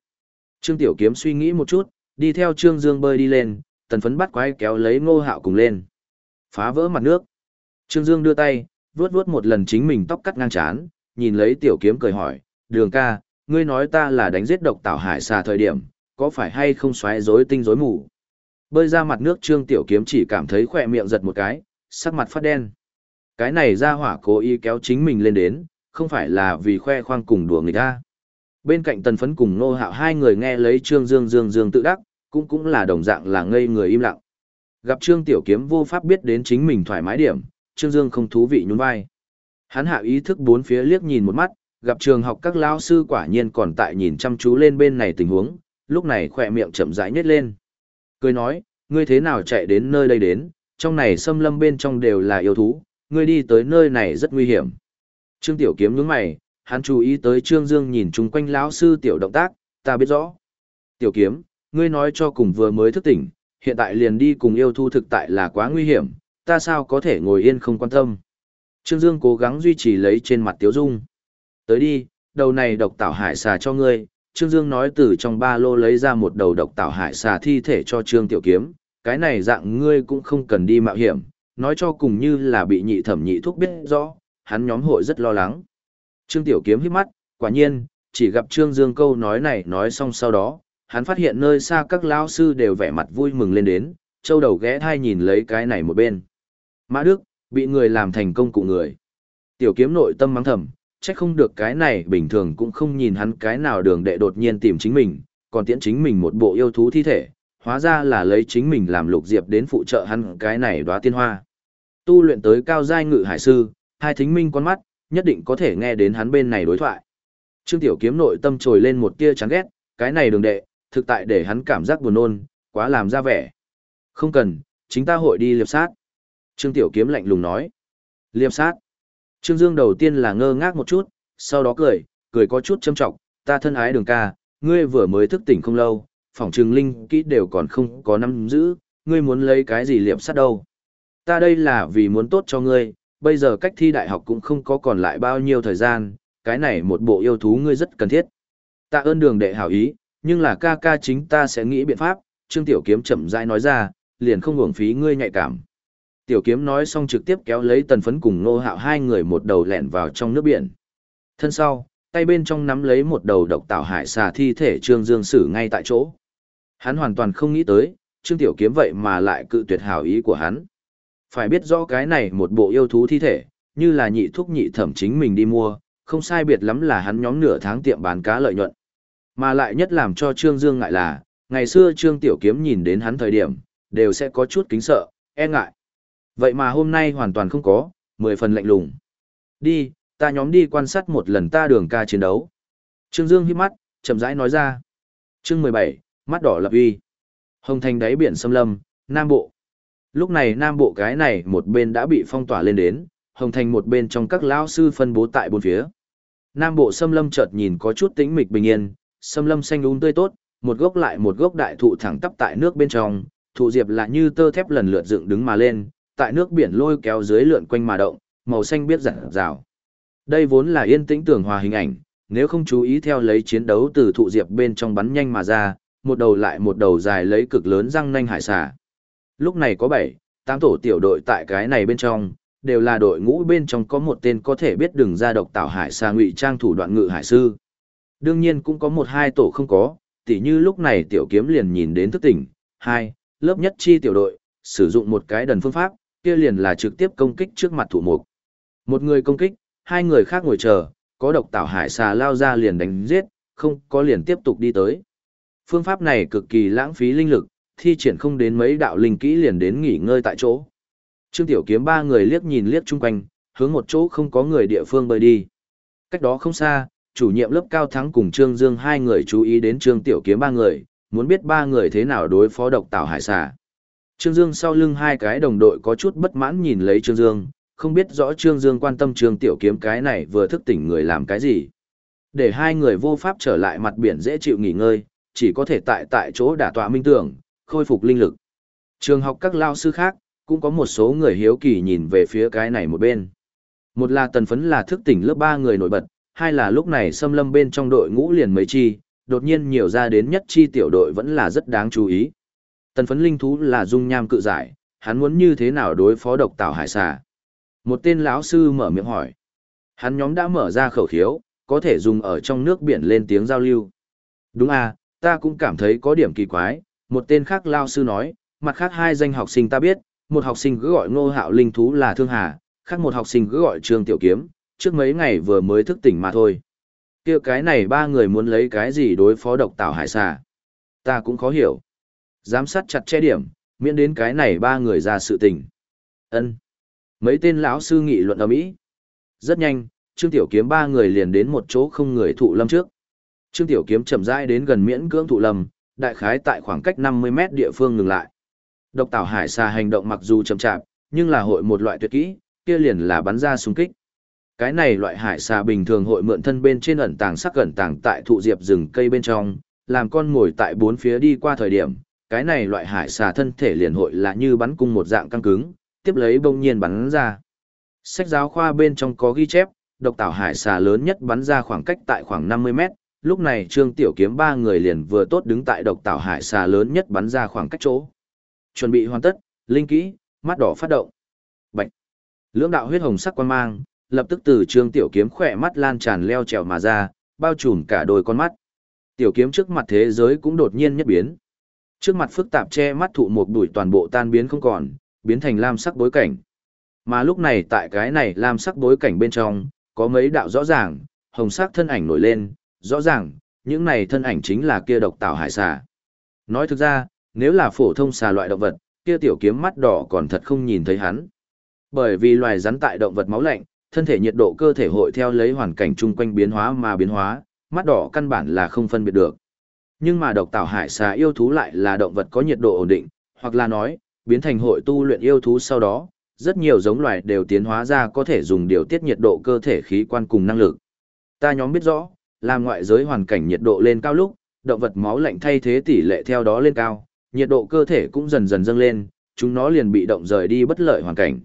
Trương Tiểu Kiếm suy nghĩ một chút, đi theo Trương Dương bơi đi lên, tần phấn bắt quái kéo lấy ngô hạo cùng lên. Phá vỡ mặt nước. Trương Dương đưa tay, vuốt vuốt một lần chính mình tóc cắt ngang chán, nhìn lấy Tiểu Kiếm cười hỏi, đường ca, ngươi nói ta là đánh giết độc tảo hải xà thời điểm, có phải hay không xoáy rối tinh rối mù? Bơi ra mặt nước Trương Tiểu Kiếm chỉ cảm thấy khỏe miệng giật một cái, sắc mặt phát đen. Cái này ra hỏa cố ý kéo chính mình lên đến, không phải là vì khoe khoang cùng đùa người ta. Bên cạnh tần phấn cùng nô hạo hai người nghe lấy Trương Dương Dương Dương tự đắc, cũng cũng là đồng dạng là ngây người im lặng. Gặp Trương Tiểu Kiếm vô pháp biết đến chính mình thoải mái điểm, Trương Dương không thú vị nhún vai. Hắn hạ ý thức bốn phía liếc nhìn một mắt, gặp trường học các lao sư quả nhiên còn tại nhìn chăm chú lên bên này tình huống, lúc này khỏe miệng chậm rãi nhếch lên. Cười nói, ngươi thế nào chạy đến nơi đây đến, trong này xâm lâm bên trong đều là yêu thú, ngươi đi tới nơi này rất nguy hiểm. Trương Tiểu Kiếm nhướng mày, hắn chú ý tới Trương Dương nhìn chung quanh lão sư tiểu động tác, ta biết rõ. Tiểu Kiếm, ngươi nói cho cùng vừa mới thức tỉnh, hiện tại liền đi cùng yêu thu thực tại là quá nguy hiểm, ta sao có thể ngồi yên không quan tâm. Trương Dương cố gắng duy trì lấy trên mặt Tiếu Dung. Tới đi, đầu này độc tảo hải xà cho ngươi. Trương Dương nói từ trong ba lô lấy ra một đầu độc tảo hải xà thi thể cho Trương Tiểu Kiếm. Cái này dạng ngươi cũng không cần đi mạo hiểm, nói cho cùng như là bị nhị thẩm nhị thuốc biết rõ, hắn nhóm hội rất lo lắng. Trương Tiểu Kiếm hít mắt, quả nhiên, chỉ gặp Trương Dương câu nói này nói xong sau đó, hắn phát hiện nơi xa các lão sư đều vẻ mặt vui mừng lên đến, châu đầu ghé thai nhìn lấy cái này một bên. Mã Đức, bị người làm thành công cụ người. Tiểu Kiếm nội tâm mắng thầm, chắc không được cái này bình thường cũng không nhìn hắn cái nào đường đệ đột nhiên tìm chính mình, còn tiễn chính mình một bộ yêu thú thi thể, hóa ra là lấy chính mình làm lục diệp đến phụ trợ hắn cái này đóa tiên hoa. Tu luyện tới cao giai ngự hải sư, hai thính minh con mắt, nhất định có thể nghe đến hắn bên này đối thoại. Trương Tiểu Kiếm nội tâm trồi lên một tia chán ghét, cái này đường đệ, thực tại để hắn cảm giác buồn nôn, quá làm ra vẻ. Không cần, chính ta hội đi liệp sát. Trương Tiểu Kiếm lạnh lùng nói. Liệp sát. Trương Dương đầu tiên là ngơ ngác một chút, sau đó cười, cười có chút châm trọng, ta thân ái đường ca, ngươi vừa mới thức tỉnh không lâu, phỏng trừng linh kỹ đều còn không có nắm giữ, ngươi muốn lấy cái gì liệm sắt đâu. Ta đây là vì muốn tốt cho ngươi, bây giờ cách thi đại học cũng không có còn lại bao nhiêu thời gian, cái này một bộ yêu thú ngươi rất cần thiết. Tạ ơn đường đệ hảo ý, nhưng là ca ca chính ta sẽ nghĩ biện pháp, Trương Tiểu Kiếm chậm rãi nói ra, liền không hưởng phí ngươi nhạy cảm. Tiểu Kiếm nói xong trực tiếp kéo lấy tần phấn cùng nô hạo hai người một đầu lẹn vào trong nước biển. Thân sau, tay bên trong nắm lấy một đầu độc tạo hải xà thi thể Trương Dương Sử ngay tại chỗ. Hắn hoàn toàn không nghĩ tới, Trương Tiểu Kiếm vậy mà lại cự tuyệt hảo ý của hắn. Phải biết rõ cái này một bộ yêu thú thi thể, như là nhị thúc nhị thẩm chính mình đi mua, không sai biệt lắm là hắn nhóm nửa tháng tiệm bán cá lợi nhuận. Mà lại nhất làm cho Trương Dương ngại là, ngày xưa Trương Tiểu Kiếm nhìn đến hắn thời điểm, đều sẽ có chút kính sợ, e ngại. Vậy mà hôm nay hoàn toàn không có, mười phần lạnh lùng. Đi, ta nhóm đi quan sát một lần ta đường ca chiến đấu. Trương Dương hít mắt, chậm rãi nói ra. Chương mười bảy, mắt đỏ lập uy. Hồng thành đáy biển xâm lâm, Nam Bộ. Lúc này Nam Bộ cái này một bên đã bị phong tỏa lên đến, Hồng thành một bên trong các lão sư phân bố tại bốn phía. Nam Bộ xâm lâm chợt nhìn có chút tĩnh mịch bình yên, xâm lâm xanh um tươi tốt, một gốc lại một gốc đại thụ thẳng tắp tại nước bên trong, thụ diệp là như tơ thép lần lượt dựng đứng mà lên, tại nước biển lôi kéo dưới lượn quanh mà động, màu xanh biết rạng rào. Đây vốn là yên tĩnh tưởng hòa hình ảnh, nếu không chú ý theo lấy chiến đấu từ thụ diệp bên trong bắn nhanh mà ra, một đầu lại một đầu dài lấy cực lớn răng nanh hải xà. Lúc này có 7, 8 tổ tiểu đội tại cái này bên trong, đều là đội ngũ bên trong có một tên có thể biết đừng ra độc tạo hải xà ngụy trang thủ đoạn ngự hải sư. Đương nhiên cũng có một hai tổ không có, tỉ như lúc này tiểu kiếm liền nhìn đến thức tỉnh, hai, lớp nhất chi tiểu đội, sử dụng một cái đần phương pháp, kia liền là trực tiếp công kích trước mặt thủ mục. Một người công kích, hai người khác ngồi chờ, có độc tạo hải xà lao ra liền đánh giết, không có liền tiếp tục đi tới. Phương pháp này cực kỳ lãng phí linh lực, thi triển không đến mấy đạo linh kỹ liền đến nghỉ ngơi tại chỗ. Trương Tiểu Kiếm ba người liếc nhìn liếc chung quanh, hướng một chỗ không có người địa phương bơi đi. Cách đó không xa, chủ nhiệm lớp cao thắng cùng Trương Dương hai người chú ý đến Trương Tiểu Kiếm ba người, muốn biết ba người thế nào đối phó độc tạo hải xà. Trương Dương sau lưng hai cái đồng đội có chút bất mãn nhìn lấy Trương Dương, không biết rõ Trương Dương quan tâm Trương Tiểu Kiếm cái này vừa thức tỉnh người làm cái gì. Để hai người vô pháp trở lại mặt biển dễ chịu nghỉ ngơi, chỉ có thể tại tại chỗ đả tọa minh tưởng, khôi phục linh lực. Trường học các lao sư khác, cũng có một số người hiếu kỳ nhìn về phía cái này một bên. Một là tần phấn là thức tỉnh lớp ba người nổi bật, hai là lúc này xâm lâm bên trong đội ngũ liền mấy chi, đột nhiên nhiều ra đến nhất chi tiểu đội vẫn là rất đáng chú ý. Tần phấn linh thú là dung nham cự giải, hắn muốn như thế nào đối phó độc tảo hải xà. Một tên lão sư mở miệng hỏi. Hắn nhóm đã mở ra khẩu khiếu, có thể dùng ở trong nước biển lên tiếng giao lưu. Đúng à, ta cũng cảm thấy có điểm kỳ quái, một tên khác lao sư nói, mặt khác hai danh học sinh ta biết, một học sinh cứ gọi ngô hạo linh thú là thương hà, khác một học sinh cứ gọi trương tiểu kiếm, trước mấy ngày vừa mới thức tỉnh mà thôi. kia cái này ba người muốn lấy cái gì đối phó độc tảo hải xà. Ta cũng khó hiểu. Giám sát chặt che điểm, miễn đến cái này ba người ra sự tình. ân Mấy tên lão sư nghị luận ở mỹ. Rất nhanh, Trương Tiểu Kiếm ba người liền đến một chỗ không người thụ lâm trước. Trương Tiểu Kiếm chậm rãi đến gần miễn cưỡng thụ lâm, đại khái tại khoảng cách 50 mét địa phương ngừng lại. Độc tảo hải xà hành động mặc dù chậm chạp, nhưng là hội một loại tuyệt kỹ, kia liền là bắn ra xung kích. Cái này loại hải xà bình thường hội mượn thân bên trên ẩn tàng sắc gần tàng tại thụ diệp rừng cây bên trong, làm con ngồi tại bốn phía đi qua thời điểm, cái này loại hải xà thân thể liền hội là như bắn cung một dạng căng cứng, tiếp lấy bông nhiên bắn ra. Sách giáo khoa bên trong có ghi chép, độc tảo hải xà lớn nhất bắn ra khoảng cách tại khoảng 50 mét, lúc này Trương Tiểu Kiếm ba người liền vừa tốt đứng tại độc tảo hải xà lớn nhất bắn ra khoảng cách chỗ. Chuẩn bị hoàn tất, linh kỹ, mắt đỏ phát động. Bạch. Lưỡng đạo huyết hồng sắc quan mang, lập tức từ Trương Tiểu Kiếm khỏe mắt lan tràn leo trèo mà ra, bao trùm cả đôi con mắt. Tiểu kiếm trước mặt thế giới cũng đột nhiên nhất biến. Trước mặt phức tạp che mắt thụ một đuổi toàn bộ tan biến không còn, biến thành lam sắc bối cảnh. Mà lúc này tại cái này lam sắc bối cảnh bên trong, có mấy đạo rõ ràng, hồng sắc thân ảnh nổi lên, rõ ràng, những này thân ảnh chính là kia độc tạo hải xà. Nói thực ra, nếu là phổ thông xà loại động vật, kia tiểu kiếm mắt đỏ còn thật không nhìn thấy hắn. Bởi vì loài rắn tại động vật máu lạnh, thân thể nhiệt độ cơ thể hội theo lấy hoàn cảnh chung quanh biến hóa mà biến hóa, mắt đỏ căn bản là không phân biệt được. Nhưng mà độc tạo hải xà yêu thú lại là động vật có nhiệt độ ổn định, hoặc là nói, biến thành hội tu luyện yêu thú sau đó, rất nhiều giống loài đều tiến hóa ra có thể dùng điều tiết nhiệt độ cơ thể khí quan cùng năng lực. Ta nhóm biết rõ, làm ngoại giới hoàn cảnh nhiệt độ lên cao lúc, động vật máu lạnh thay thế tỷ lệ theo đó lên cao, nhiệt độ cơ thể cũng dần dần dâng lên, chúng nó liền bị động rời đi bất lợi hoàn cảnh.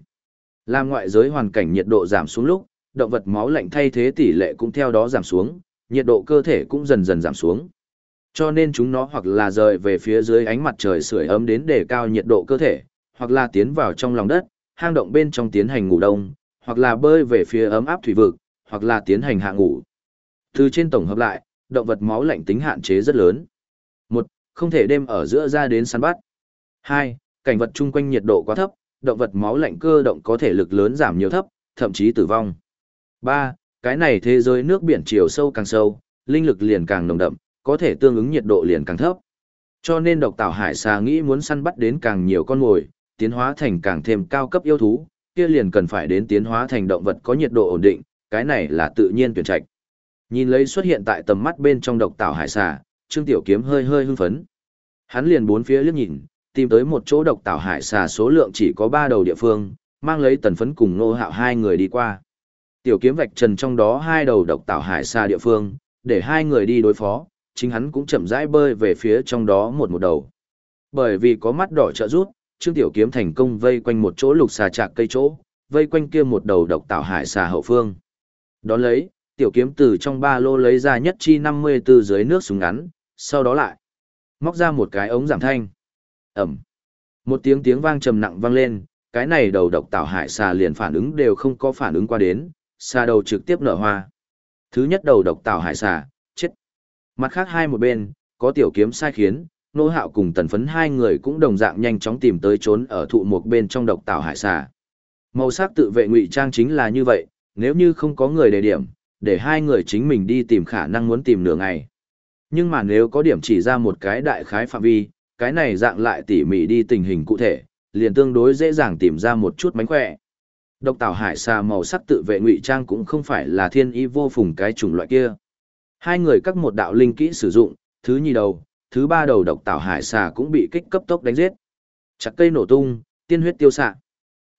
Làm ngoại giới hoàn cảnh nhiệt độ giảm xuống lúc, động vật máu lạnh thay thế tỷ lệ cũng theo đó giảm xuống, nhiệt độ cơ thể cũng dần dần giảm xuống. Cho nên chúng nó hoặc là rời về phía dưới ánh mặt trời sưởi ấm đến để cao nhiệt độ cơ thể, hoặc là tiến vào trong lòng đất, hang động bên trong tiến hành ngủ đông, hoặc là bơi về phía ấm áp thủy vực, hoặc là tiến hành hạ ngủ. Từ trên tổng hợp lại, động vật máu lạnh tính hạn chế rất lớn. Một, Không thể đêm ở giữa ra đến săn bắt. Hai, Cảnh vật chung quanh nhiệt độ quá thấp, động vật máu lạnh cơ động có thể lực lớn giảm nhiều thấp, thậm chí tử vong. Ba, Cái này thế giới nước biển chiều sâu càng sâu, linh lực liền càng nồng đậm, có thể tương ứng nhiệt độ liền càng thấp. Cho nên độc tảo hải xà nghĩ muốn săn bắt đến càng nhiều con mồi, tiến hóa thành càng thêm cao cấp yêu thú, kia liền cần phải đến tiến hóa thành động vật có nhiệt độ ổn định, cái này là tự nhiên tuyển trạch. Nhìn lấy xuất hiện tại tầm mắt bên trong độc tảo hải xà, Trương Tiểu Kiếm hơi hơi hưng phấn. Hắn liền bốn phía liếc nhìn, tìm tới một chỗ độc tảo hải xà số lượng chỉ có ba đầu địa phương, mang lấy tần phấn cùng nô hạo hai người đi qua. Tiểu kiếm vạch trần trong đó hai đầu độc tảo hải xà địa phương, để hai người đi đối phó, chính hắn cũng chậm rãi bơi về phía trong đó một một đầu. Bởi vì có mắt đỏ trợ rút, Trương Tiểu Kiếm thành công vây quanh một chỗ lục xà chạc cây chỗ, vây quanh kia một đầu độc tạo hải xà hậu phương. Đón lấy, Tiểu Kiếm từ trong ba lô lấy ra nhất chi 54 dưới nước súng ngắn, sau đó lại móc ra một cái ống giảm thanh. ầm, Một tiếng tiếng vang trầm nặng vang lên, cái này đầu độc tạo hải xà liền phản ứng đều không có phản ứng qua đến, xà đầu trực tiếp nở hoa. Thứ nhất đầu độc tạo hải xà, chết. Mặt khác hai một bên, có tiểu kiếm sai khiến, nô hạo cùng tần phấn hai người cũng đồng dạng nhanh chóng tìm tới trốn ở thụ một bên trong độc tạo hải xà. Màu sắc tự vệ ngụy trang chính là như vậy, nếu như không có người đề điểm, để hai người chính mình đi tìm khả năng muốn tìm nửa ngày. Nhưng mà nếu có điểm chỉ ra một cái đại khái phạm vi, cái này dạng lại tỉ mỉ đi tình hình cụ thể, liền tương đối dễ dàng tìm ra một chút mánh khỏe. Độc tảo hải xà màu sắc tự vệ ngụy trang cũng không phải là thiên y vô phùng cái chủng loại kia. Hai người các một đạo linh kỹ sử dụng, thứ nhì đầu, thứ ba đầu độc tảo hải xà cũng bị kích cấp tốc đánh giết. Chặt cây nổ tung, tiên huyết tiêu xạ.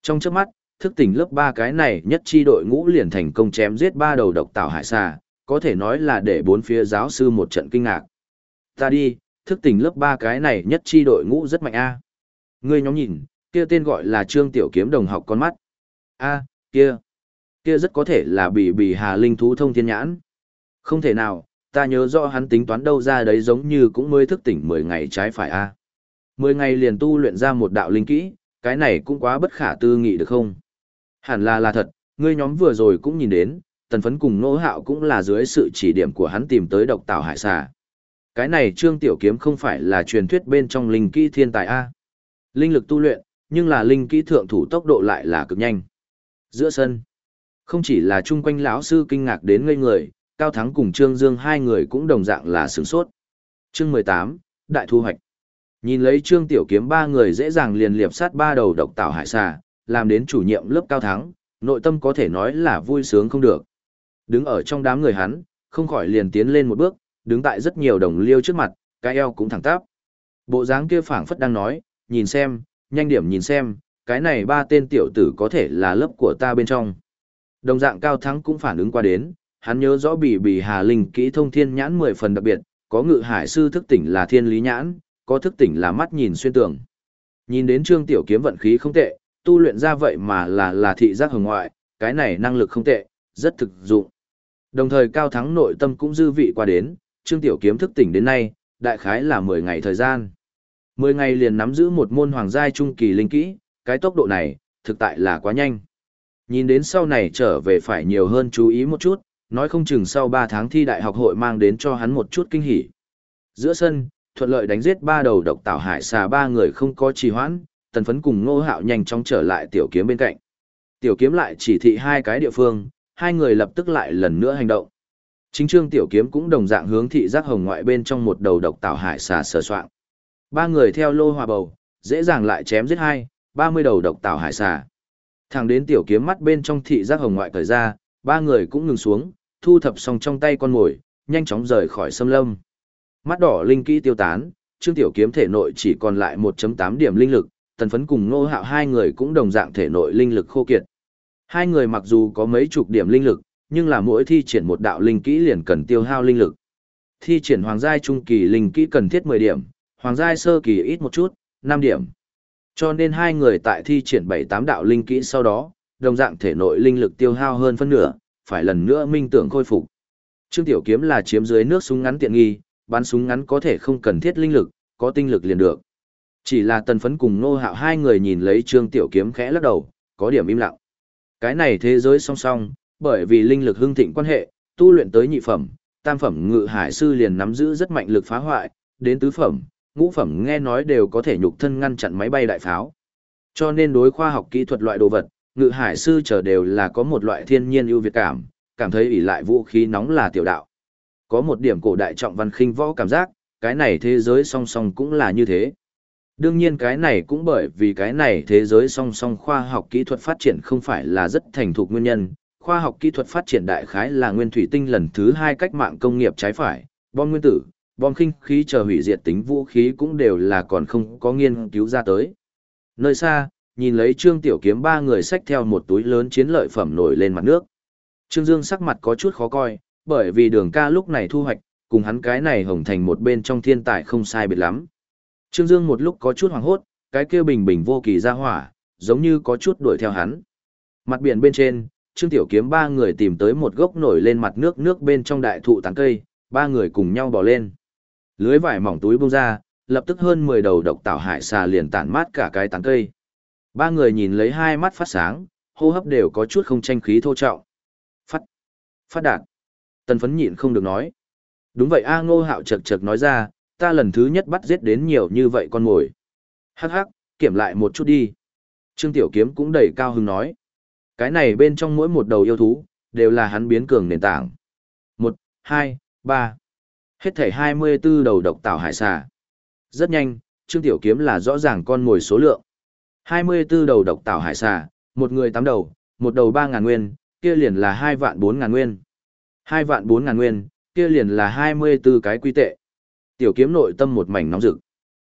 Trong chớp mắt, thức tỉnh lớp ba cái này nhất chi đội ngũ liền thành công chém giết ba đầu độc tảo hải xà, có thể nói là để bốn phía giáo sư một trận kinh ngạc. Ta đi, thức tỉnh lớp ba cái này nhất chi đội ngũ rất mạnh a. Ngươi nhóm nhìn, kia tên gọi là Trương Tiểu Kiếm đồng học con mắt. A, kia, kia rất có thể là bị bị Hà Linh thú thông thiên nhãn. Không thể nào, ta nhớ rõ hắn tính toán đâu ra đấy giống như cũng mới thức tỉnh 10 ngày trái phải a. 10 ngày liền tu luyện ra một đạo linh kỹ, cái này cũng quá bất khả tư nghị được không? Hẳn là là thật, ngươi nhóm vừa rồi cũng nhìn đến, tần phấn cùng nỗ hạo cũng là dưới sự chỉ điểm của hắn tìm tới độc tảo hải xà. Cái này trương tiểu kiếm không phải là truyền thuyết bên trong linh kỹ thiên tài A. Linh lực tu luyện, nhưng là linh kỹ thượng thủ tốc độ lại là cực nhanh. Giữa sân, không chỉ là chung quanh lão sư kinh ngạc đến ngây người, Cao Thắng cùng Trương Dương hai người cũng đồng dạng là sửng sốt. Chương 18, Đại Thu Hoạch Nhìn lấy Trương Tiểu Kiếm ba người dễ dàng liền liệp sát ba đầu độc tảo hải xà, làm đến chủ nhiệm lớp Cao Thắng, nội tâm có thể nói là vui sướng không được. Đứng ở trong đám người hắn, không khỏi liền tiến lên một bước, đứng tại rất nhiều đồng liêu trước mặt, cái eo cũng thẳng tắp. Bộ dáng kia phảng phất đang nói, nhìn xem, nhanh điểm nhìn xem, cái này ba tên tiểu tử có thể là lớp của ta bên trong. Đồng dạng Cao Thắng cũng phản ứng qua đến, hắn nhớ rõ bỉ bỉ hà linh kỹ thông thiên nhãn mười phần đặc biệt, có ngự hải sư thức tỉnh là thiên lý nhãn, có thức tỉnh là mắt nhìn xuyên tường. Nhìn đến trương tiểu kiếm vận khí không tệ, tu luyện ra vậy mà là là thị giác hồng ngoại, cái này năng lực không tệ, rất thực dụng. Đồng thời cao thắng nội tâm cũng dư vị qua đến, trương tiểu kiếm thức tỉnh đến nay, đại khái là 10 ngày thời gian. 10 ngày liền nắm giữ một môn hoàng giai trung kỳ linh kỹ, cái tốc độ này, thực tại là quá nhanh. Nhìn đến sau này trở về phải nhiều hơn chú ý một chút, nói không chừng sau 3 tháng thi đại học hội mang đến cho hắn một chút kinh hỉ. Giữa sân, thuận lợi đánh giết ba đầu độc tảo hải xà ba người không có trì hoãn, tần phấn cùng ngô hạo nhanh chóng trở lại tiểu kiếm bên cạnh. Tiểu kiếm lại chỉ thị hai cái địa phương, hai người lập tức lại lần nữa hành động. Chính trương tiểu kiếm cũng đồng dạng hướng thị giác hồng ngoại bên trong một đầu độc tạo hải xà sờ soạn. Ba người theo lô hòa bầu, dễ dàng lại chém giết hai, ba mươi đầu độc tạo hải xà. Thẳng đến tiểu kiếm mắt bên trong thị giác hồng ngoại cởi ra, ba người cũng ngừng xuống, thu thập xong trong tay con mồi, nhanh chóng rời khỏi sâm lâm. Mắt đỏ linh kỹ tiêu tán, Trương Tiểu Kiếm thể nội chỉ còn lại 1.8 điểm linh lực, tần phấn cùng Ngô Hạo hai người cũng đồng dạng thể nội linh lực khô kiệt. Hai người mặc dù có mấy chục điểm linh lực, nhưng là mỗi thi triển một đạo linh kỹ liền cần tiêu hao linh lực. thi triển hoàng giai trung kỳ linh kỹ cần thiết 10 điểm, hoàng giai sơ kỳ ít một chút, 5 điểm. Cho nên hai người tại thi triển 7-8 đạo linh kỹ sau đó, đồng dạng thể nội linh lực tiêu hao hơn phân nửa, phải lần nữa minh tưởng khôi phục. Trương Tiểu Kiếm là chiếm dưới nước súng ngắn tiện nghi, bắn súng ngắn có thể không cần thiết linh lực, có tinh lực liền được. Chỉ là tần phấn cùng nô hạo hai người nhìn lấy Trương Tiểu Kiếm khẽ lắc đầu, có điểm im lặng. Cái này thế giới song song, bởi vì linh lực hưng thịnh quan hệ, tu luyện tới nhị phẩm, tam phẩm ngự hải sư liền nắm giữ rất mạnh lực phá hoại, đến tứ phẩm, ngũ phẩm nghe nói đều có thể nhục thân ngăn chặn máy bay đại pháo. Cho nên đối khoa học kỹ thuật loại đồ vật, ngự hải sư trở đều là có một loại thiên nhiên ưu việt cảm, cảm thấy ỷ lại vũ khí nóng là tiểu đạo. Có một điểm cổ đại trọng văn khinh võ cảm giác, cái này thế giới song song cũng là như thế. Đương nhiên cái này cũng bởi vì cái này thế giới song song khoa học kỹ thuật phát triển không phải là rất thành thục nguyên nhân. Khoa học kỹ thuật phát triển đại khái là nguyên thủy tinh lần thứ hai cách mạng công nghiệp trái phải, bom nguyên tử, bom khinh khí chờ hủy diệt tính vũ khí cũng đều là còn không có nghiên cứu ra tới. Nơi xa, nhìn lấy Trương Tiểu Kiếm ba người xách theo một túi lớn chiến lợi phẩm nổi lên mặt nước. Trương Dương sắc mặt có chút khó coi, bởi vì đường ca lúc này thu hoạch, cùng hắn cái này hồng thành một bên trong thiên tài không sai biệt lắm. Trương Dương một lúc có chút hoảng hốt, cái kia bình bình vô kỳ ra hỏa, giống như có chút đuổi theo hắn. Mặt biển bên trên, Trương Tiểu Kiếm ba người tìm tới một gốc nổi lên mặt nước nước bên trong đại thụ tán cây, ba người cùng nhau bỏ lên. Lưới vải mỏng túi bung ra, lập tức hơn 10 đầu độc tảo hải xà liền tản mát cả cái tán cây. Ba người nhìn lấy hai mắt phát sáng, hô hấp đều có chút không tranh khí thô trọng. Phát, phát đạt. Tần phấn nhịn không được nói. Đúng vậy A ngô hạo chật chật nói ra, ta lần thứ nhất bắt giết đến nhiều như vậy con mồi. Hắc hắc, kiểm lại một chút đi. Trương Tiểu Kiếm cũng đầy cao hứng nói. Cái này bên trong mỗi một đầu yêu thú, đều là hắn biến cường nền tảng. Một, hai, ba. Hết thể 24 đầu độc tảo hải xà. Rất nhanh, Trương Tiểu Kiếm là rõ ràng con mồi số lượng. 24 đầu độc tảo hải xà, một người 8 đầu, một đầu 3.000 nguyên, kia liền là 2 vạn 4.000 nguyên. 2 vạn 4.000 nguyên, kia liền là 24 cái quy tệ. Tiểu kiếm nội tâm một mảnh nóng rực.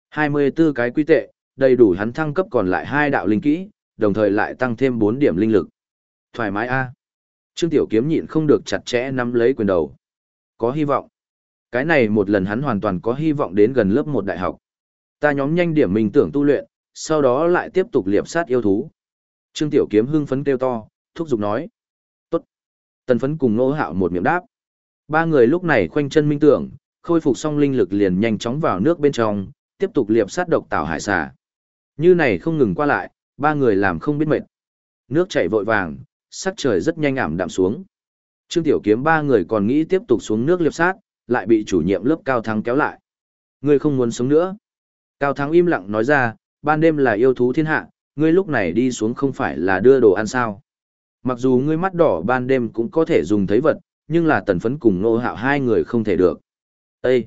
24 cái quy tệ, đầy đủ hắn thăng cấp còn lại hai đạo linh kỹ, đồng thời lại tăng thêm 4 điểm linh lực. Thoải mái a. Trương Tiểu Kiếm nhịn không được chặt chẽ nắm lấy quyền đầu. Có hy vọng. Cái này một lần hắn hoàn toàn có hy vọng đến gần lớp 1 đại học. Ta nhóm nhanh điểm mình tưởng tu luyện, sau đó lại tiếp tục liệp sát yêu thú. Trương Tiểu Kiếm hưng phấn kêu to, thúc giục nói. Tốt. Tần phấn cùng nô hạo một miệng đáp. Ba người lúc này khoanh chân minh tưởng, khôi phục xong linh lực liền nhanh chóng vào nước bên trong, tiếp tục liệp sát độc tảo hải xà. Như này không ngừng qua lại, ba người làm không biết mệt. Nước chảy vội vàng, sắc trời rất nhanh ảm đạm xuống. Trương Tiểu Kiếm ba người còn nghĩ tiếp tục xuống nước liệp sát, lại bị chủ nhiệm lớp Cao Thắng kéo lại. Ngươi không muốn sống nữa. Cao Thắng im lặng nói ra, ban đêm là yêu thú thiên hạ, ngươi lúc này đi xuống không phải là đưa đồ ăn sao. Mặc dù ngươi mắt đỏ ban đêm cũng có thể dùng thấy vật, nhưng là tần phấn cùng nô hạo hai người không thể được. Ê!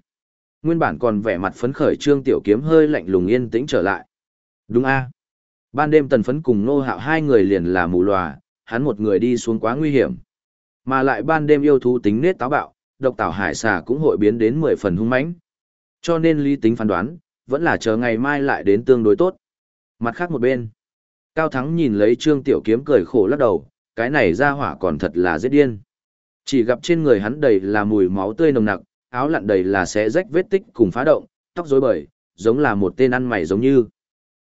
Nguyên bản còn vẻ mặt phấn khởi trương tiểu kiếm hơi lạnh lùng yên tĩnh trở lại. Đúng a Ban đêm tần phấn cùng nô hạo hai người liền là mù lòa, hắn một người đi xuống quá nguy hiểm. Mà lại ban đêm yêu thú tính nết táo bạo, độc tảo hải xà cũng hội biến đến 10 phần hung mãnh. Cho nên lý tính phán đoán, vẫn là chờ ngày mai lại đến tương đối tốt. Mặt khác một bên, Cao Thắng nhìn lấy Trương Tiểu Kiếm cười khổ lắc đầu, cái này ra hỏa còn thật là giết điên. Chỉ gặp trên người hắn đầy là mùi máu tươi nồng nặc, áo lặn đầy là xé rách vết tích cùng phá động, tóc rối bời, giống là một tên ăn mày giống như.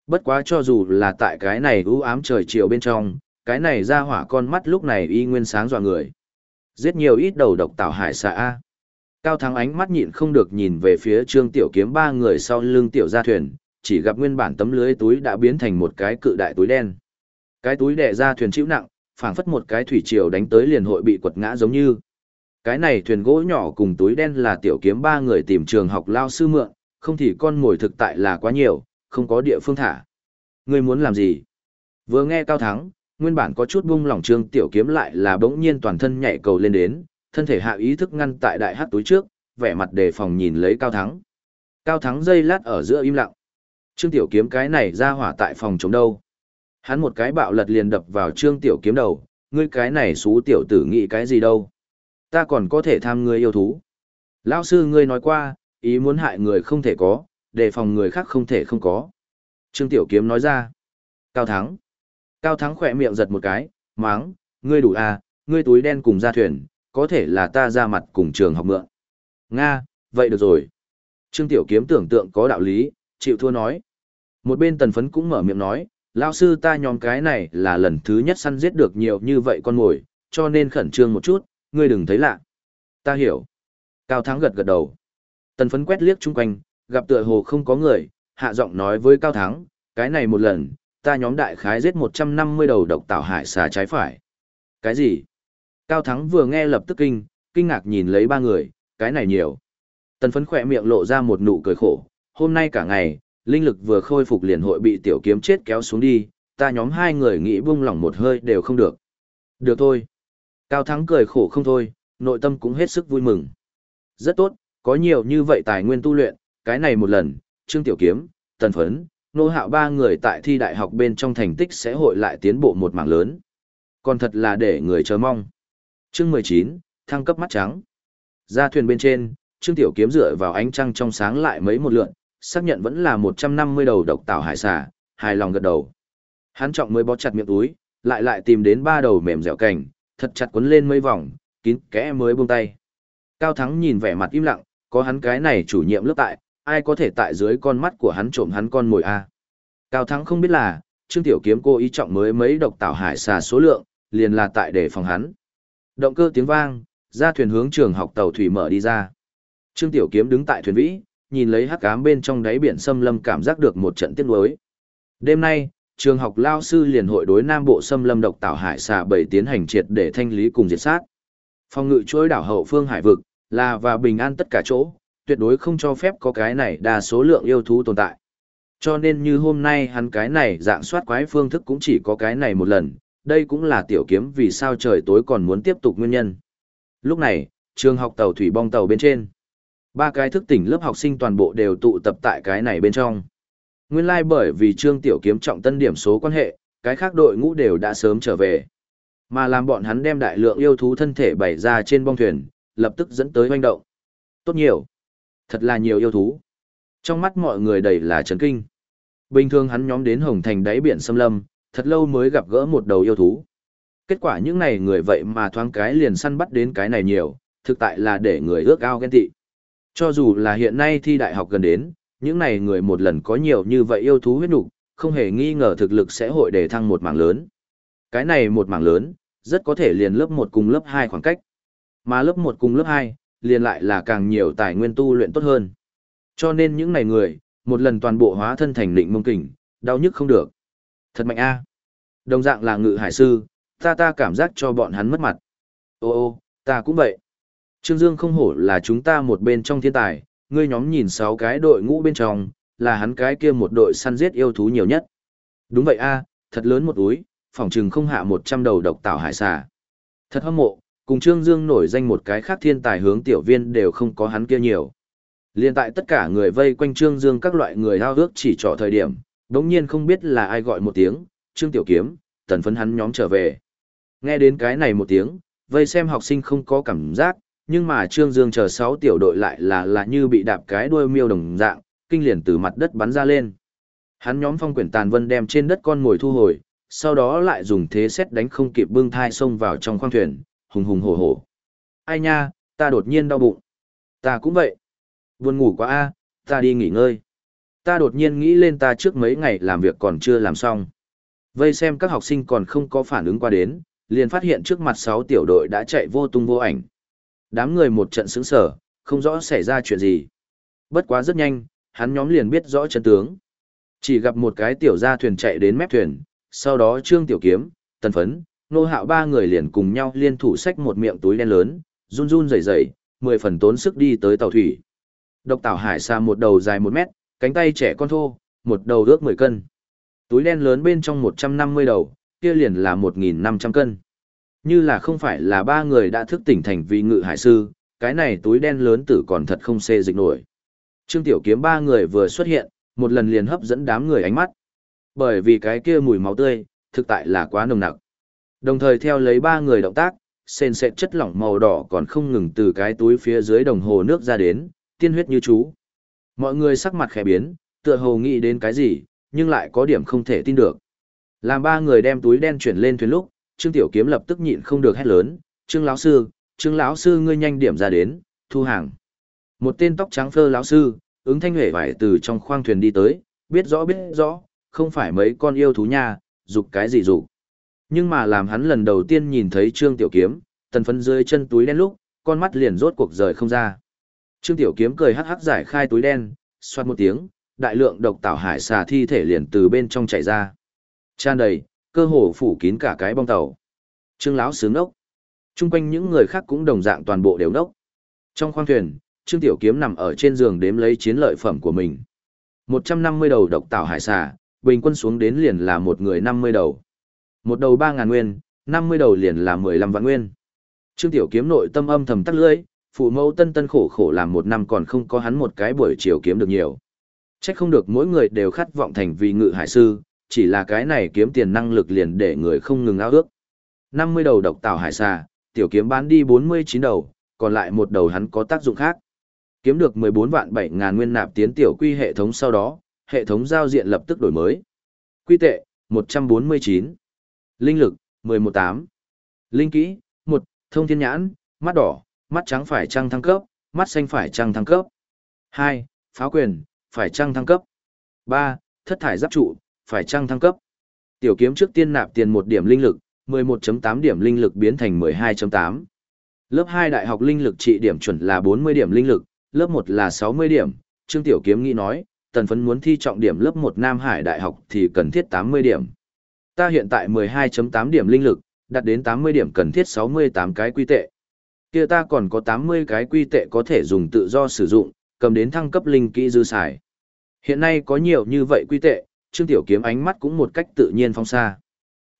Bất quá cho dù là tại cái này u ám trời chiều bên trong, cái này ra hỏa con mắt lúc này y nguyên sáng dọa người. Giết nhiều ít đầu độc tảo hải xạ A. Cao Thắng ánh mắt nhịn không được nhìn về phía Trương Tiểu Kiếm ba người sau lưng tiểu gia thuyền, chỉ gặp nguyên bản tấm lưới túi đã biến thành một cái cự đại túi đen. Cái túi đè ra thuyền chịu nặng, phảng phất một cái thủy triều đánh tới liền hội bị quật ngã giống như. Cái này thuyền gỗ nhỏ cùng túi đen là tiểu kiếm ba người tìm trường học lao sư mượn, không thì con mồi thực tại là quá nhiều, không có địa phương thả. Ngươi muốn làm gì? Vừa nghe Cao Thắng, nguyên bản có chút bung lỏng trương tiểu kiếm lại là bỗng nhiên toàn thân nhảy cầu lên đến, thân thể hạ ý thức ngăn tại đại hát túi trước, vẻ mặt đề phòng nhìn lấy Cao Thắng. Cao Thắng dây lát ở giữa im lặng. Trương Tiểu Kiếm cái này ra hỏa tại phòng chống đâu. Hắn một cái bạo lật liền đập vào Trương Tiểu Kiếm đầu, ngươi cái này xú tiểu tử nghĩ cái gì đâu. Ta còn có thể tham ngươi yêu thú. Lão sư ngươi nói qua, ý muốn hại người không thể có, đề phòng người khác không thể không có. Trương Tiểu Kiếm nói ra. Cao Thắng. Cao Thắng khỏe miệng giật một cái, máng, ngươi đủ à, ngươi túi đen cùng ra thuyền, có thể là ta ra mặt cùng trường học mượn. Nga, vậy được rồi. Trương Tiểu Kiếm tưởng tượng có đạo lý, chịu thua nói. Một bên tần phấn cũng mở miệng nói, lão sư ta nhóm cái này là lần thứ nhất săn giết được nhiều như vậy con mồi, cho nên khẩn trương một chút, ngươi đừng thấy lạ. Ta hiểu. Cao Thắng gật gật đầu. Tần phấn quét liếc chung quanh, gặp tựa hồ không có người, hạ giọng nói với Cao Thắng, cái này một lần, ta nhóm đại khái giết 150 đầu độc tạo hải xà trái phải. Cái gì? Cao Thắng vừa nghe lập tức kinh, kinh ngạc nhìn lấy ba người, cái này nhiều. Tần phấn khỏe miệng lộ ra một nụ cười khổ, hôm nay cả ngày, linh lực vừa khôi phục liền hội bị tiểu kiếm chết kéo xuống đi, ta nhóm hai người nghĩ buông lỏng một hơi đều không được. Được thôi. Cao Thắng cười khổ không thôi, nội tâm cũng hết sức vui mừng. Rất tốt, có nhiều như vậy tài nguyên tu luyện, cái này một lần, Trương Tiểu Kiếm, Tần Phấn, Nô Hạo ba người tại thi đại học bên trong thành tích sẽ hội lại tiến bộ một mảng lớn. Còn thật là để người chờ mong. Chương 19, thăng cấp mắt trắng. Ra thuyền bên trên, Trương Tiểu Kiếm dựa vào ánh trăng trong sáng lại mấy một lượn, xác nhận vẫn là 150 đầu độc tạo hải xà, hài lòng gật đầu. Hắn trọng mới bó chặt miệng túi, lại lại tìm đến ba đầu mềm dẻo cành, thật chặt quấn lên mấy vòng, kín kẽ mới buông tay. Cao Thắng nhìn vẻ mặt im lặng, có hắn cái này chủ nhiệm lớp tại, ai có thể tại dưới con mắt của hắn trộm hắn con mồi a? Cao Thắng không biết là, Trương Tiểu Kiếm cô ý trọng mới mấy độc tạo hải xà số lượng, liền là tại để phòng hắn. Động cơ tiếng vang, ra thuyền hướng trường học tàu thủy mở đi ra. Trương Tiểu Kiếm đứng tại thuyền vĩ, nhìn lấy hắc ám bên trong đáy biển xâm lâm cảm giác được một trận tiếc nuối. Đêm nay, trường học lao sư liền hội đối Nam Bộ xâm lâm độc tạo hải xà bảy tiến hành triệt để thanh lý cùng diệt sát. Phòng ngự chuỗi đảo hậu phương hải vực, là và bình an tất cả chỗ, tuyệt đối không cho phép có cái này đa số lượng yêu thú tồn tại. Cho nên như hôm nay hắn cái này dạng soát quái phương thức cũng chỉ có cái này một lần, đây cũng là tiểu kiếm vì sao trời tối còn muốn tiếp tục nguyên nhân. Lúc này, trường học tàu thủy bong tàu bên trên. Ba cái thức tỉnh lớp học sinh toàn bộ đều tụ tập tại cái này bên trong. Nguyên lai like bởi vì trương tiểu kiếm trọng tân điểm số quan hệ, cái khác đội ngũ đều đã sớm trở về. Mà làm bọn hắn đem đại lượng yêu thú thân thể bày ra trên bong thuyền, lập tức dẫn tới hoành động. Tốt nhiều. Thật là nhiều yêu thú. Trong mắt mọi người đầy là chấn kinh. Bình thường hắn nhóm đến Hồng Thành đáy biển xâm lâm, thật lâu mới gặp gỡ một đầu yêu thú. Kết quả những này người vậy mà thoáng cái liền săn bắt đến cái này nhiều, thực tại là để người ước ao ghen tị. Cho dù là hiện nay thi đại học gần đến, những này người một lần có nhiều như vậy yêu thú huyết nục, không hề nghi ngờ thực lực sẽ hội đề thăng một mảng lớn. Cái này một mảng lớn, rất có thể liền lớp 1 cùng lớp 2 khoảng cách. Mà lớp 1 cùng lớp 2, liền lại là càng nhiều tài nguyên tu luyện tốt hơn. Cho nên những này người, một lần toàn bộ hóa thân thành định mông kình, đau nhức không được. Thật mạnh a. Đồng dạng là ngự hải sư, ta ta cảm giác cho bọn hắn mất mặt. Ô ô, ta cũng vậy. Trương Dương không hổ là chúng ta một bên trong thiên tài, ngươi nhóm nhìn sáu cái đội ngũ bên trong, là hắn cái kia một đội săn giết yêu thú nhiều nhất. Đúng vậy a, thật lớn một túi, phòng trừng không hạ 100 đầu độc tạo hải xà. Thật hâm mộ, cùng Trương Dương nổi danh một cái khác thiên tài hướng tiểu viên đều không có hắn kia nhiều. Liên tại tất cả người vây quanh Trương Dương các loại người hao ước chỉ trỏ thời điểm, đống nhiên không biết là ai gọi một tiếng, Trương Tiểu Kiếm, tần phấn hắn nhóm trở về. Nghe đến cái này một tiếng, vây xem học sinh không có cảm giác, nhưng mà Trương Dương chờ 6 tiểu đội lại là là như bị đạp cái đuôi miêu đồng dạng, kinh liền từ mặt đất bắn ra lên. Hắn nhóm phong quyển tàn vân đem trên đất con ngồi thu hồi, sau đó lại dùng thế xét đánh không kịp bưng thai xông vào trong khoang thuyền, hùng hùng hổ hổ. Ai nha, ta đột nhiên đau bụng. Ta cũng vậy. Buồn ngủ quá a, ta đi nghỉ ngơi. Ta đột nhiên nghĩ lên ta trước mấy ngày làm việc còn chưa làm xong. Vây xem các học sinh còn không có phản ứng qua đến, liền phát hiện trước mặt 6 tiểu đội đã chạy vô tung vô ảnh. Đám người một trận sững sở, không rõ xảy ra chuyện gì. Bất quá rất nhanh, hắn nhóm liền biết rõ chân tướng. Chỉ gặp một cái tiểu gia thuyền chạy đến mép thuyền, sau đó Trương Tiểu Kiếm, Tần Phấn, Nô Hạo ba người liền cùng nhau liên thủ xách một miệng túi đen lớn, run run rẩy rẩy, mười phần tốn sức đi tới tàu thủy. Độc tảo hải xa một đầu dài một mét, cánh tay trẻ con thô, một đầu ước mười cân. Túi đen lớn bên trong một trăm năm mươi đầu, kia liền là một nghìn năm trăm cân. Như là không phải là ba người đã thức tỉnh thành vì ngự hải sư, cái này túi đen lớn tử còn thật không xê dịch nổi. Trương Tiểu Kiếm ba người vừa xuất hiện, một lần liền hấp dẫn đám người ánh mắt. Bởi vì cái kia mùi máu tươi, thực tại là quá nồng nặc. Đồng thời theo lấy ba người động tác, sền sệt chất lỏng màu đỏ còn không ngừng từ cái túi phía dưới đồng hồ nước ra đến, tiên huyết như chú. Mọi người sắc mặt khẽ biến, tựa hồ nghĩ đến cái gì, nhưng lại có điểm không thể tin được. Làm ba người đem túi đen chuyển lên thuyền lúc, Trương Tiểu Kiếm lập tức nhịn không được hét lớn, "Trương lão sư, Trương lão sư ngươi nhanh điểm ra đến, thu hàng." Một tên tóc trắng phơ lão sư, ứng thanh huệ vải từ trong khoang thuyền đi tới, biết rõ biết rõ, không phải mấy con yêu thú nha, dục cái gì dục. Nhưng mà làm hắn lần đầu tiên nhìn thấy Trương Tiểu Kiếm, tần phấn dưới chân túi đen lúc, con mắt liền rốt cuộc rời không ra. Trương Tiểu Kiếm cười hắc hắc giải khai túi đen, xoát một tiếng, đại lượng độc tảo hải xà thi thể liền từ bên trong chảy ra. Tràn đầy, cơ hồ phủ kín cả cái bong tàu. Trương lão sướng ốc. Trung quanh những người khác cũng đồng dạng toàn bộ đều nốc Trong khoang thuyền, Trương Tiểu Kiếm nằm ở trên giường đếm lấy chiến lợi phẩm của mình. 150 đầu độc tảo hải xà, bình quân xuống đến liền là một người 50 đầu. Một đầu ba ngàn nguyên, 50 đầu liền là 15 vạn nguyên. Trương Tiểu Kiếm nội tâm âm thầm tắt lưỡi, phụ mẫu tân tân khổ khổ làm một năm còn không có hắn một cái buổi chiều kiếm được nhiều. Chắc không được mỗi người đều khát vọng thành vì ngự hải sư, chỉ là cái này kiếm tiền năng lực liền để người không ngừng ao ước. 50 đầu độc tảo hải xà, tiểu kiếm bán đi 49 đầu, còn lại một đầu hắn có tác dụng khác. Kiếm được 14 vạn 7 ngàn nguyên nạp tiến tiểu quy hệ thống sau đó, hệ thống giao diện lập tức đổi mới. Quy tệ, 149. Linh lực, 118. Linh kỹ, 1, thông thiên nhãn, mắt đỏ, mắt trắng phải trăng thăng cấp, mắt xanh phải trăng thăng cấp. 2. Pháo quyền, phải trăng thăng cấp. 3. Thất thải giáp trụ, phải trăng thăng cấp. Tiểu kiếm trước tiên nạp tiền một điểm linh lực, 11.8 điểm linh lực biến thành 12.8. Lớp 2 đại học linh lực trị điểm chuẩn là 40 điểm linh lực, lớp 1 là 60 điểm. Trương Tiểu Kiếm nghĩ nói, tần phấn muốn thi trọng điểm lớp 1 Nam Hải đại học thì cần thiết 80 điểm. Ta hiện tại 12.8 điểm linh lực, đạt đến 80 điểm cần thiết 68 cái quy tệ. Kia ta còn có 80 cái quy tệ có thể dùng tự do sử dụng, cầm đến thăng cấp linh kỹ dư xài. Hiện nay có nhiều như vậy quy tệ, Trương Tiểu Kiếm ánh mắt cũng một cách tự nhiên phong xa.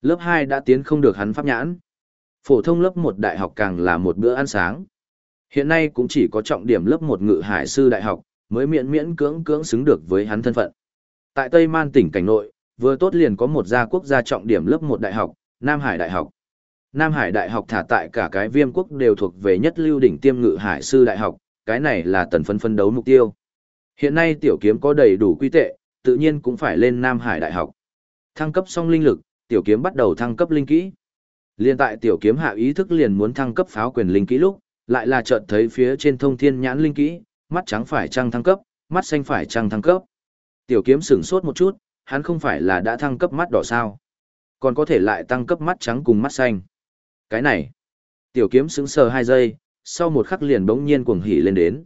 Lớp 2 đã tiến không được hắn pháp nhãn. Phổ thông lớp 1 đại học càng là một bữa ăn sáng. Hiện nay cũng chỉ có trọng điểm lớp 1 ngự hải sư đại học, mới miễn miễn cưỡng cưỡng xứng được với hắn thân phận. Tại Tây Man tỉnh cảnh nội, vừa tốt liền có một gia quốc gia trọng điểm lớp 1 đại học, Nam Hải Đại học. Nam Hải Đại học thả tại cả cái viêm quốc đều thuộc về nhất lưu đỉnh tiêm ngự hải sư đại học, cái này là tần phân phân đấu mục tiêu. Hiện nay tiểu kiếm có đầy đủ quy tệ, tự nhiên cũng phải lên Nam Hải Đại học. Thăng cấp xong linh lực, tiểu kiếm bắt đầu thăng cấp linh kỹ. Liên tại tiểu kiếm hạ ý thức liền muốn thăng cấp pháo quyền linh kỹ lúc, lại là chợt thấy phía trên thông thiên nhãn linh kỹ, mắt trắng phải trăng thăng cấp, mắt xanh phải trăng thăng cấp. Tiểu kiếm sửng sốt một chút, hắn không phải là đã thăng cấp mắt đỏ sao? Còn có thể lại tăng cấp mắt trắng cùng mắt xanh. Cái này, tiểu kiếm sững sờ hai giây, sau một khắc liền bỗng nhiên cuồng hỉ lên đến.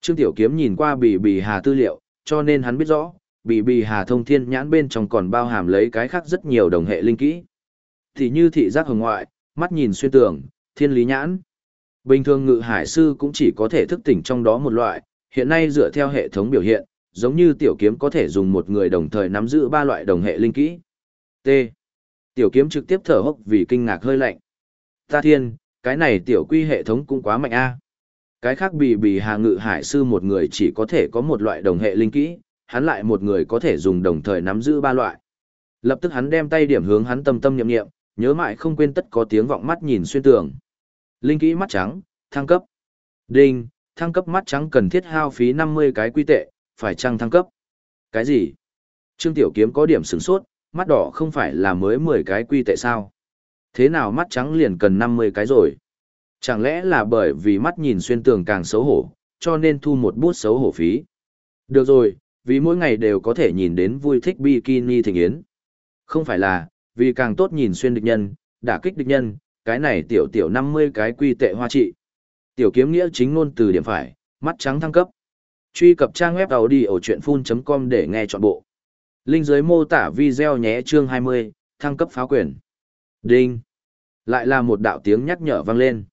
Trương tiểu kiếm nhìn qua bì bì hà tư liệu, cho nên hắn biết rõ, bì bì hà thông thiên nhãn bên trong còn bao hàm lấy cái khác rất nhiều đồng hệ linh kỹ. Thì như thị giác hồng ngoại, mắt nhìn xuyên tường, thiên lý nhãn. Bình thường ngự hải sư cũng chỉ có thể thức tỉnh trong đó một loại, hiện nay dựa theo hệ thống biểu hiện, giống như tiểu kiếm có thể dùng một người đồng thời nắm giữ ba loại đồng hệ linh kỹ. T. Tiểu kiếm trực tiếp thở hốc vì kinh ngạc hơi lạnh. Ta thiên, cái này tiểu quy hệ thống cũng quá mạnh a. Cái khác bì bì hà ngự hải sư một người chỉ có thể có một loại đồng hệ linh kỹ, hắn lại một người có thể dùng đồng thời nắm giữ ba loại. Lập tức hắn đem tay điểm hướng hắn tâm tâm niệm niệm, nhớ mãi không quên tất có tiếng vọng mắt nhìn xuyên tường. Linh kỹ mắt trắng, thăng cấp. Đinh, thăng cấp mắt trắng cần thiết hao phí 50 cái quy tệ, phải chăng thăng cấp? Cái gì? Trương Tiểu Kiếm có điểm sửng sốt, mắt đỏ không phải là mới 10 cái quy tệ sao? Thế nào mắt trắng liền cần 50 cái rồi? Chẳng lẽ là bởi vì mắt nhìn xuyên tường càng xấu hổ, cho nên thu một bút xấu hổ phí? Được rồi, vì mỗi ngày đều có thể nhìn đến vui thích bikini thịnh yến. Không phải là, vì càng tốt nhìn xuyên địch nhân, đả kích địch nhân, cái này tiểu tiểu 50 cái quy tệ hoa trị. Tiểu kiếm nghĩa chính ngôn từ điểm phải, mắt trắng thăng cấp. Truy cập trang web đầu đi ở chuyện full.com để nghe trọn bộ. Linh dưới mô tả video nhé chương 20, thăng cấp phá quyền. Đinh. Lại là một đạo tiếng nhắc nhở vang lên.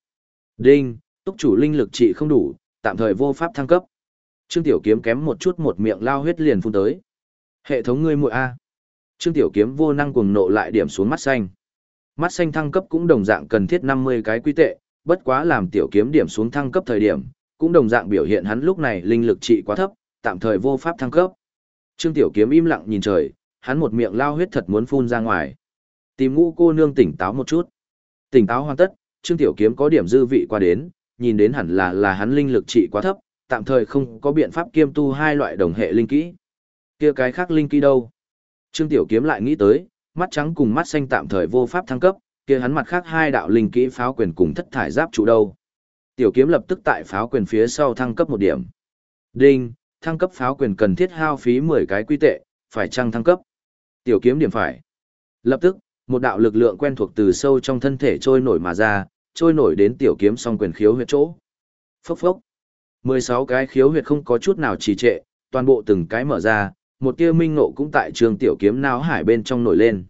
Đinh, túc chủ linh lực trị không đủ, tạm thời vô pháp thăng cấp. Trương Tiểu Kiếm kém một chút một miệng lao huyết liền phun tới. Hệ thống ngươi muội A. Trương Tiểu Kiếm vô năng cuồng nộ lại điểm xuống mắt xanh. Mắt xanh thăng cấp cũng đồng dạng cần thiết 50 cái quy tệ, bất quá làm Tiểu Kiếm điểm xuống thăng cấp thời điểm, cũng đồng dạng biểu hiện hắn lúc này linh lực trị quá thấp, tạm thời vô pháp thăng cấp. Trương Tiểu Kiếm im lặng nhìn trời, hắn một miệng lao huyết thật muốn phun ra ngoài. Tìm ngũ cô nương tỉnh táo một chút. Tỉnh táo hoàn tất, Trương Tiểu Kiếm có điểm dư vị qua đến, nhìn đến hẳn là là hắn linh lực trị quá thấp, tạm thời không có biện pháp kiêm tu hai loại đồng hệ linh kỹ. Kia cái khác linh kỹ đâu? Trương Tiểu Kiếm lại nghĩ tới, mắt trắng cùng mắt xanh tạm thời vô pháp thăng cấp, kia hắn mặt khác hai đạo linh kỹ pháo quyền cùng thất thải giáp trụ đâu? Tiểu kiếm lập tức tại pháo quyền phía sau thăng cấp một điểm. Đinh, thăng cấp pháo quyền cần thiết hao phí 10 cái quy tệ, phải chăng thăng cấp? Tiểu kiếm điểm phải. Lập tức, một đạo lực lượng quen thuộc từ sâu trong thân thể trôi nổi mà ra, trôi nổi đến tiểu kiếm song quyền khiếu huyệt chỗ. Phốc phốc. 16 cái khiếu huyệt không có chút nào trì trệ, toàn bộ từng cái mở ra, một tia minh ngộ cũng tại trường tiểu kiếm não hải bên trong nổi lên.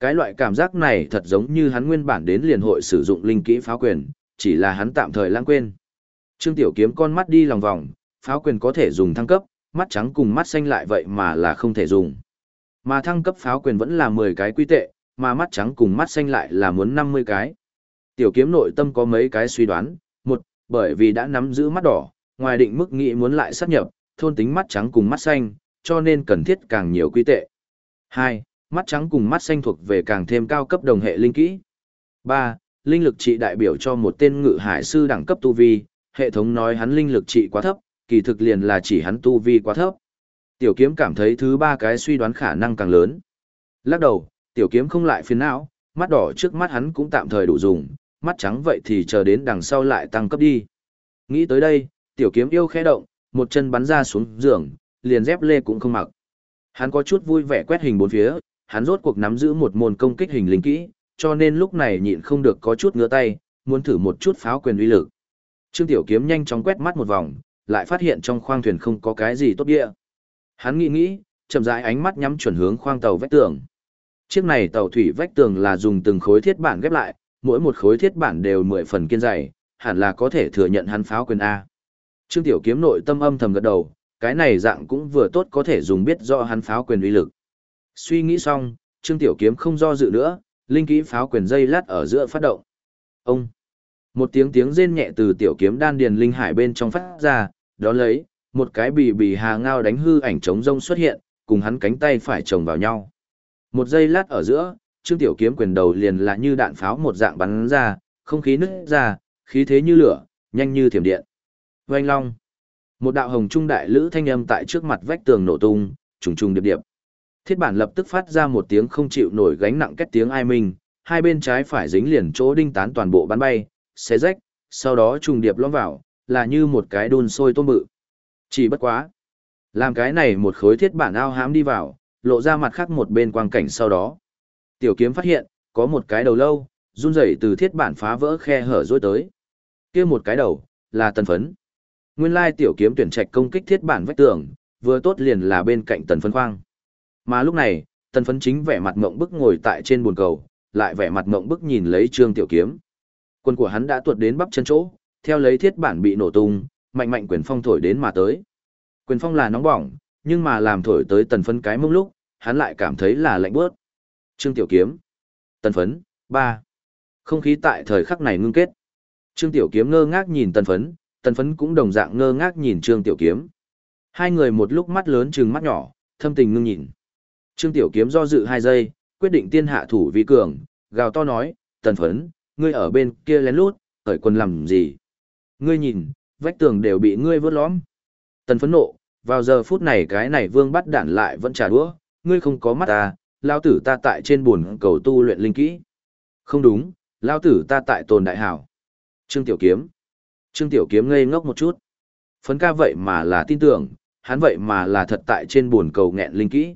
Cái loại cảm giác này thật giống như hắn nguyên bản đến liền hội sử dụng linh kỹ pháo quyền, chỉ là hắn tạm thời lãng quên. Trương Tiểu Kiếm con mắt đi lòng vòng, pháo quyền có thể dùng thăng cấp, mắt trắng cùng mắt xanh lại vậy mà là không thể dùng. Mà thăng cấp pháo quyền vẫn là 10 cái quy tệ, mà mắt trắng cùng mắt xanh lại là muốn 50 cái. Tiểu kiếm nội tâm có mấy cái suy đoán, một, bởi vì đã nắm giữ mắt đỏ, ngoài định mức nghĩ muốn lại sát nhập, thôn tính mắt trắng cùng mắt xanh, cho nên cần thiết càng nhiều quy tệ. Hai, mắt trắng cùng mắt xanh thuộc về càng thêm cao cấp đồng hệ linh kỹ. Ba, linh lực trị đại biểu cho một tên ngự hải sư đẳng cấp tu vi, hệ thống nói hắn linh lực trị quá thấp, kỳ thực liền là chỉ hắn tu vi quá thấp. Tiểu kiếm cảm thấy thứ ba cái suy đoán khả năng càng lớn. Lắc đầu, tiểu kiếm không lại phiền não, mắt đỏ trước mắt hắn cũng tạm thời đủ dùng, mắt trắng vậy thì chờ đến đằng sau lại tăng cấp đi. Nghĩ tới đây, tiểu kiếm yêu khẽ động, một chân bắn ra xuống giường, liền dép lê cũng không mặc. Hắn có chút vui vẻ quét hình bốn phía, hắn rốt cuộc nắm giữ một môn công kích hình linh kỹ, cho nên lúc này nhịn không được có chút ngứa tay, muốn thử một chút pháo quyền uy lực. Trương Tiểu Kiếm nhanh chóng quét mắt một vòng, lại phát hiện trong khoang thuyền không có cái gì tốt địa. Hắn nghĩ nghĩ, chậm rãi ánh mắt nhắm chuẩn hướng khoang tàu vách tường. Chiếc này tàu thủy vách tường là dùng từng khối thiết bản ghép lại, mỗi một khối thiết bản đều mười phần kiên dày, hẳn là có thể thừa nhận hắn pháo quyền A. Trương Tiểu Kiếm nội tâm âm thầm gật đầu, cái này dạng cũng vừa tốt có thể dùng biết rõ hắn pháo quyền uy lực. Suy nghĩ xong, Trương Tiểu Kiếm không do dự nữa, linh kỹ pháo quyền dây lát ở giữa phát động. Ông! Một tiếng tiếng rên nhẹ từ Tiểu Kiếm đan điền linh hải bên trong phát ra, đó lấy, một cái bì bì hà ngao đánh hư ảnh trống rông xuất hiện, cùng hắn cánh tay phải chồng vào nhau. Một giây lát ở giữa, Trương Tiểu Kiếm quyền đầu liền là như đạn pháo một dạng bắn ra, không khí nứt ra, khí thế như lửa, nhanh như thiểm điện. Oanh long. Một đạo hồng trung đại lữ thanh âm tại trước mặt vách tường nổ tung, trùng trùng điệp điệp. Thiết bản lập tức phát ra một tiếng không chịu nổi gánh nặng kết tiếng ai minh, hai bên trái phải dính liền chỗ đinh tán toàn bộ bắn bay, xé rách, sau đó trùng điệp lõm vào, là như một cái đun sôi tôm bự. Chỉ bất quá. Làm cái này một khối thiết bản ao hám đi vào, lộ ra mặt khác một bên quang cảnh sau đó. Tiểu kiếm phát hiện, có một cái đầu lâu, run rẩy từ thiết bản phá vỡ khe hở rối tới. kia một cái đầu, là tần phấn. Nguyên lai tiểu kiếm tuyển trạch công kích thiết bản vách tường, vừa tốt liền là bên cạnh tần phấn khoang. Mà lúc này, tần phấn chính vẻ mặt ngộng bức ngồi tại trên bồn cầu, lại vẻ mặt ngộng bức nhìn lấy trương tiểu kiếm. Quân của hắn đã tuột đến bắp chân chỗ, theo lấy thiết bản bị nổ tung, mạnh mạnh quyền phong thổi đến mà tới. Quyền phong là nóng bỏng, nhưng mà làm thổi tới tần phấn cái mông lúc, hắn lại cảm thấy là lạnh bớt. Trương Tiểu Kiếm. Tần phấn, ba Không khí tại thời khắc này ngưng kết. Trương Tiểu Kiếm ngơ ngác nhìn tần phấn, tần phấn cũng đồng dạng ngơ ngác nhìn Trương Tiểu Kiếm. Hai người một lúc mắt lớn trừng mắt nhỏ, thâm tình ngưng nhìn. Trương Tiểu Kiếm do dự hai giây, quyết định tiên hạ thủ vi cường, gào to nói, tần phấn, ngươi ở bên kia lén lút, khởi quần làm gì? Ngươi nhìn, vách tường đều bị ngươi vớt lõm. Tần phấn nộ, vào giờ phút này cái này vương bắt đạn lại vẫn trả đũa, ngươi không có mắt ta, lao tử ta tại trên buồn cầu tu luyện linh kỹ. Không đúng, lao tử ta tại tồn đại hảo. Trương Tiểu Kiếm. Trương Tiểu Kiếm ngây ngốc một chút. Phấn ca vậy mà là tin tưởng, hắn vậy mà là thật tại trên buồn cầu nghẹn linh kỹ.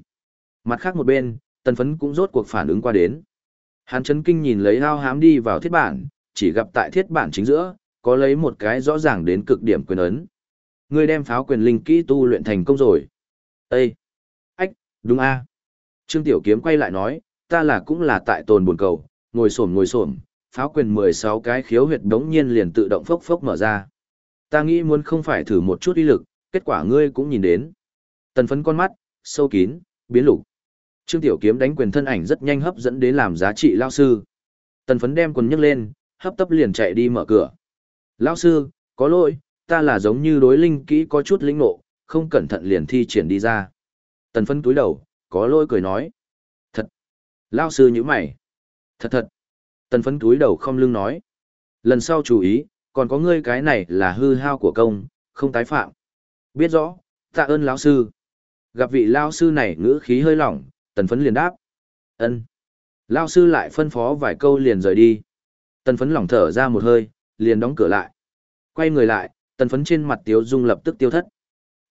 Mặt khác một bên, tần phấn cũng rốt cuộc phản ứng qua đến. Hắn chấn kinh nhìn lấy hao hám đi vào thiết bản, chỉ gặp tại thiết bản chính giữa, có lấy một cái rõ ràng đến cực điểm quyền ấn. Ngươi đem pháo quyền linh kỹ tu luyện thành công rồi. Ê! Ách, đúng a Trương Tiểu Kiếm quay lại nói, ta là cũng là tại tồn buồn cầu, ngồi xổm ngồi xổm, pháo quyền 16 cái khiếu huyệt đống nhiên liền tự động phốc phốc mở ra. Ta nghĩ muốn không phải thử một chút uy lực, kết quả ngươi cũng nhìn đến. Tần phấn con mắt, sâu kín, biến lục. Trương Tiểu Kiếm đánh quyền thân ảnh rất nhanh hấp dẫn đến làm giá trị lao sư. Tần phấn đem quần nhấc lên, hấp tấp liền chạy đi mở cửa. Lao sư, có lỗi, ta là giống như đối linh kỹ có chút linh nộ, không cẩn thận liền thi triển đi ra. Tần phấn túi đầu, có lỗi cười nói. Thật. Lao sư như mày. Thật thật. Tần phấn túi đầu không lưng nói. Lần sau chú ý, còn có ngươi cái này là hư hao của công, không tái phạm. Biết rõ, tạ ơn lão sư. Gặp vị lao sư này ngữ khí hơi lỏng, tần phấn liền đáp. ân Lao sư lại phân phó vài câu liền rời đi. Tần phấn lỏng thở ra một hơi, liền đóng cửa lại. Quay người lại, tần phấn trên mặt tiếu dung lập tức tiêu thất.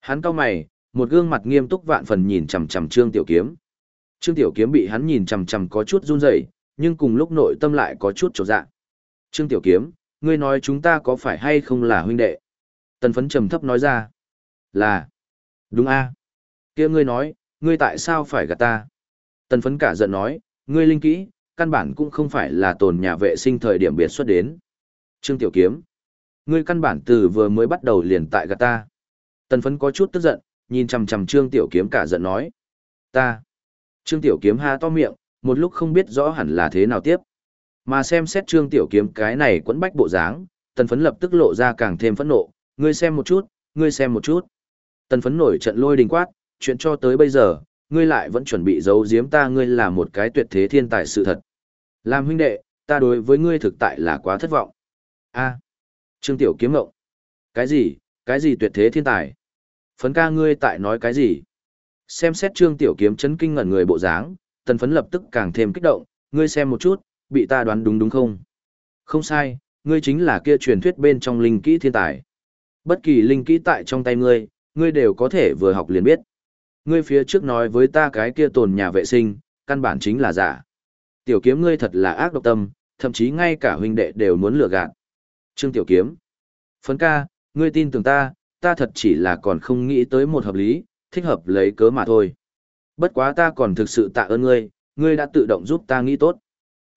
Hắn cao mày, một gương mặt nghiêm túc vạn phần nhìn chằm chằm Trương Tiểu Kiếm. Trương Tiểu Kiếm bị hắn nhìn chằm chằm có chút run rẩy, nhưng cùng lúc nội tâm lại có chút trột dạ. Trương Tiểu Kiếm, ngươi nói chúng ta có phải hay không là huynh đệ? Tần phấn trầm thấp nói ra. Là. Đúng a kia ngươi nói, ngươi tại sao phải gạt ta? Tần phấn cả giận nói, ngươi linh kỹ, căn bản cũng không phải là tồn nhà vệ sinh thời điểm biệt xuất đến. Trương Tiểu Kiếm. Ngươi căn bản từ vừa mới bắt đầu liền tại gạt ta. Tần phấn có chút tức giận, nhìn chằm chằm Trương Tiểu Kiếm cả giận nói. Ta. Trương Tiểu Kiếm ha to miệng, một lúc không biết rõ hẳn là thế nào tiếp. Mà xem xét Trương Tiểu Kiếm cái này quẫn bách bộ dáng, tần phấn lập tức lộ ra càng thêm phẫn nộ, ngươi xem một chút, ngươi xem một chút. Tần phấn nổi trận lôi đình quát, chuyện cho tới bây giờ, ngươi lại vẫn chuẩn bị giấu giếm ta ngươi là một cái tuyệt thế thiên tài sự thật. Làm huynh đệ, ta đối với ngươi thực tại là quá thất vọng. a Trương Tiểu Kiếm ngộng. Cái gì, cái gì tuyệt thế thiên tài? Phấn ca ngươi tại nói cái gì? Xem xét Trương Tiểu Kiếm chấn kinh ngẩn người bộ dáng, tần phấn lập tức càng thêm kích động, ngươi xem một chút, bị ta đoán đúng đúng không? Không sai, ngươi chính là kia truyền thuyết bên trong linh kỹ thiên tài. Bất kỳ linh kỹ tại trong tay ngươi, ngươi đều có thể vừa học liền biết. Ngươi phía trước nói với ta cái kia tồn nhà vệ sinh, căn bản chính là giả. Tiểu kiếm ngươi thật là ác độc tâm, thậm chí ngay cả huynh đệ đều muốn lừa gạt. Trương Tiểu Kiếm. Phấn ca, ngươi tin tưởng ta, ta thật chỉ là còn không nghĩ tới một hợp lý, thích hợp lấy cớ mà thôi. Bất quá ta còn thực sự tạ ơn ngươi, ngươi đã tự động giúp ta nghĩ tốt.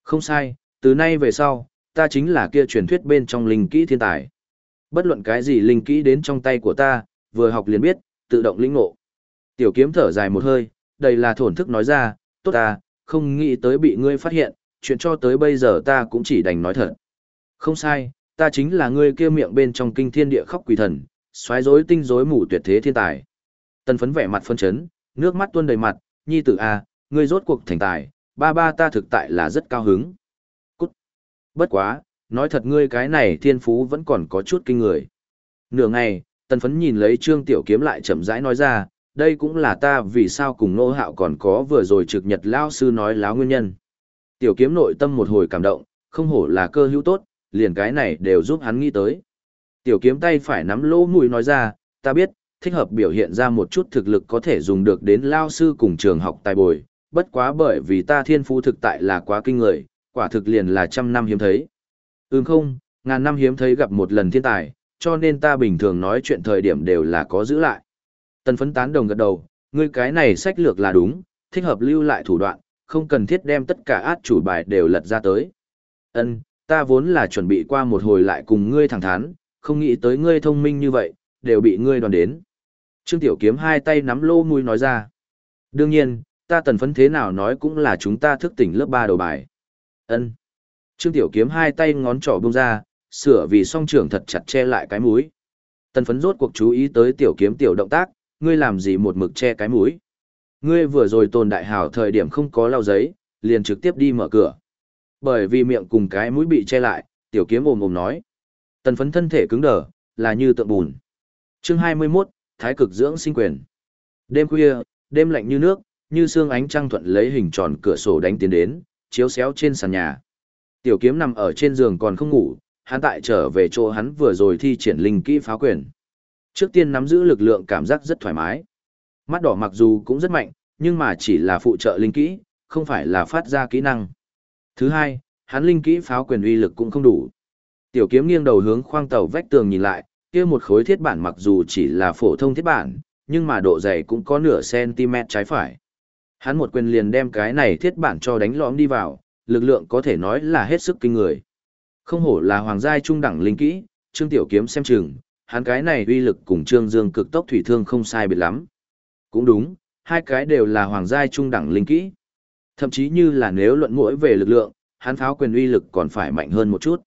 Không sai, từ nay về sau, ta chính là kia truyền thuyết bên trong linh kỹ thiên tài. Bất luận cái gì linh kỹ đến trong tay của ta, vừa học liền biết, tự động lĩnh ngộ. Tiểu kiếm thở dài một hơi, đây là thổn thức nói ra, tốt ta, không nghĩ tới bị ngươi phát hiện, chuyện cho tới bây giờ ta cũng chỉ đành nói thật. Không sai, ta chính là ngươi kia miệng bên trong kinh thiên địa khóc quỷ thần, xoáy rối tinh rối mù tuyệt thế thiên tài. Tần phấn vẻ mặt phân chấn, nước mắt tuôn đầy mặt, nhi tử a, ngươi rốt cuộc thành tài, ba ba ta thực tại là rất cao hứng. Cút. Bất quá, nói thật ngươi cái này thiên phú vẫn còn có chút kinh người. Nửa ngày, tần phấn nhìn lấy trương tiểu kiếm lại chậm rãi nói ra, đây cũng là ta vì sao cùng nô hạo còn có vừa rồi trực nhật lao sư nói láo nguyên nhân. Tiểu kiếm nội tâm một hồi cảm động, không hổ là cơ hữu tốt, liền cái này đều giúp hắn nghĩ tới. Tiểu kiếm tay phải nắm lỗ mũi nói ra, ta biết, thích hợp biểu hiện ra một chút thực lực có thể dùng được đến lao sư cùng trường học tài bồi, bất quá bởi vì ta thiên phú thực tại là quá kinh người, quả thực liền là trăm năm hiếm thấy. Ừm không, ngàn năm hiếm thấy gặp một lần thiên tài, cho nên ta bình thường nói chuyện thời điểm đều là có giữ lại. Tần phấn tán đồng gật đầu, ngươi cái này sách lược là đúng, thích hợp lưu lại thủ đoạn, không cần thiết đem tất cả át chủ bài đều lật ra tới. Ân, ta vốn là chuẩn bị qua một hồi lại cùng ngươi thẳng thắn, không nghĩ tới ngươi thông minh như vậy, đều bị ngươi đoàn đến. Trương Tiểu Kiếm hai tay nắm lô mũi nói ra. Đương nhiên, ta tần phấn thế nào nói cũng là chúng ta thức tỉnh lớp 3 đầu bài. Ân. Trương Tiểu Kiếm hai tay ngón trỏ bung ra, sửa vì song trưởng thật chặt che lại cái mũi. Tần phấn rốt cuộc chú ý tới Tiểu Kiếm tiểu động tác, ngươi làm gì một mực che cái mũi. Ngươi vừa rồi tồn đại hảo thời điểm không có lau giấy, liền trực tiếp đi mở cửa. Bởi vì miệng cùng cái mũi bị che lại, Tiểu Kiếm ồm ồm nói. Tần phấn thân thể cứng đờ, là như tượng bùn. Chương 21, Thái cực dưỡng sinh quyền. Đêm khuya, đêm lạnh như nước, như xương ánh trăng thuận lấy hình tròn cửa sổ đánh tiến đến, chiếu xéo trên sàn nhà. Tiểu kiếm nằm ở trên giường còn không ngủ, hắn tại trở về chỗ hắn vừa rồi thi triển linh kỹ phá quyền. Trước tiên nắm giữ lực lượng cảm giác rất thoải mái. Mắt đỏ mặc dù cũng rất mạnh, nhưng mà chỉ là phụ trợ linh kỹ, không phải là phát ra kỹ năng. Thứ hai, hắn linh kỹ pháo quyền uy lực cũng không đủ. Tiểu kiếm nghiêng đầu hướng khoang tàu vách tường nhìn lại, kia một khối thiết bản mặc dù chỉ là phổ thông thiết bản, nhưng mà độ dày cũng có nửa cm trái phải. Hắn một quyền liền đem cái này thiết bản cho đánh lõm đi vào, lực lượng có thể nói là hết sức kinh người. Không hổ là hoàng giai trung đẳng linh kỹ, Trương Tiểu Kiếm xem chừng, hắn cái này uy lực cùng Trương Dương cực tốc thủy thương không sai biệt lắm. Cũng đúng, hai cái đều là hoàng giai trung đẳng linh kỹ. Thậm chí như là nếu luận mỗi về lực lượng, hắn pháo quyền uy lực còn phải mạnh hơn một chút.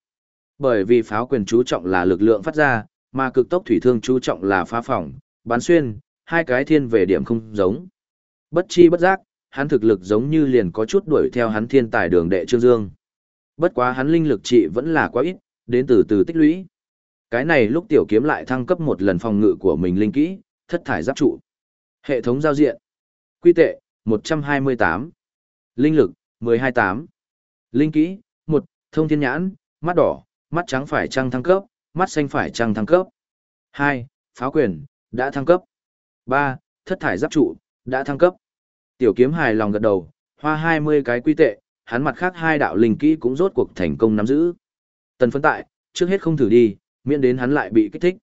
Bởi vì pháo quyền chú trọng là lực lượng phát ra, mà cực tốc thủy thương chú trọng là phá phòng, bắn xuyên, hai cái thiên về điểm không giống. Bất chi bất giác, hắn thực lực giống như liền có chút đuổi theo hắn thiên tài đường đệ Trương Dương. Bất quá hắn linh lực trị vẫn là quá ít, đến từ từ tích lũy. Cái này lúc tiểu kiếm lại thăng cấp một lần phòng ngự của mình linh kỹ, thất thải giáp trụ. Hệ thống giao diện. Quy tệ, 128. Linh lực, 128. Linh kỹ, 1, thông thiên nhãn, mắt đỏ, mắt trắng phải trăng thăng cấp, mắt xanh phải trăng thăng cấp. 2. Pháo quyền, đã thăng cấp. 3. Thất thải giáp trụ, đã thăng cấp. Tiểu kiếm hài lòng gật đầu, hoa 20 cái quy tệ, hắn mặt khác hai đạo linh kỹ cũng rốt cuộc thành công nắm giữ. Tần phấn tại, trước hết không thử đi, miễn đến hắn lại bị kích thích.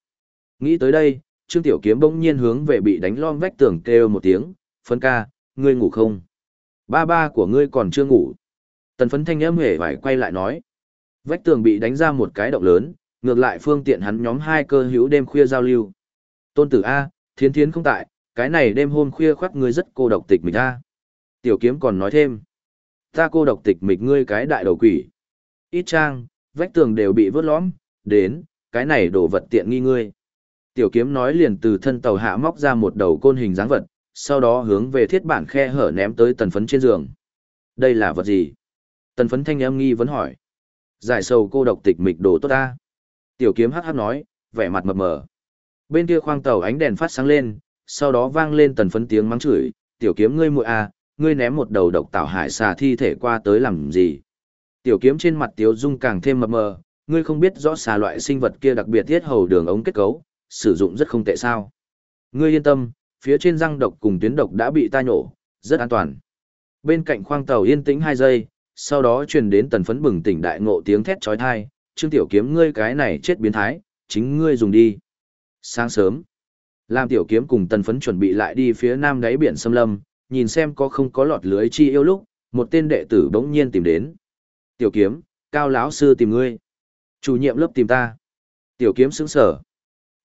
Nghĩ tới đây, Trương Tiểu Kiếm bỗng nhiên hướng về bị đánh lom vách tường kêu một tiếng, phấn ca, ngươi ngủ không? Ba ba của ngươi còn chưa ngủ. Tần phấn thanh âm hề phải quay lại nói. Vách tường bị đánh ra một cái động lớn, ngược lại phương tiện hắn nhóm hai cơ hữu đêm khuya giao lưu. Tôn tử A, thiến thiến không tại, cái này đêm hôm khuya khoác ngươi rất cô độc tịch mịch A. Tiểu kiếm còn nói thêm. Ta cô độc tịch mịch ngươi cái đại đầu quỷ. Ít trang, vách tường đều bị vớt lõm, đến, cái này đổ vật tiện nghi ngươi. Tiểu kiếm nói liền từ thân tàu hạ móc ra một đầu côn hình dáng vật, sau đó hướng về thiết bản khe hở ném tới tần phấn trên giường. Đây là vật gì? Tần phấn thanh em nghi vấn hỏi. Giải sầu cô độc tịch mịch đồ tốt ta. Tiểu kiếm hắc hắc nói, vẻ mặt mập mờ. Bên kia khoang tàu ánh đèn phát sáng lên, sau đó vang lên tần phấn tiếng mắng chửi, tiểu kiếm ngươi muội à, ngươi ném một đầu độc tạo hải xà thi thể qua tới làm gì? Tiểu kiếm trên mặt tiếu dung càng thêm mập mờ, ngươi không biết rõ xà loại sinh vật kia đặc biệt thiết hầu đường ống kết cấu, sử dụng rất không tệ sao. Ngươi yên tâm, phía trên răng độc cùng tuyến độc đã bị ta nhổ, rất an toàn. Bên cạnh khoang tàu yên tĩnh 2 giây, sau đó truyền đến tần phấn bừng tỉnh đại ngộ tiếng thét chói tai, "Trương tiểu kiếm ngươi cái này chết biến thái, chính ngươi dùng đi." Sáng sớm, Lam tiểu kiếm cùng tần phấn chuẩn bị lại đi phía nam đáy biển xâm lâm, nhìn xem có không có lọt lưới chi yêu lúc, một tên đệ tử bỗng nhiên tìm đến. "Tiểu kiếm, cao lão sư tìm ngươi." Chủ nhiệm lớp tìm ta. Tiểu kiếm sững sở.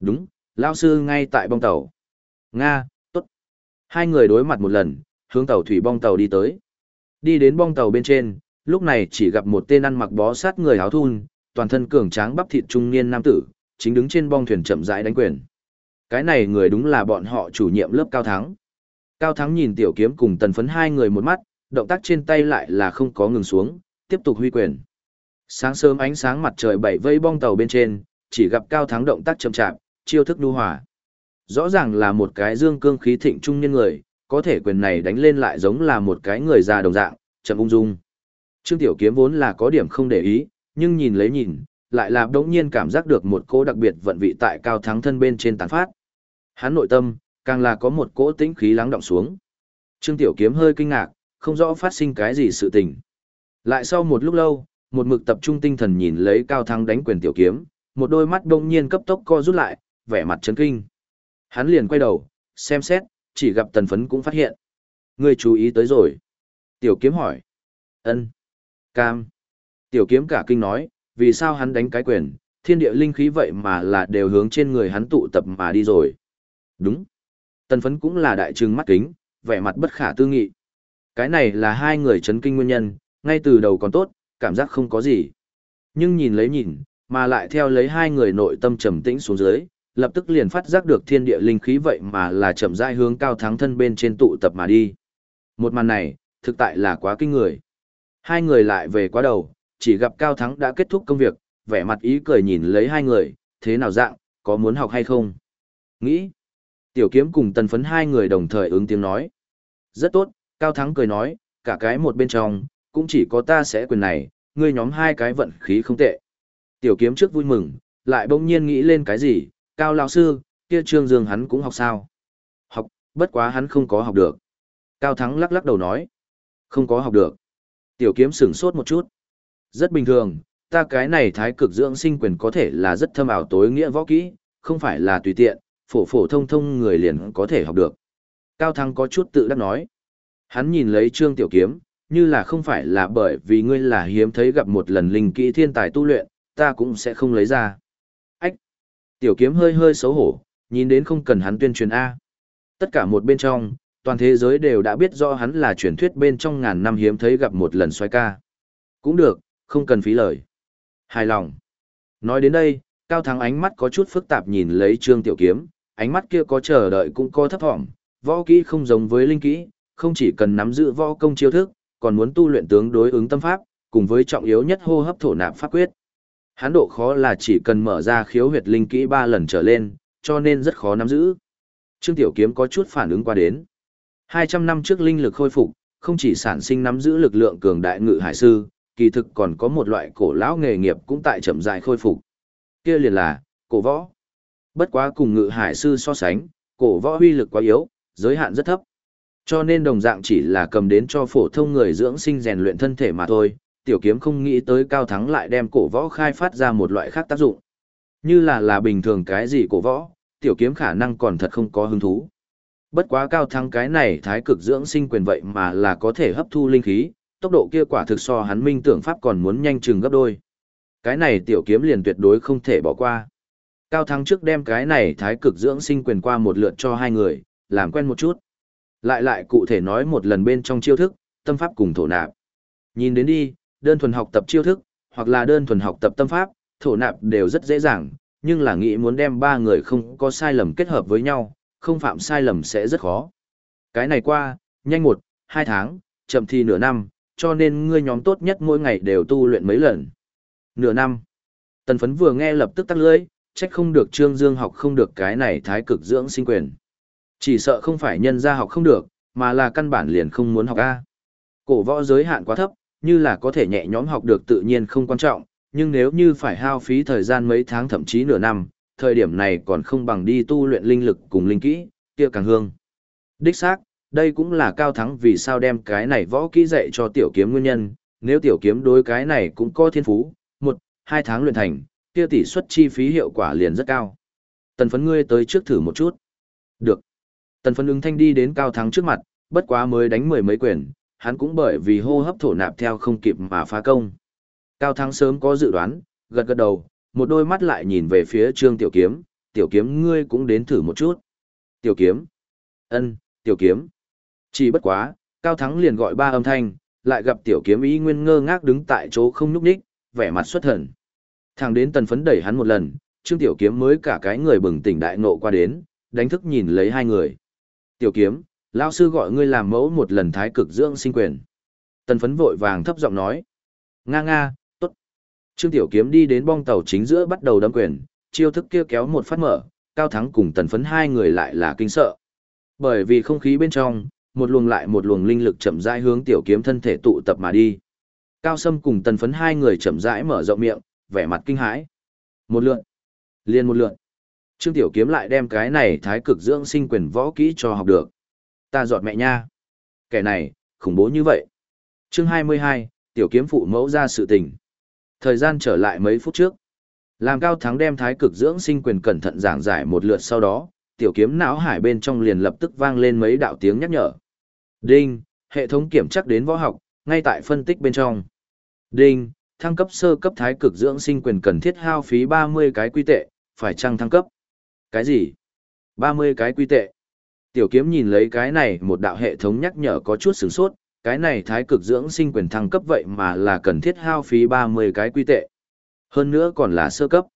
Đúng, lão sư ngay tại bong tàu. Nga, tốt. Hai người đối mặt một lần, hướng tàu thủy bong tàu đi tới. Đi đến bong tàu bên trên, lúc này chỉ gặp một tên ăn mặc bó sát người áo thun, toàn thân cường tráng bắp thịt trung niên nam tử, chính đứng trên bong thuyền chậm rãi đánh quyền. Cái này người đúng là bọn họ chủ nhiệm lớp Cao Thắng. Cao Thắng nhìn tiểu kiếm cùng tần phấn hai người một mắt, động tác trên tay lại là không có ngừng xuống, tiếp tục huy quyền. Sáng sớm ánh sáng mặt trời bảy vây bong tàu bên trên, chỉ gặp Cao Thắng động tác chậm chạp, chiêu thức nhu hòa. Rõ ràng là một cái dương cương khí thịnh trung niên người, có thể quyền này đánh lên lại giống là một cái người già đồng dạng, chậm ung dung. Trương Tiểu Kiếm vốn là có điểm không để ý, nhưng nhìn lấy nhìn, lại là đống nhiên cảm giác được một cỗ đặc biệt vận vị tại Cao Thắng thân bên trên tán phát. Hắn nội tâm, càng là có một cỗ tĩnh khí lắng động xuống. Trương Tiểu Kiếm hơi kinh ngạc, không rõ phát sinh cái gì sự tình. Lại sau một lúc lâu, một mực tập trung tinh thần nhìn lấy cao thắng đánh quyền tiểu kiếm, một đôi mắt đống nhiên cấp tốc co rút lại, vẻ mặt chấn kinh. Hắn liền quay đầu, xem xét, chỉ gặp tần phấn cũng phát hiện. Người chú ý tới rồi. Tiểu kiếm hỏi. ân Cam. Tiểu kiếm cả kinh nói, vì sao hắn đánh cái quyền, thiên địa linh khí vậy mà là đều hướng trên người hắn tụ tập mà đi rồi. Đúng. Tần phấn cũng là đại trừng mắt kính, vẻ mặt bất khả tư nghị. Cái này là hai người chấn kinh nguyên nhân, ngay từ đầu còn tốt, cảm giác không có gì. Nhưng nhìn lấy nhìn, mà lại theo lấy hai người nội tâm trầm tĩnh xuống dưới, lập tức liền phát giác được thiên địa linh khí vậy mà là chậm rãi hướng cao thắng thân bên trên tụ tập mà đi. Một màn này, thực tại là quá kinh người. Hai người lại về quá đầu, chỉ gặp cao thắng đã kết thúc công việc, vẻ mặt ý cười nhìn lấy hai người, thế nào dạng, có muốn học hay không? Nghĩ. Tiểu kiếm cùng tần phấn hai người đồng thời ứng tiếng nói. Rất tốt, cao thắng cười nói, cả cái một bên trong, cũng chỉ có ta sẽ quyền này, ngươi nhóm hai cái vận khí không tệ. Tiểu kiếm trước vui mừng, lại bỗng nhiên nghĩ lên cái gì, cao lão sư, kia trương dương hắn cũng học sao? Học, bất quá hắn không có học được. Cao thắng lắc lắc đầu nói, không có học được. Tiểu kiếm sửng sốt một chút. Rất bình thường, ta cái này thái cực dưỡng sinh quyền có thể là rất thâm ảo tối nghĩa võ kỹ, không phải là tùy tiện, phổ phổ thông thông người liền có thể học được. Cao thắng có chút tự đắc nói. Hắn nhìn lấy trương tiểu kiếm, như là không phải là bởi vì ngươi là hiếm thấy gặp một lần linh kỹ thiên tài tu luyện, ta cũng sẽ không lấy ra. Ách! Tiểu kiếm hơi hơi xấu hổ, nhìn đến không cần hắn tuyên truyền A. Tất cả một bên trong, toàn thế giới đều đã biết rõ hắn là truyền thuyết bên trong ngàn năm hiếm thấy gặp một lần xoay ca. Cũng được, không cần phí lời. Hài lòng. Nói đến đây, Cao Thắng ánh mắt có chút phức tạp nhìn lấy Trương Tiểu Kiếm, ánh mắt kia có chờ đợi cũng có thấp thỏm, võ kỹ không giống với linh kỹ, không chỉ cần nắm giữ võ công chiêu thức, còn muốn tu luyện tướng đối ứng tâm pháp, cùng với trọng yếu nhất hô hấp thổ nạp pháp quyết. Hán độ khó là chỉ cần mở ra khiếu huyệt linh kỹ 3 lần trở lên, cho nên rất khó nắm giữ. Trương Tiểu Kiếm có chút phản ứng qua đến. 200 năm trước linh lực khôi phục, không chỉ sản sinh nắm giữ lực lượng cường đại ngự hải sư, kỳ thực còn có một loại cổ lão nghề nghiệp cũng tại chậm dài khôi phục. Kia liền là, cổ võ. Bất quá cùng ngự hải sư so sánh, cổ võ huy lực quá yếu, giới hạn rất thấp. Cho nên đồng dạng chỉ là cầm đến cho phổ thông người dưỡng sinh rèn luyện thân thể mà thôi, tiểu kiếm không nghĩ tới cao thắng lại đem cổ võ khai phát ra một loại khác tác dụng. Như là là bình thường cái gì cổ võ, tiểu kiếm khả năng còn thật không có hứng thú. Bất quá cao thắng cái này thái cực dưỡng sinh quyền vậy mà là có thể hấp thu linh khí, tốc độ kia quả thực so hắn minh tưởng pháp còn muốn nhanh chừng gấp đôi. Cái này tiểu kiếm liền tuyệt đối không thể bỏ qua. Cao thắng trước đem cái này thái cực dưỡng sinh quyền qua một lượt cho hai người, làm quen một chút. Lại lại cụ thể nói một lần bên trong chiêu thức, tâm pháp cùng thổ nạp. Nhìn đến đi, đơn thuần học tập chiêu thức, hoặc là đơn thuần học tập tâm pháp, thổ nạp đều rất dễ dàng, nhưng là nghĩ muốn đem ba người không có sai lầm kết hợp với nhau, không phạm sai lầm sẽ rất khó. Cái này qua, nhanh một, hai tháng, chậm thì nửa năm, cho nên ngươi nhóm tốt nhất mỗi ngày đều tu luyện mấy lần. Nửa năm. Tần phấn vừa nghe lập tức tắt lưỡi, trách không được Trương Dương học không được cái này thái cực dưỡng sinh quyền. Chỉ sợ không phải nhân gia học không được, mà là căn bản liền không muốn học A. Cổ võ giới hạn quá thấp, như là có thể nhẹ nhõm học được tự nhiên không quan trọng, nhưng nếu như phải hao phí thời gian mấy tháng thậm chí nửa năm, thời điểm này còn không bằng đi tu luyện linh lực cùng linh kỹ, kia càng hương. Đích xác, đây cũng là cao thắng vì sao đem cái này võ kỹ dạy cho tiểu kiếm nguyên nhân, nếu tiểu kiếm đối cái này cũng có thiên phú, một, hai tháng luyện thành, kia tỷ suất chi phí hiệu quả liền rất cao. Tần phấn ngươi tới trước thử một chút. Được. Tần phấn ứng thanh đi đến cao thắng trước mặt, bất quá mới đánh mười mấy quyền, hắn cũng bởi vì hô hấp thổ nạp theo không kịp mà phá công. Cao thắng sớm có dự đoán, gật gật đầu, một đôi mắt lại nhìn về phía trương tiểu kiếm, tiểu kiếm ngươi cũng đến thử một chút. Tiểu kiếm. ân, tiểu kiếm. Chỉ bất quá, cao thắng liền gọi ba âm thanh, lại gặp tiểu kiếm ý nguyên ngơ ngác đứng tại chỗ không nhúc nhích, vẻ mặt xuất thần. Thằng đến tần phấn đẩy hắn một lần, trương tiểu kiếm mới cả cái người bừng tỉnh đại nộ qua đến, đánh thức nhìn lấy hai người. Tiểu kiếm, lão sư gọi ngươi làm mẫu một lần thái cực dưỡng sinh quyền. Tần phấn vội vàng thấp giọng nói. Nga nga, tốt. Trương tiểu kiếm đi đến bong tàu chính giữa bắt đầu đâm quyền, chiêu thức kia kéo một phát mở, cao thắng cùng tần phấn hai người lại là kinh sợ. Bởi vì không khí bên trong, một luồng lại một luồng linh lực chậm rãi hướng tiểu kiếm thân thể tụ tập mà đi. Cao Sâm cùng tần phấn hai người chậm rãi mở rộng miệng, vẻ mặt kinh hãi. Một lượn, liền một lượn. Trương Tiểu Kiếm lại đem cái này thái cực dưỡng sinh quyền võ kỹ cho học được. Ta dọt mẹ nha. Kẻ này, khủng bố như vậy. Chương 22, Tiểu Kiếm phụ mẫu ra sự tình. Thời gian trở lại mấy phút trước. Làm cao thắng đem thái cực dưỡng sinh quyền cẩn thận giảng giải một lượt sau đó, tiểu kiếm não hải bên trong liền lập tức vang lên mấy đạo tiếng nhắc nhở. Đinh, hệ thống kiểm chắc đến võ học, ngay tại phân tích bên trong. Đinh, thăng cấp sơ cấp thái cực dưỡng sinh quyền cần thiết hao phí 30 cái quy tệ, phải chăng thăng cấp? Cái gì? 30 cái quy tệ. Tiểu kiếm nhìn lấy cái này một đạo hệ thống nhắc nhở có chút sửng sốt, cái này thái cực dưỡng sinh quyền thăng cấp vậy mà là cần thiết hao phí 30 cái quy tệ. Hơn nữa còn là sơ cấp.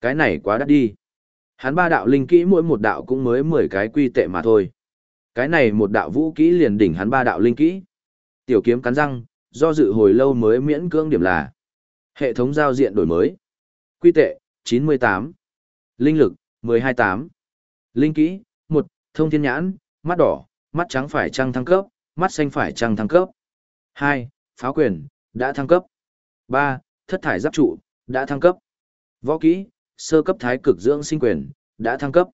Cái này quá đắt đi. Hắn ba đạo linh kỹ mỗi một đạo cũng mới 10 cái quy tệ mà thôi. Cái này một đạo vũ kỹ liền đỉnh hắn ba đạo linh kỹ. Tiểu kiếm cắn răng, do dự hồi lâu mới miễn cưỡng điểm là hệ thống giao diện đổi mới. Quy tệ, 98. Linh lực, 128. Linh kỹ, 1, thông thiên nhãn, mắt đỏ, mắt trắng phải trăng thăng cấp, mắt xanh phải trăng thăng cấp. 2, pháo quyền, đã thăng cấp. 3, thất thải giáp trụ, đã thăng cấp. Võ kỹ, sơ cấp thái cực dưỡng sinh quyền, đã thăng cấp.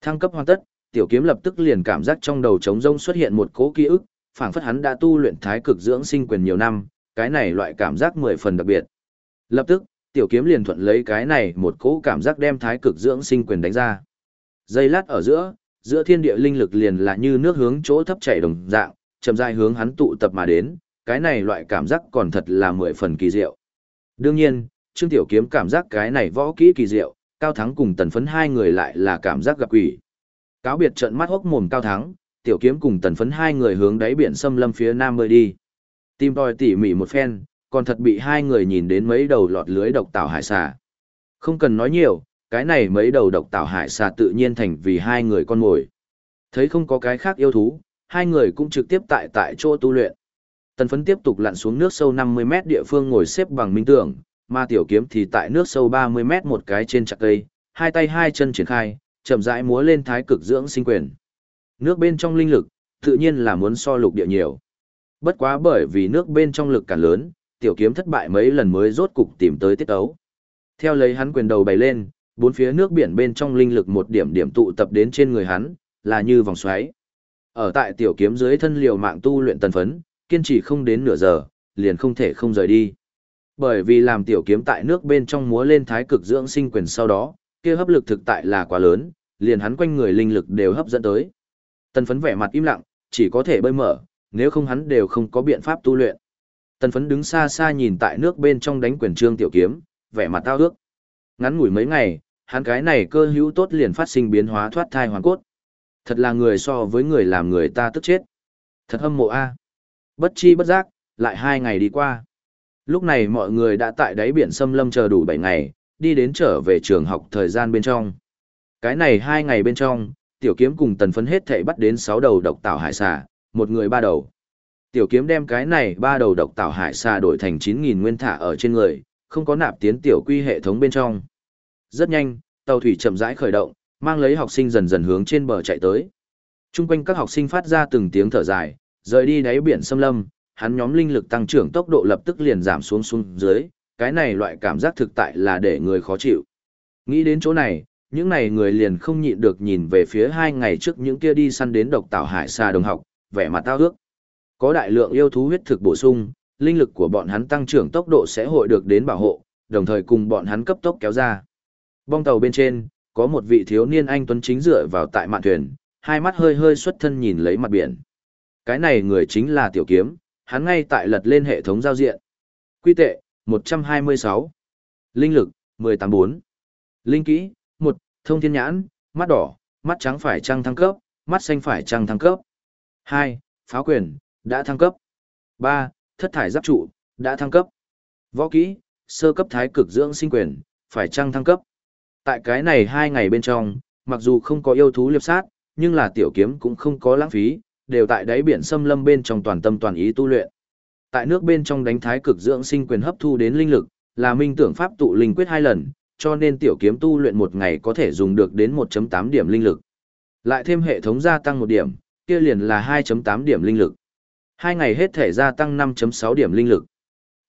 Thăng cấp hoàn tất, tiểu kiếm lập tức liền cảm giác trong đầu trống rông xuất hiện một cố ký ức, phảng phất hắn đã tu luyện thái cực dưỡng sinh quyền nhiều năm, cái này loại cảm giác mười phần đặc biệt. Lập tức, tiểu kiếm liền thuận lấy cái này một cỗ cảm giác đem thái cực dưỡng sinh quyền đánh ra. Giây lát ở giữa, giữa thiên địa linh lực liền là như nước hướng chỗ thấp chảy đồng dạng, chậm rãi hướng hắn tụ tập mà đến, cái này loại cảm giác còn thật là mười phần kỳ diệu. Đương nhiên, Trương Tiểu Kiếm cảm giác cái này võ kỹ kỳ diệu, Cao Thắng cùng Tần Phấn hai người lại là cảm giác gặp quỷ. Cáo biệt trận mắt hốc mồm Cao Thắng, Tiểu Kiếm cùng Tần Phấn hai người hướng đáy biển xâm lâm phía nam mới đi. Tim tòi tỉ mỉ một phen, còn thật bị hai người nhìn đến mấy đầu lọt lưới độc tảo hải xà. Không cần nói nhiều, cái này mấy đầu độc tảo hải xà tự nhiên thành vì hai người con mồi. Thấy không có cái khác yêu thú, hai người cũng trực tiếp tại tại chỗ tu luyện. Tần phấn tiếp tục lặn xuống nước sâu 50 mét địa phương ngồi xếp bằng minh tưởng, mà tiểu kiếm thì tại nước sâu 30 mét một cái trên chặt cây, hai tay hai chân triển khai, chậm rãi múa lên thái cực dưỡng sinh quyền. Nước bên trong linh lực, tự nhiên là muốn so lục địa nhiều. Bất quá bởi vì nước bên trong lực càng lớn, tiểu kiếm thất bại mấy lần mới rốt cục tìm tới tiết ấu. Theo lấy hắn quyền đầu bày lên, bốn phía nước biển bên trong linh lực một điểm điểm tụ tập đến trên người hắn, là như vòng xoáy. Ở tại tiểu kiếm dưới thân liều mạng tu luyện tần phấn, kiên trì không đến nửa giờ, liền không thể không rời đi. Bởi vì làm tiểu kiếm tại nước bên trong múa lên thái cực dưỡng sinh quyền sau đó, kia hấp lực thực tại là quá lớn, liền hắn quanh người linh lực đều hấp dẫn tới. Tần phấn vẻ mặt im lặng, chỉ có thể bơi mở, nếu không hắn đều không có biện pháp tu luyện. Tần phấn đứng xa xa nhìn tại nước bên trong đánh quyền trương tiểu kiếm, vẻ mặt tao ước. Ngắn ngủi mấy ngày, hắn cái này cơ hữu tốt liền phát sinh biến hóa thoát thai hoàn cốt. Thật là người so với người làm người ta tức chết. Thật hâm mộ a. Bất chi bất giác, lại hai ngày đi qua. Lúc này mọi người đã tại đáy biển xâm lâm chờ đủ bảy ngày, đi đến trở về trường học thời gian bên trong. Cái này hai ngày bên trong, tiểu kiếm cùng tần phấn hết thảy bắt đến sáu đầu độc tạo hải xà, một người ba đầu. Tiểu kiếm đem cái này ba đầu độc tạo hải xà đổi thành 9.000 nguyên thả ở trên người, không có nạp tiến tiểu quy hệ thống bên trong. Rất nhanh, tàu thủy chậm rãi khởi động, mang lấy học sinh dần dần hướng trên bờ chạy tới. Trung quanh các học sinh phát ra từng tiếng thở dài, rời đi đáy biển xâm lâm, hắn nhóm linh lực tăng trưởng tốc độ lập tức liền giảm xuống xuống dưới, cái này loại cảm giác thực tại là để người khó chịu. Nghĩ đến chỗ này, những này người liền không nhịn được nhìn về phía hai ngày trước những kia đi săn đến độc tạo hải xa đồng học, vẻ mặt tao ước. Có đại lượng yêu thú huyết thực bổ sung, linh lực của bọn hắn tăng trưởng tốc độ sẽ hội được đến bảo hộ, đồng thời cùng bọn hắn cấp tốc kéo ra. Bong tàu bên trên, có một vị thiếu niên anh tuấn chính dựa vào tại mạn thuyền, hai mắt hơi hơi xuất thân nhìn lấy mặt biển. Cái này người chính là tiểu kiếm, hắn ngay tại lật lên hệ thống giao diện. Quy tệ, 126. Linh lực, 184. Linh kỹ, 1, thông thiên nhãn, mắt đỏ, mắt trắng phải trăng thăng cấp, mắt xanh phải trăng thăng cấp. 2, pháo quyền, đã thăng cấp. 3, thất thải giáp trụ, đã thăng cấp. Võ kỹ, sơ cấp thái cực dưỡng sinh quyền, phải trăng thăng cấp. Tại cái này hai ngày bên trong, mặc dù không có yêu thú liệp sát, nhưng là tiểu kiếm cũng không có lãng phí, đều tại đáy biển xâm lâm bên trong toàn tâm toàn ý tu luyện. Tại nước bên trong đánh thái cực dưỡng sinh quyền hấp thu đến linh lực, là minh tưởng pháp tụ linh quyết hai lần, cho nên tiểu kiếm tu luyện một ngày có thể dùng được đến 1.8 điểm linh lực. Lại thêm hệ thống gia tăng một điểm, kia liền là 2.8 điểm linh lực. Hai ngày hết thể gia tăng 5.6 điểm linh lực.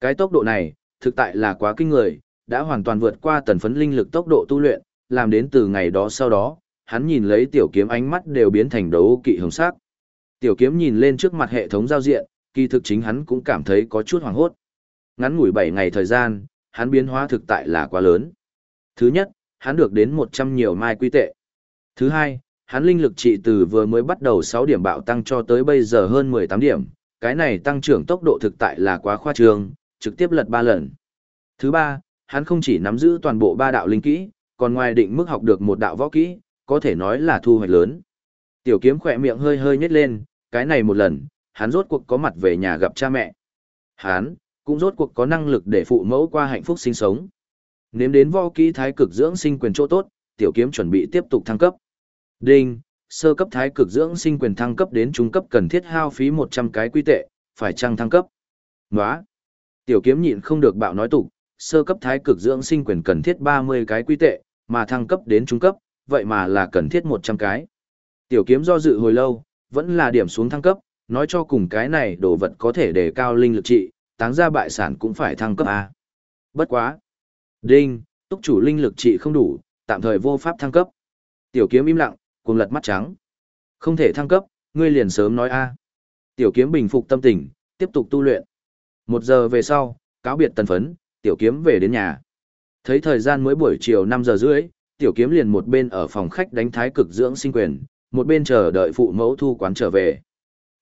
Cái tốc độ này, thực tại là quá kinh người, đã hoàn toàn vượt qua tần phấn linh lực tốc độ tu luyện, làm đến từ ngày đó sau đó, hắn nhìn lấy tiểu kiếm ánh mắt đều biến thành đấu kỵ hồng sắc. Tiểu kiếm nhìn lên trước mặt hệ thống giao diện, kỳ thực chính hắn cũng cảm thấy có chút hoảng hốt. Ngắn ngủi 7 ngày thời gian, hắn biến hóa thực tại là quá lớn. Thứ nhất, hắn được đến 100 nhiều mai quy tệ. Thứ hai, hắn linh lực trị từ vừa mới bắt đầu 6 điểm bạo tăng cho tới bây giờ hơn 18 điểm, cái này tăng trưởng tốc độ thực tại là quá khoa trương, trực tiếp lật 3 lần. Thứ ba, hắn không chỉ nắm giữ toàn bộ ba đạo linh kỹ, còn ngoài định mức học được một đạo võ kỹ, có thể nói là thu hoạch lớn. Tiểu kiếm khỏe miệng hơi hơi nhếch lên, cái này một lần, hắn rốt cuộc có mặt về nhà gặp cha mẹ. Hắn, cũng rốt cuộc có năng lực để phụ mẫu qua hạnh phúc sinh sống. Nếm đến võ kỹ thái cực dưỡng sinh quyền chỗ tốt, tiểu kiếm chuẩn bị tiếp tục thăng cấp. Đinh, sơ cấp thái cực dưỡng sinh quyền thăng cấp đến trung cấp cần thiết hao phí 100 cái quy tệ, phải chăng thăng cấp? Nóa! Tiểu kiếm nhịn không được bạo nói tục, sơ cấp thái cực dưỡng sinh quyền cần thiết 30 cái quy tệ, mà thăng cấp đến trung cấp, vậy mà là cần thiết 100 cái. Tiểu kiếm do dự hồi lâu, vẫn là điểm xuống thăng cấp, nói cho cùng cái này đồ vật có thể đề cao linh lực trị, táng ra bại sản cũng phải thăng cấp A. Bất quá. Đinh, túc chủ linh lực trị không đủ, tạm thời vô pháp thăng cấp. Tiểu kiếm im lặng, cùng lật mắt trắng. Không thể thăng cấp, ngươi liền sớm nói A. Tiểu kiếm bình phục tâm tình, tiếp tục tu luyện. Một giờ về sau, cáo biệt tần phấn, tiểu kiếm về đến nhà. Thấy thời gian mới buổi chiều 5 giờ rưỡi, tiểu kiếm liền một bên ở phòng khách đánh thái cực dưỡng sinh quyền, một bên chờ đợi phụ mẫu thu quán trở về.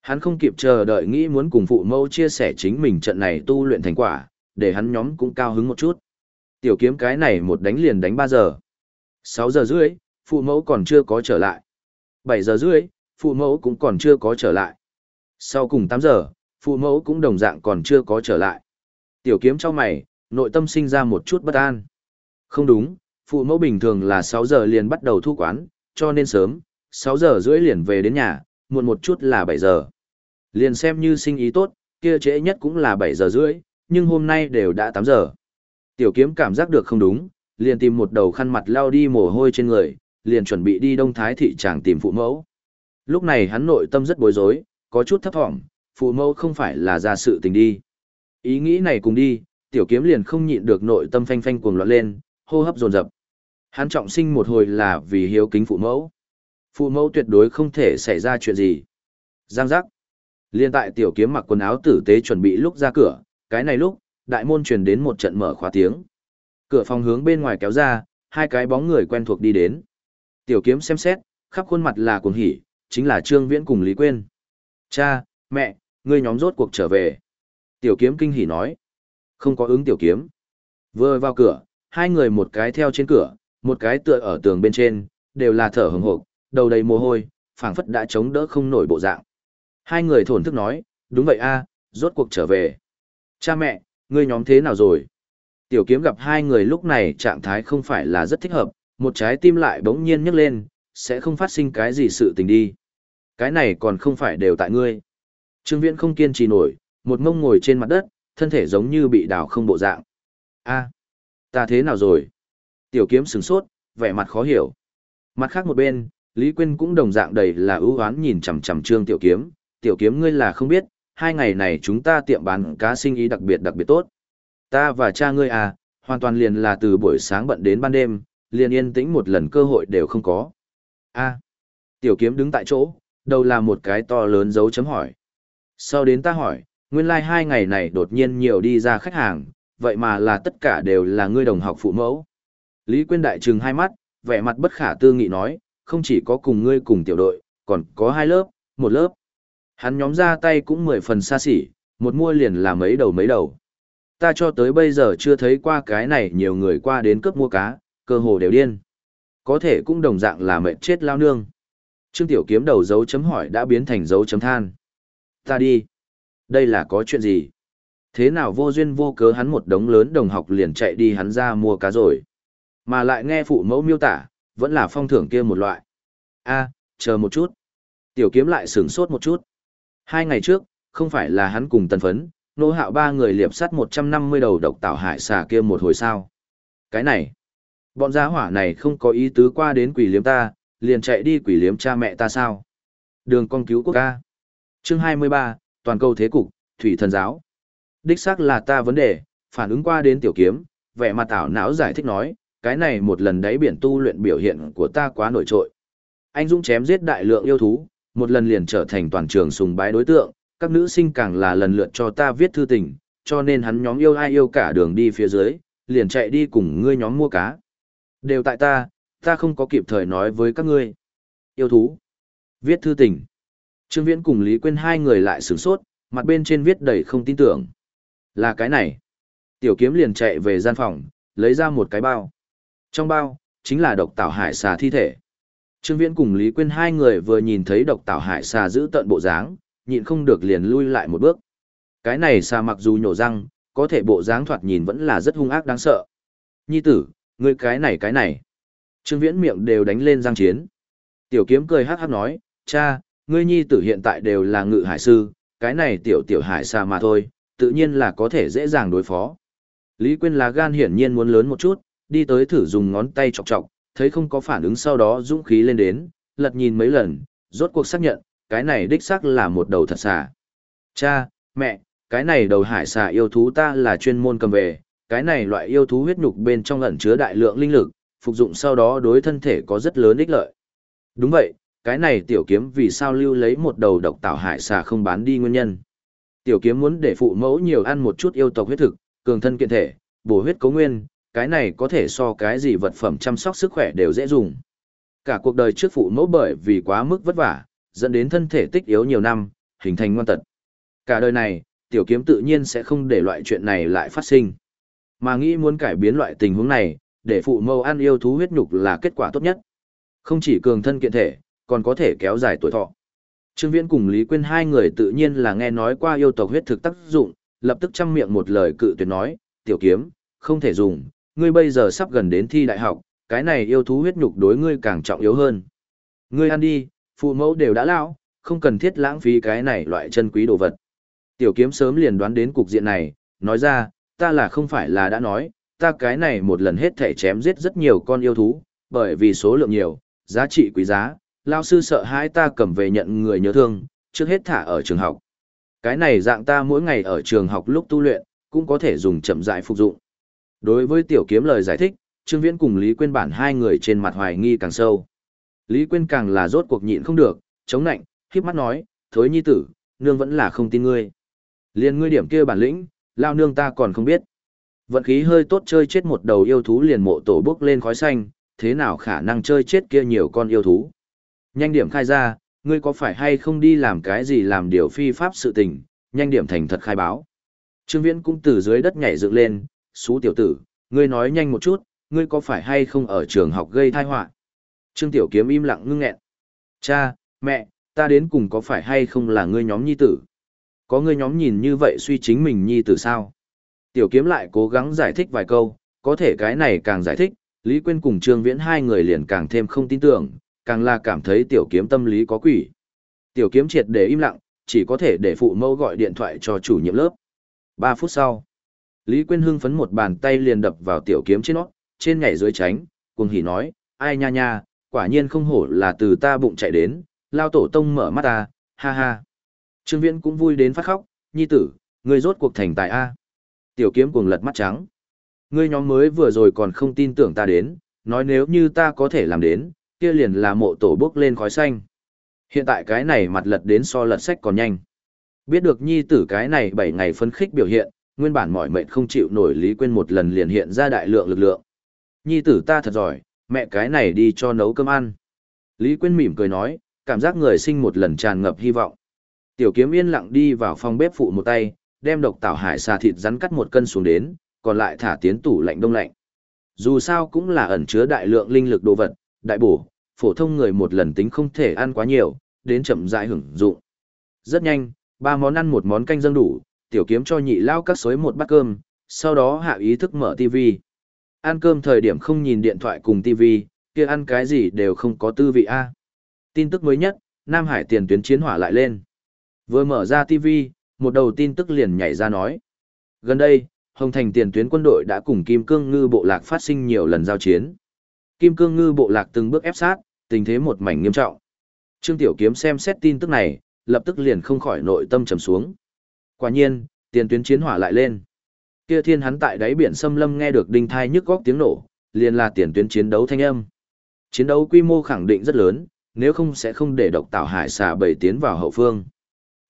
Hắn không kịp chờ đợi nghĩ muốn cùng phụ mẫu chia sẻ chính mình trận này tu luyện thành quả, để hắn nhóm cũng cao hứng một chút. Tiểu kiếm cái này một đánh liền đánh 3 giờ. 6 giờ rưỡi, phụ mẫu còn chưa có trở lại. 7 giờ rưỡi, phụ mẫu cũng còn chưa có trở lại. Sau cùng 8 giờ, phụ mẫu cũng đồng dạng còn chưa có trở lại. Tiểu kiếm cho mày, nội tâm sinh ra một chút bất an. Không đúng, phụ mẫu bình thường là 6 giờ liền bắt đầu thu quán, cho nên sớm, 6 giờ rưỡi liền về đến nhà, muộn một chút là 7 giờ. Liền xem như sinh ý tốt, kia trễ nhất cũng là 7 giờ rưỡi, nhưng hôm nay đều đã 8 giờ. Tiểu kiếm cảm giác được không đúng, liền tìm một đầu khăn mặt lao đi mồ hôi trên người, liền chuẩn bị đi Đông Thái thị tràng tìm phụ mẫu. Lúc này hắn nội tâm rất bối rối, có chút thấp thỏm, phụ mẫu không phải là ra sự tình đi. Ý nghĩ này cùng đi, tiểu kiếm liền không nhịn được nội tâm phanh phanh cuồng loạn lên, hô hấp dồn dập. Hắn trọng sinh một hồi là vì hiếu kính phụ mẫu. Phụ mẫu tuyệt đối không thể xảy ra chuyện gì. Giang giác. Liên tại tiểu kiếm mặc quần áo tử tế chuẩn bị lúc ra cửa, cái này lúc, đại môn truyền đến một trận mở khóa tiếng. Cửa phòng hướng bên ngoài kéo ra, hai cái bóng người quen thuộc đi đến. Tiểu kiếm xem xét, khắp khuôn mặt là cuồng hỉ, chính là Trương Viễn cùng Lý Quyên. Cha, mẹ, ngươi nhóm rốt cuộc trở về. Tiểu kiếm kinh hỉ nói. Không có ứng tiểu kiếm. Vừa vào cửa, hai người một cái theo trên cửa, một cái tựa ở tường bên trên, đều là thở hừng hộp, đầu đầy mồ hôi, phảng phất đã chống đỡ không nổi bộ dạng. Hai người thổn thức nói, đúng vậy a, rốt cuộc trở về. Cha mẹ, ngươi nhóm thế nào rồi? Tiểu kiếm gặp hai người lúc này trạng thái không phải là rất thích hợp, một trái tim lại bỗng nhiên nhấc lên, sẽ không phát sinh cái gì sự tình đi. Cái này còn không phải đều tại ngươi. Trương Viễn không kiên trì nổi, một mông ngồi trên mặt đất, thân thể giống như bị đào không bộ dạng. A, ta thế nào rồi? Tiểu kiếm sửng sốt, vẻ mặt khó hiểu. Mặt khác một bên, Lý Quyên cũng đồng dạng đầy là ưu oán nhìn chằm chằm Trương Tiểu Kiếm, "Tiểu Kiếm ngươi là không biết, hai ngày này chúng ta tiệm bán cá sinh ý đặc biệt đặc biệt tốt. Ta và cha ngươi à, hoàn toàn liền là từ buổi sáng bận đến ban đêm, liền yên tĩnh một lần cơ hội đều không có." A. Tiểu Kiếm đứng tại chỗ, đầu là một cái to lớn dấu chấm hỏi. Sau đến ta hỏi, nguyên lai like hai ngày này đột nhiên nhiều đi ra khách hàng, vậy mà là tất cả đều là ngươi đồng học phụ mẫu. Lý Quyên đại trừng hai mắt, vẻ mặt bất khả tư nghị nói, không chỉ có cùng ngươi cùng tiểu đội, còn có hai lớp, một lớp. Hắn nhóm ra tay cũng mười phần xa xỉ, một mua liền là mấy đầu mấy đầu. Ta cho tới bây giờ chưa thấy qua cái này nhiều người qua đến cướp mua cá, cơ hồ đều điên. Có thể cũng đồng dạng là mệt chết lao nương. Trương Tiểu Kiếm đầu dấu chấm hỏi đã biến thành dấu chấm than. Ta đi. Đây là có chuyện gì? Thế nào vô duyên vô cớ hắn một đống lớn đồng học liền chạy đi hắn ra mua cá rồi. Mà lại nghe phụ mẫu miêu tả, vẫn là phong thưởng kia một loại. a chờ một chút. Tiểu kiếm lại sửng sốt một chút. Hai ngày trước, không phải là hắn cùng tần phấn, nô hạo ba người liệp sắt 150 đầu độc tạo hải xà kia một hồi sao. Cái này, bọn gia hỏa này không có ý tứ qua đến quỷ liếm ta, liền chạy đi quỷ liếm cha mẹ ta sao. Đường con cứu quốc ca. Chương 23, toàn cầu thế cục, thủy thần giáo. Đích xác là ta vấn đề, phản ứng qua đến tiểu kiếm, vẻ mặt tảo não giải thích nói, cái này một lần đáy biển tu luyện biểu hiện của ta quá nổi trội. Anh Dũng chém giết đại lượng yêu thú, một lần liền trở thành toàn trường sùng bái đối tượng, các nữ sinh càng là lần lượt cho ta viết thư tình, cho nên hắn nhóm yêu ai yêu cả đường đi phía dưới, liền chạy đi cùng ngươi nhóm mua cá. Đều tại ta, ta không có kịp thời nói với các ngươi. Yêu thú. Viết thư tình. Trương Viễn cùng Lý Quyên hai người lại sửng sốt, mặt bên trên viết đầy không tin tưởng. Là cái này. Tiểu kiếm liền chạy về gian phòng, lấy ra một cái bao. Trong bao, chính là độc tảo hải xà thi thể. Trương Viễn cùng Lý Quyên hai người vừa nhìn thấy độc tảo hải xà giữ tận bộ dáng, nhịn không được liền lui lại một bước. Cái này xà mặc dù nhổ răng, có thể bộ dáng thoạt nhìn vẫn là rất hung ác đáng sợ. Nhi tử, ngươi cái này cái này. Trương Viễn miệng đều đánh lên răng chiến. Tiểu kiếm cười hắc hắc nói, cha, ngươi nhi tử hiện tại đều là ngự hải sư, cái này tiểu tiểu hải xà mà thôi, tự nhiên là có thể dễ dàng đối phó. Lý Quyên là gan hiển nhiên muốn lớn một chút, đi tới thử dùng ngón tay chọc chọc, thấy không có phản ứng sau đó dũng khí lên đến, lật nhìn mấy lần, rốt cuộc xác nhận, cái này đích xác là một đầu thật xà. Cha, mẹ, cái này đầu hải xà yêu thú ta là chuyên môn cầm về, cái này loại yêu thú huyết nhục bên trong ẩn chứa đại lượng linh lực, phục dụng sau đó đối thân thể có rất lớn ích lợi. Đúng vậy, cái này tiểu kiếm vì sao lưu lấy một đầu độc tạo hải xà không bán đi nguyên nhân. Tiểu kiếm muốn để phụ mẫu nhiều ăn một chút yêu tộc huyết thực, cường thân kiện thể, bổ huyết cấu nguyên, cái này có thể so cái gì vật phẩm chăm sóc sức khỏe đều dễ dùng. Cả cuộc đời trước phụ mẫu bởi vì quá mức vất vả, dẫn đến thân thể tích yếu nhiều năm, hình thành ngoan tật. Cả đời này, tiểu kiếm tự nhiên sẽ không để loại chuyện này lại phát sinh. Mà nghĩ muốn cải biến loại tình huống này, để phụ mẫu ăn yêu thú huyết nhục là kết quả tốt nhất. Không chỉ cường thân kiện thể, còn có thể kéo dài tuổi thọ. Trương Viễn cùng Lý Quyên hai người tự nhiên là nghe nói qua yêu tộc huyết thực tác dụng, lập tức chăm miệng một lời cự tuyệt nói, tiểu kiếm, không thể dùng, ngươi bây giờ sắp gần đến thi đại học, cái này yêu thú huyết nhục đối ngươi càng trọng yếu hơn. Ngươi ăn đi, phụ mẫu đều đã lão, không cần thiết lãng phí cái này loại chân quý đồ vật. Tiểu kiếm sớm liền đoán đến cục diện này, nói ra, ta là không phải là đã nói, ta cái này một lần hết thể chém giết rất nhiều con yêu thú, bởi vì số lượng nhiều, giá trị quý giá, lao sư sợ hãi ta cầm về nhận người nhớ thương, trước hết thả ở trường học. Cái này dạng ta mỗi ngày ở trường học lúc tu luyện, cũng có thể dùng chậm rãi phục dụng. Đối với tiểu kiếm lời giải thích, Trương Viễn cùng Lý Quyên bản hai người trên mặt hoài nghi càng sâu. Lý Quyên càng là rốt cuộc nhịn không được, chống nạnh, khiếp mắt nói, thối nhi tử, nương vẫn là không tin ngươi. Liên ngươi điểm kia bản lĩnh, lao nương ta còn không biết. Vận khí hơi tốt chơi chết một đầu yêu thú liền mộ tổ bước lên khói xanh, thế nào khả năng chơi chết kia nhiều con yêu thú. Nhanh điểm khai ra, ngươi có phải hay không đi làm cái gì làm điều phi pháp sự tình, nhanh điểm thành thật khai báo. Trương Viễn cũng từ dưới đất nhảy dựng lên, xú tiểu tử, ngươi nói nhanh một chút, ngươi có phải hay không ở trường học gây tai họa? Trương Tiểu Kiếm im lặng ngưng nghẹn. Cha, mẹ, ta đến cùng có phải hay không là ngươi nhóm nhi tử? Có ngươi nhóm nhìn như vậy suy chính mình nhi tử sao? Tiểu Kiếm lại cố gắng giải thích vài câu, có thể cái này càng giải thích, Lý Quyên cùng Trương Viễn hai người liền càng thêm không tin tưởng, càng là cảm thấy Tiểu Kiếm tâm lý có quỷ. Tiểu Kiếm triệt để im lặng, chỉ có thể để phụ mẫu gọi điện thoại cho chủ nhiệm lớp. Ba phút sau, Lý Quyên hưng phấn một bàn tay liền đập vào Tiểu Kiếm trên nó, trên nhảy dưới tránh, cuồng hỉ nói, ai nha nha, quả nhiên không hổ là từ ta bụng chạy đến, lao tổ tông mở mắt ta, ha ha. Trương Viễn cũng vui đến phát khóc, nhi tử, ngươi rốt cuộc thành tài A. Tiểu kiếm cuồng lật mắt trắng. Ngươi nhóm mới vừa rồi còn không tin tưởng ta đến, nói nếu như ta có thể làm đến, kia liền là mộ tổ bước lên khói xanh. Hiện tại cái này mặt lật đến so lật sách còn nhanh. Biết được nhi tử cái này 7 ngày phân khích biểu hiện, nguyên bản mỏi mệt không chịu nổi Lý Quên một lần liền hiện ra đại lượng lực lượng. Nhi tử ta thật giỏi, mẹ cái này đi cho nấu cơm ăn. Lý Quyên mỉm cười nói, cảm giác người sinh một lần tràn ngập hy vọng. Tiểu kiếm yên lặng đi vào phòng bếp phụ một tay, đem độc tảo hải xà thịt rắn cắt một cân xuống đến, còn lại thả tiến tủ lạnh đông lạnh. Dù sao cũng là ẩn chứa đại lượng linh lực đồ vật, đại bổ, phổ thông người một lần tính không thể ăn quá nhiều, đến chậm rãi hưởng dụng. Rất nhanh, ba món ăn một món canh dâng đủ, tiểu kiếm cho nhị lao các xối một bát cơm, sau đó hạ ý thức mở tivi. Ăn cơm thời điểm không nhìn điện thoại cùng TV, kia ăn cái gì đều không có tư vị a. Tin tức mới nhất, Nam Hải tiền tuyến chiến hỏa lại lên. Vừa mở ra TV, một đầu tin tức liền nhảy ra nói. Gần đây, Hồng Thành tiền tuyến quân đội đã cùng Kim Cương Ngư bộ lạc phát sinh nhiều lần giao chiến. Kim Cương Ngư bộ lạc từng bước ép sát, tình thế một mảnh nghiêm trọng. Trương Tiểu Kiếm xem xét tin tức này, lập tức liền không khỏi nội tâm trầm xuống. Quả nhiên, tiền tuyến chiến hỏa lại lên. Kia thiên hắn tại đáy biển xâm lâm nghe được đinh thai nhức góc tiếng nổ, liền là tiền tuyến chiến đấu thanh âm. Chiến đấu quy mô khẳng định rất lớn, nếu không sẽ không để độc tạo hải xà bảy tiến vào hậu phương.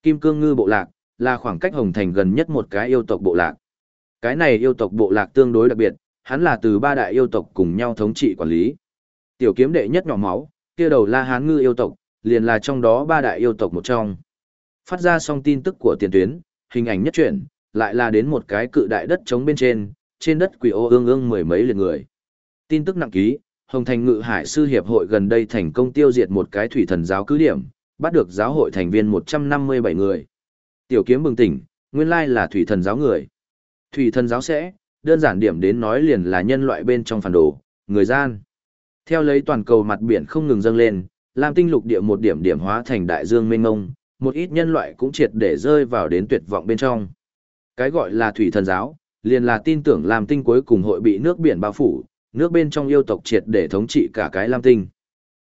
Kim Cương Ngư bộ lạc là khoảng cách Hồng Thành gần nhất một cái yêu tộc bộ lạc. Cái này yêu tộc bộ lạc tương đối đặc biệt, hắn là từ ba đại yêu tộc cùng nhau thống trị quản lý. Tiểu kiếm đệ nhất nhỏ máu, kia đầu La Hán Ngư yêu tộc, liền là trong đó ba đại yêu tộc một trong. Phát ra xong tin tức của tiền tuyến, hình ảnh nhất chuyển lại là đến một cái cự đại đất trống bên trên, trên đất quỷ ô ương ương mười mấy liệt người. Tin tức nặng ký, Hồng Thành Ngự Hải Sư Hiệp hội gần đây thành công tiêu diệt một cái thủy thần giáo cứ điểm, bắt được giáo hội thành viên 157 người. Tiểu kiếm bừng tỉnh, nguyên lai là thủy thần giáo người. Thủy thần giáo sẽ, đơn giản điểm đến nói liền là nhân loại bên trong phản đồ, người gian. Theo lấy toàn cầu mặt biển không ngừng dâng lên, Lam tinh lục địa một điểm điểm hóa thành đại dương mênh mông, một ít nhân loại cũng triệt để rơi vào đến tuyệt vọng bên trong. Cái gọi là thủy thần giáo, liền là tin tưởng Lam Tinh cuối cùng hội bị nước biển bao phủ, nước bên trong yêu tộc triệt để thống trị cả cái Lam Tinh.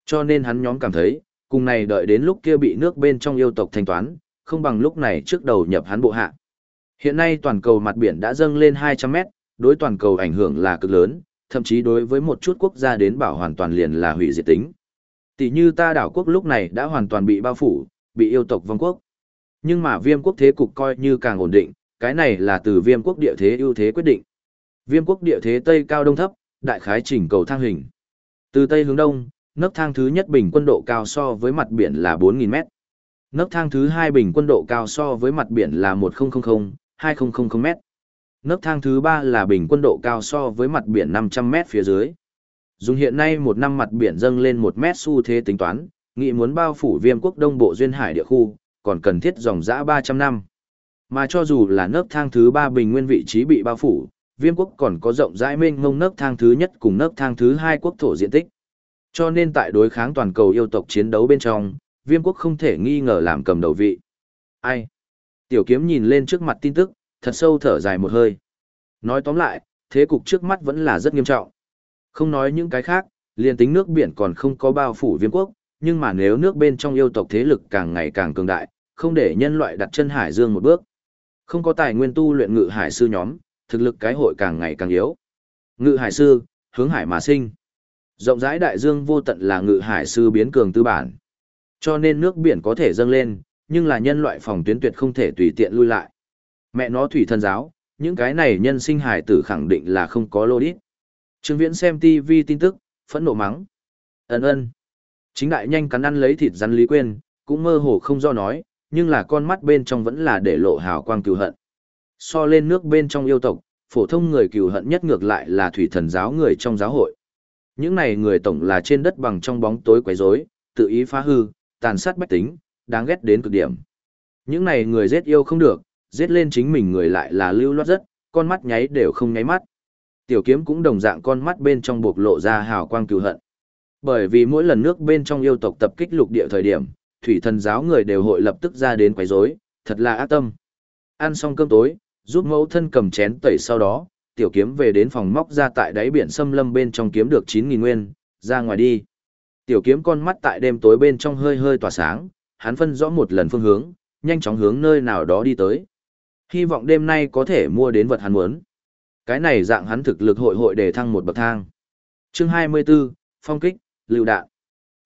Cho nên hắn nhóm cảm thấy, cùng này đợi đến lúc kia bị nước bên trong yêu tộc thanh toán, không bằng lúc này trước đầu nhập hắn bộ hạ. Hiện nay toàn cầu mặt biển đã dâng lên 200 mét, đối toàn cầu ảnh hưởng là cực lớn, thậm chí đối với một chút quốc gia đến bảo hoàn toàn liền là hủy diệt tính. Tỷ như ta đảo quốc lúc này đã hoàn toàn bị bao phủ, bị yêu tộc vong quốc. Nhưng mà viêm quốc thế cục coi như càng ổn định, cái này là từ viêm quốc địa thế ưu thế quyết định. Viêm quốc địa thế Tây cao đông thấp, đại khái chỉnh cầu thang hình. Từ Tây hướng Đông, nấc thang thứ nhất bình quân độ cao so với mặt biển là 4.000 mét. Nấc thang thứ hai bình quân độ cao so với mặt biển là 1000, 2000 mét. Nấc thang thứ ba là bình quân độ cao so với mặt biển 500 mét phía dưới. Dùng hiện nay một năm mặt biển dâng lên 1 mét xu thế tính toán, nghị muốn bao phủ viêm quốc đông bộ duyên hải địa khu, còn cần thiết dòng dã 300 năm. Mà cho dù là nấc thang thứ ba bình nguyên vị trí bị bao phủ, viêm quốc còn có rộng rãi mênh mông nấc thang thứ nhất cùng nấc thang thứ hai quốc thổ diện tích. Cho nên tại đối kháng toàn cầu yêu tộc chiến đấu bên trong, viêm quốc không thể nghi ngờ làm cầm đầu vị. Ai? Tiểu kiếm nhìn lên trước mặt tin tức, thật sâu thở dài một hơi. Nói tóm lại, thế cục trước mắt vẫn là rất nghiêm trọng. Không nói những cái khác, liền tính nước biển còn không có bao phủ viêm quốc, nhưng mà nếu nước bên trong yêu tộc thế lực càng ngày càng cường đại, không để nhân loại đặt chân hải dương một bước, không có tài nguyên tu luyện ngự hải sư nhóm, thực lực cái hội càng ngày càng yếu. Ngự hải sư, hướng hải mà sinh. Rộng rãi đại dương vô tận là ngự hải sư biến cường tư bản. Cho nên nước biển có thể dâng lên, nhưng là nhân loại phòng tuyến tuyệt không thể tùy tiện lui lại. Mẹ nó thủy thần giáo, những cái này nhân sinh hải tử khẳng định là không có lô đít. Trương Viễn xem TV tin tức, phẫn nộ mắng. Ấn ơn. Chính đại nhanh cắn ăn lấy thịt rắn Lý Quyên, cũng mơ hồ không do nói, nhưng là con mắt bên trong vẫn là để lộ hào quang cừu hận. So lên nước bên trong yêu tộc, phổ thông người cừu hận nhất ngược lại là thủy thần giáo người trong giáo hội. Những này người tổng là trên đất bằng trong bóng tối quấy rối, tự ý phá hư, tàn sát bách tính, đáng ghét đến cực điểm. Những này người giết yêu không được, giết lên chính mình người lại là lưu loát rất, con mắt nháy đều không nháy mắt. Tiểu kiếm cũng đồng dạng con mắt bên trong bộc lộ ra hào quang cừu hận. Bởi vì mỗi lần nước bên trong yêu tộc tập kích lục địa thời điểm, thủy thần giáo người đều hội lập tức ra đến quấy rối, thật là ác tâm. Ăn xong cơm tối, giúp mẫu thân cầm chén tẩy sau đó, tiểu kiếm về đến phòng móc ra tại đáy biển xâm lâm bên trong kiếm được 9.000 nguyên, ra ngoài đi. Tiểu kiếm con mắt tại đêm tối bên trong hơi hơi tỏa sáng, hắn phân rõ một lần phương hướng, nhanh chóng hướng nơi nào đó đi tới. Hy vọng đêm nay có thể mua đến vật hắn muốn. Cái này dạng hắn thực lực hội hội để thăng một bậc thang. Chương 24, phong kích, lưu đạn.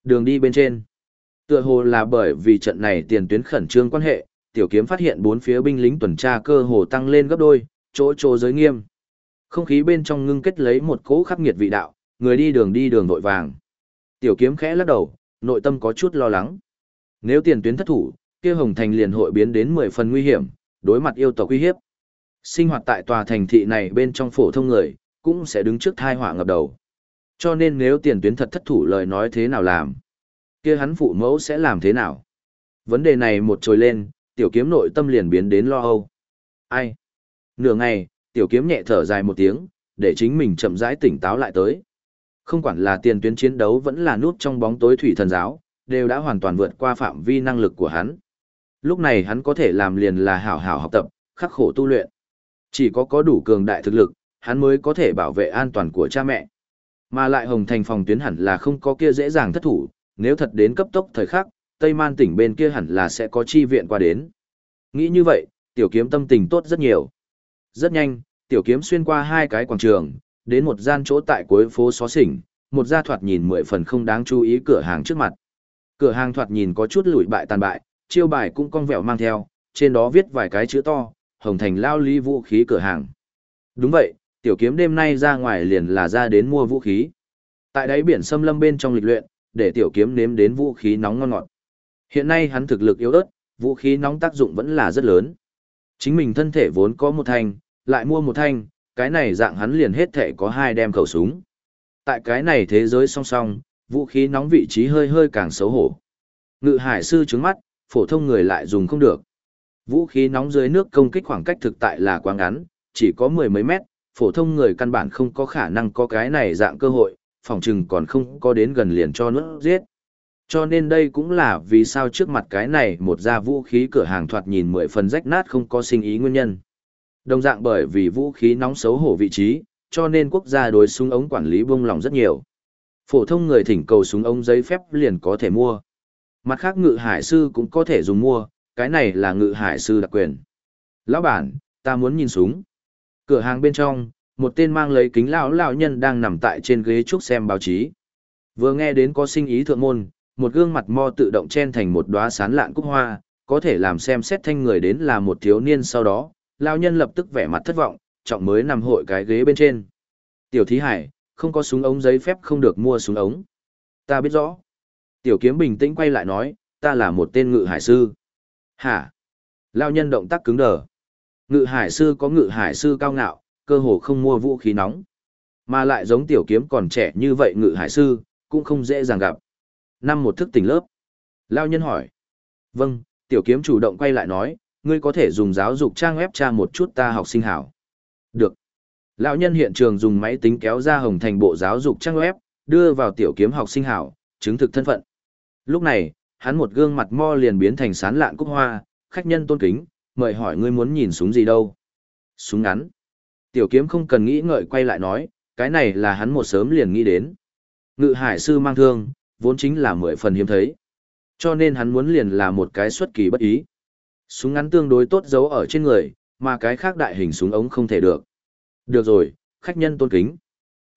Đường đi bên trên. Tựa hồ là bởi vì trận này tiền tuyến khẩn trương quan hệ, tiểu kiếm phát hiện bốn phía binh lính tuần tra cơ hồ tăng lên gấp đôi, chỗ chỗ giới nghiêm. Không khí bên trong ngưng kết lấy một cỗ khắc nghiệt vị đạo, người đi đường đi đường vội vàng. Tiểu kiếm khẽ lắc đầu, nội tâm có chút lo lắng. Nếu tiền tuyến thất thủ, kia Hồng Thành liền hội biến đến 10 phần nguy hiểm, đối mặt yêu tộc uy hiếp. Sinh hoạt tại tòa thành thị này bên trong phổ thông người, cũng sẽ đứng trước tai họa ngập đầu. Cho nên nếu tiền tuyến thật thất thủ lời nói thế nào làm, kia hắn phụ mẫu sẽ làm thế nào? Vấn đề này một trồi lên, tiểu kiếm nội tâm liền biến đến lo âu. Ai? Nửa ngày, tiểu kiếm nhẹ thở dài một tiếng, để chính mình chậm rãi tỉnh táo lại tới. Không quản là tiền tuyến chiến đấu vẫn là nút trong bóng tối thủy thần giáo, đều đã hoàn toàn vượt qua phạm vi năng lực của hắn. Lúc này hắn có thể làm liền là hảo hảo học tập, khắc khổ tu luyện. Chỉ có có đủ cường đại thực lực, hắn mới có thể bảo vệ an toàn của cha mẹ. Mà lại Hồng Thành phòng tuyến hẳn là không có kia dễ dàng thất thủ, nếu thật đến cấp tốc thời khắc, Tây Man tỉnh bên kia hẳn là sẽ có chi viện qua đến. Nghĩ như vậy, tiểu kiếm tâm tình tốt rất nhiều. Rất nhanh, tiểu kiếm xuyên qua hai cái quảng trường, đến một gian chỗ tại cuối phố xó xỉnh, một gia thoạt nhìn mười phần không đáng chú ý cửa hàng trước mặt. Cửa hàng thoạt nhìn có chút lụi bại tàn bại, chiêu bài cũng cong vẹo mang theo, trên đó viết vài cái chữ to, Hồng Thành lao ly vũ khí cửa hàng. Đúng vậy, tiểu kiếm đêm nay ra ngoài liền là ra đến mua vũ khí. Tại đáy biển xâm lâm bên trong lịch luyện, để tiểu kiếm nếm đến vũ khí nóng ngon ngọt. Hiện nay hắn thực lực yếu ớt, vũ khí nóng tác dụng vẫn là rất lớn. Chính mình thân thể vốn có một thanh, lại mua một thanh, cái này dạng hắn liền hết thể có hai đem khẩu súng. Tại cái này thế giới song song, vũ khí nóng vị trí hơi hơi càng xấu hổ. Ngự hải sư trứng mắt, phổ thông người lại dùng không được. Vũ khí nóng dưới nước công kích khoảng cách thực tại là quá ngắn, chỉ có mười mấy mét, phổ thông người căn bản không có khả năng có cái này dạng cơ hội, phòng chừng còn không có đến gần liền cho nước giết. Cho nên đây cũng là vì sao trước mặt cái này một gia vũ khí cửa hàng thoạt nhìn mười phần rách nát không có sinh ý nguyên nhân. Đồng dạng bởi vì vũ khí nóng xấu hổ vị trí, cho nên quốc gia đối súng ống quản lý buông lòng rất nhiều. Phổ thông người thỉnh cầu súng ống giấy phép liền có thể mua. Mặt khác ngự hải sư cũng có thể dùng mua, cái này là ngự hải sư đặc quyền. Lão bản, ta muốn nhìn súng. Cửa hàng bên trong, một tên mang lấy kính lão lão nhân đang nằm tại trên ghế trúc xem báo chí. Vừa nghe đến có sinh ý thượng môn, một gương mặt mo tự động chen thành một đóa sán lạn cúc hoa, có thể làm xem xét thanh người đến là một thiếu niên sau đó, lão nhân lập tức vẻ mặt thất vọng, trọng mới nằm hội cái ghế bên trên. Tiểu thí hải, không có súng ống giấy phép không được mua súng ống. Ta biết rõ. Tiểu kiếm bình tĩnh quay lại nói, ta là một tên ngự hải sư. Hả? Lão nhân động tác cứng đờ. Ngự hải sư có ngự hải sư cao ngạo, cơ hồ không mua vũ khí nóng. Mà lại giống tiểu kiếm còn trẻ như vậy ngự hải sư, cũng không dễ dàng gặp. Năm một thức tỉnh lớp. Lao nhân hỏi. Vâng, tiểu kiếm chủ động quay lại nói, ngươi có thể dùng giáo dục trang web tra một chút ta học sinh hảo. Được. Lão nhân hiện trường dùng máy tính kéo ra hồng thành bộ giáo dục trang web, đưa vào tiểu kiếm học sinh hảo, chứng thực thân phận. Lúc này, hắn một gương mặt mo liền biến thành sán lạn cúc hoa, khách nhân tôn kính, mời hỏi ngươi muốn nhìn súng gì đâu. Súng ngắn. Tiểu kiếm không cần nghĩ ngợi quay lại nói, cái này là hắn một sớm liền nghĩ đến. Ngự hải sư mang thương, vốn chính là mười phần hiếm thấy. Cho nên hắn muốn liền là một cái xuất kỳ bất ý. Súng ngắn tương đối tốt giấu ở trên người, mà cái khác đại hình súng ống không thể được. Được rồi, khách nhân tôn kính.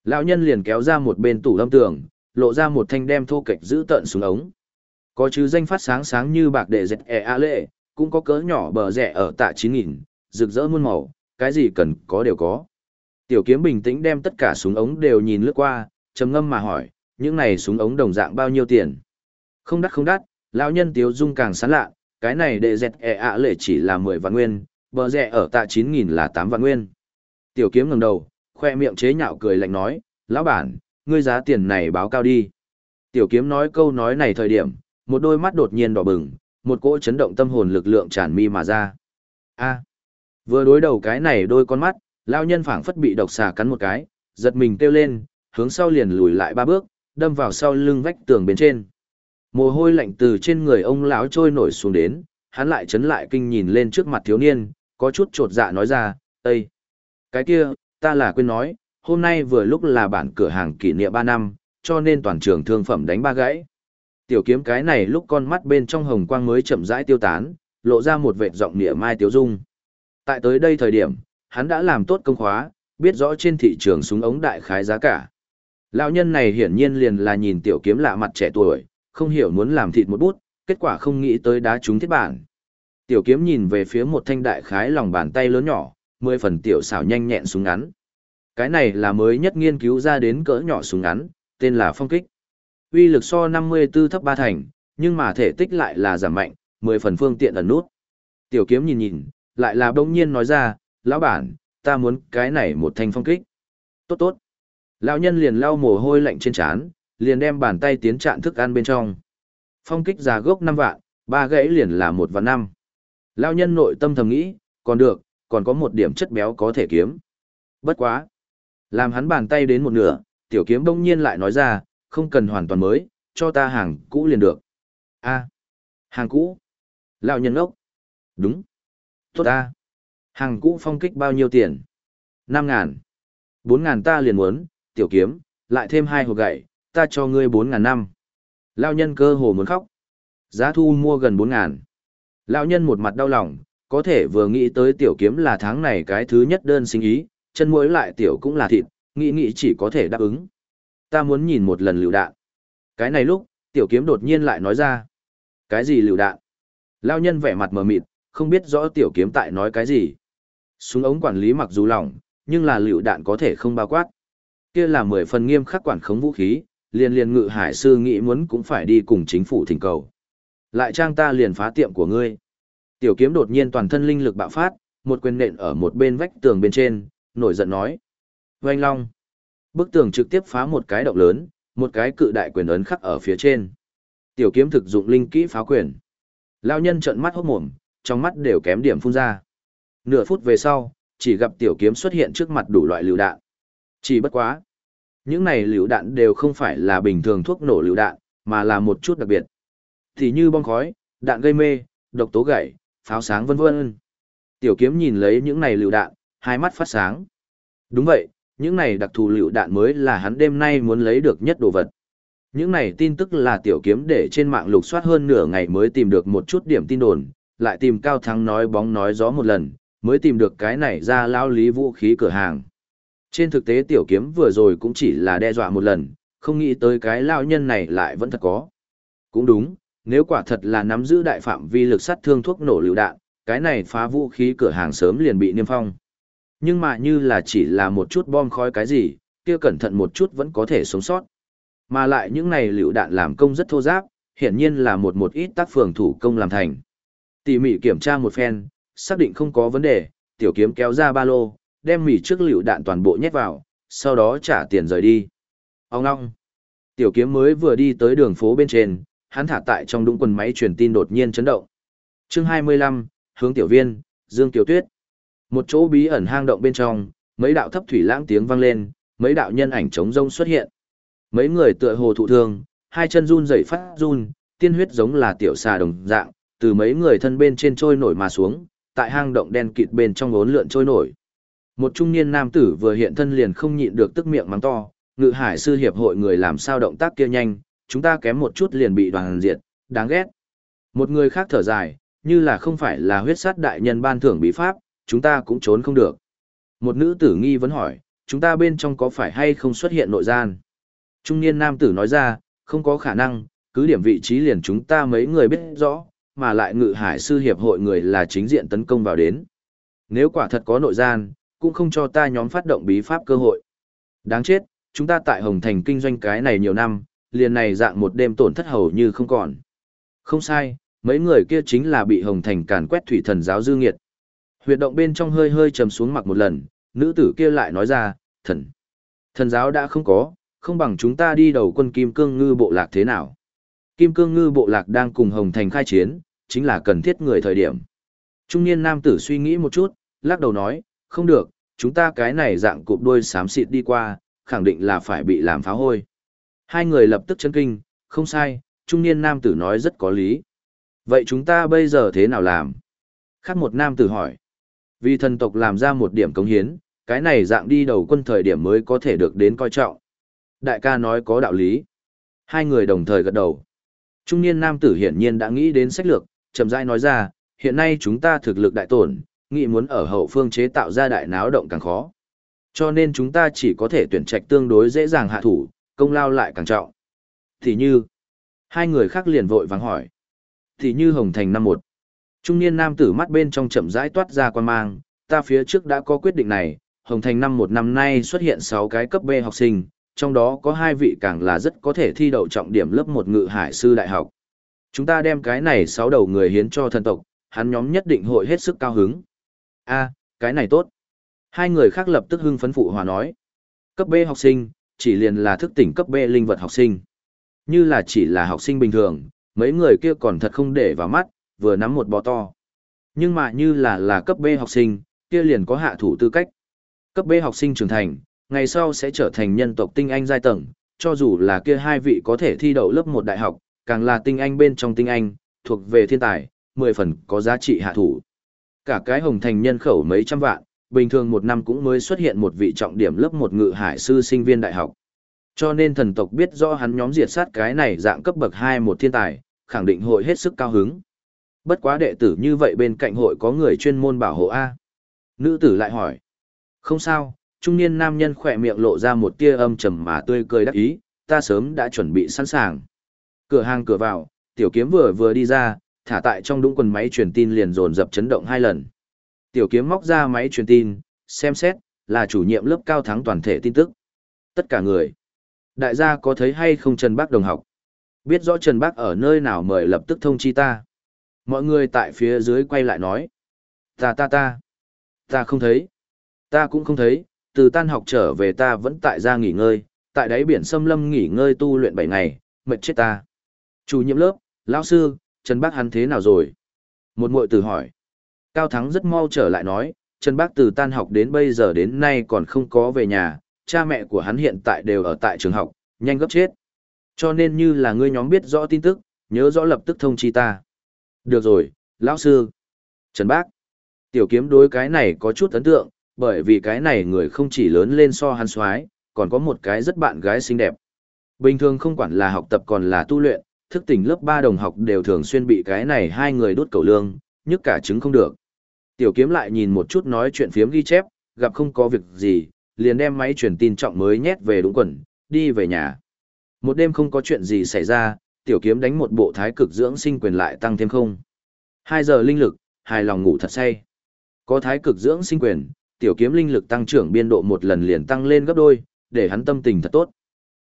Lão nhân liền kéo ra một bên tủ lâm tường, lộ ra một thanh đem thô kệch giữ tận xuống ống. Có chứ danh phát sáng sáng như bạc đệ dẹt e a lệ, cũng có cỡ nhỏ bờ rẻ ở tạ 9000, rực rỡ muôn màu, cái gì cần có đều có. Tiểu kiếm bình tĩnh đem tất cả súng ống đều nhìn lướt qua, trầm ngâm mà hỏi, những này súng ống đồng dạng bao nhiêu tiền? Không đắt không đắt, lão nhân tiếu dung càng sán lạ, cái này đệ dẹt e ạ lệ chỉ là 10 vạn nguyên, bờ rẻ ở tạ 9000 là 8 vạn nguyên. Tiểu kiếm ngẩng đầu, khoe miệng chế nhạo cười lạnh nói, lão bản, ngươi giá tiền này báo cao đi. Tiểu kiếm nói câu nói này thời điểm, một đôi mắt đột nhiên đỏ bừng, một cỗ chấn động tâm hồn lực lượng tràn mi mà ra. A. vừa đối đầu cái này đôi con mắt, lão nhân phảng phất bị độc xà cắn một cái, giật mình kêu lên, hướng sau liền lùi lại ba bước, đâm vào sau lưng vách tường bên trên. Mồ hôi lạnh từ trên người ông lão trôi nổi xuống đến, hắn lại chấn lại kinh nhìn lên trước mặt thiếu niên, có chút trột dạ nói ra, "Ây, Cái kia, ta là quên nói, hôm nay vừa lúc là bản cửa hàng kỷ niệm 3 năm, cho nên toàn trường thương phẩm đánh ba gãy. Tiểu kiếm cái này lúc con mắt bên trong hồng quang mới chậm rãi tiêu tán, lộ ra một vệt giọng nịa mai tiếu dung. Tại tới đây thời điểm, hắn đã làm tốt công khóa, biết rõ trên thị trường súng ống đại khái giá cả. Lão nhân này hiển nhiên liền là nhìn tiểu kiếm lạ mặt trẻ tuổi, không hiểu muốn làm thịt một bút, kết quả không nghĩ tới đá trúng thiết bản. Tiểu kiếm nhìn về phía một thanh đại khái lòng bàn tay lớn nhỏ, mười phần tiểu xảo nhanh nhẹn súng ngắn. Cái này là mới nhất nghiên cứu ra đến cỡ nhỏ súng ngắn, tên là phong kích. Uy lực so 54 thấp ba thành, nhưng mà thể tích lại là giảm mạnh, 10 phần phương tiện ẩn nút. Tiểu kiếm nhìn nhìn, lại là đông nhiên nói ra, lão bản, ta muốn cái này một thanh phong kích. Tốt tốt. Lão nhân liền lau mồ hôi lạnh trên trán, liền đem bàn tay tiến trạng thức ăn bên trong. Phong kích giá gốc 5 vạn, ba gãy liền là một vạn năm. Lão nhân nội tâm thầm nghĩ, còn được, còn có một điểm chất béo có thể kiếm. Bất quá. Làm hắn bàn tay đến một nửa, tiểu kiếm bỗng nhiên lại nói ra, không cần hoàn toàn mới, cho ta hàng cũ liền được. a hàng cũ. Lão nhân ốc. Đúng. Tốt ta. Hàng cũ phong kích bao nhiêu tiền? Năm ngàn. Bốn ngàn ta liền muốn, tiểu kiếm, lại thêm hai hộp gậy, ta cho ngươi bốn ngàn năm. Lão nhân cơ hồ muốn khóc. Giá thu mua gần bốn ngàn. Lão nhân một mặt đau lòng, có thể vừa nghĩ tới tiểu kiếm là tháng này cái thứ nhất đơn sinh ý, chân muối lại tiểu cũng là thịt, nghĩ nghĩ chỉ có thể đáp ứng. Ta muốn nhìn một lần lựu đạn. Cái này lúc, tiểu kiếm đột nhiên lại nói ra. Cái gì lựu đạn? Lao nhân vẻ mặt mờ mịt, không biết rõ tiểu kiếm tại nói cái gì. Súng ống quản lý mặc dù lỏng, nhưng là lựu đạn có thể không bao quát. Kia là mười phần nghiêm khắc quản khống vũ khí, liền liền ngự hải sư nghĩ muốn cũng phải đi cùng chính phủ thỉnh cầu. Lại trang ta liền phá tiệm của ngươi. Tiểu kiếm đột nhiên toàn thân linh lực bạo phát, một quyền nện ở một bên vách tường bên trên, nổi giận nói. vanh long. Bức tường trực tiếp phá một cái động lớn, một cái cự đại quyền ấn khắc ở phía trên. Tiểu kiếm thực dụng linh kỹ phá quyền. Lao nhân trợn mắt hốt mồm, trong mắt đều kém điểm phun ra. Nửa phút về sau, chỉ gặp tiểu kiếm xuất hiện trước mặt đủ loại lựu đạn. Chỉ bất quá. Những này lựu đạn đều không phải là bình thường thuốc nổ lựu đạn, mà là một chút đặc biệt. Thì như bom khói, đạn gây mê, độc tố gậy, pháo sáng vân vân. Tiểu kiếm nhìn lấy những này lựu đạn, hai mắt phát sáng. Đúng vậy, những này đặc thù lựu đạn mới là hắn đêm nay muốn lấy được nhất đồ vật. Những này tin tức là tiểu kiếm để trên mạng lục soát hơn nửa ngày mới tìm được một chút điểm tin đồn, lại tìm Cao Thắng nói bóng nói gió một lần, mới tìm được cái này ra lao lý vũ khí cửa hàng. Trên thực tế tiểu kiếm vừa rồi cũng chỉ là đe dọa một lần, không nghĩ tới cái lao nhân này lại vẫn thật có. Cũng đúng, nếu quả thật là nắm giữ đại phạm vi lực sát thương thuốc nổ lựu đạn, cái này phá vũ khí cửa hàng sớm liền bị niêm phong. Nhưng mà như là chỉ là một chút bom khói cái gì, kia cẩn thận một chút vẫn có thể sống sót. Mà lại những này lựu đạn làm công rất thô giáp, hiển nhiên là một một ít tác phường thủ công làm thành. Tỉ mỉ kiểm tra một phen, xác định không có vấn đề, tiểu kiếm kéo ra ba lô, đem mỉ trước lựu đạn toàn bộ nhét vào, sau đó trả tiền rời đi. Ông ngong. Tiểu kiếm mới vừa đi tới đường phố bên trên, hắn thả tại trong đũng quần máy truyền tin đột nhiên chấn động. Chương 25, hướng tiểu viên, Dương Tiểu Tuyết. Một chỗ bí ẩn hang động bên trong, mấy đạo thấp thủy lãng tiếng vang lên, mấy đạo nhân ảnh trống rông xuất hiện. Mấy người tựa hồ thụ thương, hai chân run rẩy phát run, tiên huyết giống là tiểu xà đồng dạng, từ mấy người thân bên trên trôi nổi mà xuống, tại hang động đen kịt bên trong ngốn lượn trôi nổi. Một trung niên nam tử vừa hiện thân liền không nhịn được tức miệng mắng to, ngự hải sư hiệp hội người làm sao động tác kia nhanh, chúng ta kém một chút liền bị đoàn diệt, đáng ghét. Một người khác thở dài, như là không phải là huyết sát đại nhân ban thưởng bí pháp, chúng ta cũng trốn không được. Một nữ tử nghi vấn hỏi, chúng ta bên trong có phải hay không xuất hiện nội gian? Trung niên nam tử nói ra, không có khả năng, cứ điểm vị trí liền chúng ta mấy người biết rõ, mà lại ngự hải sư hiệp hội người là chính diện tấn công vào đến. Nếu quả thật có nội gian, cũng không cho ta nhóm phát động bí pháp cơ hội. Đáng chết, chúng ta tại Hồng Thành kinh doanh cái này nhiều năm, liền này dạng một đêm tổn thất hầu như không còn. Không sai, mấy người kia chính là bị Hồng Thành càn quét thủy thần giáo dư nghiệt. Huyệt động bên trong hơi hơi trầm xuống mặc một lần, nữ tử kia lại nói ra, thần. Thần giáo đã không có, không bằng chúng ta đi đầu quân Kim Cương Ngư bộ lạc thế nào. Kim Cương Ngư bộ lạc đang cùng Hồng Thành khai chiến, chính là cần thiết người thời điểm. Trung niên nam tử suy nghĩ một chút, lắc đầu nói, không được, chúng ta cái này dạng cụp đuôi xám xịt đi qua, khẳng định là phải bị làm phá hôi. Hai người lập tức chấn kinh, không sai, trung niên nam tử nói rất có lý. Vậy chúng ta bây giờ thế nào làm? Khác một nam tử hỏi. Vì thần tộc làm ra một điểm cống hiến, cái này dạng đi đầu quân thời điểm mới có thể được đến coi trọng. Đại ca nói có đạo lý. Hai người đồng thời gật đầu. Trung niên nam tử hiển nhiên đã nghĩ đến sách lược, chậm rãi nói ra, hiện nay chúng ta thực lực đại tổn, nghĩ muốn ở hậu phương chế tạo ra đại náo động càng khó. Cho nên chúng ta chỉ có thể tuyển trạch tương đối dễ dàng hạ thủ, công lao lại càng trọng. Thì như, hai người khác liền vội vàng hỏi. Thì như Hồng Thành năm một, trung niên nam tử mắt bên trong chậm rãi toát ra quan mang, ta phía trước đã có quyết định này, Hồng Thành năm một năm nay xuất hiện 6 cái cấp B học sinh, trong đó có hai vị càng là rất có thể thi đậu trọng điểm lớp một ngự hải sư đại học. Chúng ta đem cái này sáu đầu người hiến cho thần tộc, hắn nhóm nhất định hội hết sức cao hứng. A, cái này tốt. Hai người khác lập tức hưng phấn phụ hòa nói. Cấp B học sinh, chỉ liền là thức tỉnh cấp B linh vật học sinh. Như là chỉ là học sinh bình thường, mấy người kia còn thật không để vào mắt, vừa nắm một bó to. Nhưng mà như là là cấp B học sinh, kia liền có hạ thủ tư cách. Cấp B học sinh trưởng thành, ngày sau sẽ trở thành nhân tộc tinh anh giai tầng, cho dù là kia hai vị có thể thi đậu lớp một đại học, càng là tinh anh bên trong tinh anh, thuộc về thiên tài, mười phần có giá trị hạ thủ. Cả cái hồng thành nhân khẩu mấy trăm vạn, bình thường một năm cũng mới xuất hiện một vị trọng điểm lớp một ngự hải sư sinh viên đại học. Cho nên thần tộc biết rõ hắn nhóm diệt sát cái này dạng cấp bậc 2 một thiên tài, khẳng định hội hết sức cao hứng. Bất quá đệ tử như vậy bên cạnh hội có người chuyên môn bảo hộ A. Nữ tử lại hỏi. Không sao, trung niên nam nhân khỏe miệng lộ ra một tia âm trầm mà tươi cười đắc ý, ta sớm đã chuẩn bị sẵn sàng. Cửa hàng cửa vào, tiểu kiếm vừa vừa đi ra, thả tại trong đũng quần máy truyền tin liền dồn dập chấn động hai lần. Tiểu kiếm móc ra máy truyền tin, xem xét, là chủ nhiệm lớp cao thắng toàn thể tin tức. Tất cả người. Đại gia có thấy hay không Trần Bác đồng học? Biết rõ Trần Bác ở nơi nào mời lập tức thông chi ta. Mọi người tại phía dưới quay lại nói. Ta ta ta. Ta không thấy. Ta cũng không thấy, từ tan học trở về ta vẫn tại gia nghỉ ngơi, tại đáy biển xâm lâm nghỉ ngơi tu luyện 7 ngày, mệt chết ta. Chủ nhiệm lớp, lão sư, Trần Bác hắn thế nào rồi? Một muội tử hỏi. Cao Thắng rất mau trở lại nói, Trần Bác từ tan học đến bây giờ đến nay còn không có về nhà, cha mẹ của hắn hiện tại đều ở tại trường học, nhanh gấp chết. Cho nên như là ngươi nhóm biết rõ tin tức, nhớ rõ lập tức thông chi ta. Được rồi, lão sư. Trần Bác. Tiểu kiếm đối cái này có chút ấn tượng, bởi vì cái này người không chỉ lớn lên so hắn soái còn có một cái rất bạn gái xinh đẹp. Bình thường không quản là học tập còn là tu luyện, thức tỉnh lớp 3 đồng học đều thường xuyên bị cái này hai người đốt cầu lương, nhức cả trứng không được. Tiểu kiếm lại nhìn một chút nói chuyện phiếm ghi chép, gặp không có việc gì, liền đem máy truyền tin trọng mới nhét về đúng quần, đi về nhà. Một đêm không có chuyện gì xảy ra, tiểu kiếm đánh một bộ thái cực dưỡng sinh quyền lại tăng thêm không. Hai giờ linh lực, hài lòng ngủ thật say. Có thái cực dưỡng sinh quyền, tiểu kiếm linh lực tăng trưởng biên độ một lần liền tăng lên gấp đôi, để hắn tâm tình thật tốt.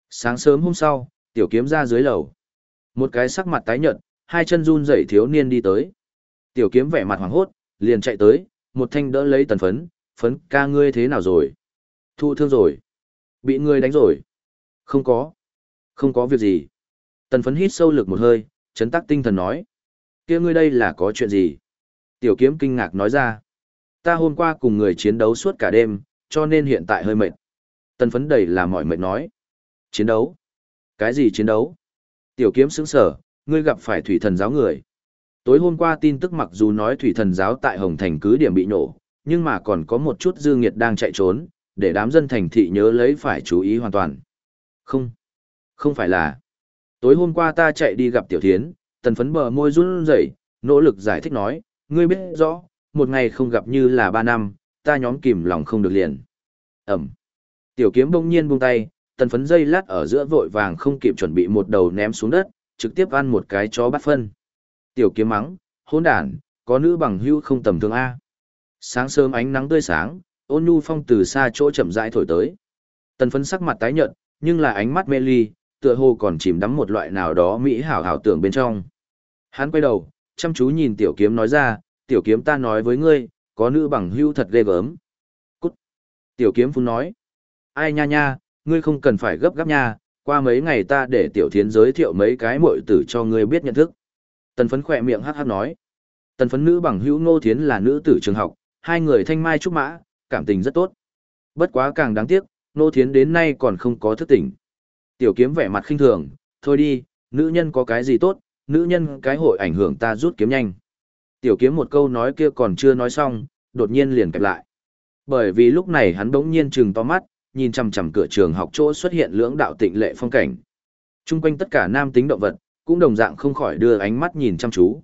Sáng sớm hôm sau, tiểu kiếm ra dưới lầu. Một cái sắc mặt tái nhợt, hai chân run rẩy thiếu niên đi tới. Tiểu kiếm vẻ mặt hoảng hốt, liền chạy tới, một thanh đỡ lấy tần phấn, phấn ca ngươi thế nào rồi? Thụ thương rồi? Bị ngươi đánh rồi? Không có. Không có việc gì. Tần phấn hít sâu lực một hơi, chấn tắc tinh thần nói. kia ngươi đây là có chuyện gì? Tiểu kiếm kinh ngạc nói ra. Ta hôm qua cùng người chiến đấu suốt cả đêm, cho nên hiện tại hơi mệt. Tần phấn đầy là mỏi mệt nói. Chiến đấu? Cái gì chiến đấu? Tiểu kiếm sững sở, ngươi gặp phải thủy thần giáo người. Tối hôm qua tin tức mặc dù nói thủy thần giáo tại Hồng Thành cứ điểm bị nổ, nhưng mà còn có một chút dư nghiệt đang chạy trốn, để đám dân thành thị nhớ lấy phải chú ý hoàn toàn. Không, không phải là. Tối hôm qua ta chạy đi gặp Tiểu Thiến, tần phấn bờ môi run rẩy, nỗ lực giải thích nói, ngươi biết rõ, một ngày không gặp như là ba năm, ta nhóm kìm lòng không được liền. Ẩm. Tiểu kiếm bỗng nhiên buông tay, tần phấn dây lát ở giữa vội vàng không kịp chuẩn bị một đầu ném xuống đất, trực tiếp ăn một cái chó bắt phân. Tiểu kiếm mắng, hỗn đản, có nữ bằng hưu không tầm thường A. Sáng sớm ánh nắng tươi sáng, ôn nhu phong từ xa chỗ chậm rãi thổi tới. Tần phấn sắc mặt tái nhợt, nhưng là ánh mắt mê ly, tựa hồ còn chìm đắm một loại nào đó mỹ hảo hảo tưởng bên trong. Hắn quay đầu, chăm chú nhìn tiểu kiếm nói ra, tiểu kiếm ta nói với ngươi, có nữ bằng hưu thật ghê gớm. Cút. Tiểu kiếm phun nói, ai nha nha, ngươi không cần phải gấp gáp nha, qua mấy ngày ta để tiểu thiến giới thiệu mấy cái muội tử cho ngươi biết nhận thức. Tần phấn khỏe miệng hát hát nói, tần phấn nữ bằng hữu Ngô thiến là nữ tử trường học, hai người thanh mai trúc mã, cảm tình rất tốt. Bất quá càng đáng tiếc, Ngô thiến đến nay còn không có thức tỉnh. Tiểu kiếm vẻ mặt khinh thường, thôi đi, nữ nhân có cái gì tốt, nữ nhân cái hội ảnh hưởng ta rút kiếm nhanh. Tiểu kiếm một câu nói kia còn chưa nói xong, đột nhiên liền kẹp lại. Bởi vì lúc này hắn đống nhiên trừng to mắt, nhìn chằm chằm cửa trường học chỗ xuất hiện lưỡng đạo tịnh lệ phong cảnh. Trung quanh tất cả nam tính động vật, cũng đồng dạng không khỏi đưa ánh mắt nhìn chăm chú.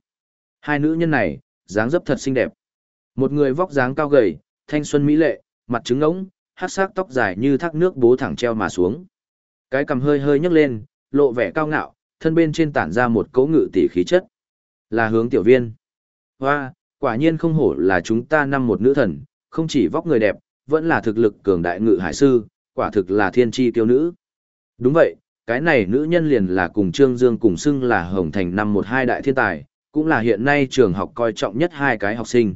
Hai nữ nhân này, dáng dấp thật xinh đẹp. Một người vóc dáng cao gầy, thanh xuân mỹ lệ, mặt trứng ngỗng, hát sắc tóc dài như thác nước bố thẳng treo mà xuống. Cái cằm hơi hơi nhấc lên, lộ vẻ cao ngạo, thân bên trên tản ra một cấu ngự tỷ khí chất. Là hướng tiểu viên. Hoa, quả nhiên không hổ là chúng ta năm một nữ thần, không chỉ vóc người đẹp, vẫn là thực lực cường đại ngự hải sư, quả thực là thiên tri tiêu nữ. Đúng vậy, cái này nữ nhân liền là cùng Trương Dương cùng xưng là Hồng Thành năm một hai đại thiên tài, cũng là hiện nay trường học coi trọng nhất hai cái học sinh.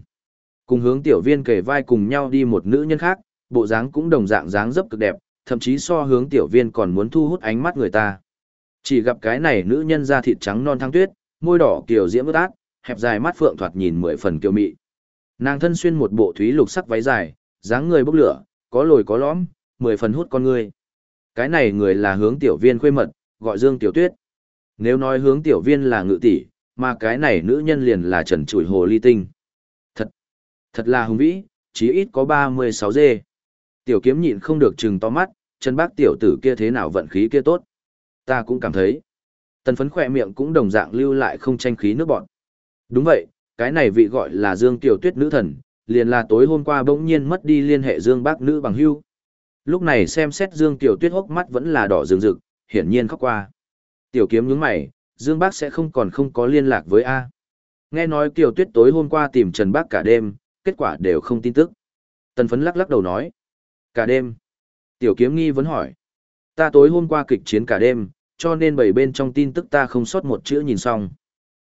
Cùng hướng tiểu viên kề vai cùng nhau đi một nữ nhân khác, bộ dáng cũng đồng dạng dáng dấp cực đẹp, thậm chí so hướng tiểu viên còn muốn thu hút ánh mắt người ta. Chỉ gặp cái này nữ nhân da thịt trắng non thăng tuyết, môi đỏ kiều diễm ướt át, hẹp dài mắt phượng thoạt nhìn mười phần kiều mị. Nàng thân xuyên một bộ thúy lục sắc váy dài, dáng người bốc lửa, có lồi có lõm, mười phần hút con người. Cái này người là hướng tiểu viên khuê mật, gọi Dương Tiểu Tuyết. Nếu nói hướng tiểu viên là ngự tỷ, mà cái này nữ nhân liền là trần trụi hồ ly tinh. Thật, thật là hùng vĩ, chí ít có 36 dê. Tiểu kiếm nhịn không được trừng to mắt, chân bác tiểu tử kia thế nào vận khí kia tốt. Ta cũng cảm thấy. Tần phấn khỏe miệng cũng đồng dạng lưu lại không tranh khí nước bọn. Đúng vậy, cái này vị gọi là Dương Tiểu Tuyết nữ thần, liền là tối hôm qua bỗng nhiên mất đi liên hệ Dương Bác nữ bằng hưu. Lúc này xem xét Dương Tiểu Tuyết hốc mắt vẫn là đỏ rừng rực, hiển nhiên khóc qua. Tiểu kiếm nhướng mày, Dương Bác sẽ không còn không có liên lạc với A. Nghe nói Tiểu Tuyết tối hôm qua tìm Trần Bác cả đêm, kết quả đều không tin tức. Tần phấn lắc lắc đầu nói. Cả đêm. Tiểu kiếm nghi vấn hỏi. Ta tối hôm qua kịch chiến cả đêm, cho nên bảy bên trong tin tức ta không sót một chữ nhìn xong.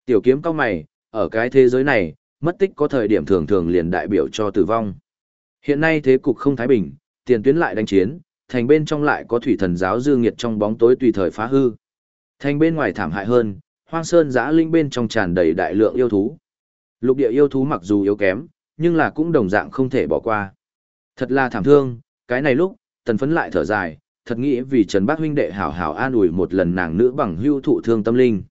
Tiểu kiếm cao mày, ở cái thế giới này, mất tích có thời điểm thường thường liền đại biểu cho tử vong. Hiện nay thế cục không thái bình, tiền tuyến lại đánh chiến, thành bên trong lại có thủy thần giáo dư nghiệt trong bóng tối tùy thời phá hư. Thành bên ngoài thảm hại hơn, hoang sơn giã linh bên trong tràn đầy đại lượng yêu thú. Lục địa yêu thú mặc dù yếu kém, nhưng là cũng đồng dạng không thể bỏ qua. Thật là thảm thương, cái này lúc, tần phấn lại thở dài, thật nghĩ vì Trần Bác huynh đệ hảo hảo an ủi một lần nàng nữ bằng hưu thụ thương tâm linh.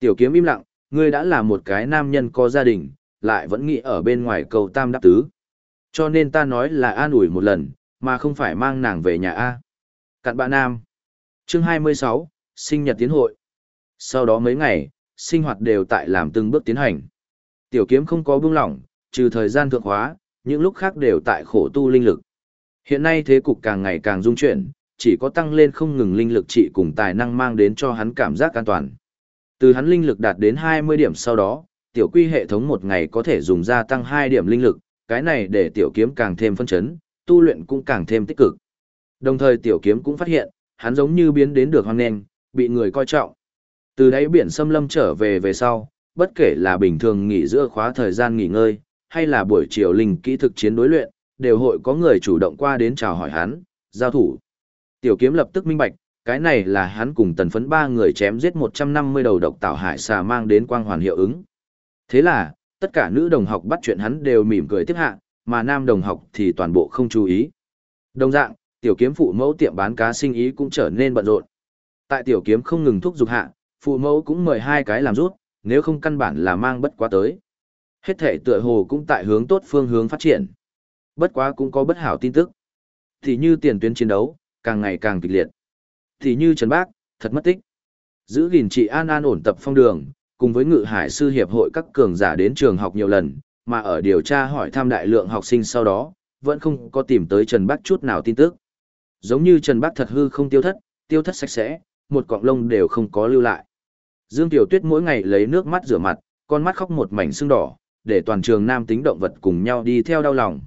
Tiểu kiếm im lặng, ngươi đã là một cái nam nhân có gia đình, lại vẫn nghĩ ở bên ngoài cầu tam đáp tứ. Cho nên ta nói là an ủi một lần, mà không phải mang nàng về nhà A. Cặn bạn nam. Chương 26, sinh nhật tiến hội. Sau đó mấy ngày, sinh hoạt đều tại làm từng bước tiến hành. Tiểu kiếm không có buông lỏng, trừ thời gian thượng hóa, những lúc khác đều tại khổ tu linh lực. Hiện nay thế cục càng ngày càng dung chuyển, chỉ có tăng lên không ngừng linh lực trị cùng tài năng mang đến cho hắn cảm giác an toàn. Từ hắn linh lực đạt đến 20 điểm sau đó, tiểu quy hệ thống một ngày có thể dùng gia tăng 2 điểm linh lực, cái này để tiểu kiếm càng thêm phân chấn, tu luyện cũng càng thêm tích cực. Đồng thời tiểu kiếm cũng phát hiện, hắn giống như biến đến được hoang nền, bị người coi trọng. Từ đáy biển xâm lâm trở về về sau, bất kể là bình thường nghỉ giữa khóa thời gian nghỉ ngơi, hay là buổi chiều linh kỹ thực chiến đối luyện, đều hội có người chủ động qua đến chào hỏi hắn, giao thủ. Tiểu kiếm lập tức minh bạch, cái này là hắn cùng tần phấn ba người chém giết 150 đầu độc tạo hải xà mang đến quang hoàn hiệu ứng. Thế là, tất cả nữ đồng học bắt chuyện hắn đều mỉm cười tiếp hạ, mà nam đồng học thì toàn bộ không chú ý. Đồng dạng, tiểu kiếm phụ mẫu tiệm bán cá sinh ý cũng trở nên bận rộn. Tại tiểu kiếm không ngừng thúc giục hạ, phụ mẫu cũng mời hai cái làm rút, nếu không căn bản là mang bất quá tới. Hết thể tựa hồ cũng tại hướng tốt phương hướng phát triển. Bất quá cũng có bất hảo tin tức. Thì như tiền tuyến chiến đấu, càng ngày càng kịch liệt. Thì như Trần Bác, thật mất tích. Giữ gìn trị an an ổn tập phong đường, cùng với ngự hải sư hiệp hội các cường giả đến trường học nhiều lần, mà ở điều tra hỏi thăm đại lượng học sinh sau đó, vẫn không có tìm tới Trần Bác chút nào tin tức. Giống như Trần Bác thật hư không tiêu thất, tiêu thất sạch sẽ, một cọng lông đều không có lưu lại. Dương Tiểu Tuyết mỗi ngày lấy nước mắt rửa mặt, con mắt khóc một mảnh sưng đỏ, để toàn trường nam tính động vật cùng nhau đi theo đau lòng.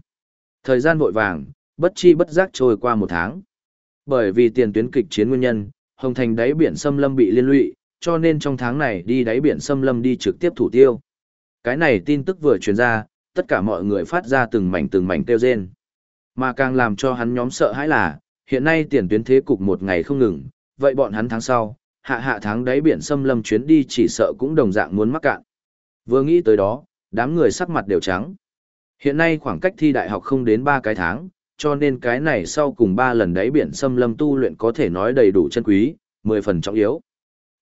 Thời gian vội vàng, bất chi bất giác trôi qua một tháng. Bởi vì tiền tuyến kịch chiến nguyên nhân, Hồng Thành đáy biển xâm lâm bị liên lụy, cho nên trong tháng này đi đáy biển xâm lâm đi trực tiếp thủ tiêu. Cái này tin tức vừa truyền ra, tất cả mọi người phát ra từng mảnh từng mảnh kêu rên. Mà càng làm cho hắn nhóm sợ hãi là, hiện nay tiền tuyến thế cục một ngày không ngừng, vậy bọn hắn tháng sau, hạ hạ tháng đáy biển xâm lâm chuyến đi chỉ sợ cũng đồng dạng muốn mắc cạn. Vừa nghĩ tới đó, đám người sắc mặt đều trắng. Hiện nay khoảng cách thi đại học không đến 3 cái tháng, cho nên cái này sau cùng 3 lần đáy biển xâm lâm tu luyện có thể nói đầy đủ chân quý, 10 phần trọng yếu.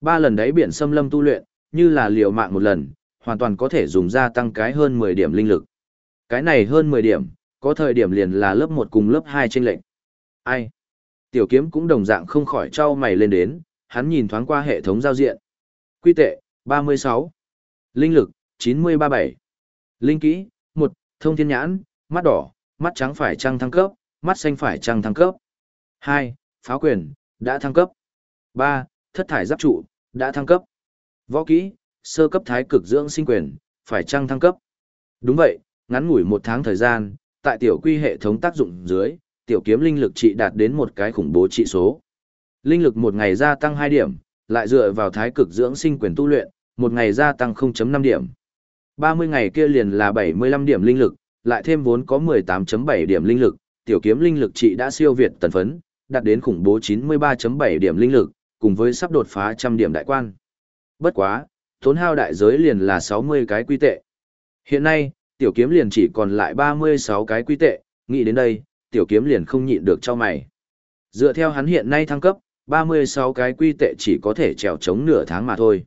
3 lần đáy biển xâm lâm tu luyện, như là liều mạng một lần, hoàn toàn có thể dùng ra tăng cái hơn 10 điểm linh lực. Cái này hơn 10 điểm, có thời điểm liền là lớp 1 cùng lớp 2 trên lệnh. Ai? Tiểu kiếm cũng đồng dạng không khỏi trao mày lên đến, hắn nhìn thoáng qua hệ thống giao diện. Quy tệ, 36. Linh lực, 937. Linh kỹ, thông thiên nhãn, mắt đỏ, mắt trắng phải trăng thăng cấp, mắt xanh phải trăng thăng cấp. 2, pháo quyền, đã thăng cấp. 3, thất thải giáp trụ, đã thăng cấp. Võ kỹ, sơ cấp thái cực dưỡng sinh quyền, phải trăng thăng cấp. Đúng vậy, ngắn ngủi một tháng thời gian, tại tiểu quy hệ thống tác dụng dưới, tiểu kiếm linh lực trị đạt đến một cái khủng bố trị số. Linh lực một ngày gia tăng 2 điểm, lại dựa vào thái cực dưỡng sinh quyền tu luyện, một ngày gia tăng 0.5 điểm. 30 ngày kia liền là 75 điểm linh lực, lại thêm vốn có 18.7 điểm linh lực, tiểu kiếm linh lực trị đã siêu việt tần phấn, đạt đến khủng bố 93.7 điểm linh lực, cùng với sắp đột phá trăm điểm đại quan. Bất quá, tốn hao đại giới liền là 60 cái quy tệ. Hiện nay, tiểu kiếm liền chỉ còn lại 36 cái quy tệ, nghĩ đến đây, tiểu kiếm liền không nhịn được cho mày. Dựa theo hắn hiện nay thăng cấp, 36 cái quy tệ chỉ có thể trèo chống nửa tháng mà thôi.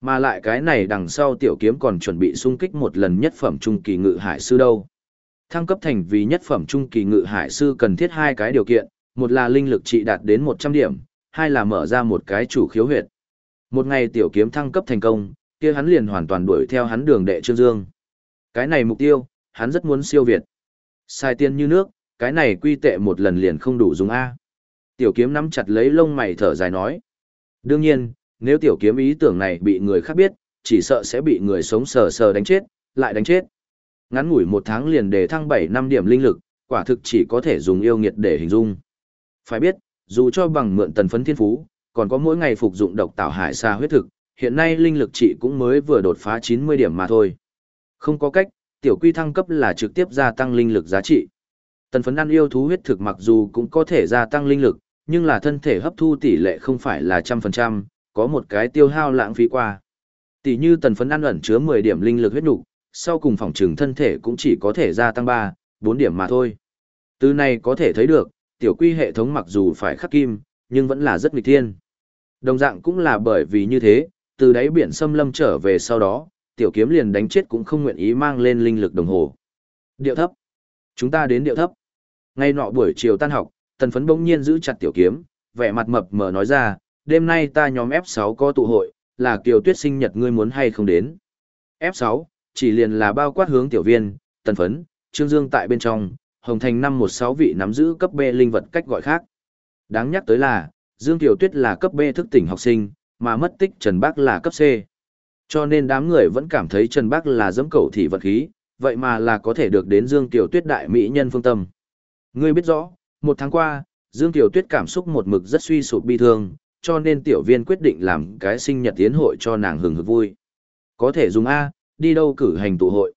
Mà lại cái này đằng sau tiểu kiếm còn chuẩn bị xung kích một lần nhất phẩm trung kỳ ngự hải sư đâu. Thăng cấp thành vì nhất phẩm trung kỳ ngự hải sư cần thiết hai cái điều kiện, một là linh lực trị đạt đến 100 điểm, hai là mở ra một cái chủ khiếu huyệt. Một ngày tiểu kiếm thăng cấp thành công, kia hắn liền hoàn toàn đuổi theo hắn đường đệ Trương Dương. Cái này mục tiêu, hắn rất muốn siêu việt. Sai tiền như nước, cái này quy tệ một lần liền không đủ dùng A. Tiểu kiếm nắm chặt lấy lông mày thở dài nói. Đương nhiên, nếu tiểu kiếm ý tưởng này bị người khác biết, chỉ sợ sẽ bị người sống sờ sờ đánh chết, lại đánh chết. Ngắn ngủi một tháng liền để thăng 7 năm điểm linh lực, quả thực chỉ có thể dùng yêu nghiệt để hình dung. Phải biết, dù cho bằng mượn tần phấn thiên phú, còn có mỗi ngày phục dụng độc tạo hải xa huyết thực, hiện nay linh lực trị cũng mới vừa đột phá 90 điểm mà thôi. Không có cách, tiểu quy thăng cấp là trực tiếp gia tăng linh lực giá trị. Tần phấn ăn yêu thú huyết thực mặc dù cũng có thể gia tăng linh lực, nhưng là thân thể hấp thu tỷ lệ không phải là trăm phần trăm, có một cái tiêu hao lãng phí qua. Tỷ như tần phấn ăn ẩn chứa 10 điểm linh lực huyết nục, sau cùng phòng trừng thân thể cũng chỉ có thể gia tăng 3, 4 điểm mà thôi. Từ này có thể thấy được, tiểu quy hệ thống mặc dù phải khắc kim, nhưng vẫn là rất nghịch thiên. Đồng dạng cũng là bởi vì như thế, từ đáy biển xâm lâm trở về sau đó, tiểu kiếm liền đánh chết cũng không nguyện ý mang lên linh lực đồng hồ. Điệu thấp. Chúng ta đến điệu thấp. Ngay nọ buổi chiều tan học, tần phấn bỗng nhiên giữ chặt tiểu kiếm, vẻ mặt mập mờ nói ra, đêm nay ta nhóm F6 có tụ hội, là kiều tuyết sinh nhật ngươi muốn hay không đến. F6, chỉ liền là bao quát hướng tiểu viên, tần phấn, trương dương tại bên trong, hồng thành năm một sáu vị nắm giữ cấp B linh vật cách gọi khác. Đáng nhắc tới là, Dương Tiểu Tuyết là cấp B thức tỉnh học sinh, mà mất tích Trần Bác là cấp C. Cho nên đám người vẫn cảm thấy Trần Bác là giấm cầu thị vật khí, vậy mà là có thể được đến Dương Tiểu Tuyết đại mỹ nhân phương tâm. Ngươi biết rõ, một tháng qua, Dương Tiểu Tuyết cảm xúc một mực rất suy sụp bi thương, cho nên tiểu viên quyết định làm cái sinh nhật tiến hội cho nàng hừng hực vui. Có thể dùng A, đi đâu cử hành tụ hội.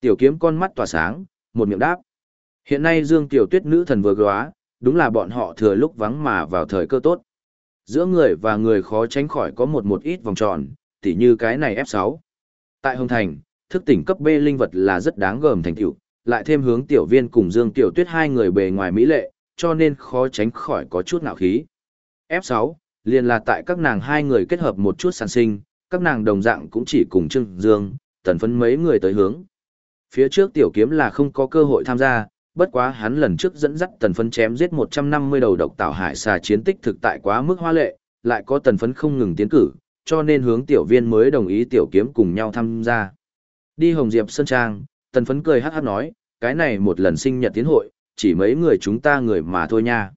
Tiểu kiếm con mắt tỏa sáng, một miệng đáp. Hiện nay Dương Tiểu Tuyết nữ thần vừa góa, đúng là bọn họ thừa lúc vắng mà vào thời cơ tốt. Giữa người và người khó tránh khỏi có một một ít vòng tròn, tỉ như cái này F6. Tại Hồng Thành, thức tỉnh cấp B linh vật là rất đáng gờm thành tựu, lại thêm hướng tiểu viên cùng Dương Tiểu Tuyết hai người bề ngoài mỹ lệ, cho nên khó tránh khỏi có chút ngạo khí. F6, liền là tại các nàng hai người kết hợp một chút sản sinh, các nàng đồng dạng cũng chỉ cùng Trương Dương, tần phấn mấy người tới hướng. Phía trước tiểu kiếm là không có cơ hội tham gia, bất quá hắn lần trước dẫn dắt tần phấn chém giết 150 đầu độc tạo hải xà chiến tích thực tại quá mức hoa lệ, lại có tần phấn không ngừng tiến cử, cho nên hướng tiểu viên mới đồng ý tiểu kiếm cùng nhau tham gia. Đi Hồng Diệp Sơn Trang, tần phấn cười hát hát nói, cái này một lần sinh nhật tiến hội, chỉ mấy người chúng ta người mà thôi nha.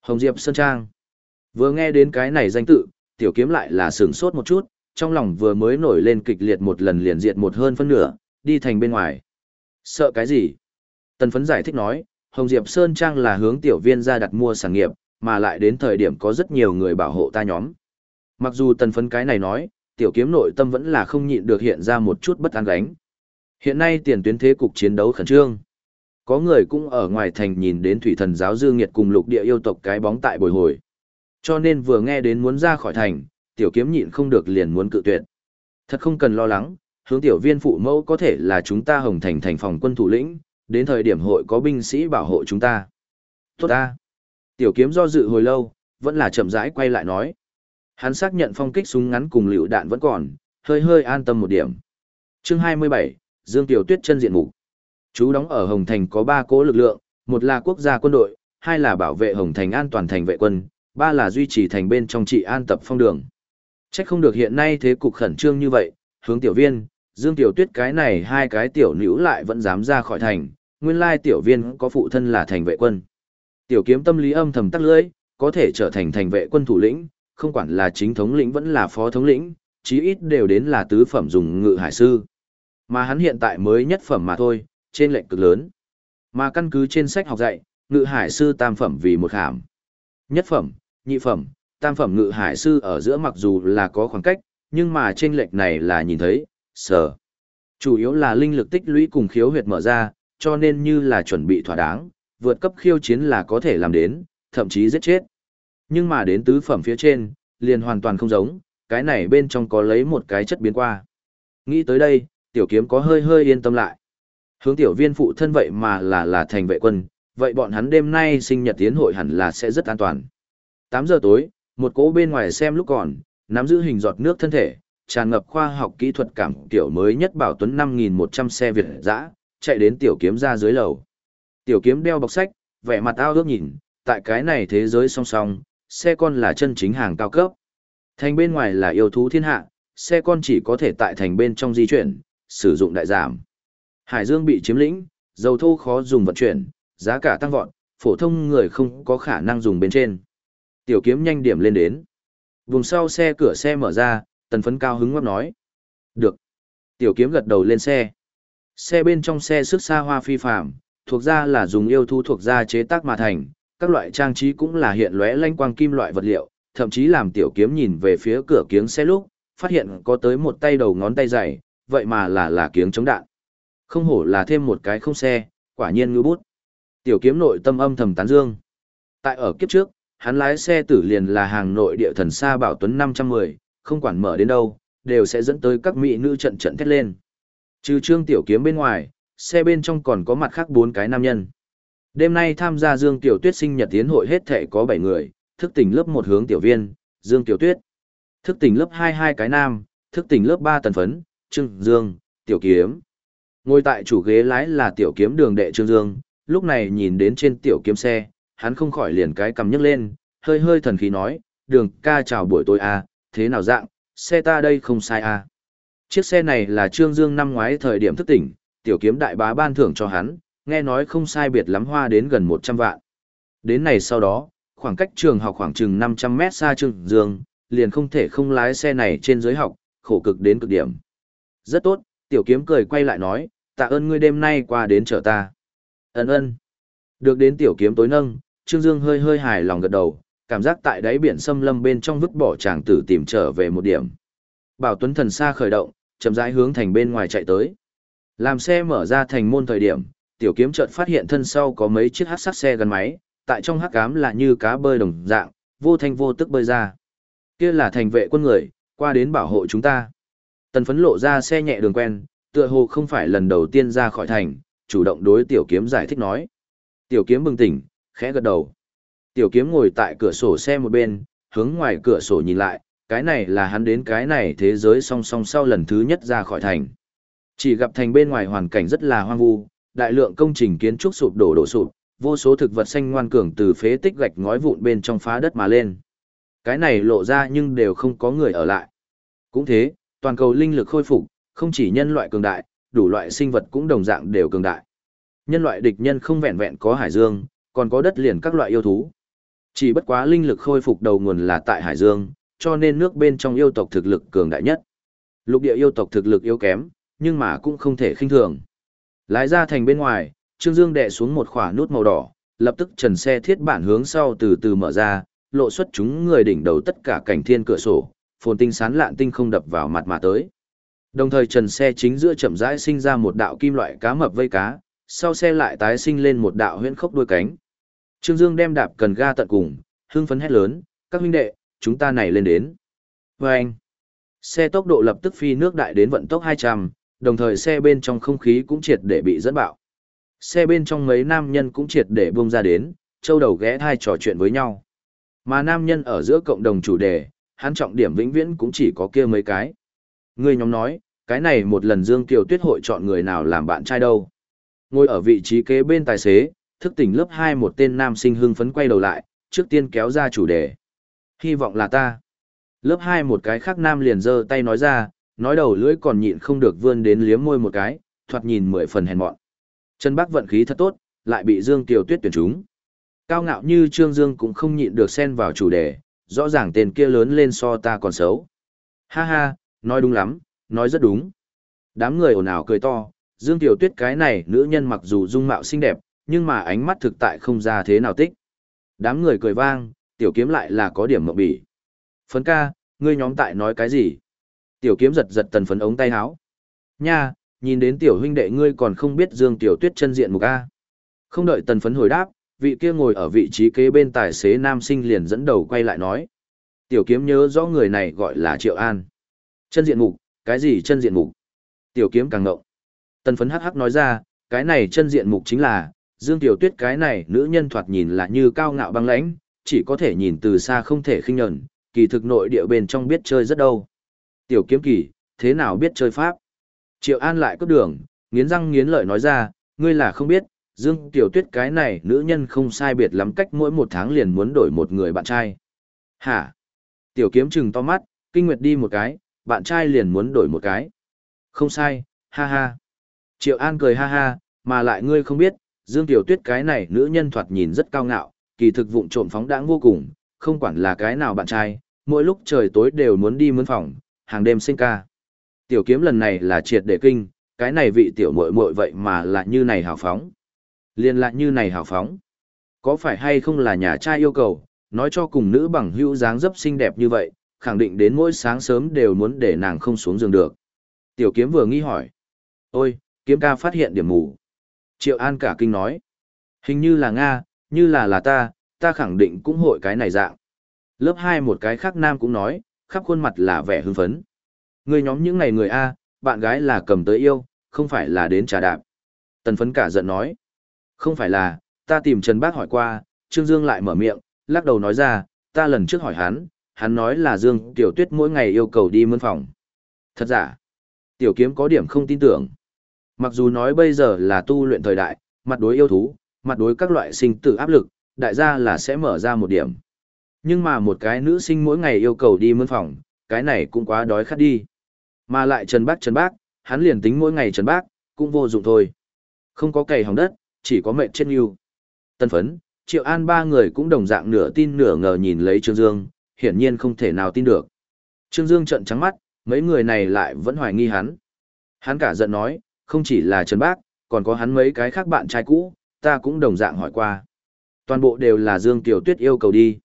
Hồng Diệp Sơn Trang. Vừa nghe đến cái này danh tự, tiểu kiếm lại là sửng sốt một chút, trong lòng vừa mới nổi lên kịch liệt một lần liền diệt một hơn phân nửa, đi thành bên ngoài. Sợ cái gì? Tần phấn giải thích nói, Hồng Diệp Sơn Trang là hướng tiểu viên ra đặt mua sản nghiệp, mà lại đến thời điểm có rất nhiều người bảo hộ ta nhóm. Mặc dù tần phấn cái này nói, tiểu kiếm nội tâm vẫn là không nhịn được hiện ra một chút bất an gánh. Hiện nay tiền tuyến thế cục chiến đấu khẩn trương. Có người cũng ở ngoài thành nhìn đến thủy thần giáo dư nghiệt cùng lục địa yêu tộc cái bóng tại bồi hồi. Cho nên vừa nghe đến muốn ra khỏi thành, tiểu kiếm nhịn không được liền muốn cự tuyệt. Thật không cần lo lắng, hướng tiểu viên phụ mẫu có thể là chúng ta hồng thành thành phòng quân thủ lĩnh, đến thời điểm hội có binh sĩ bảo hộ chúng ta. Tốt ta. Tiểu kiếm do dự hồi lâu, vẫn là chậm rãi quay lại nói. Hắn xác nhận phong kích súng ngắn cùng liều đạn vẫn còn, hơi hơi an tâm một điểm. Chương 27, Dương Tiểu Tuyết chân diện mục. Chú đóng ở Hồng Thành có 3 cố lực lượng, một là quốc gia quân đội, hai là bảo vệ Hồng Thành an toàn thành vệ quân, ba là duy trì thành bên trong trị an tập phong đường. Trách không được hiện nay thế cục khẩn trương như vậy, hướng tiểu viên, Dương Tiểu Tuyết cái này hai cái tiểu nữ lại vẫn dám ra khỏi thành, nguyên lai tiểu viên có phụ thân là thành vệ quân. Tiểu kiếm tâm lý âm thầm tắc lưỡi, có thể trở thành thành vệ quân thủ lĩnh, không quản là chính thống lĩnh vẫn là phó thống lĩnh, chí ít đều đến là tứ phẩm dùng ngự hải sư. Mà hắn hiện tại mới nhất phẩm mà thôi, trên lệnh cực lớn. Mà căn cứ trên sách học dạy, ngự hải sư tam phẩm vì một hàm. Nhất phẩm, nhị phẩm, tam phẩm ngự hải sư ở giữa mặc dù là có khoảng cách, nhưng mà trên lệch này là nhìn thấy, sở. Chủ yếu là linh lực tích lũy cùng khiếu huyệt mở ra, cho nên như là chuẩn bị thỏa đáng, vượt cấp khiêu chiến là có thể làm đến, thậm chí giết chết. Nhưng mà đến tứ phẩm phía trên, liền hoàn toàn không giống, cái này bên trong có lấy một cái chất biến qua. Nghĩ tới đây, tiểu kiếm có hơi hơi yên tâm lại. Hướng tiểu viên phụ thân vậy mà là là thành vệ quân, vậy bọn hắn đêm nay sinh nhật tiến hội hẳn là sẽ rất an toàn. 8 giờ tối, một cỗ bên ngoài xem lúc còn, nắm giữ hình giọt nước thân thể, tràn ngập khoa học kỹ thuật cảm tiểu mới nhất bảo tuấn 5.100 xe Việt dã chạy đến tiểu kiếm ra dưới lầu. Tiểu kiếm đeo bọc sách, vẻ mặt ao ước nhìn, tại cái này thế giới song song, xe con là chân chính hàng cao cấp. Thành bên ngoài là yêu thú thiên hạ, xe con chỉ có thể tại thành bên trong di chuyển, sử dụng đại giảm. Hải Dương bị chiếm lĩnh, dầu thô khó dùng vận chuyển, giá cả tăng vọt, phổ thông người không có khả năng dùng bên trên. Tiểu kiếm nhanh điểm lên đến. Vùng sau xe cửa xe mở ra, tần phấn cao hứng ngắp nói. Được. Tiểu kiếm gật đầu lên xe. Xe bên trong xe sức xa hoa phi phạm, thuộc ra là dùng yêu thu thuộc ra chế tác mà thành, các loại trang trí cũng là hiện lóe lanh quang kim loại vật liệu, thậm chí làm tiểu kiếm nhìn về phía cửa kiếng xe lúc, phát hiện có tới một tay đầu ngón tay dày, vậy mà là là kiếng chống đạn. Không hổ là thêm một cái không xe, quả nhiên ngư bút. Tiểu kiếm nội tâm âm thầm tán dương. Tại ở kiếp trước, hắn lái xe tử liền là hàng nội địa thần xa bảo tuấn 510, không quản mở đến đâu, đều sẽ dẫn tới các mỹ nữ trận trận thét lên. Trừ trương tiểu kiếm bên ngoài, xe bên trong còn có mặt khác bốn cái nam nhân. Đêm nay tham gia Dương Tiểu Tuyết sinh nhật tiến hội hết thể có 7 người, thức tỉnh lớp một hướng tiểu viên, Dương Tiểu Tuyết. Thức tỉnh lớp 2 hai cái nam, thức tỉnh lớp 3 tần phấn, Trương Dương, Tiểu Kiếm. Ngồi tại chủ ghế lái là Tiểu Kiếm đường đệ Trương Dương, lúc này nhìn đến trên Tiểu Kiếm xe, hắn không khỏi liền cái cầm nhấc lên, hơi hơi thần khí nói, đường ca chào buổi tối à, thế nào dạng, xe ta đây không sai à. Chiếc xe này là Trương Dương năm ngoái thời điểm thức tỉnh, tiểu kiếm đại bá ban thưởng cho hắn, nghe nói không sai biệt lắm hoa đến gần 100 vạn. Đến này sau đó, khoảng cách trường học khoảng chừng 500 mét xa Trương Dương, liền không thể không lái xe này trên giới học, khổ cực đến cực điểm. Rất tốt, tiểu kiếm cười quay lại nói, tạ ơn ngươi đêm nay qua đến chở ta. Ấn ơn. Được đến tiểu kiếm tối nâng, Trương Dương hơi hơi hài lòng gật đầu, cảm giác tại đáy biển xâm lâm bên trong vứt bỏ chàng tử tìm trở về một điểm. Bảo Tuấn thần xa khởi động, chậm rãi hướng thành bên ngoài chạy tới. Làm xe mở ra thành môn thời điểm, tiểu kiếm chợt phát hiện thân sau có mấy chiếc hắc sắc xe gắn máy, tại trong hắc ám là như cá bơi đồng dạng, vô thanh vô tức bơi ra. Kia là thành vệ quân người, qua đến bảo hộ chúng ta. Tần phấn lộ ra xe nhẹ đường quen, tựa hồ không phải lần đầu tiên ra khỏi thành, chủ động đối tiểu kiếm giải thích nói. Tiểu kiếm bừng tỉnh, khẽ gật đầu. Tiểu kiếm ngồi tại cửa sổ xe một bên, hướng ngoài cửa sổ nhìn lại, cái này là hắn đến cái này thế giới song song sau lần thứ nhất ra khỏi thành. Chỉ gặp thành bên ngoài hoàn cảnh rất là hoang vu, đại lượng công trình kiến trúc sụp đổ đổ sụp, vô số thực vật xanh ngoan cường từ phế tích gạch ngói vụn bên trong phá đất mà lên. Cái này lộ ra nhưng đều không có người ở lại. Cũng thế, toàn cầu linh lực khôi phục, không chỉ nhân loại cường đại, đủ loại sinh vật cũng đồng dạng đều cường đại. Nhân loại địch nhân không vẹn vẹn có hải dương, còn có đất liền các loại yêu thú. Chỉ bất quá linh lực khôi phục đầu nguồn là tại Hải Dương, cho nên nước bên trong yêu tộc thực lực cường đại nhất. Lục địa yêu tộc thực lực yếu kém, nhưng mà cũng không thể khinh thường. Lái ra thành bên ngoài, Trương Dương đè xuống một khỏa nút màu đỏ, lập tức trần xe thiết bản hướng sau từ từ mở ra, lộ xuất chúng người đỉnh đầu tất cả cảnh thiên cửa sổ, phồn tinh sán lạn tinh không đập vào mặt mà tới. Đồng thời trần xe chính giữa chậm rãi sinh ra một đạo kim loại cá mập vây cá, sau xe lại tái sinh lên một đạo huyễn khốc đuôi cánh. Trương Dương đem đạp cần ga tận cùng, hưng phấn hét lớn, các huynh đệ, chúng ta này lên đến. Và anh, xe tốc độ lập tức phi nước đại đến vận tốc 200, đồng thời xe bên trong không khí cũng triệt để bị dẫn bạo. Xe bên trong mấy nam nhân cũng triệt để buông ra đến, châu đầu ghé thai trò chuyện với nhau. Mà nam nhân ở giữa cộng đồng chủ đề, hắn trọng điểm vĩnh viễn cũng chỉ có kia mấy cái. Người nhóm nói, cái này một lần Dương Kiều Tuyết hội chọn người nào làm bạn trai đâu. Ngồi ở vị trí kế bên tài xế, thức tỉnh lớp 2 một tên nam sinh hưng phấn quay đầu lại, trước tiên kéo ra chủ đề. Hy vọng là ta. Lớp 2 một cái khác nam liền giơ tay nói ra, nói đầu lưỡi còn nhịn không được vươn đến liếm môi một cái, thoạt nhìn mười phần hèn mọn. Trần Bác vận khí thật tốt, lại bị Dương Tiểu Tuyết tuyển trúng. Cao ngạo như Trương Dương cũng không nhịn được xen vào chủ đề, rõ ràng tên kia lớn lên so ta còn xấu. Ha ha, nói đúng lắm, nói rất đúng. Đám người ồn ào cười to, Dương Tiểu Tuyết cái này nữ nhân mặc dù dung mạo xinh đẹp, nhưng mà ánh mắt thực tại không ra thế nào tích. Đám người cười vang, tiểu kiếm lại là có điểm mộng bỉ. Phấn ca, ngươi nhóm tại nói cái gì? Tiểu kiếm giật giật tần phấn ống tay áo. Nha, nhìn đến tiểu huynh đệ ngươi còn không biết Dương Tiểu Tuyết chân diện mục A. Không đợi tần phấn hồi đáp, vị kia ngồi ở vị trí kế bên tài xế nam sinh liền dẫn đầu quay lại nói. Tiểu kiếm nhớ rõ người này gọi là Triệu An. Chân diện mục, cái gì chân diện mục? Tiểu kiếm càng ngộng. Tần phấn hắc hắc nói ra, cái này chân diện mục chính là, Dương Tiểu Tuyết cái này nữ nhân thoạt nhìn là như cao ngạo băng lãnh, chỉ có thể nhìn từ xa không thể khinh nhẫn, kỳ thực nội địa bên trong biết chơi rất đâu. Tiểu kiếm kỳ, thế nào biết chơi pháp? Triệu An lại cướp đường, nghiến răng nghiến lợi nói ra, ngươi là không biết, Dương Tiểu Tuyết cái này nữ nhân không sai biệt lắm cách mỗi một tháng liền muốn đổi một người bạn trai. Hả? Tiểu kiếm trừng to mắt, kinh nguyệt đi một cái, bạn trai liền muốn đổi một cái. Không sai, ha ha. Triệu An cười ha ha, mà lại ngươi không biết, Dương Tiểu Tuyết cái này nữ nhân thoạt nhìn rất cao ngạo, kỳ thực vụng trộm phóng đãng vô cùng, không quản là cái nào bạn trai, mỗi lúc trời tối đều muốn đi mướn phòng, hàng đêm sinh ca. Tiểu kiếm lần này là triệt để kinh, cái này vị tiểu muội muội vậy mà lại như này hào phóng. Liên lại như này hào phóng. Có phải hay không là nhà trai yêu cầu, nói cho cùng nữ bằng hữu dáng dấp xinh đẹp như vậy, khẳng định đến mỗi sáng sớm đều muốn để nàng không xuống giường được. Tiểu kiếm vừa nghi hỏi. Ôi, kiếm ca phát hiện điểm mù. Triệu An cả kinh nói. Hình như là Nga, như là là ta, ta khẳng định cũng hội cái này dạng. Lớp 2 một cái khác nam cũng nói, khắp khuôn mặt là vẻ hưng phấn. Người nhóm những ngày người A, bạn gái là cầm tới yêu, không phải là đến trà đạp. Tần phấn cả giận nói. Không phải là, ta tìm Trần Bác hỏi qua, Trương Dương lại mở miệng, lắc đầu nói ra, ta lần trước hỏi hắn, hắn nói là Dương Tiểu Tuyết mỗi ngày yêu cầu đi mướn phòng. Thật giả, Tiểu Kiếm có điểm không tin tưởng. Mặc dù nói bây giờ là tu luyện thời đại, mặt đối yêu thú, mặt đối các loại sinh tử áp lực, đại gia là sẽ mở ra một điểm. Nhưng mà một cái nữ sinh mỗi ngày yêu cầu đi mướn phòng, cái này cũng quá đói khát đi. Mà lại Trần Bác Trần Bác, hắn liền tính mỗi ngày Trần Bác, cũng vô dụng thôi. Không có cày hỏng đất, chỉ có mệnh chết yêu. Tân phấn, Triệu An ba người cũng đồng dạng nửa tin nửa ngờ nhìn lấy Trương Dương, hiển nhiên không thể nào tin được. Trương Dương trợn trắng mắt, mấy người này lại vẫn hoài nghi hắn. Hắn cả giận nói, không chỉ là Trần Bác, còn có hắn mấy cái khác bạn trai cũ, ta cũng đồng dạng hỏi qua. Toàn bộ đều là Dương Tiểu Tuyết yêu cầu đi.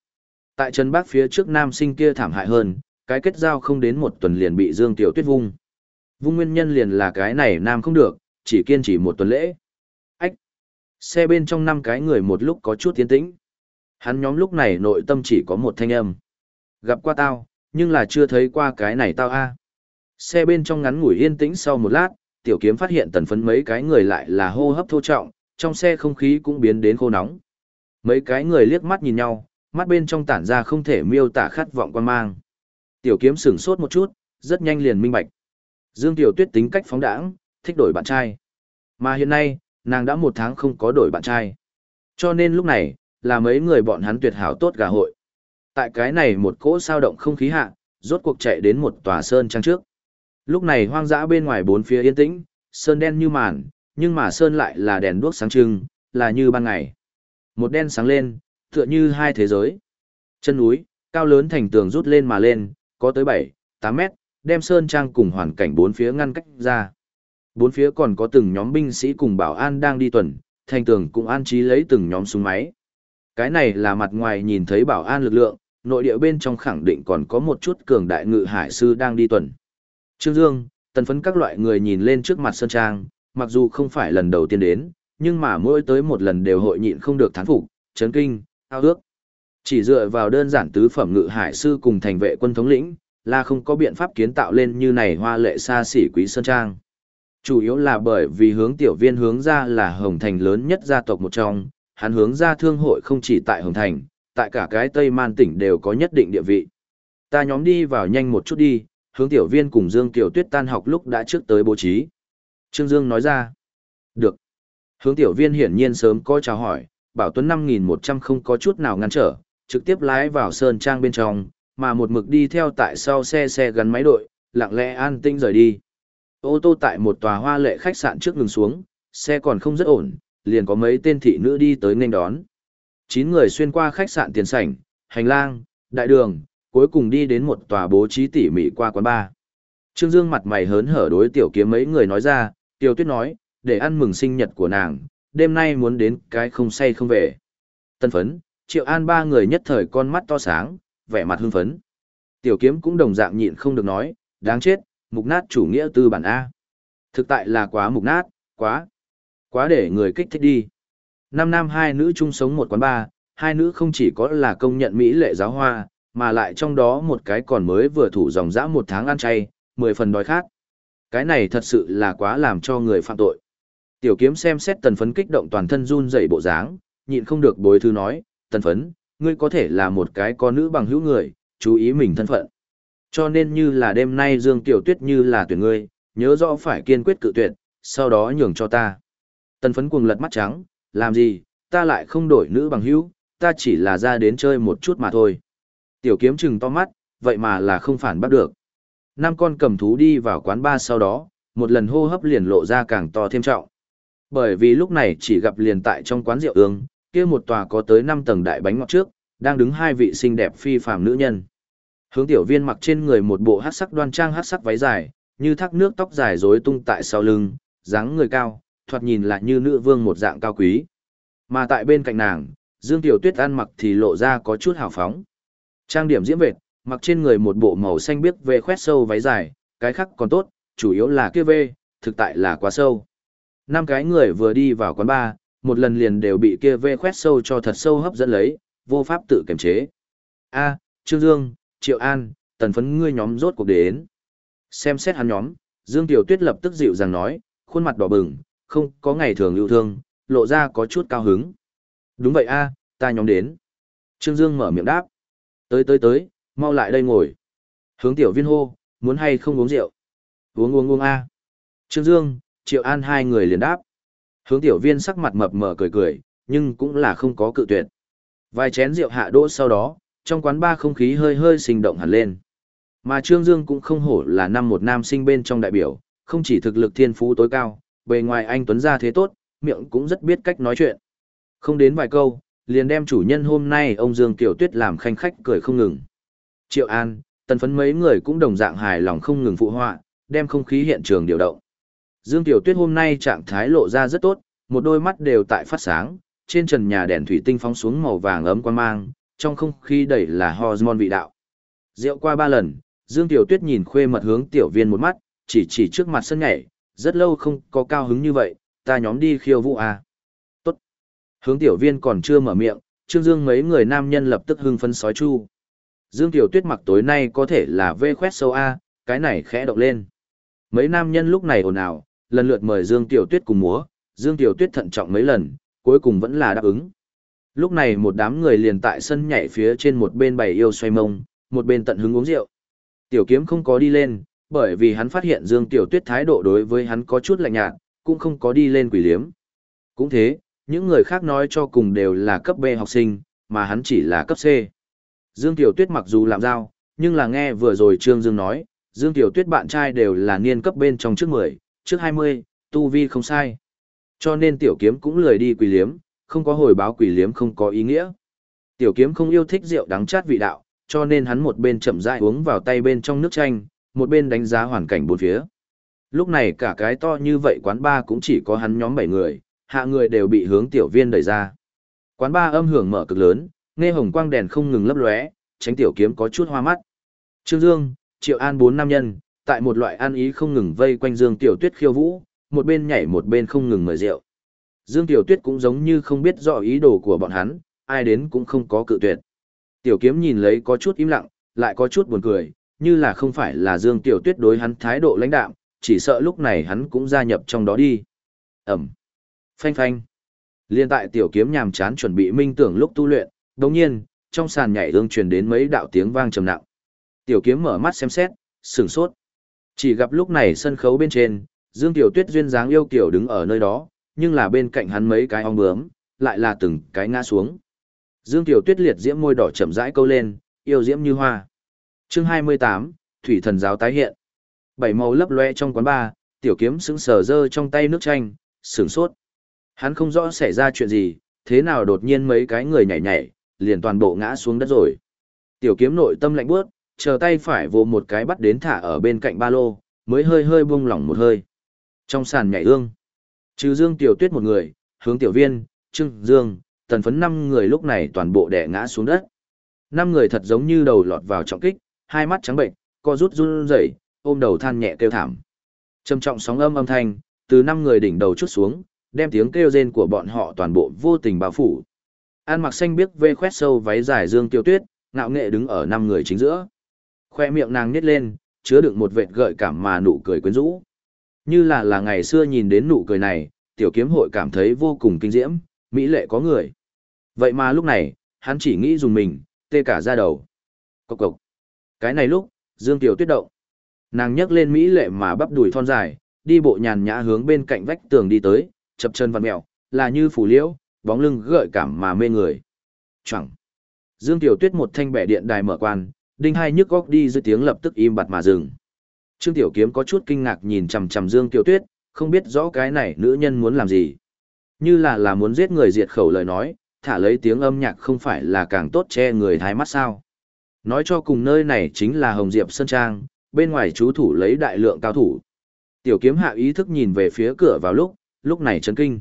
Tại Trần Bác phía trước nam sinh kia thảm hại hơn, cái kết giao không đến một tuần liền bị Dương Tiểu Tuyết vung. Vung nguyên nhân liền là cái này nam không được, chỉ kiên trì một tuần lễ. Ách! Xe bên trong năm cái người một lúc có chút tiến tĩnh. Hắn nhóm lúc này nội tâm chỉ có một thanh âm. Gặp qua tao, nhưng là chưa thấy qua cái này tao a. Xe bên trong ngắn ngủi yên tĩnh sau một lát, tiểu kiếm phát hiện tần phấn mấy cái người lại là hô hấp thô trọng, trong xe không khí cũng biến đến khô nóng. Mấy cái người liếc mắt nhìn nhau, mắt bên trong tản ra không thể miêu tả khát vọng quan mang. Tiểu kiếm sửng sốt một chút, rất nhanh liền minh bạch. Dương Tiểu Tuyết tính cách phóng đãng, thích đổi bạn trai. Mà hiện nay, nàng đã một tháng không có đổi bạn trai. Cho nên lúc này, là mấy người bọn hắn tuyệt hảo tốt gà hội. Tại cái này một cỗ sao động không khí hạ, rốt cuộc chạy đến một tòa sơn trang trước. Lúc này hoang dã bên ngoài bốn phía yên tĩnh, sơn đen như màn, nhưng mà sơn lại là đèn đuốc sáng trưng, là như ban ngày. Một đen sáng lên, tựa như hai thế giới. Chân núi, cao lớn thành tường rút lên mà lên, có tới 7, 8 mét, đem sơn trang cùng hoàn cảnh bốn phía ngăn cách ra. Bốn phía còn có từng nhóm binh sĩ cùng bảo an đang đi tuần, thành tường cũng an trí lấy từng nhóm súng máy. Cái này là mặt ngoài nhìn thấy bảo an lực lượng, nội địa bên trong khẳng định còn có một chút cường đại ngự hải sư đang đi tuần. Trương Dương, tần phấn các loại người nhìn lên trước mặt Sơn Trang, mặc dù không phải lần đầu tiên đến, nhưng mà mỗi tới một lần đều hội nhịn không được thán phục, chấn kinh, ao ước. Chỉ dựa vào đơn giản tứ phẩm ngự hải sư cùng thành vệ quân thống lĩnh, là không có biện pháp kiến tạo lên như này hoa lệ xa xỉ quý Sơn Trang. Chủ yếu là bởi vì hướng tiểu viên hướng ra là Hồng Thành lớn nhất gia tộc một trong, hắn hướng ra thương hội không chỉ tại Hồng Thành, tại cả cái Tây Man tỉnh đều có nhất định địa vị. Ta nhóm đi vào nhanh một chút đi, hướng tiểu viên cùng Dương Tiểu Tuyết tan học lúc đã trước tới bố trí. Trương Dương nói ra. Được. Hướng tiểu viên hiển nhiên sớm có chào hỏi, bảo tuấn 5.100 không có chút nào ngăn trở, trực tiếp lái vào sơn trang bên trong, mà một mực đi theo tại sau xe xe gắn máy đội, lặng lẽ an tinh rời đi. Ô tô tại một tòa hoa lệ khách sạn trước ngừng xuống, xe còn không rất ổn, liền có mấy tên thị nữ đi tới nghênh đón. Chín người xuyên qua khách sạn tiền sảnh, hành lang, đại đường, cuối cùng đi đến một tòa bố trí tỉ mỉ qua quán bar. Trương Dương mặt mày hớn hở đối tiểu kiếm mấy người nói ra, tiểu tuyết nói, để ăn mừng sinh nhật của nàng, đêm nay muốn đến cái không say không về. Tân phấn, triệu an ba người nhất thời con mắt to sáng, vẻ mặt hưng phấn. Tiểu kiếm cũng đồng dạng nhịn không được nói, đáng chết, mục nát chủ nghĩa tư bản A. Thực tại là quá mục nát, quá, quá để người kích thích đi. Năm nam hai nữ chung sống một quán ba, hai nữ không chỉ có là công nhận Mỹ lệ giáo hoa, mà lại trong đó một cái còn mới vừa thủ dòng dã một tháng ăn chay, mười phần đói khát. Cái này thật sự là quá làm cho người phạm tội. Tiểu kiếm xem xét tần phấn kích động toàn thân run rẩy bộ dáng, nhịn không được bối thư nói, tần phấn, ngươi có thể là một cái con nữ bằng hữu người, chú ý mình thân phận. Cho nên như là đêm nay Dương Tiểu Tuyết như là tuyển ngươi, nhớ rõ phải kiên quyết cự tuyệt, sau đó nhường cho ta. Tần phấn cuồng lật mắt trắng, làm gì, ta lại không đổi nữ bằng hữu, ta chỉ là ra đến chơi một chút mà thôi. Tiểu kiếm trừng to mắt, vậy mà là không phản bắt được. Năm con cầm thú đi vào quán ba sau đó, một lần hô hấp liền lộ ra càng to thêm trọng. Bởi vì lúc này chỉ gặp liền tại trong quán rượu ương, kia một tòa có tới 5 tầng đại bánh ngọt trước, đang đứng hai vị xinh đẹp phi phàm nữ nhân. Hướng tiểu viên mặc trên người một bộ hát sắc đoan trang hát sắc váy dài, như thác nước tóc dài rối tung tại sau lưng, dáng người cao, thoạt nhìn lại như nữ vương một dạng cao quý. Mà tại bên cạnh nàng, Dương Tiểu Tuyết ăn mặc thì lộ ra có chút hào phóng. Trang điểm diễm vệt, mặc trên người một bộ màu xanh biếc về khoét sâu váy dài, cái khác còn tốt, chủ yếu là kia vê, thực tại là quá sâu. Năm cái người vừa đi vào quán bar, một lần liền đều bị kia vê khoét sâu cho thật sâu hấp dẫn lấy, vô pháp tự kiềm chế. A, Trương Dương, Triệu An, tần phấn ngươi nhóm rốt cuộc đến. Xem xét hắn nhóm, Dương Tiểu Tuyết lập tức dịu dàng nói, khuôn mặt đỏ bừng, không có ngày thường yêu thương, lộ ra có chút cao hứng. Đúng vậy a, ta nhóm đến. Trương Dương mở miệng đáp. Tới tới tới, mau lại đây ngồi. Hướng tiểu viên hô, muốn hay không uống rượu? Uống uống uống a. Trương Dương, Triệu An hai người liền đáp. Hướng tiểu viên sắc mặt mập mờ cười cười, nhưng cũng là không có cự tuyệt. Vài chén rượu hạ đỗ sau đó, trong quán ba không khí hơi hơi sinh động hẳn lên. Mà Trương Dương cũng không hổ là năm một nam sinh bên trong đại biểu, không chỉ thực lực thiên phú tối cao, bề ngoài anh Tuấn ra thế tốt, miệng cũng rất biết cách nói chuyện. Không đến vài câu, liền đem chủ nhân hôm nay ông Dương Tiểu Tuyết làm khanh khách cười không ngừng. Triệu An, tần phấn mấy người cũng đồng dạng hài lòng không ngừng phụ họa, đem không khí hiện trường điều động. Dương Tiểu Tuyết hôm nay trạng thái lộ ra rất tốt, một đôi mắt đều tại phát sáng, trên trần nhà đèn thủy tinh phóng xuống màu vàng ấm quan mang, trong không khí đầy là hormone vị đạo. Rượu qua ba lần, Dương Tiểu Tuyết nhìn khuê mật hướng tiểu viên một mắt, chỉ chỉ trước mặt sân nhảy, rất lâu không có cao hứng như vậy, ta nhóm đi khiêu vũ à. Hướng tiểu viên còn chưa mở miệng, Trương Dương mấy người nam nhân lập tức hưng phấn sói chu. Dương Tiểu Tuyết mặc tối nay có thể là vê khoét sâu A, cái này khẽ động lên. Mấy nam nhân lúc này ồn ào, lần lượt mời Dương Tiểu Tuyết cùng múa, Dương Tiểu Tuyết thận trọng mấy lần, cuối cùng vẫn là đáp ứng. Lúc này một đám người liền tại sân nhảy phía trên một bên bày yêu xoay mông, một bên tận hứng uống rượu. Tiểu kiếm không có đi lên, bởi vì hắn phát hiện Dương Tiểu Tuyết thái độ đối với hắn có chút lạnh nhạt, cũng không có đi lên quỷ liếm. Cũng thế, những người khác nói cho cùng đều là cấp B học sinh, mà hắn chỉ là cấp C. Dương Tiểu Tuyết mặc dù làm giao, nhưng là nghe vừa rồi Trương Dương nói, Dương Tiểu Tuyết bạn trai đều là niên cấp bên trong trước 10, trước 20, tu vi không sai. Cho nên Tiểu Kiếm cũng lười đi quỷ liếm, không có hồi báo quỷ liếm không có ý nghĩa. Tiểu kiếm không yêu thích rượu đắng chát vị đạo, cho nên hắn một bên chậm rãi uống vào tay bên trong nước chanh, một bên đánh giá hoàn cảnh bốn phía. Lúc này cả cái to như vậy quán ba cũng chỉ có hắn nhóm bảy người, hạ người đều bị hướng tiểu viên đẩy ra. Quán ba âm hưởng mở cực lớn, nghe hồng quang đèn không ngừng lấp lóe, tránh tiểu kiếm có chút hoa mắt. Trương Dương, Triệu An bốn nam nhân, tại một loại an ý không ngừng vây quanh Dương Tiểu Tuyết khiêu vũ, một bên nhảy một bên không ngừng mời rượu. Dương Tiểu Tuyết cũng giống như không biết rõ ý đồ của bọn hắn, ai đến cũng không có cự tuyệt. Tiểu kiếm nhìn lấy có chút im lặng, lại có chút buồn cười, như là không phải là Dương Tiểu Tuyết đối hắn thái độ lãnh đạm, chỉ sợ lúc này hắn cũng gia nhập trong đó đi. Ẩm. Phanh phanh. Liên tại tiểu kiếm nhàm chán chuẩn bị minh tưởng lúc tu luyện, đồng nhiên, trong sàn nhảy hương truyền đến mấy đạo tiếng vang trầm nặng. Tiểu kiếm mở mắt xem xét, sửng sốt. Chỉ gặp lúc này sân khấu bên trên, Dương Tiểu Tuyết duyên dáng yêu kiểu đứng ở nơi đó, nhưng là bên cạnh hắn mấy cái ong bướm, lại là từng cái ngã xuống. Dương Tiểu Tuyết liệt diễm môi đỏ chậm rãi câu lên, yêu diễm như hoa. Chương 28, Thủy thần giáo tái hiện. Bảy màu lấp loe trong quán bar, tiểu kiếm sững sờ dơ trong tay nước chanh, sửng sốt. Hắn không rõ xảy ra chuyện gì, thế nào đột nhiên mấy cái người nhảy nhảy, liền toàn bộ ngã xuống đất rồi. Tiểu kiếm nội tâm lạnh bước, chờ tay phải vô một cái bắt đến thả ở bên cạnh ba lô, mới hơi hơi buông lỏng một hơi. Trong sàn nhảy ương, trừ Dương Tiểu Tuyết một người, hướng Tiểu Viên, Trương Dương, tần phấn năm người lúc này toàn bộ đè ngã xuống đất. Năm người thật giống như đầu lọt vào trọng kích, hai mắt trắng bệnh, co rút run rẩy, ôm đầu than nhẹ kêu thảm. Trầm trọng sóng âm âm thanh, từ năm người đỉnh đầu chút xuống, đem tiếng kêu rên của bọn họ toàn bộ vô tình bao phủ. An mặc xanh biếc vê khoét sâu váy dài dương tiêu tuyết, ngạo nghệ đứng ở năm người chính giữa. Khoe miệng nàng nhếch lên, chứa đựng một vệt gợi cảm mà nụ cười quyến rũ. Như là là ngày xưa nhìn đến nụ cười này, tiểu kiếm hội cảm thấy vô cùng kinh diễm, mỹ lệ có người. Vậy mà lúc này, hắn chỉ nghĩ dùng mình, tê cả da đầu. Cộc cộc. Cái này lúc, Dương Tiểu Tuyết động. Nàng nhấc lên mỹ lệ mà bắp đùi thon dài, đi bộ nhàn nhã hướng bên cạnh vách tường đi tới, chập chân vặn mèo, là như phủ liễu, bóng lưng gợi cảm mà mê người. Chẳng. Dương Tiểu Tuyết một thanh bẻ điện đài mở quan, đinh hai nhức góc đi dưới tiếng lập tức im bặt mà dừng. Trương Tiểu Kiếm có chút kinh ngạc nhìn chằm chằm Dương Tiểu Tuyết, không biết rõ cái này nữ nhân muốn làm gì. Như là là muốn giết người diệt khẩu lời nói, thả lấy tiếng âm nhạc không phải là càng tốt che người thái mắt sao. Nói cho cùng nơi này chính là Hồng Diệp Sơn Trang, bên ngoài chú thủ lấy đại lượng cao thủ. Tiểu kiếm hạ ý thức nhìn về phía cửa vào lúc, lúc này chấn kinh.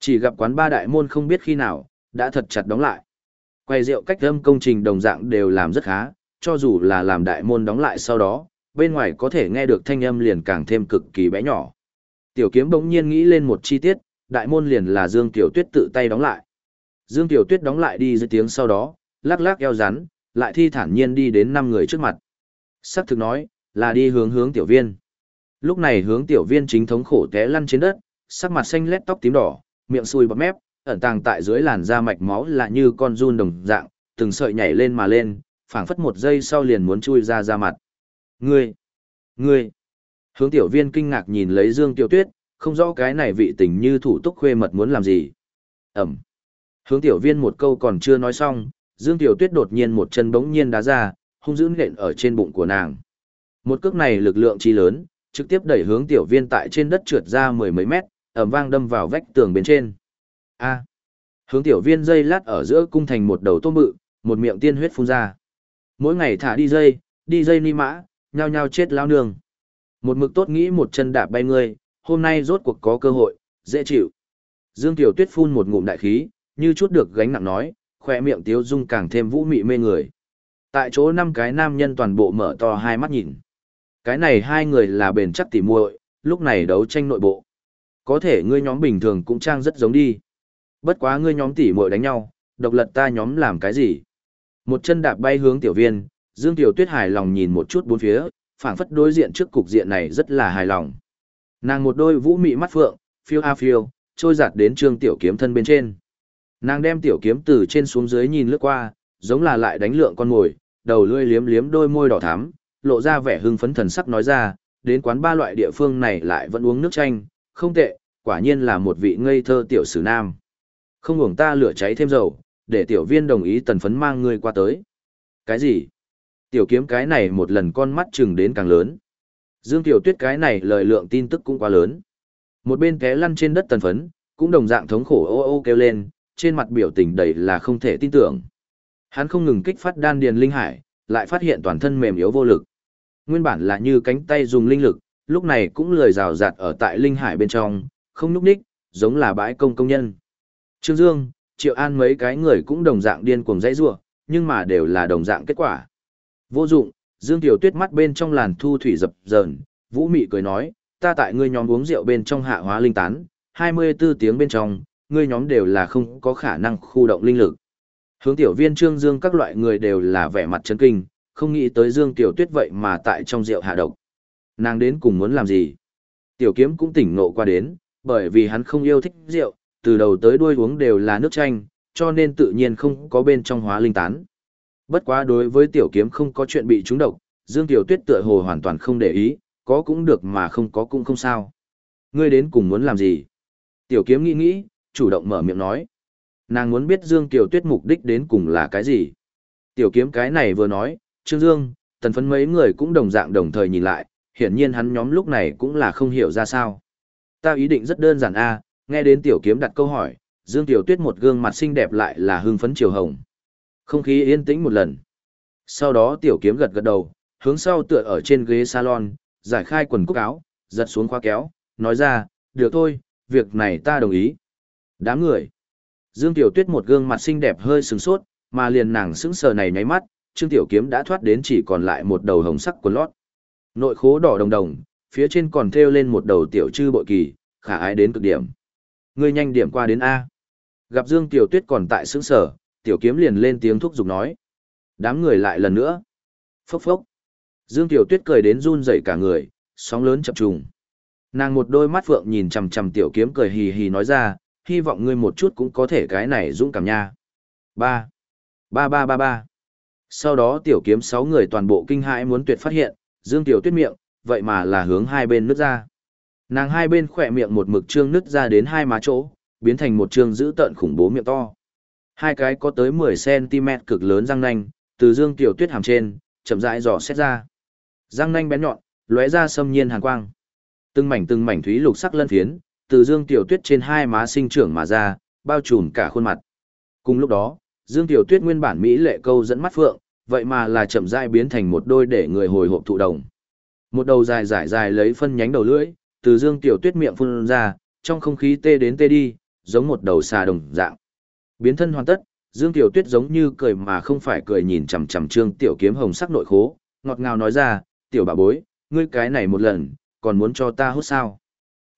Chỉ gặp quán ba đại môn không biết khi nào, đã thật chặt đóng lại. Quay rượu cách âm công trình đồng dạng đều làm rất khá, cho dù là làm đại môn đóng lại sau đó, bên ngoài có thể nghe được thanh âm liền càng thêm cực kỳ bé nhỏ. Tiểu kiếm bỗng nhiên nghĩ lên một chi tiết, đại môn liền là Dương Tiểu Tuyết tự tay đóng lại. Dương Tiểu Tuyết đóng lại đi dưới tiếng sau đó, lắc lắc eo rắn, lại thi thản nhiên đi đến năm người trước mặt. Sắc thực nói, là đi hướng hướng tiểu viên. Lúc này hướng tiểu viên chính thống khổ té lăn trên đất, sắc mặt xanh lét tóc tím đỏ, miệng sùi bọt mép, ẩn tàng tại dưới làn da mạch máu là như con run đồng dạng, từng sợi nhảy lên mà lên, phảng phất một giây sau liền muốn chui ra da mặt. Ngươi! Ngươi! Hướng tiểu viên kinh ngạc nhìn lấy Dương Tiểu Tuyết, không rõ cái này vị tình như thủ túc khuê mật muốn làm gì. Ẩm! Hướng tiểu viên một câu còn chưa nói xong, Dương Tiểu Tuyết đột nhiên một chân bỗng nhiên đá ra, hung dữ nện ở trên bụng của nàng. Một cước này lực lượng chi lớn, trực tiếp đẩy hướng tiểu viên tại trên đất trượt ra mười mấy mét, ầm vang đâm vào vách tường bên trên. A. Hướng tiểu viên dây lát ở giữa cung thành một đầu tôm bự, một miệng tiên huyết phun ra. Mỗi ngày thả đi dây, đi dây ni mã, nhao nhao chết lao nương. Một mực tốt nghĩ một chân đạp bay ngươi, hôm nay rốt cuộc có cơ hội, dễ chịu. Dương Tiểu Tuyết phun một ngụm đại khí, như chút được gánh nặng nói, khoe miệng tiếu dung càng thêm vũ mị mê người. Tại chỗ năm cái nam nhân toàn bộ mở to hai mắt nhìn. Cái này hai người là bền chắc tỉ muội, lúc này đấu tranh nội bộ. Có thể ngươi nhóm bình thường cũng trang rất giống đi. Bất quá ngươi nhóm tỉ muội đánh nhau, độc lật ta nhóm làm cái gì? Một chân đạp bay hướng tiểu viên, Dương Tiểu Tuyết hài lòng nhìn một chút bốn phía, phảng phất đối diện trước cục diện này rất là hài lòng. Nàng một đôi vũ mị mắt phượng, phiêu a phiêu, trôi giạt đến trương tiểu kiếm thân bên trên. Nàng đem tiểu kiếm từ trên xuống dưới nhìn lướt qua, giống là lại đánh lượng con mồi, đầu lươi liếm liếm đôi môi đỏ thắm, lộ ra vẻ hưng phấn thần sắc nói ra, đến quán ba loại địa phương này lại vẫn uống nước chanh, không tệ, quả nhiên là một vị ngây thơ tiểu sử nam. Không ngủng ta lửa cháy thêm dầu, để tiểu viên đồng ý tần phấn mang ngươi qua tới. Cái gì? Tiểu kiếm cái này một lần con mắt chừng đến càng lớn. Dương tiểu tuyết cái này lời lượng tin tức cũng quá lớn. Một bên té lăn trên đất tần phấn, cũng đồng dạng thống khổ ô ô kêu lên, trên mặt biểu tình đầy là không thể tin tưởng. Hắn không ngừng kích phát đan điền linh hải, lại phát hiện toàn thân mềm yếu vô lực. Nguyên bản là như cánh tay dùng linh lực, lúc này cũng lười rào rạt ở tại linh hải bên trong, không núp đích, giống là bãi công công nhân. Trương Dương, Triệu An mấy cái người cũng đồng dạng điên cuồng dãy rủa, nhưng mà đều là đồng dạng kết quả. Vô dụng, Dương Tiểu Tuyết mắt bên trong làn thu thủy dập dờn, Vũ Mị cười nói, ta tại ngươi nhóm uống rượu bên trong hạ hóa linh tán, 24 tiếng bên trong, ngươi nhóm đều là không có khả năng khu động linh lực. Hướng tiểu viên Trương Dương các loại người đều là vẻ mặt chấn kinh, không nghĩ tới Dương Tiểu Tuyết vậy mà tại trong rượu hạ độc. Nàng đến cùng muốn làm gì? Tiểu kiếm cũng tỉnh ngộ qua đến, bởi vì hắn không yêu thích rượu, từ đầu tới đuôi uống đều là nước chanh, cho nên tự nhiên không có bên trong hóa linh tán. Bất quá đối với tiểu kiếm không có chuyện bị trúng độc, Dương Tiểu Tuyết tựa hồ hoàn toàn không để ý, có cũng được mà không có cũng không sao. Ngươi đến cùng muốn làm gì? Tiểu kiếm nghĩ nghĩ, chủ động mở miệng nói. Nàng muốn biết Dương Tiểu Tuyết mục đích đến cùng là cái gì? Tiểu kiếm cái này vừa nói, Trương Dương, tần phấn mấy người cũng đồng dạng đồng thời nhìn lại, hiển nhiên hắn nhóm lúc này cũng là không hiểu ra sao. Ta ý định rất đơn giản a, nghe đến tiểu kiếm đặt câu hỏi, Dương Tiểu Tuyết một gương mặt xinh đẹp lại là hưng phấn chiều hồng. Không khí yên tĩnh một lần. Sau đó tiểu kiếm gật gật đầu, hướng sau tựa ở trên ghế salon, giải khai quần cúc áo, giật xuống khóa kéo, nói ra, được thôi, việc này ta đồng ý. Đám người. Dương Tiểu Tuyết một gương mặt xinh đẹp hơi sừng sốt, mà liền nàng sững sờ này nháy mắt, Trương Tiểu Kiếm đã thoát đến chỉ còn lại một đầu hồng sắc của lót. Nội khố đỏ đồng đồng, phía trên còn thêu lên một đầu tiểu trư bội kỳ, khả ái đến cực điểm. Ngươi nhanh điểm qua đến A. Gặp Dương Tiểu Tuyết còn tại sững sở Tiểu Kiếm liền lên tiếng thúc giục nói. Đám người lại lần nữa. Phốc phốc. Dương Tiểu Tuyết cười đến run rẩy cả người, sóng lớn chập trùng. Nàng một đôi mắt phượng nhìn chằm chằm Tiểu Kiếm cười hì hì nói ra, hy vọng ngươi một chút cũng có thể cái này dũng cảm nha. Ba. Ba ba ba ba. Sau đó Tiểu Kiếm sáu người toàn bộ kinh hãi muốn tuyệt phát hiện, Dương Tiểu Tuyết miệng, vậy mà là hướng hai bên nứt ra. Nàng hai bên khỏe miệng một mực trương nứt ra đến hai má chỗ, biến thành một trương dữ tợn khủng bố miệng to. Hai cái có tới 10cm cực lớn răng nanh, từ Dương Tiểu Tuyết hàm trên, chậm rãi dò xét ra. Răng nanh bén nhọn, lóe ra xâm nhiên hàn quang. Từng mảnh từng mảnh thúy lục sắc lân phiến, từ Dương Tiểu Tuyết trên hai má sinh trưởng mà ra, bao trùm cả khuôn mặt. Cùng lúc đó, Dương Tiểu Tuyết nguyên bản mỹ lệ câu dẫn mắt phượng, vậy mà là chậm rãi biến thành một đôi để người hồi hộp thụ đồng. Một đầu dài dài dài lấy phân nhánh đầu lưỡi, từ Dương Tiểu Tuyết miệng phun ra, trong không khí tê đến tê đi, giống một đầu xà đồng dạng. Biến thân hoàn tất, Dương Tiểu Tuyết giống như cười mà không phải cười nhìn chằm chằm Trương Tiểu Kiếm hồng sắc nội khố, ngọt ngào nói ra, "Tiểu bà bối, ngươi cái này một lần, còn muốn cho ta hút sao?"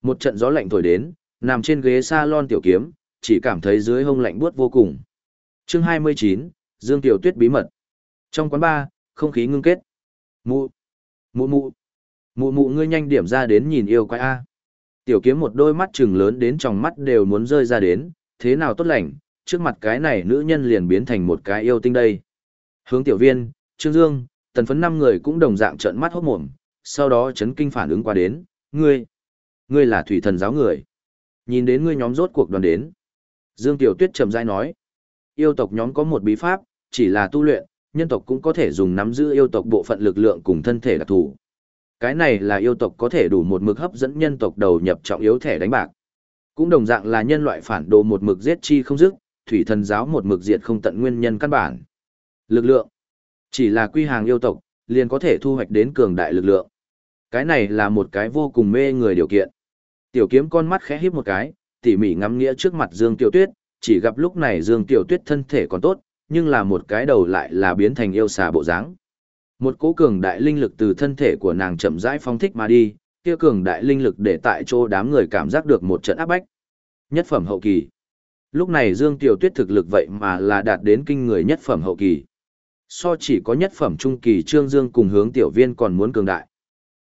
Một trận gió lạnh thổi đến, nằm trên ghế salon Tiểu Kiếm, chỉ cảm thấy dưới hông lạnh buốt vô cùng. Chương 29, Dương Tiểu Tuyết bí mật. Trong quán bar, không khí ngưng kết. Mụ, mụ mụ, mụ mụ ngươi nhanh điểm ra đến nhìn yêu quái a. Tiểu kiếm một đôi mắt trừng lớn đến trong mắt đều muốn rơi ra đến, thế nào tốt lành, trước mặt cái này nữ nhân liền biến thành một cái yêu tinh đây. Hướng tiểu viên, Trương Dương, tần phấn năm người cũng đồng dạng trợn mắt hốt mồm, sau đó chấn kinh phản ứng qua đến, ngươi, ngươi là thủy thần giáo người. Nhìn đến ngươi nhóm rốt cuộc đoàn đến. Dương Tiểu Tuyết trầm dai nói, yêu tộc nhóm có một bí pháp, chỉ là tu luyện, nhân tộc cũng có thể dùng nắm giữ yêu tộc bộ phận lực lượng cùng thân thể đặc thù. Cái này là yêu tộc có thể đủ một mực hấp dẫn nhân tộc đầu nhập trọng yếu thẻ đánh bạc. Cũng đồng dạng là nhân loại phản đồ một mực giết chi không dứt, thủy thần giáo một mực diệt không tận nguyên nhân căn bản. Lực lượng chỉ là quy hàng yêu tộc, liền có thể thu hoạch đến cường đại lực lượng. Cái này là một cái vô cùng mê người điều kiện. Tiểu kiếm con mắt khẽ híp một cái, tỉ mỉ ngắm nghĩa trước mặt Dương Tiểu Tuyết, chỉ gặp lúc này Dương Tiểu Tuyết thân thể còn tốt, nhưng là một cái đầu lại là biến thành yêu xà bộ dáng. Một cỗ cường đại linh lực từ thân thể của nàng chậm rãi phong thích mà đi, kia cường đại linh lực để tại chỗ đám người cảm giác được một trận áp bách. Nhất phẩm hậu kỳ. Lúc này Dương Tiểu Tuyết thực lực vậy mà là đạt đến kinh người nhất phẩm hậu kỳ. So chỉ có nhất phẩm trung kỳ Trương Dương cùng hướng tiểu viên còn muốn cường đại.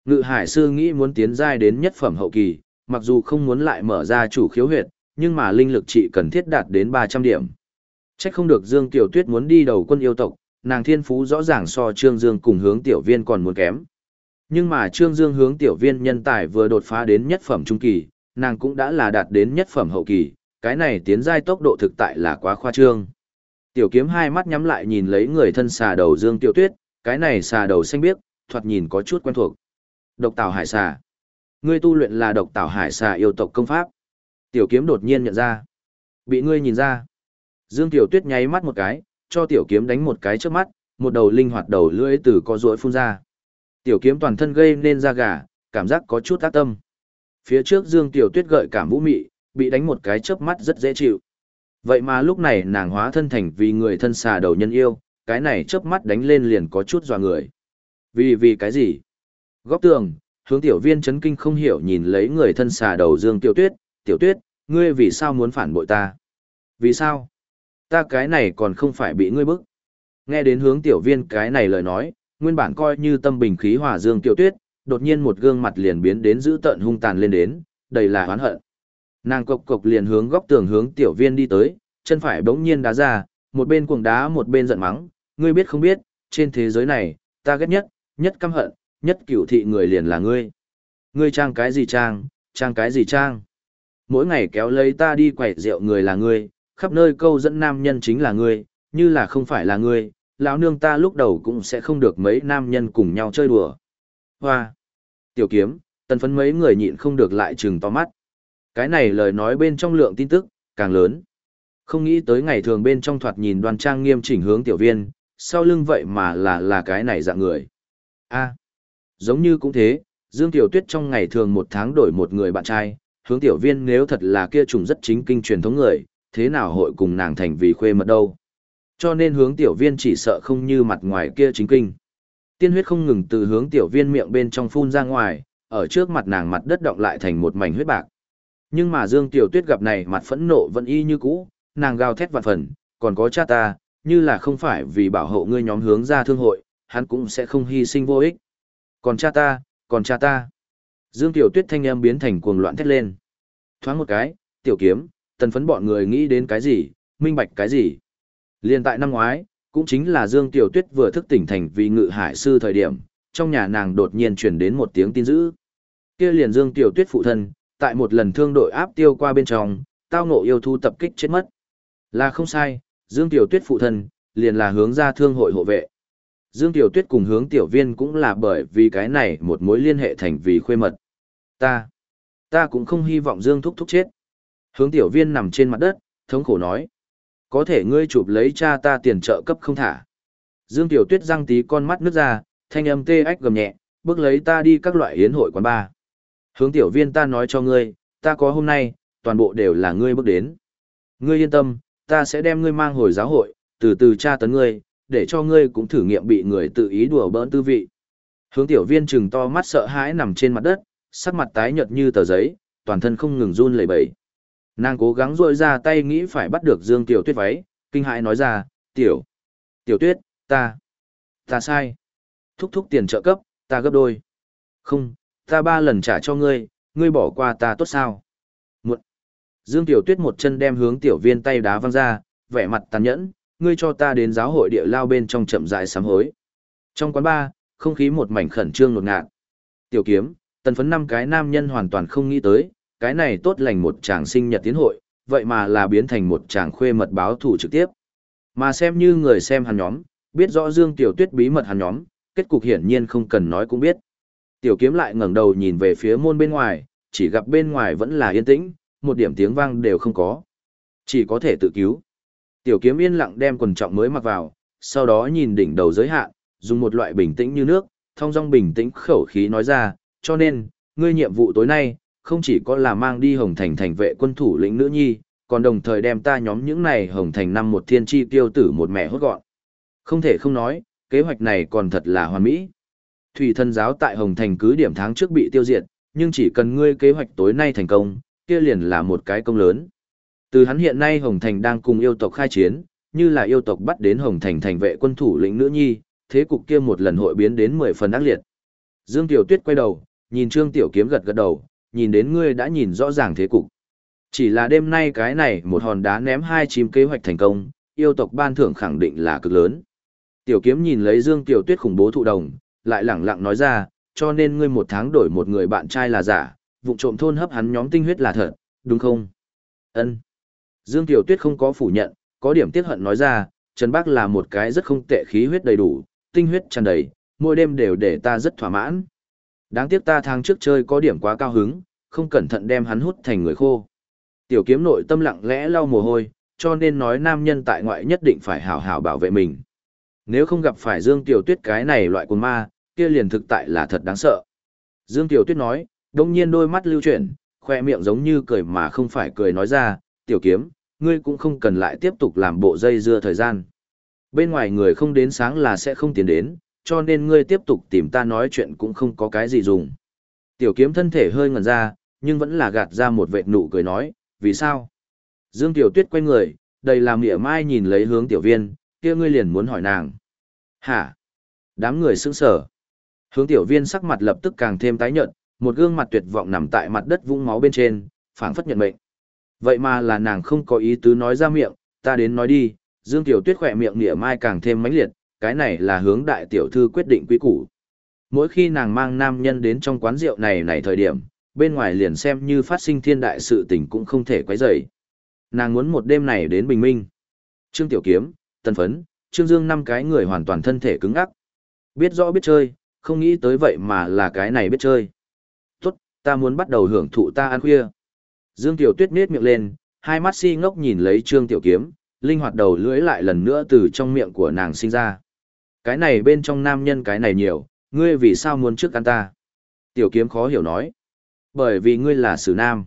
Ngự Hải sư nghĩ muốn tiến giai đến nhất phẩm hậu kỳ, mặc dù không muốn lại mở ra chủ khiếu huyệt, nhưng mà linh lực trị cần thiết đạt đến 300 điểm. Chắc không được Dương Tiểu Tuyết muốn đi đầu quân yêu tộc, nàng thiên phú rõ ràng so Trương Dương cùng hướng tiểu viên còn muốn kém. Nhưng mà Trương Dương hướng tiểu viên nhân tài vừa đột phá đến nhất phẩm trung kỳ, nàng cũng đã là đạt đến nhất phẩm hậu kỳ, cái này tiến giai tốc độ thực tại là quá khoa trương. Tiểu kiếm hai mắt nhắm lại nhìn lấy người thân xà đầu Dương Tiểu Tuyết, cái này xà đầu xanh biếc, thoạt nhìn có chút quen thuộc. Độc Tảo Hải xà. Ngươi tu luyện là Độc Tảo Hải xà yêu tộc công pháp. Tiểu kiếm đột nhiên nhận ra. Bị ngươi nhìn ra. Dương Tiểu Tuyết nháy mắt một cái, cho tiểu kiếm đánh một cái trước mắt, một đầu linh hoạt đầu lưỡi từ có rỗi phun ra. Tiểu kiếm toàn thân gây nên da gà, cảm giác có chút ác tâm. Phía trước Dương Tiểu Tuyết gợi cảm vũ mị, bị đánh một cái chớp mắt rất dễ chịu. Vậy mà lúc này nàng hóa thân thành vì người thân xà đầu nhân yêu, cái này chớp mắt đánh lên liền có chút dọa người. Vì vì cái gì? Góc tường, hướng tiểu viên chấn kinh không hiểu nhìn lấy người thân xà đầu Dương Tiểu Tuyết, Tiểu Tuyết, ngươi vì sao muốn phản bội ta? Vì sao? Ta cái này còn không phải bị ngươi bức. Nghe đến hướng tiểu viên cái này lời nói, nguyên bản coi như tâm bình khí hòa Dương Tiểu Tuyết, đột nhiên một gương mặt liền biến đến dữ tợn hung tàn lên đến, đầy là oán hận. Nàng cộc cộc liền hướng góc tường hướng tiểu viên đi tới, chân phải bỗng nhiên đá ra, một bên cuồng đá một bên giận mắng, ngươi biết không biết, trên thế giới này, ta ghét nhất, nhất căm hận, nhất cửu thị người liền là ngươi. Ngươi trang cái gì trang, trang cái gì trang. Mỗi ngày kéo lấy ta đi quẩy rượu người là ngươi, khắp nơi câu dẫn nam nhân chính là ngươi, như là không phải là ngươi, lão nương ta lúc đầu cũng sẽ không được mấy nam nhân cùng nhau chơi đùa. Hoa! Tiểu kiếm, tần phấn mấy người nhịn không được lại trừng to mắt. Cái này lời nói bên trong lượng tin tức, càng lớn. Không nghĩ tới ngày thường bên trong thoạt nhìn đoan trang nghiêm chỉnh hướng tiểu viên, sau lưng vậy mà là là cái này dạng người. a giống như cũng thế, Dương Tiểu Tuyết trong ngày thường một tháng đổi một người bạn trai, hướng tiểu viên nếu thật là kia trùng rất chính kinh truyền thống người, thế nào hội cùng nàng thành vì khuê mật đâu. Cho nên hướng tiểu viên chỉ sợ không như mặt ngoài kia chính kinh. Tiên huyết không ngừng từ hướng tiểu viên miệng bên trong phun ra ngoài, ở trước mặt nàng mặt đất động lại thành một mảnh huyết bạc. Nhưng mà Dương Tiểu Tuyết gặp này mặt phẫn nộ vẫn y như cũ, nàng gào thét vạn phần, còn có cha ta, như là không phải vì bảo hộ ngươi nhóm hướng ra thương hội, hắn cũng sẽ không hy sinh vô ích. Còn cha ta, còn cha ta. Dương Tiểu Tuyết thanh âm biến thành cuồng loạn thét lên. Thoáng một cái, tiểu kiếm, tần phấn bọn người nghĩ đến cái gì, minh bạch cái gì. Liên tại năm ngoái, cũng chính là Dương Tiểu Tuyết vừa thức tỉnh thành vì ngự hải sư thời điểm, trong nhà nàng đột nhiên truyền đến một tiếng tin dữ. Kia liền Dương Tiểu Tuyết phụ thân, tại một lần thương đội áp tiêu qua bên trong, tao ngộ yêu thu tập kích chết mất. Là không sai, Dương Tiểu Tuyết phụ thân, liền là hướng ra thương hội hộ vệ. Dương Tiểu Tuyết cùng hướng tiểu viên cũng là bởi vì cái này một mối liên hệ thành vì khuê mật. Ta, ta cũng không hy vọng Dương thúc thúc chết. Hướng tiểu viên nằm trên mặt đất, thống khổ nói. Có thể ngươi chụp lấy cha ta tiền trợ cấp không thả. Dương Tiểu Tuyết răng tí con mắt nước ra, thanh âm tê ách gầm nhẹ, bước lấy ta đi các loại yến hội quán bar. Hướng tiểu viên ta nói cho ngươi, ta có hôm nay, toàn bộ đều là ngươi bước đến. Ngươi yên tâm, ta sẽ đem ngươi mang hồi giáo hội, từ từ tra tấn ngươi, để cho ngươi cũng thử nghiệm bị người tự ý đùa bỡn tư vị. Hướng tiểu viên trừng to mắt sợ hãi nằm trên mặt đất, sắc mặt tái nhợt như tờ giấy, toàn thân không ngừng run lẩy bẩy. Nàng cố gắng rôi ra tay nghĩ phải bắt được Dương Tiểu Tuyết váy, kinh hãi nói ra, Tiểu, Tiểu Tuyết, ta, ta sai. Thúc thúc tiền trợ cấp, ta gấp đôi. Không, ta ba lần trả cho ngươi, ngươi bỏ qua ta tốt sao? Muộn. Dương Tiểu Tuyết một chân đem hướng tiểu viên tay đá văng ra, vẻ mặt tàn nhẫn, ngươi cho ta đến giáo hội địa lao bên trong chậm rãi sám hối. Trong quán ba, không khí một mảnh khẩn trương ngột ngạt. Tiểu kiếm, tần phấn năm cái nam nhân hoàn toàn không nghĩ tới, cái này tốt lành một chàng sinh nhật tiến hội, vậy mà là biến thành một chàng khuê mật báo thủ trực tiếp. Mà xem như người xem hắn nhóm, biết rõ Dương Tiểu Tuyết bí mật hắn nhóm, kết cục hiển nhiên không cần nói cũng biết. Tiểu kiếm lại ngẩng đầu nhìn về phía môn bên ngoài, chỉ gặp bên ngoài vẫn là yên tĩnh, một điểm tiếng vang đều không có. Chỉ có thể tự cứu. Tiểu kiếm yên lặng đem quần trọng mới mặc vào, sau đó nhìn đỉnh đầu giới hạn, dùng một loại bình tĩnh như nước, thông dong bình tĩnh khẩu khí nói ra, cho nên, ngươi nhiệm vụ tối nay, không chỉ có là mang đi Hồng Thành thành vệ quân thủ lĩnh nữ nhi, còn đồng thời đem ta nhóm những này Hồng Thành năm một thiên chi tiêu tử một mẹ hốt gọn. Không thể không nói, kế hoạch này còn thật là hoàn mỹ. Thủy thân giáo tại Hồng Thành cứ điểm tháng trước bị tiêu diệt, nhưng chỉ cần ngươi kế hoạch tối nay thành công, kia liền là một cái công lớn. Từ hắn hiện nay Hồng Thành đang cùng yêu tộc khai chiến, như là yêu tộc bắt đến Hồng Thành thành vệ quân thủ lĩnh nữ nhi, thế cục kia một lần hội biến đến 10 phần ác liệt. Dương Tiểu Tuyết quay đầu, nhìn Trương Tiểu Kiếm gật gật đầu, nhìn đến ngươi đã nhìn rõ ràng thế cục. Chỉ là đêm nay cái này một hòn đá ném hai chim kế hoạch thành công, yêu tộc ban thưởng khẳng định là cực lớn. Tiểu Kiếm nhìn lấy Dương Tiểu Tuyết khủng bố thụ đồng, lại lẳng lặng nói ra, cho nên ngươi một tháng đổi một người bạn trai là giả, vụ trộm thôn hấp hắn nhóm tinh huyết là thật, đúng không? Ân. Dương Tiểu Tuyết không có phủ nhận, có điểm tiếc hận nói ra, Trần Bác là một cái rất không tệ khí huyết đầy đủ, tinh huyết tràn đầy, mỗi đêm đều để ta rất thỏa mãn. Đáng tiếc ta tháng trước chơi có điểm quá cao hứng, không cẩn thận đem hắn hút thành người khô. Tiểu kiếm nội tâm lặng lẽ lau mồ hôi, cho nên nói nam nhân tại ngoại nhất định phải hảo hảo bảo vệ mình. Nếu không gặp phải Dương Tiểu Tuyết cái này loại quần ma, kia liền thực tại là thật đáng sợ. Dương Tiểu Tuyết nói, đông nhiên đôi mắt lưu chuyển, khoe miệng giống như cười mà không phải cười nói ra, tiểu kiếm, ngươi cũng không cần lại tiếp tục làm bộ dây dưa thời gian. Bên ngoài người không đến sáng là sẽ không tiến đến, cho nên ngươi tiếp tục tìm ta nói chuyện cũng không có cái gì dùng. Tiểu kiếm thân thể hơi ngẩn ra, nhưng vẫn là gạt ra một vệt nụ cười nói, vì sao? Dương Tiểu Tuyết quay người, đầy làm mỉa mai nhìn lấy hướng tiểu viên, kia ngươi liền muốn hỏi nàng. Hả? Đám người sững sờ. Hướng tiểu viên sắc mặt lập tức càng thêm tái nhợt, một gương mặt tuyệt vọng nằm tại mặt đất vũng máu bên trên, phảng phất nhận mệnh. Vậy mà là nàng không có ý tứ nói ra miệng, ta đến nói đi, Dương Tiểu Tuyết khỏe miệng mỉa mai càng thêm mãnh liệt, cái này là hướng đại tiểu thư quyết định quý củ. Mỗi khi nàng mang nam nhân đến trong quán rượu này này thời điểm, bên ngoài liền xem như phát sinh thiên đại sự tình cũng không thể quấy rầy. Nàng muốn một đêm này đến bình minh. Trương Tiểu Kiếm, Tân Phấn, Trương Dương năm cái người hoàn toàn thân thể cứng ắc. Biết rõ biết chơi, không nghĩ tới vậy mà là cái này biết chơi. Tốt, ta muốn bắt đầu hưởng thụ ta ăn khuya. Dương Tiểu Tuyết nết miệng lên, hai mắt si ngốc nhìn lấy Trương Tiểu Kiếm, linh hoạt đầu lưỡi lại lần nữa từ trong miệng của nàng sinh ra. Cái này bên trong nam nhân cái này nhiều, ngươi vì sao muốn trước ăn ta? Tiểu Kiếm khó hiểu nói. Bởi vì ngươi là sử nam.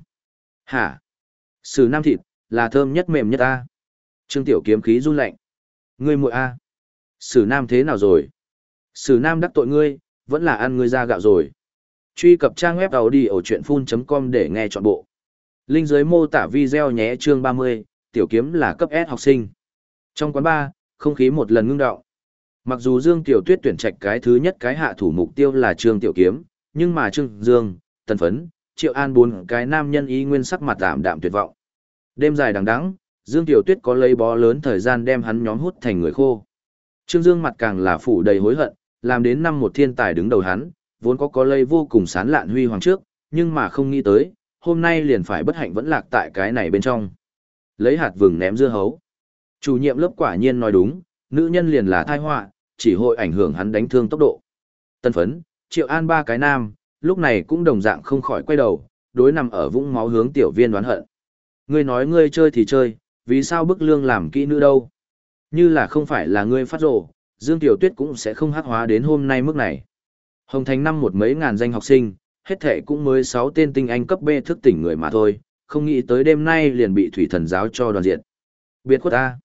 Hả? Sử nam thịt, là thơm nhất mềm nhất ta. Trương Tiểu Kiếm khí run lạnh. Ngươi muội a. Sử nam thế nào rồi? Sử nam đắc tội ngươi, vẫn là ăn ngươi ra gạo rồi. Truy cập trang web đầu đi ở chuyện full.com để nghe trọn bộ. Linh dưới mô tả video nhé chương 30, tiểu kiếm là cấp S học sinh. Trong quán bar, không khí một lần ngưng đọng. Mặc dù Dương Tiểu Tuyết tuyển trạch cái thứ nhất cái hạ thủ mục tiêu là Trương Tiểu Kiếm, nhưng mà Trương Dương, Tần Phấn, Triệu An bốn cái nam nhân ý nguyên sắc mặt tạm đạm tuyệt vọng. Đêm dài đằng đẵng, Dương Tiểu Tuyết có lấy bó lớn thời gian đem hắn nhóm hút thành người khô. Trương Dương mặt càng là phủ đầy hối hận, làm đến năm một thiên tài đứng đầu hắn, vốn có có lây vô cùng sán lạn huy hoàng trước, nhưng mà không nghĩ tới, hôm nay liền phải bất hạnh vẫn lạc tại cái này bên trong. Lấy hạt vừng ném dưa hấu. Chủ nhiệm lớp quả nhiên nói đúng, nữ nhân liền là thai họa, chỉ hội ảnh hưởng hắn đánh thương tốc độ. Tân phấn, triệu an ba cái nam, lúc này cũng đồng dạng không khỏi quay đầu, đối nằm ở vũng máu hướng tiểu viên đoán hận. Ngươi nói ngươi chơi thì chơi, vì sao bức lương làm kỹ nữ đâu? Như là không phải là ngươi phát rồ, Dương Tiểu Tuyết cũng sẽ không hát hóa đến hôm nay mức này. Hồng Thành năm một mấy ngàn danh học sinh, hết thể cũng mới 6 tên tinh anh cấp B thức tỉnh người mà thôi, không nghĩ tới đêm nay liền bị thủy thần giáo cho đoàn diện. Biệt khuất ta.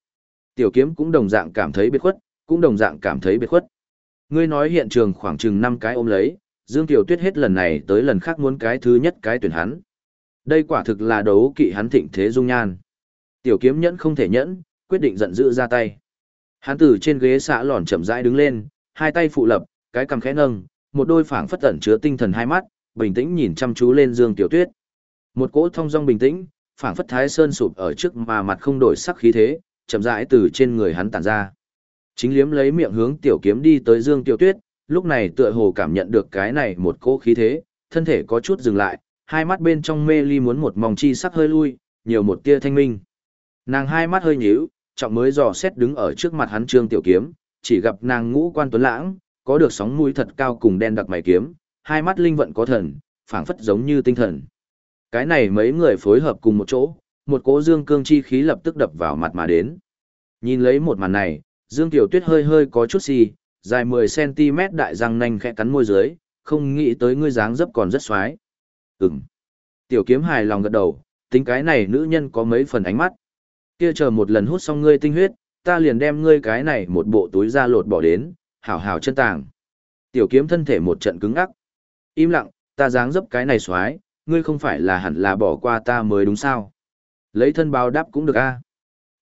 Tiểu kiếm cũng đồng dạng cảm thấy biệt khuất, cũng đồng dạng cảm thấy biệt khuất. Ngươi nói hiện trường khoảng chừng 5 cái ôm lấy, Dương Tiểu Tuyết hết lần này tới lần khác muốn cái thứ nhất cái tuyển hắn. Đây quả thực là đấu kỵ hắn thịnh thế dung nhan. Tiểu kiếm nhẫn không thể nhẫn, quyết định giận dữ ra tay. Hắn từ trên ghế xạ lòn chậm rãi đứng lên, hai tay phụ lập, cái cầm khẽ nâng, một đôi phảng phất tẩn chứa tinh thần hai mắt, bình tĩnh nhìn chăm chú lên Dương Tiểu Tuyết. Một cỗ thông dong bình tĩnh, phảng phất thái sơn sụp ở trước mà mặt không đổi sắc khí thế, chậm rãi từ trên người hắn tản ra. Chính liếm lấy miệng hướng tiểu kiếm đi tới Dương Tiểu Tuyết, lúc này tựa hồ cảm nhận được cái này một cỗ khí thế, thân thể có chút dừng lại, hai mắt bên trong mê ly muốn một mòng chi sắc hơi lui, nhiều một tia thanh minh. Nàng hai mắt hơi nhíu, trọng mới dò xét đứng ở trước mặt hắn Trương Tiểu Kiếm, chỉ gặp nàng ngũ quan tuấn lãng, có được sóng mũi thật cao cùng đen đặc mày kiếm, hai mắt linh vận có thần, phảng phất giống như tinh thần. Cái này mấy người phối hợp cùng một chỗ, một cỗ dương cương chi khí lập tức đập vào mặt mà đến. Nhìn lấy một màn này, Dương Tiểu Tuyết hơi hơi có chút xì, dài 10cm đại răng nanh khẽ cắn môi dưới, không nghĩ tới ngươi dáng dấp còn rất xoái. Ừm. Tiểu kiếm hài lòng gật đầu, tính cái này nữ nhân có mấy phần ánh mắt. Kia chờ một lần hút xong ngươi tinh huyết, ta liền đem ngươi cái này một bộ túi da lột bỏ đến, hảo hảo chân tàng. Tiểu kiếm thân thể một trận cứng ngắc. Im lặng, ta dáng dấp cái này xoái, ngươi không phải là hẳn là bỏ qua ta mới đúng sao? Lấy thân báo đáp cũng được a.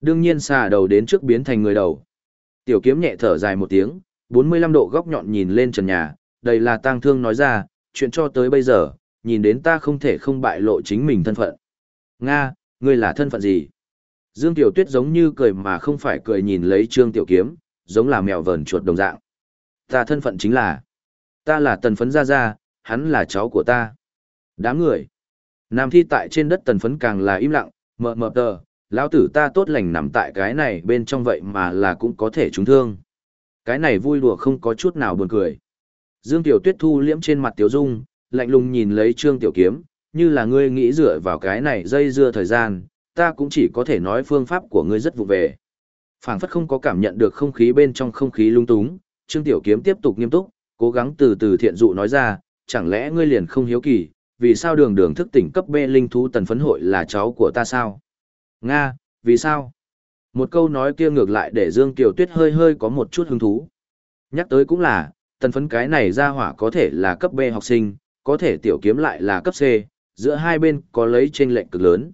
Đương nhiên xà đầu đến trước biến thành người đầu. Tiểu kiếm nhẹ thở dài một tiếng, 45 độ góc nhọn nhìn lên trần nhà, đây là tang thương nói ra, chuyện cho tới bây giờ, nhìn đến ta không thể không bại lộ chính mình thân phận. Nga, ngươi là thân phận gì? Dương Tiểu Tuyết giống như cười mà không phải cười nhìn lấy Trương Tiểu Kiếm, giống là mèo vờn chuột đồng dạng. Ta thân phận chính là, ta là tần phấn gia gia, hắn là cháu của ta. Đám người. Nam thi tại trên đất tần phấn càng là im lặng, mờ mờ tờ, lão tử ta tốt lành nằm tại cái này bên trong vậy mà là cũng có thể trúng thương. Cái này vui đùa không có chút nào buồn cười. Dương Tiểu Tuyết thu liễm trên mặt Tiểu Dung, lạnh lùng nhìn lấy Trương Tiểu Kiếm, như là ngươi nghĩ dựa vào cái này dây dưa thời gian, ta cũng chỉ có thể nói phương pháp của ngươi rất vụ về. Phảng phất không có cảm nhận được không khí bên trong không khí lung túng, Trương Tiểu Kiếm tiếp tục nghiêm túc, cố gắng từ từ thiện dụ nói ra, chẳng lẽ ngươi liền không hiếu kỳ, vì sao đường đường thức tỉnh cấp B linh thú tần phấn hội là cháu của ta sao? Nga, vì sao? Một câu nói kia ngược lại để Dương Kiều Tuyết hơi hơi có một chút hứng thú. Nhắc tới cũng là, tần phấn cái này ra hỏa có thể là cấp B học sinh, có thể tiểu kiếm lại là cấp C, giữa hai bên có lấy chênh lệnh cực lớn.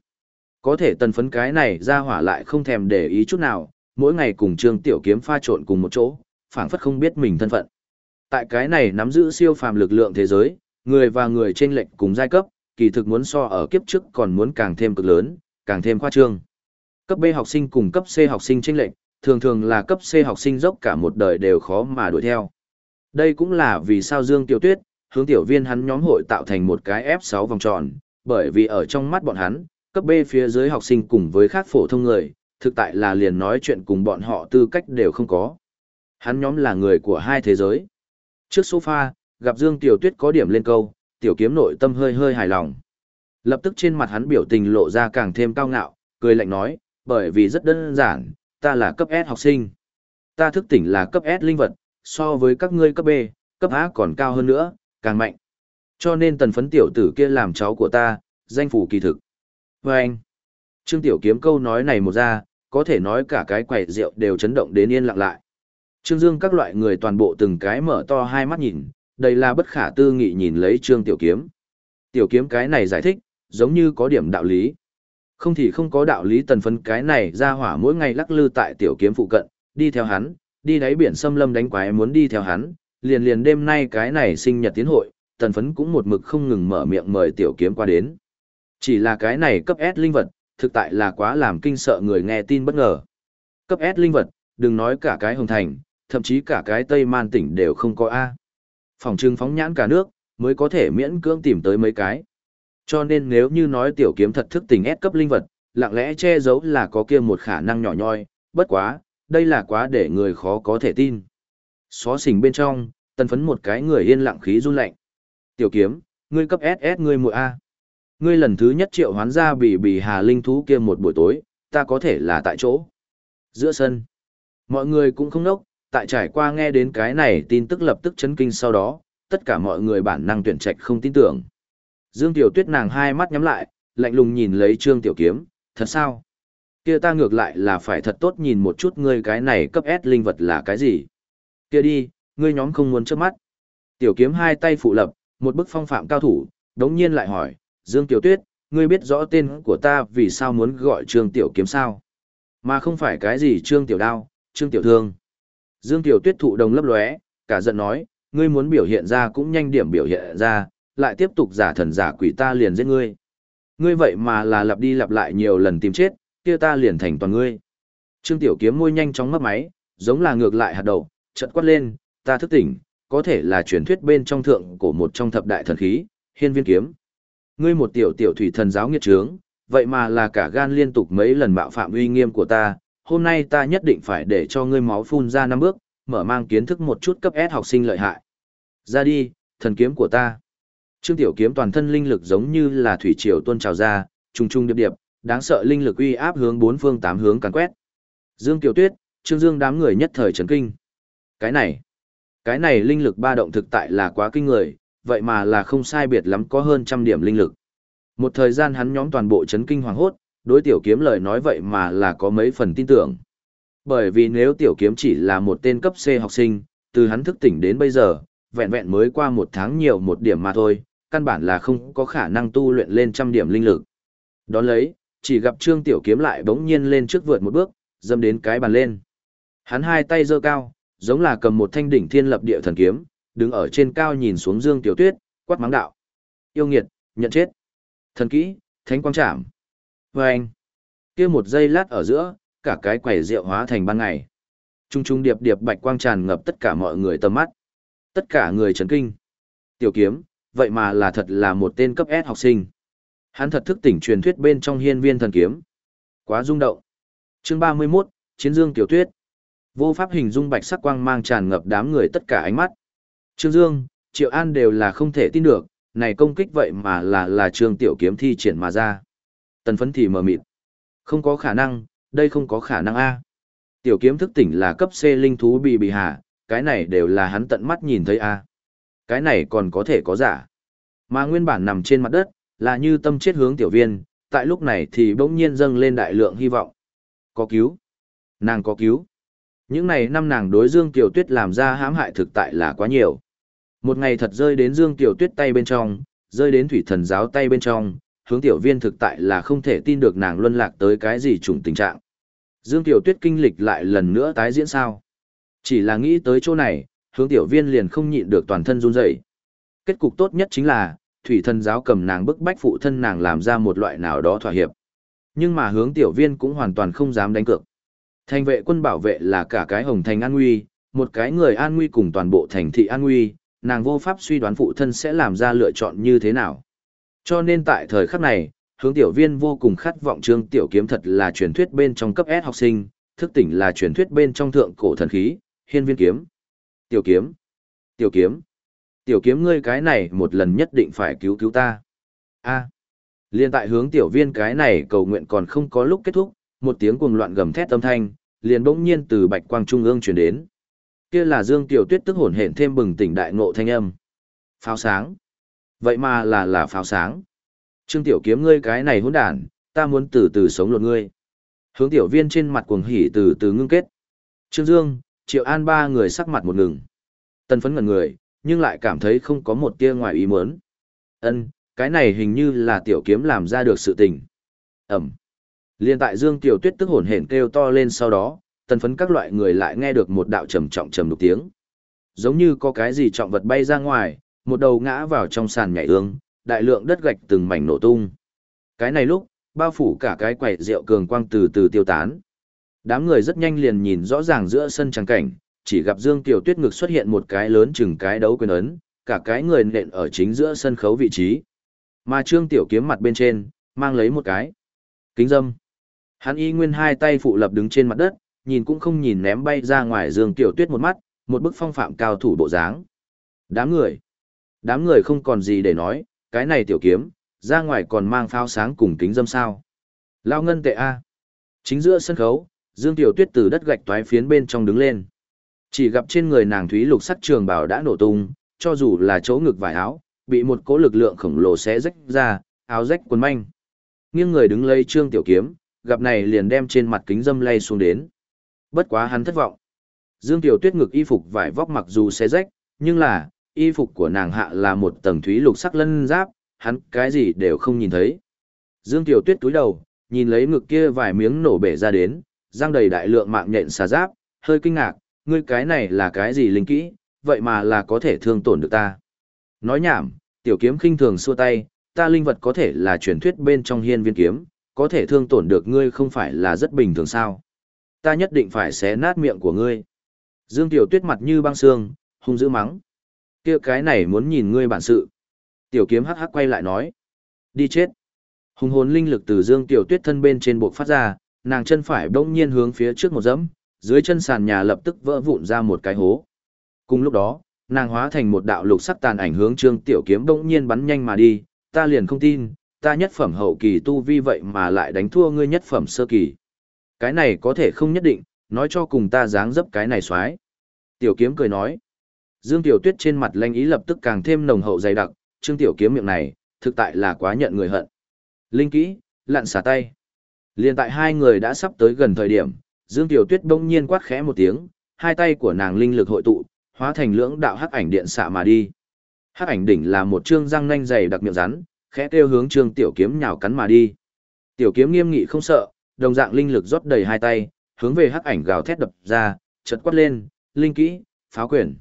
Có thể tần phấn cái này ra hỏa lại không thèm để ý chút nào, mỗi ngày cùng trương tiểu kiếm pha trộn cùng một chỗ, phảng phất không biết mình thân phận. Tại cái này nắm giữ siêu phàm lực lượng thế giới, người và người chênh lệnh cùng giai cấp, kỳ thực muốn so ở kiếp trước còn muốn càng thêm cực lớn, càng thêm khoa trương. Cấp B học sinh cùng cấp C học sinh chênh lệnh, thường thường là cấp C học sinh dốc cả một đời đều khó mà đuổi theo. Đây cũng là vì sao Dương Tiểu Tuyết, hướng tiểu viên hắn nhóm hội tạo thành một cái F6 vòng tròn, bởi vì ở trong mắt bọn hắn, cấp B phía dưới học sinh cùng với khác phổ thông người, thực tại là liền nói chuyện cùng bọn họ tư cách đều không có. Hắn nhóm là người của hai thế giới. Trước sofa, gặp Dương Tiểu Tuyết có điểm lên câu, tiểu kiếm nội tâm hơi hơi hài lòng. Lập tức trên mặt hắn biểu tình lộ ra càng thêm cao ngạo, cười lạnh nói, bởi vì rất đơn giản, ta là cấp S học sinh. Ta thức tỉnh là cấp S linh vật, so với các ngươi cấp B, cấp A còn cao hơn nữa, càng mạnh. Cho nên tần phấn tiểu tử kia làm cháu của ta, danh phủ kỳ thực. Và anh, Trương Tiểu Kiếm câu nói này một ra, có thể nói cả cái quầy rượu đều chấn động đến yên lặng lại. Trương Dương các loại người toàn bộ từng cái mở to hai mắt nhìn, đây là bất khả tư nghị nhìn lấy Trương Tiểu Kiếm. Tiểu Kiếm cái này giải thích, giống như có điểm đạo lý. Không thì không có đạo lý tần phấn cái này ra hỏa mỗi ngày lắc lư tại Tiểu Kiếm phụ cận, đi theo hắn, đi đáy biển xâm lâm đánh quái muốn đi theo hắn, liền liền đêm nay cái này sinh nhật tiến hội, tần phấn cũng một mực không ngừng mở miệng mời Tiểu Kiếm qua đến. Chỉ là cái này cấp S linh vật, thực tại là quá làm kinh sợ người nghe tin bất ngờ. Cấp S linh vật, đừng nói cả cái hồng thành, thậm chí cả cái Tây Man tỉnh đều không có A. Phòng trưng phóng nhãn cả nước, mới có thể miễn cưỡng tìm tới mấy cái. Cho nên nếu như nói tiểu kiếm thật thức tình ép cấp linh vật, lặng lẽ che giấu là có kia một khả năng nhỏ nhoi, bất quá, đây là quá để người khó có thể tin. Xó xỉnh bên trong, tân phấn một cái người yên lặng khí run lạnh. Tiểu kiếm, ngươi cấp SS ngươi muội A. Ngươi lần thứ nhất triệu hoán ra bị bị hà linh thú kia một buổi tối, ta có thể là tại chỗ. Giữa sân, mọi người cũng không nốc, tại trải qua nghe đến cái này tin tức lập tức chấn kinh sau đó, tất cả mọi người bản năng tuyển trạch không tin tưởng. Dương Tiểu Tuyết nàng hai mắt nhắm lại, lạnh lùng nhìn lấy Trương Tiểu Kiếm, thật sao? Kia ta ngược lại là phải thật tốt nhìn một chút ngươi cái này cấp S linh vật là cái gì? Kia đi, ngươi nhóm không muốn trước mắt. Tiểu Kiếm hai tay phụ lập, một bức phong phạm cao thủ, đống nhiên lại hỏi, Dương Tiểu Tuyết, ngươi biết rõ tên của ta vì sao muốn gọi Trương Tiểu Kiếm sao? Mà không phải cái gì Trương Tiểu Đao, Trương Tiểu Thương. Dương Tiểu Tuyết thụ đồng lấp lóe, cả giận nói, ngươi muốn biểu hiện ra cũng nhanh điểm biểu hiện ra, lại tiếp tục giả thần giả quỷ ta liền giết ngươi. Ngươi vậy mà là lặp đi lặp lại nhiều lần tìm chết, kia ta liền thành toàn ngươi. Trương Tiểu Kiếm môi nhanh chóng mấp máy, giống là ngược lại hạt đầu, chợt quát lên, ta thức tỉnh, có thể là truyền thuyết bên trong thượng của một trong thập đại thần khí, hiên viên kiếm. Ngươi một tiểu tiểu thủy thần giáo nghiệt trướng, vậy mà là cả gan liên tục mấy lần bạo phạm uy nghiêm của ta, hôm nay ta nhất định phải để cho ngươi máu phun ra năm bước, mở mang kiến thức một chút cấp S học sinh lợi hại. Ra đi, thần kiếm của ta. Trương Tiểu Kiếm toàn thân linh lực giống như là thủy triều tuôn trào ra, trùng trùng điệp điệp, đáng sợ linh lực uy áp hướng bốn phương tám hướng càn quét. Dương Tiểu Tuyết, Trương Dương đám người nhất thời chấn kinh. Cái này, cái này linh lực ba động thực tại là quá kinh người, vậy mà là không sai biệt lắm có hơn trăm điểm linh lực. Một thời gian hắn nhóm toàn bộ chấn kinh hoàng hốt, đối tiểu kiếm lời nói vậy mà là có mấy phần tin tưởng. Bởi vì nếu tiểu kiếm chỉ là một tên cấp C học sinh, từ hắn thức tỉnh đến bây giờ, vẹn vẹn mới qua một tháng nhiều một điểm mà thôi, căn bản là không có khả năng tu luyện lên trăm điểm linh lực. Đón lấy, chỉ gặp trương tiểu kiếm lại bỗng nhiên lên trước vượt một bước, dâm đến cái bàn lên. Hắn hai tay giơ cao, giống là cầm một thanh đỉnh thiên lập địa thần kiếm, đứng ở trên cao nhìn xuống Dương Tiểu Tuyết, quát mắng đạo. Yêu nghiệt, nhận chết. Thần kỹ, thánh quang trảm. Và anh, kia một giây lát ở giữa, cả cái quầy rượu hóa thành ban ngày. Trung trung điệp điệp bạch quang tràn ngập tất cả mọi người tầm mắt. Tất cả người chấn kinh. Tiểu kiếm, vậy mà là thật là một tên cấp S học sinh. Hắn thật thức tỉnh truyền thuyết bên trong hiên viên thần kiếm. Quá rung động. Chương 31, Chiến Dương Tiểu Tuyết. Vô pháp hình dung bạch sắc quang mang tràn ngập đám người tất cả ánh mắt. Trương Dương, Triệu An đều là không thể tin được, này công kích vậy mà là là Trương Tiểu Kiếm thi triển mà ra. Tần phấn thì mờ mịt. Không có khả năng, đây không có khả năng A. Tiểu kiếm thức tỉnh là cấp C linh thú bị bị hạ, cái này đều là hắn tận mắt nhìn thấy A. Cái này còn có thể có giả. Mà nguyên bản nằm trên mặt đất, là như tâm chết hướng tiểu viên, tại lúc này thì bỗng nhiên dâng lên đại lượng hy vọng. Có cứu. Nàng có cứu. Những này năm nàng đối Dương Tiểu Tuyết làm ra hãm hại thực tại là quá nhiều. Một ngày thật rơi đến Dương Tiểu Tuyết tay bên trong, rơi đến thủy thần giáo tay bên trong, hướng tiểu viên thực tại là không thể tin được nàng luân lạc tới cái gì trùng tình trạng. Dương Tiểu Tuyết kinh lịch lại lần nữa tái diễn sao. Chỉ là nghĩ tới chỗ này, hướng tiểu viên liền không nhịn được toàn thân run rẩy. Kết cục tốt nhất chính là, thủy thần giáo cầm nàng bức bách phụ thân nàng làm ra một loại nào đó thỏa hiệp. Nhưng mà hướng tiểu viên cũng hoàn toàn không dám đánh cược. Thành vệ quân bảo vệ là cả cái hồng thành an nguy, một cái người an nguy cùng toàn bộ thành thị an nguy, nàng vô pháp suy đoán phụ thân sẽ làm ra lựa chọn như thế nào. Cho nên tại thời khắc này, hướng tiểu viên vô cùng khát vọng trương tiểu kiếm thật là truyền thuyết bên trong cấp S học sinh, thức tỉnh là truyền thuyết bên trong thượng cổ thần khí, hiên viên kiếm. Tiểu kiếm, tiểu kiếm, tiểu kiếm ngươi cái này một lần nhất định phải cứu cứu ta. A. Liên tại hướng tiểu viên cái này cầu nguyện còn không có lúc kết thúc, một tiếng cuồng loạn gầm thét âm thanh, liền bỗng nhiên từ bạch quang trung ương truyền đến. Kia là Dương Tiểu Tuyết tức hồn hển thêm bừng tỉnh đại ngộ thanh âm. Pháo sáng. Vậy mà là là pháo sáng. Trương Tiểu kiếm ngươi cái này hỗn đản, ta muốn từ từ sống lột ngươi. Hướng tiểu viên trên mặt cuồng hỉ từ từ ngưng kết. Trương Dương, Triệu An ba người sắc mặt một ngừng. Tân phấn ngẩn người, nhưng lại cảm thấy không có một tia ngoài ý muốn. Ân, cái này hình như là tiểu kiếm làm ra được sự tình. Ẩm. Liên tại Dương Tiểu Tuyết tức hồn hển kêu to lên sau đó, tân phấn các loại người lại nghe được một đạo trầm trọng trầm đục tiếng. Giống như có cái gì trọng vật bay ra ngoài, một đầu ngã vào trong sàn nhảy ương, đại lượng đất gạch từng mảnh nổ tung. Cái này lúc, bao phủ cả cái quầy rượu cường quang từ từ tiêu tán. Đám người rất nhanh liền nhìn rõ ràng giữa sân trắng cảnh, chỉ gặp Dương Tiểu Tuyết ngực xuất hiện một cái lớn chừng cái đấu quyền ấn, cả cái người nện ở chính giữa sân khấu vị trí. Mà Trương Tiểu Kiếm mặt bên trên, mang lấy một cái kính dâm. Hắn y nguyên hai tay phụ lập đứng trên mặt đất, nhìn cũng không nhìn ném bay ra ngoài Dương Tiểu Tuyết một mắt, một bức phong phạm cao thủ bộ dáng. Đám người, đám người không còn gì để nói, cái này tiểu kiếm, ra ngoài còn mang pháo sáng cùng kính dâm sao. Lao ngân tệ A. Chính giữa sân khấu, Dương Tiểu Tuyết từ đất gạch toái phiến bên trong đứng lên. Chỉ gặp trên người nàng thúy lục sắc trường bảo đã nổ tung, cho dù là chỗ ngực vải áo, bị một cỗ lực lượng khổng lồ xé rách ra, áo rách quần manh. Nghiêng người đứng lấy Trương Tiểu Kiếm, gặp này liền đem trên mặt kính dâm lay xuống đến. Bất quá hắn thất vọng. Dương Tiểu Tuyết ngực y phục vải vóc mặc dù xé rách, nhưng là, y phục của nàng hạ là một tầng thúy lục sắc lân giáp, hắn cái gì đều không nhìn thấy. Dương Tiểu Tuyết túi đầu, nhìn lấy ngực kia vài miếng nổ bể ra đến, răng đầy đại lượng mạng nhện xà giáp, hơi kinh ngạc, ngươi cái này là cái gì linh kỹ, vậy mà là có thể thương tổn được ta. Nói nhảm, tiểu kiếm khinh thường xua tay, ta linh vật có thể là truyền thuyết bên trong hiên viên kiếm, có thể thương tổn được ngươi không phải là rất bình thường sao. Ta nhất định phải xé nát miệng của ngươi. Dương Tiểu Tuyết mặt như băng xương, hung dữ mắng kia cái này muốn nhìn ngươi bản sự. Tiểu kiếm hắc hắc quay lại nói. Đi chết. Hùng hồn linh lực từ dương tiểu tuyết thân bên trên buộc phát ra, nàng chân phải bỗng nhiên hướng phía trước một dẫm, dưới chân sàn nhà lập tức vỡ vụn ra một cái hố. Cùng lúc đó, nàng hóa thành một đạo lục sắc tàn ảnh hướng trương tiểu kiếm bỗng nhiên bắn nhanh mà đi, ta liền không tin, ta nhất phẩm hậu kỳ tu vi vậy mà lại đánh thua ngươi nhất phẩm sơ kỳ. Cái này có thể không nhất định, nói cho cùng ta dáng dấp cái này xoái. Tiểu kiếm cười nói, Dương Tiểu Tuyết trên mặt lanh ý lập tức càng thêm nồng hậu dày đặc, Trương Tiểu Kiếm miệng này, thực tại là quá nhận người hận. Linh kỹ, lặn xả tay. Liên tại hai người đã sắp tới gần thời điểm, Dương Tiểu Tuyết bỗng nhiên quát khẽ một tiếng, hai tay của nàng linh lực hội tụ, hóa thành lưỡng đạo hắc ảnh điện xạ mà đi. Hắc ảnh đỉnh là một trương răng nanh dày đặc miệng rắn, khẽ kêu hướng Trương Tiểu Kiếm nhào cắn mà đi. Tiểu Kiếm nghiêm nghị không sợ, đồng dạng linh lực rót đầy hai tay, hướng về hắc ảnh gào thét đập ra, chợt quát lên, linh kỹ, pháo quyền.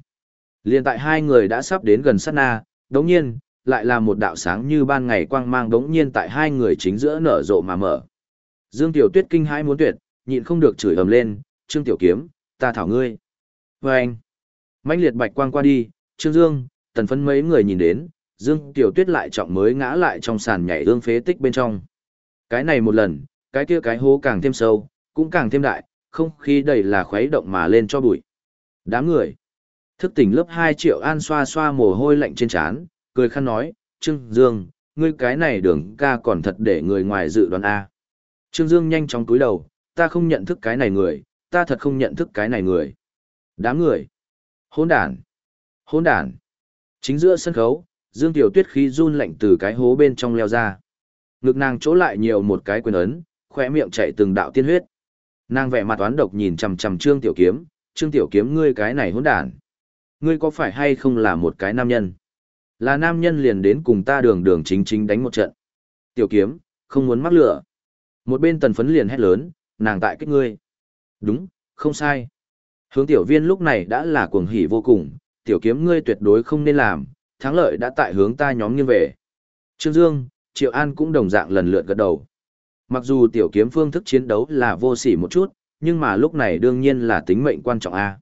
Liên tại hai người đã sắp đến gần sát na, đống nhiên, lại là một đạo sáng như ban ngày quang mang đống nhiên tại hai người chính giữa nở rộ mà mở. Dương Tiểu Tuyết kinh hãi muốn tuyệt, nhịn không được chửi ầm lên, Trương Tiểu Kiếm, ta thảo ngươi. Và anh, mãnh liệt bạch quang qua đi, Trương Dương, tần phấn mấy người nhìn đến, Dương Tiểu Tuyết lại trọng mới ngã lại trong sàn nhảy ương phế tích bên trong. Cái này một lần, cái kia cái hố càng thêm sâu, cũng càng thêm đại, không khí đầy là khuấy động mà lên cho bụi. Đám người. Thức tỉnh lớp 2 triệu an xoa xoa mồ hôi lạnh trên trán, cười khăn nói, Trương Dương, ngươi cái này đường ca còn thật để người ngoài dự đoán A. Trương Dương nhanh chóng cúi đầu, ta không nhận thức cái này người, ta thật không nhận thức cái này người. Đám người. Hỗn đàn, Hỗn đàn. Chính giữa sân khấu, Dương Tiểu Tuyết khí run lạnh từ cái hố bên trong leo ra. Ngực nàng chỗ lại nhiều một cái quyền ấn, khỏe miệng chạy từng đạo tiên huyết. Nàng vẻ mặt oán độc nhìn chằm chằm Trương Tiểu Kiếm, "Trương Tiểu Kiếm ngươi cái này hỗn đản, ngươi có phải hay không là một cái nam nhân?" Là nam nhân liền đến cùng ta đường đường chính chính đánh một trận. Tiểu Kiếm, không muốn mắc lửa. Một bên tần phấn liền hét lớn, nàng tại kích ngươi. Đúng, không sai. Hướng tiểu viên lúc này đã là cuồng hỉ vô cùng, tiểu kiếm ngươi tuyệt đối không nên làm, thắng lợi đã tại hướng ta nhóm nghiêng về. Trương Dương, Triệu An cũng đồng dạng lần lượt gật đầu. Mặc dù tiểu kiếm phương thức chiến đấu là vô sỉ một chút, nhưng mà lúc này đương nhiên là tính mệnh quan trọng a.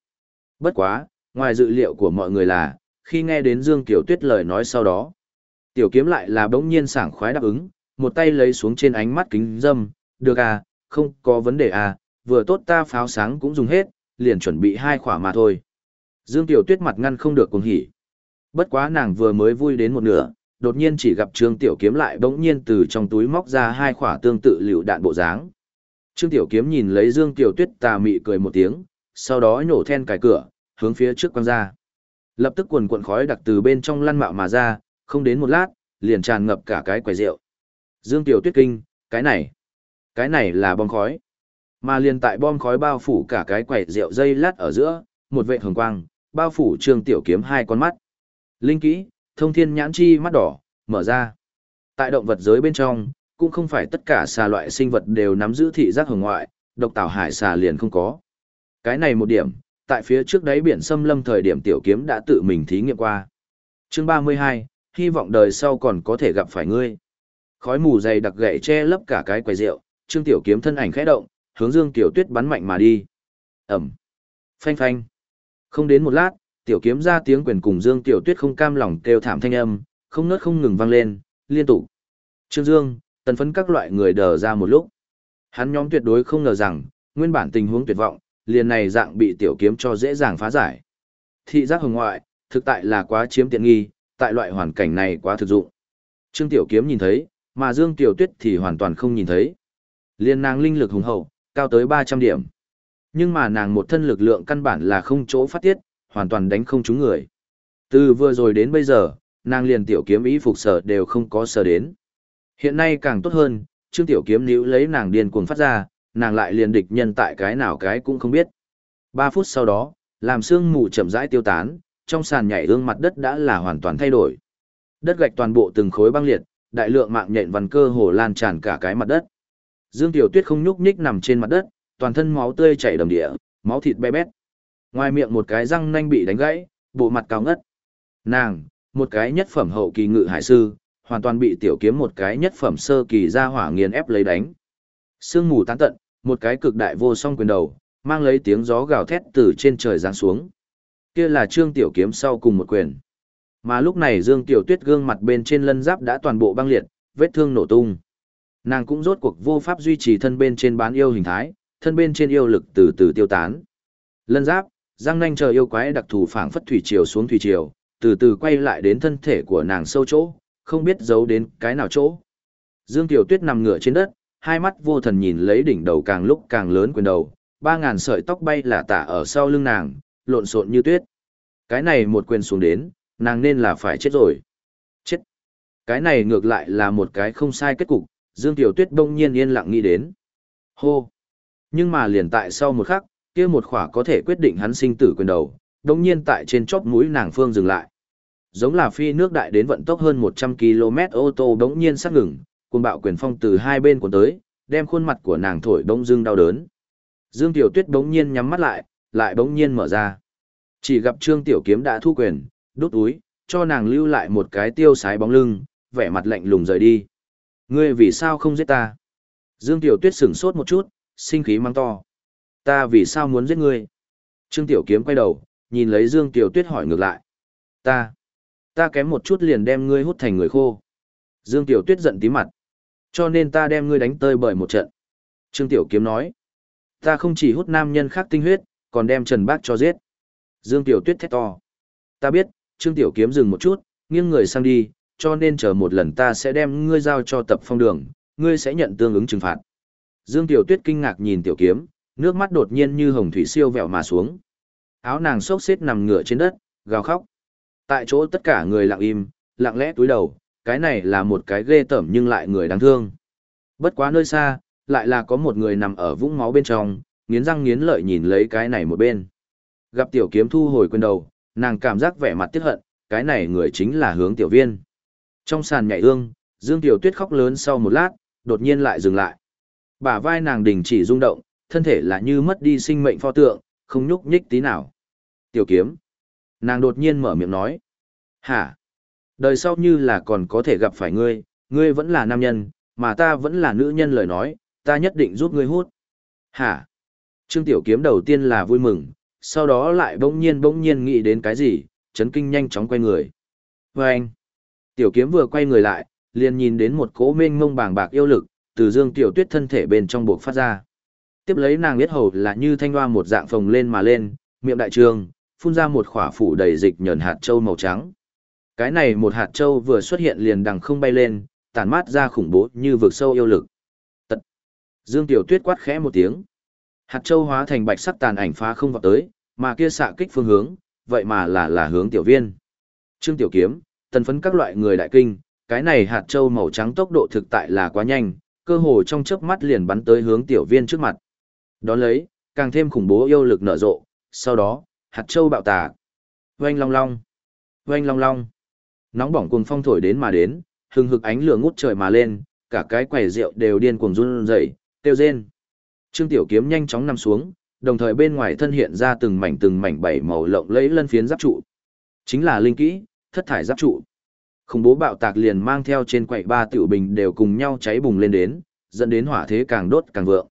Bất quá, ngoài dự liệu của mọi người là, khi nghe đến Dương Kiều Tuyết lời nói sau đó, tiểu kiếm lại là bỗng nhiên sảng khoái đáp ứng, một tay lấy xuống trên ánh mắt kính dâm, được à, không có vấn đề à, vừa tốt ta pháo sáng cũng dùng hết, liền chuẩn bị hai khỏa mà thôi. Dương Tiểu Tuyết mặt ngăn không được cuồng hỉ. Bất quá nàng vừa mới vui đến một nửa, đột nhiên chỉ gặp Trương Tiểu Kiếm lại bỗng nhiên từ trong túi móc ra hai khỏa tương tự liều đạn bộ dáng. Trương Tiểu Kiếm nhìn lấy Dương Tiểu Tuyết tà mị cười một tiếng, sau đó nhổ then cài cửa, hướng phía trước quăng ra. Lập tức quần cuộn khói đặc từ bên trong lăn mạo mà ra, không đến một lát, liền tràn ngập cả cái quầy rượu. Dương Tiểu Tuyết kinh, cái này, cái này là bom khói. Mà liền tại bom khói bao phủ cả cái quẩy rượu dây lát ở giữa, một vệ hồng quang, bao phủ Trương Tiểu Kiếm hai con mắt. Linh kỹ, thông thiên nhãn chi mắt đỏ, mở ra. Tại động vật giới bên trong, cũng không phải tất cả xà loại sinh vật đều nắm giữ thị giác hồng ngoại, độc tảo hải xà liền không có. Cái này một điểm, tại phía trước đáy biển xâm lâm thời điểm tiểu kiếm đã tự mình thí nghiệm qua. Chương 32, hy vọng đời sau còn có thể gặp phải ngươi. Khói mù dày đặc gậy che lấp cả cái quầy rượu, Trương Tiểu Kiếm thân ảnh khẽ động, hướng Dương Tiểu Tuyết bắn mạnh mà đi. Ẩm. Phanh phanh. Không đến một lát, Tiểu Kiếm ra tiếng quyền cùng Dương Tiểu Tuyết không cam lòng kêu thảm thanh âm, không nớt không ngừng vang lên, liên tục. Trương Dương, tần phấn các loại người đờ ra một lúc. Hắn nhóm tuyệt đối không ngờ rằng, nguyên bản tình huống tuyệt vọng, liền này dạng bị Tiểu Kiếm cho dễ dàng phá giải. Thị giác hồng ngoại, thực tại là quá chiếm tiện nghi, tại loại hoàn cảnh này quá thực dụng. Trương Tiểu Kiếm nhìn thấy, mà Dương Tiểu Tuyết thì hoàn toàn không nhìn thấy. Liên nàng linh lực hùng hậu, cao tới 300 điểm. Nhưng mà nàng một thân lực lượng căn bản là không chỗ phát tiết, hoàn toàn đánh không trúng người. Từ vừa rồi đến bây giờ, nàng liền tiểu kiếm ý phục sở đều không có sở đến. Hiện nay càng tốt hơn, Trương tiểu kiếm níu lấy nàng điên cuồng phát ra, nàng lại liền địch nhân tại cái nào cái cũng không biết. 3 phút sau đó, làm sương mù chậm rãi tiêu tán, trong sàn nhảy ương mặt đất đã là hoàn toàn thay đổi. Đất gạch toàn bộ từng khối băng liệt, đại lượng mạng nhện văn cơ hồ lan tràn cả cái mặt đất. Dương Tiểu Tuyết không nhúc nhích nằm trên mặt đất, toàn thân máu tươi chảy đầm địa, máu thịt bé bét. Ngoài miệng một cái răng nanh bị đánh gãy, bộ mặt cao ngất. Nàng, một cái nhất phẩm hậu kỳ ngự hải sư, hoàn toàn bị tiểu kiếm một cái nhất phẩm sơ kỳ ra hỏa nghiền ép lấy đánh. Sương mù tán tận, một cái cực đại vô song quyền đầu, mang lấy tiếng gió gào thét từ trên trời giáng xuống. Kia là Trương Tiểu Kiếm sau cùng một quyền. Mà lúc này Dương Tiểu Tuyết gương mặt bên trên lân giáp đã toàn bộ băng liệt, vết thương nổ tung. Nàng cũng rốt cuộc vô pháp duy trì thân bên trên bán yêu hình thái, thân bên trên yêu lực từ từ tiêu tán. Lân giáp, răng nanh chờ yêu quái đặc thù phảng phất thủy triều xuống thủy triều, từ từ quay lại đến thân thể của nàng sâu chỗ, không biết giấu đến cái nào chỗ. Dương Tiểu Tuyết nằm ngửa trên đất, hai mắt vô thần nhìn lấy đỉnh đầu càng lúc càng lớn quyền đầu, ba ngàn sợi tóc bay là tả ở sau lưng nàng, lộn xộn như tuyết. Cái này một quyền xuống đến, nàng nên là phải chết rồi. Chết. Cái này ngược lại là một cái không sai kết cục, Dương Tiểu Tuyết đông nhiên yên lặng nghĩ đến. Hô! Nhưng mà liền tại sau một khắc, kia một khỏa có thể quyết định hắn sinh tử quyền đầu, đông nhiên tại trên chóp mũi nàng phương dừng lại. Giống là phi nước đại đến vận tốc hơn 100 km ô tô đống nhiên sát ngừng, cuồng bạo quyền phong từ hai bên cuốn tới, đem khuôn mặt của nàng thổi đông dưng đau đớn. Dương Tiểu Tuyết đống nhiên nhắm mắt lại, lại đống nhiên mở ra. Chỉ gặp Trương Tiểu Kiếm đã thu quyền, đút túi, cho nàng lưu lại một cái tiêu sái bóng lưng, vẻ mặt lạnh lùng rời đi. Ngươi vì sao không giết ta? Dương Tiểu Tuyết sửng sốt một chút, sinh khí mang to. Ta vì sao muốn giết ngươi? Trương Tiểu Kiếm quay đầu, nhìn lấy Dương Tiểu Tuyết hỏi ngược lại. Ta, ta kém một chút liền đem ngươi hút thành người khô. Dương Tiểu Tuyết giận tí mặt. Cho nên ta đem ngươi đánh tơi bởi một trận. Trương Tiểu Kiếm nói. Ta không chỉ hút nam nhân khác tinh huyết, còn đem Trần Bác cho giết. Dương Tiểu Tuyết thét to. Ta biết, Trương Tiểu Kiếm dừng một chút, nghiêng người sang đi, cho nên chờ một lần ta sẽ đem ngươi giao cho tập phong đường, ngươi sẽ nhận tương ứng trừng phạt. Dương Tiểu Tuyết kinh ngạc nhìn tiểu kiếm, nước mắt đột nhiên như hồng thủy siêu vẹo mà xuống. Áo nàng xốc xếp nằm ngửa trên đất, gào khóc. Tại chỗ tất cả người lặng im, lặng lẽ túi đầu, cái này là một cái ghê tởm nhưng lại người đáng thương. Bất quá nơi xa, lại là có một người nằm ở vũng máu bên trong, nghiến răng nghiến lợi nhìn lấy cái này một bên. Gặp tiểu kiếm thu hồi quên đầu, nàng cảm giác vẻ mặt tiếc hận, cái này người chính là hướng tiểu viên. Trong sàn nhảy ương, Dương Tiểu Tuyết khóc lớn sau một lát, đột nhiên lại dừng lại. Bả vai nàng đình chỉ rung động, thân thể là như mất đi sinh mệnh pho tượng, không nhúc nhích tí nào. Tiểu kiếm. Nàng đột nhiên mở miệng nói. Hả? Đời sau như là còn có thể gặp phải ngươi, ngươi vẫn là nam nhân, mà ta vẫn là nữ nhân lời nói, ta nhất định giúp ngươi hút. Hả? Trương Tiểu Kiếm đầu tiên là vui mừng, sau đó lại bỗng nhiên bỗng nhiên nghĩ đến cái gì, chấn kinh nhanh chóng quay người. Và anh, Tiểu Kiếm vừa quay người lại, liền nhìn đến một cỗ mênh mông bàng bạc yêu lực, từ Dương Tiểu Tuyết thân thể bên trong buộc phát ra. Tiếp lấy nàng biết hầu là như thanh hoa một dạng phồng lên mà lên, miệng đại trường, phun ra một khỏa phủ đầy dịch nhờn hạt châu màu trắng. Cái này một hạt châu vừa xuất hiện liền đằng không bay lên, tản mát ra khủng bố như vực sâu yêu lực. Tật. Dương Tiểu Tuyết quát khẽ một tiếng. Hạt châu hóa thành bạch sắc tàn ảnh phá không vào tới, mà kia xạ kích phương hướng, vậy mà là là hướng tiểu viên. Trương Tiểu Kiếm, tần phấn các loại người đại kinh, cái này hạt châu màu trắng tốc độ thực tại là quá nhanh, cơ hồ trong chớp mắt liền bắn tới hướng tiểu viên trước mặt. Đón lấy, càng thêm khủng bố yêu lực nở rộ, sau đó, hạt châu bạo tà. Oanh long long, oanh long long. Nóng bỏng cuồng phong thổi đến mà đến, hừng hực ánh lửa ngút trời mà lên, cả cái quầy rượu đều điên cuồng run rẩy, tiêu rên. Trương Tiểu Kiếm nhanh chóng nằm xuống, đồng thời bên ngoài thân hiện ra từng mảnh từng mảnh bảy màu lộng lẫy lân phiến giáp trụ. Chính là linh kỹ, thất thải giáp trụ. Khủng bố bạo tạc liền mang theo trên quầy ba tiểu bình đều cùng nhau cháy bùng lên đến, dẫn đến hỏa thế càng đốt càng vượng.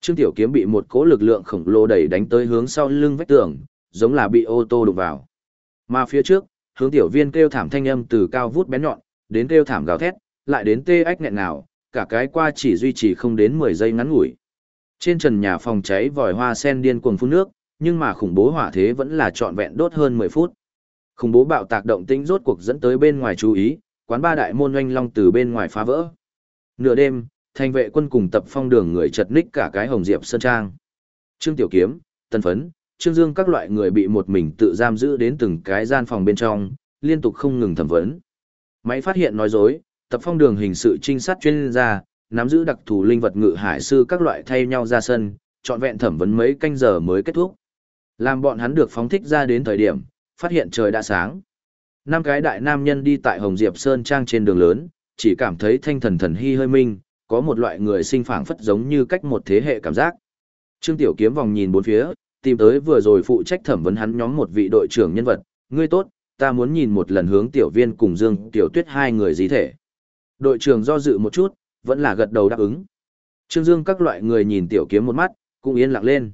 Trương Tiểu Kiếm bị một cỗ lực lượng khổng lồ đẩy đánh tới hướng sau lưng vách tường, giống là bị ô tô đụng vào. Mà phía trước, hướng tiểu viên kêu thảm thanh âm từ cao vút bén nhọn, đến kêu thảm gào thét, lại đến tê ách nghẹn nào, cả cái qua chỉ duy trì không đến 10 giây ngắn ngủi. Trên trần nhà phòng cháy vòi hoa sen điên cuồng phun nước, nhưng mà khủng bố hỏa thế vẫn là trọn vẹn đốt hơn 10 phút. Khủng bố bạo tạc động tĩnh rốt cuộc dẫn tới bên ngoài chú ý, quán ba đại môn oanh long từ bên ngoài phá vỡ. Nửa đêm, thành vệ quân cùng tập phong đường người chật ních cả cái hồng diệp sơn trang. Trương Tiểu Kiếm, Tân Phấn, Trương Dương các loại người bị một mình tự giam giữ đến từng cái gian phòng bên trong, liên tục không ngừng thẩm vấn. Máy phát hiện nói dối, tập phong đường hình sự trinh sát chuyên gia, nắm giữ đặc thù linh vật ngự hải sư các loại thay nhau ra sân, trọn vẹn thẩm vấn mấy canh giờ mới kết thúc. Làm bọn hắn được phóng thích ra đến thời điểm, phát hiện trời đã sáng. Năm cái đại nam nhân đi tại Hồng Diệp Sơn Trang trên đường lớn, chỉ cảm thấy thanh thần thần hy hơi minh, có một loại người sinh phảng phất giống như cách một thế hệ cảm giác. Trương Tiểu Kiếm vòng nhìn bốn phía, tìm tới vừa rồi phụ trách thẩm vấn hắn nhóm một vị đội trưởng nhân vật, ngươi tốt, ta muốn nhìn một lần hướng Tiểu Viên cùng Dương Tiểu Tuyết hai người gì thể. Đội trưởng do dự một chút, vẫn là gật đầu đáp ứng. Trương Dương các loại người nhìn Tiểu Kiếm một mắt, cũng yên lặng lên.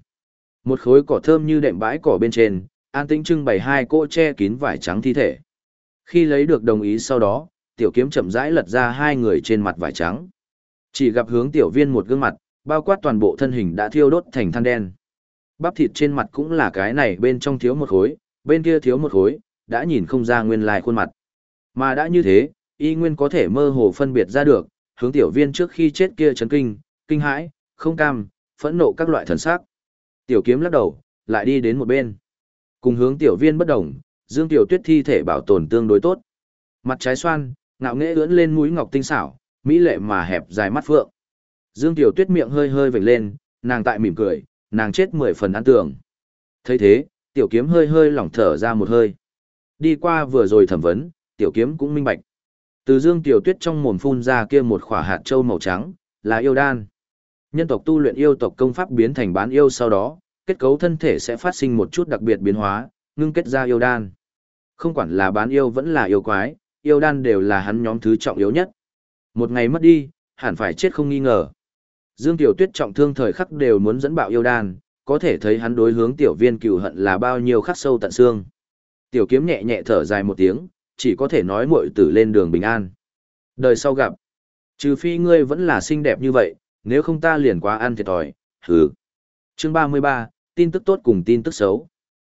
Một khối cỏ thơm như đệm bãi cỏ bên trên, an tĩnh trưng bày hai cỗ che kín vải trắng thi thể. Khi lấy được đồng ý sau đó, Tiểu Kiếm chậm rãi lật ra hai người trên mặt vải trắng. Chỉ gặp hướng Tiểu Viên một gương mặt, bao quát toàn bộ thân hình đã thiêu đốt thành than đen. Bắp thịt trên mặt cũng là cái này bên trong thiếu một khối, bên kia thiếu một khối, đã nhìn không ra nguyên lai khuôn mặt. Mà đã như thế, y nguyên có thể mơ hồ phân biệt ra được, hướng tiểu viên trước khi chết kia chấn kinh, kinh hãi, không cam, phẫn nộ các loại thần sắc. Tiểu kiếm lắc đầu, lại đi đến một bên. Cùng hướng tiểu viên bất đồng, Dương Tiểu Tuyết thi thể bảo tồn tương đối tốt. Mặt trái xoan, ngạo nghễ ưỡn lên mũi ngọc tinh xảo, mỹ lệ mà hẹp dài mắt phượng. Dương Tiểu Tuyết miệng hơi hơi vểnh lên, nàng tại mỉm cười, nàng chết mười phần ăn tưởng. thấy thế, tiểu kiếm hơi hơi lỏng thở ra một hơi. Đi qua vừa rồi thẩm vấn, tiểu kiếm cũng minh bạch. Từ dương tiểu tuyết trong mồm phun ra kia một khỏa hạt châu màu trắng, là yêu đan. Nhân tộc tu luyện yêu tộc công pháp biến thành bán yêu sau đó, kết cấu thân thể sẽ phát sinh một chút đặc biệt biến hóa, ngưng kết ra yêu đan. Không quản là bán yêu vẫn là yêu quái, yêu đan đều là hắn nhóm thứ trọng yếu nhất. Một ngày mất đi, hẳn phải chết không nghi ngờ. Dương Tiểu Tuyết trọng thương thời khắc đều muốn dẫn bạo yêu đan, có thể thấy hắn đối hướng tiểu viên cừu hận là bao nhiêu khắc sâu tận xương. Tiểu kiếm nhẹ nhẹ thở dài một tiếng, chỉ có thể nói muội tử lên đường bình an. Đời sau gặp, trừ phi ngươi vẫn là xinh đẹp như vậy, nếu không ta liền quá ăn thiệt thòi, hừ. Chương 33, tin tức tốt cùng tin tức xấu.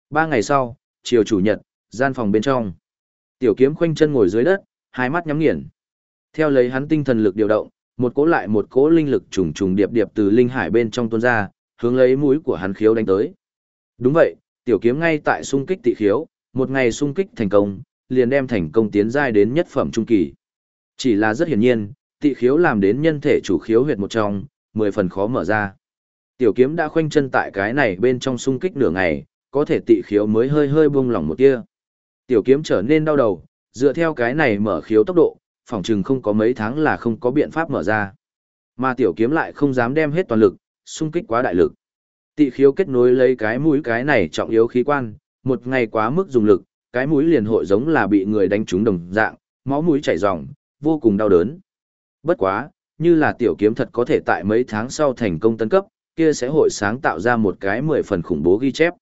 Ba ngày sau, chiều chủ nhật, gian phòng bên trong. Tiểu kiếm khoanh chân ngồi dưới đất, hai mắt nhắm nghiền. Theo lấy hắn tinh thần lực điều động, một cỗ lại một cỗ linh lực trùng trùng điệp điệp từ linh hải bên trong tuôn ra, hướng lấy mũi của hắn khiếu đánh tới. Đúng vậy, tiểu kiếm ngay tại xung kích tị khiếu, một ngày xung kích thành công, liền đem thành công tiến giai đến nhất phẩm trung kỳ. Chỉ là rất hiển nhiên, tị khiếu làm đến nhân thể chủ khiếu huyệt một trong, mười phần khó mở ra. Tiểu kiếm đã khoanh chân tại cái này bên trong sung kích nửa ngày, có thể tị khiếu mới hơi hơi buông lỏng một tia. Tiểu kiếm trở nên đau đầu, dựa theo cái này mở khiếu tốc độ, phòng chừng không có mấy tháng là không có biện pháp mở ra. Mà tiểu kiếm lại không dám đem hết toàn lực, sung kích quá đại lực. Tị khiếu kết nối lấy cái mũi cái này trọng yếu khí quan, một ngày quá mức dùng lực, cái mũi liền hội giống là bị người đánh trúng đồng dạng, máu mũi chảy ròng, vô cùng đau đớn. Bất quá, như là tiểu kiếm thật có thể tại mấy tháng sau thành công tấn cấp, kia sẽ hội sáng tạo ra một cái mười phần khủng bố ghi chép.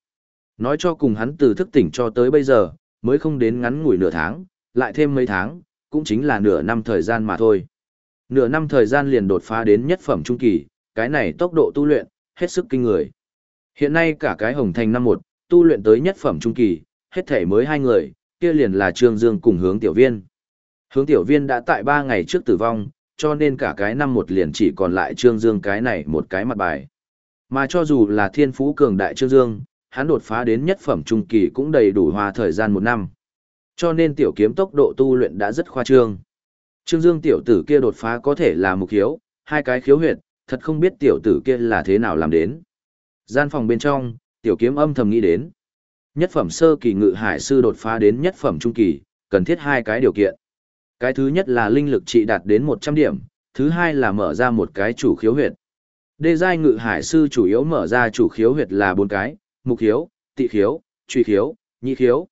Nói cho cùng hắn từ thức tỉnh cho tới bây giờ, mới không đến ngắn ngủi nửa tháng, lại thêm mấy tháng, cũng chính là nửa năm thời gian mà thôi. Nửa năm thời gian liền đột phá đến nhất phẩm trung kỳ, cái này tốc độ tu luyện, hết sức kinh người. Hiện nay cả cái hồng thành năm một, tu luyện tới nhất phẩm trung kỳ, hết thể mới hai người, kia liền là Trương Dương cùng hướng tiểu viên. Hướng tiểu viên đã tại ba ngày trước tử vong, cho nên cả cái năm một liền chỉ còn lại Trương Dương cái này một cái mặt bài. Mà cho dù là thiên phú cường đại Trương Dương, hắn đột phá đến nhất phẩm trung kỳ cũng đầy đủ hòa thời gian một năm. Cho nên tiểu kiếm tốc độ tu luyện đã rất khoa trương. Trương Dương tiểu tử kia đột phá có thể là mục khiếu, hai cái khiếu huyệt, thật không biết tiểu tử kia là thế nào làm đến. Gian phòng bên trong, tiểu kiếm âm thầm nghĩ đến. Nhất phẩm sơ kỳ ngự hải sư đột phá đến nhất phẩm trung kỳ, cần thiết hai cái điều kiện. Cái thứ nhất là linh lực trị đạt đến 100 điểm, thứ hai là mở ra một cái chủ khiếu huyệt. Đê giai ngự hải sư chủ yếu mở ra chủ khiếu huyệt là bốn cái, mục khiếu, tị khiếu, truy khiếu, nhị khiếu,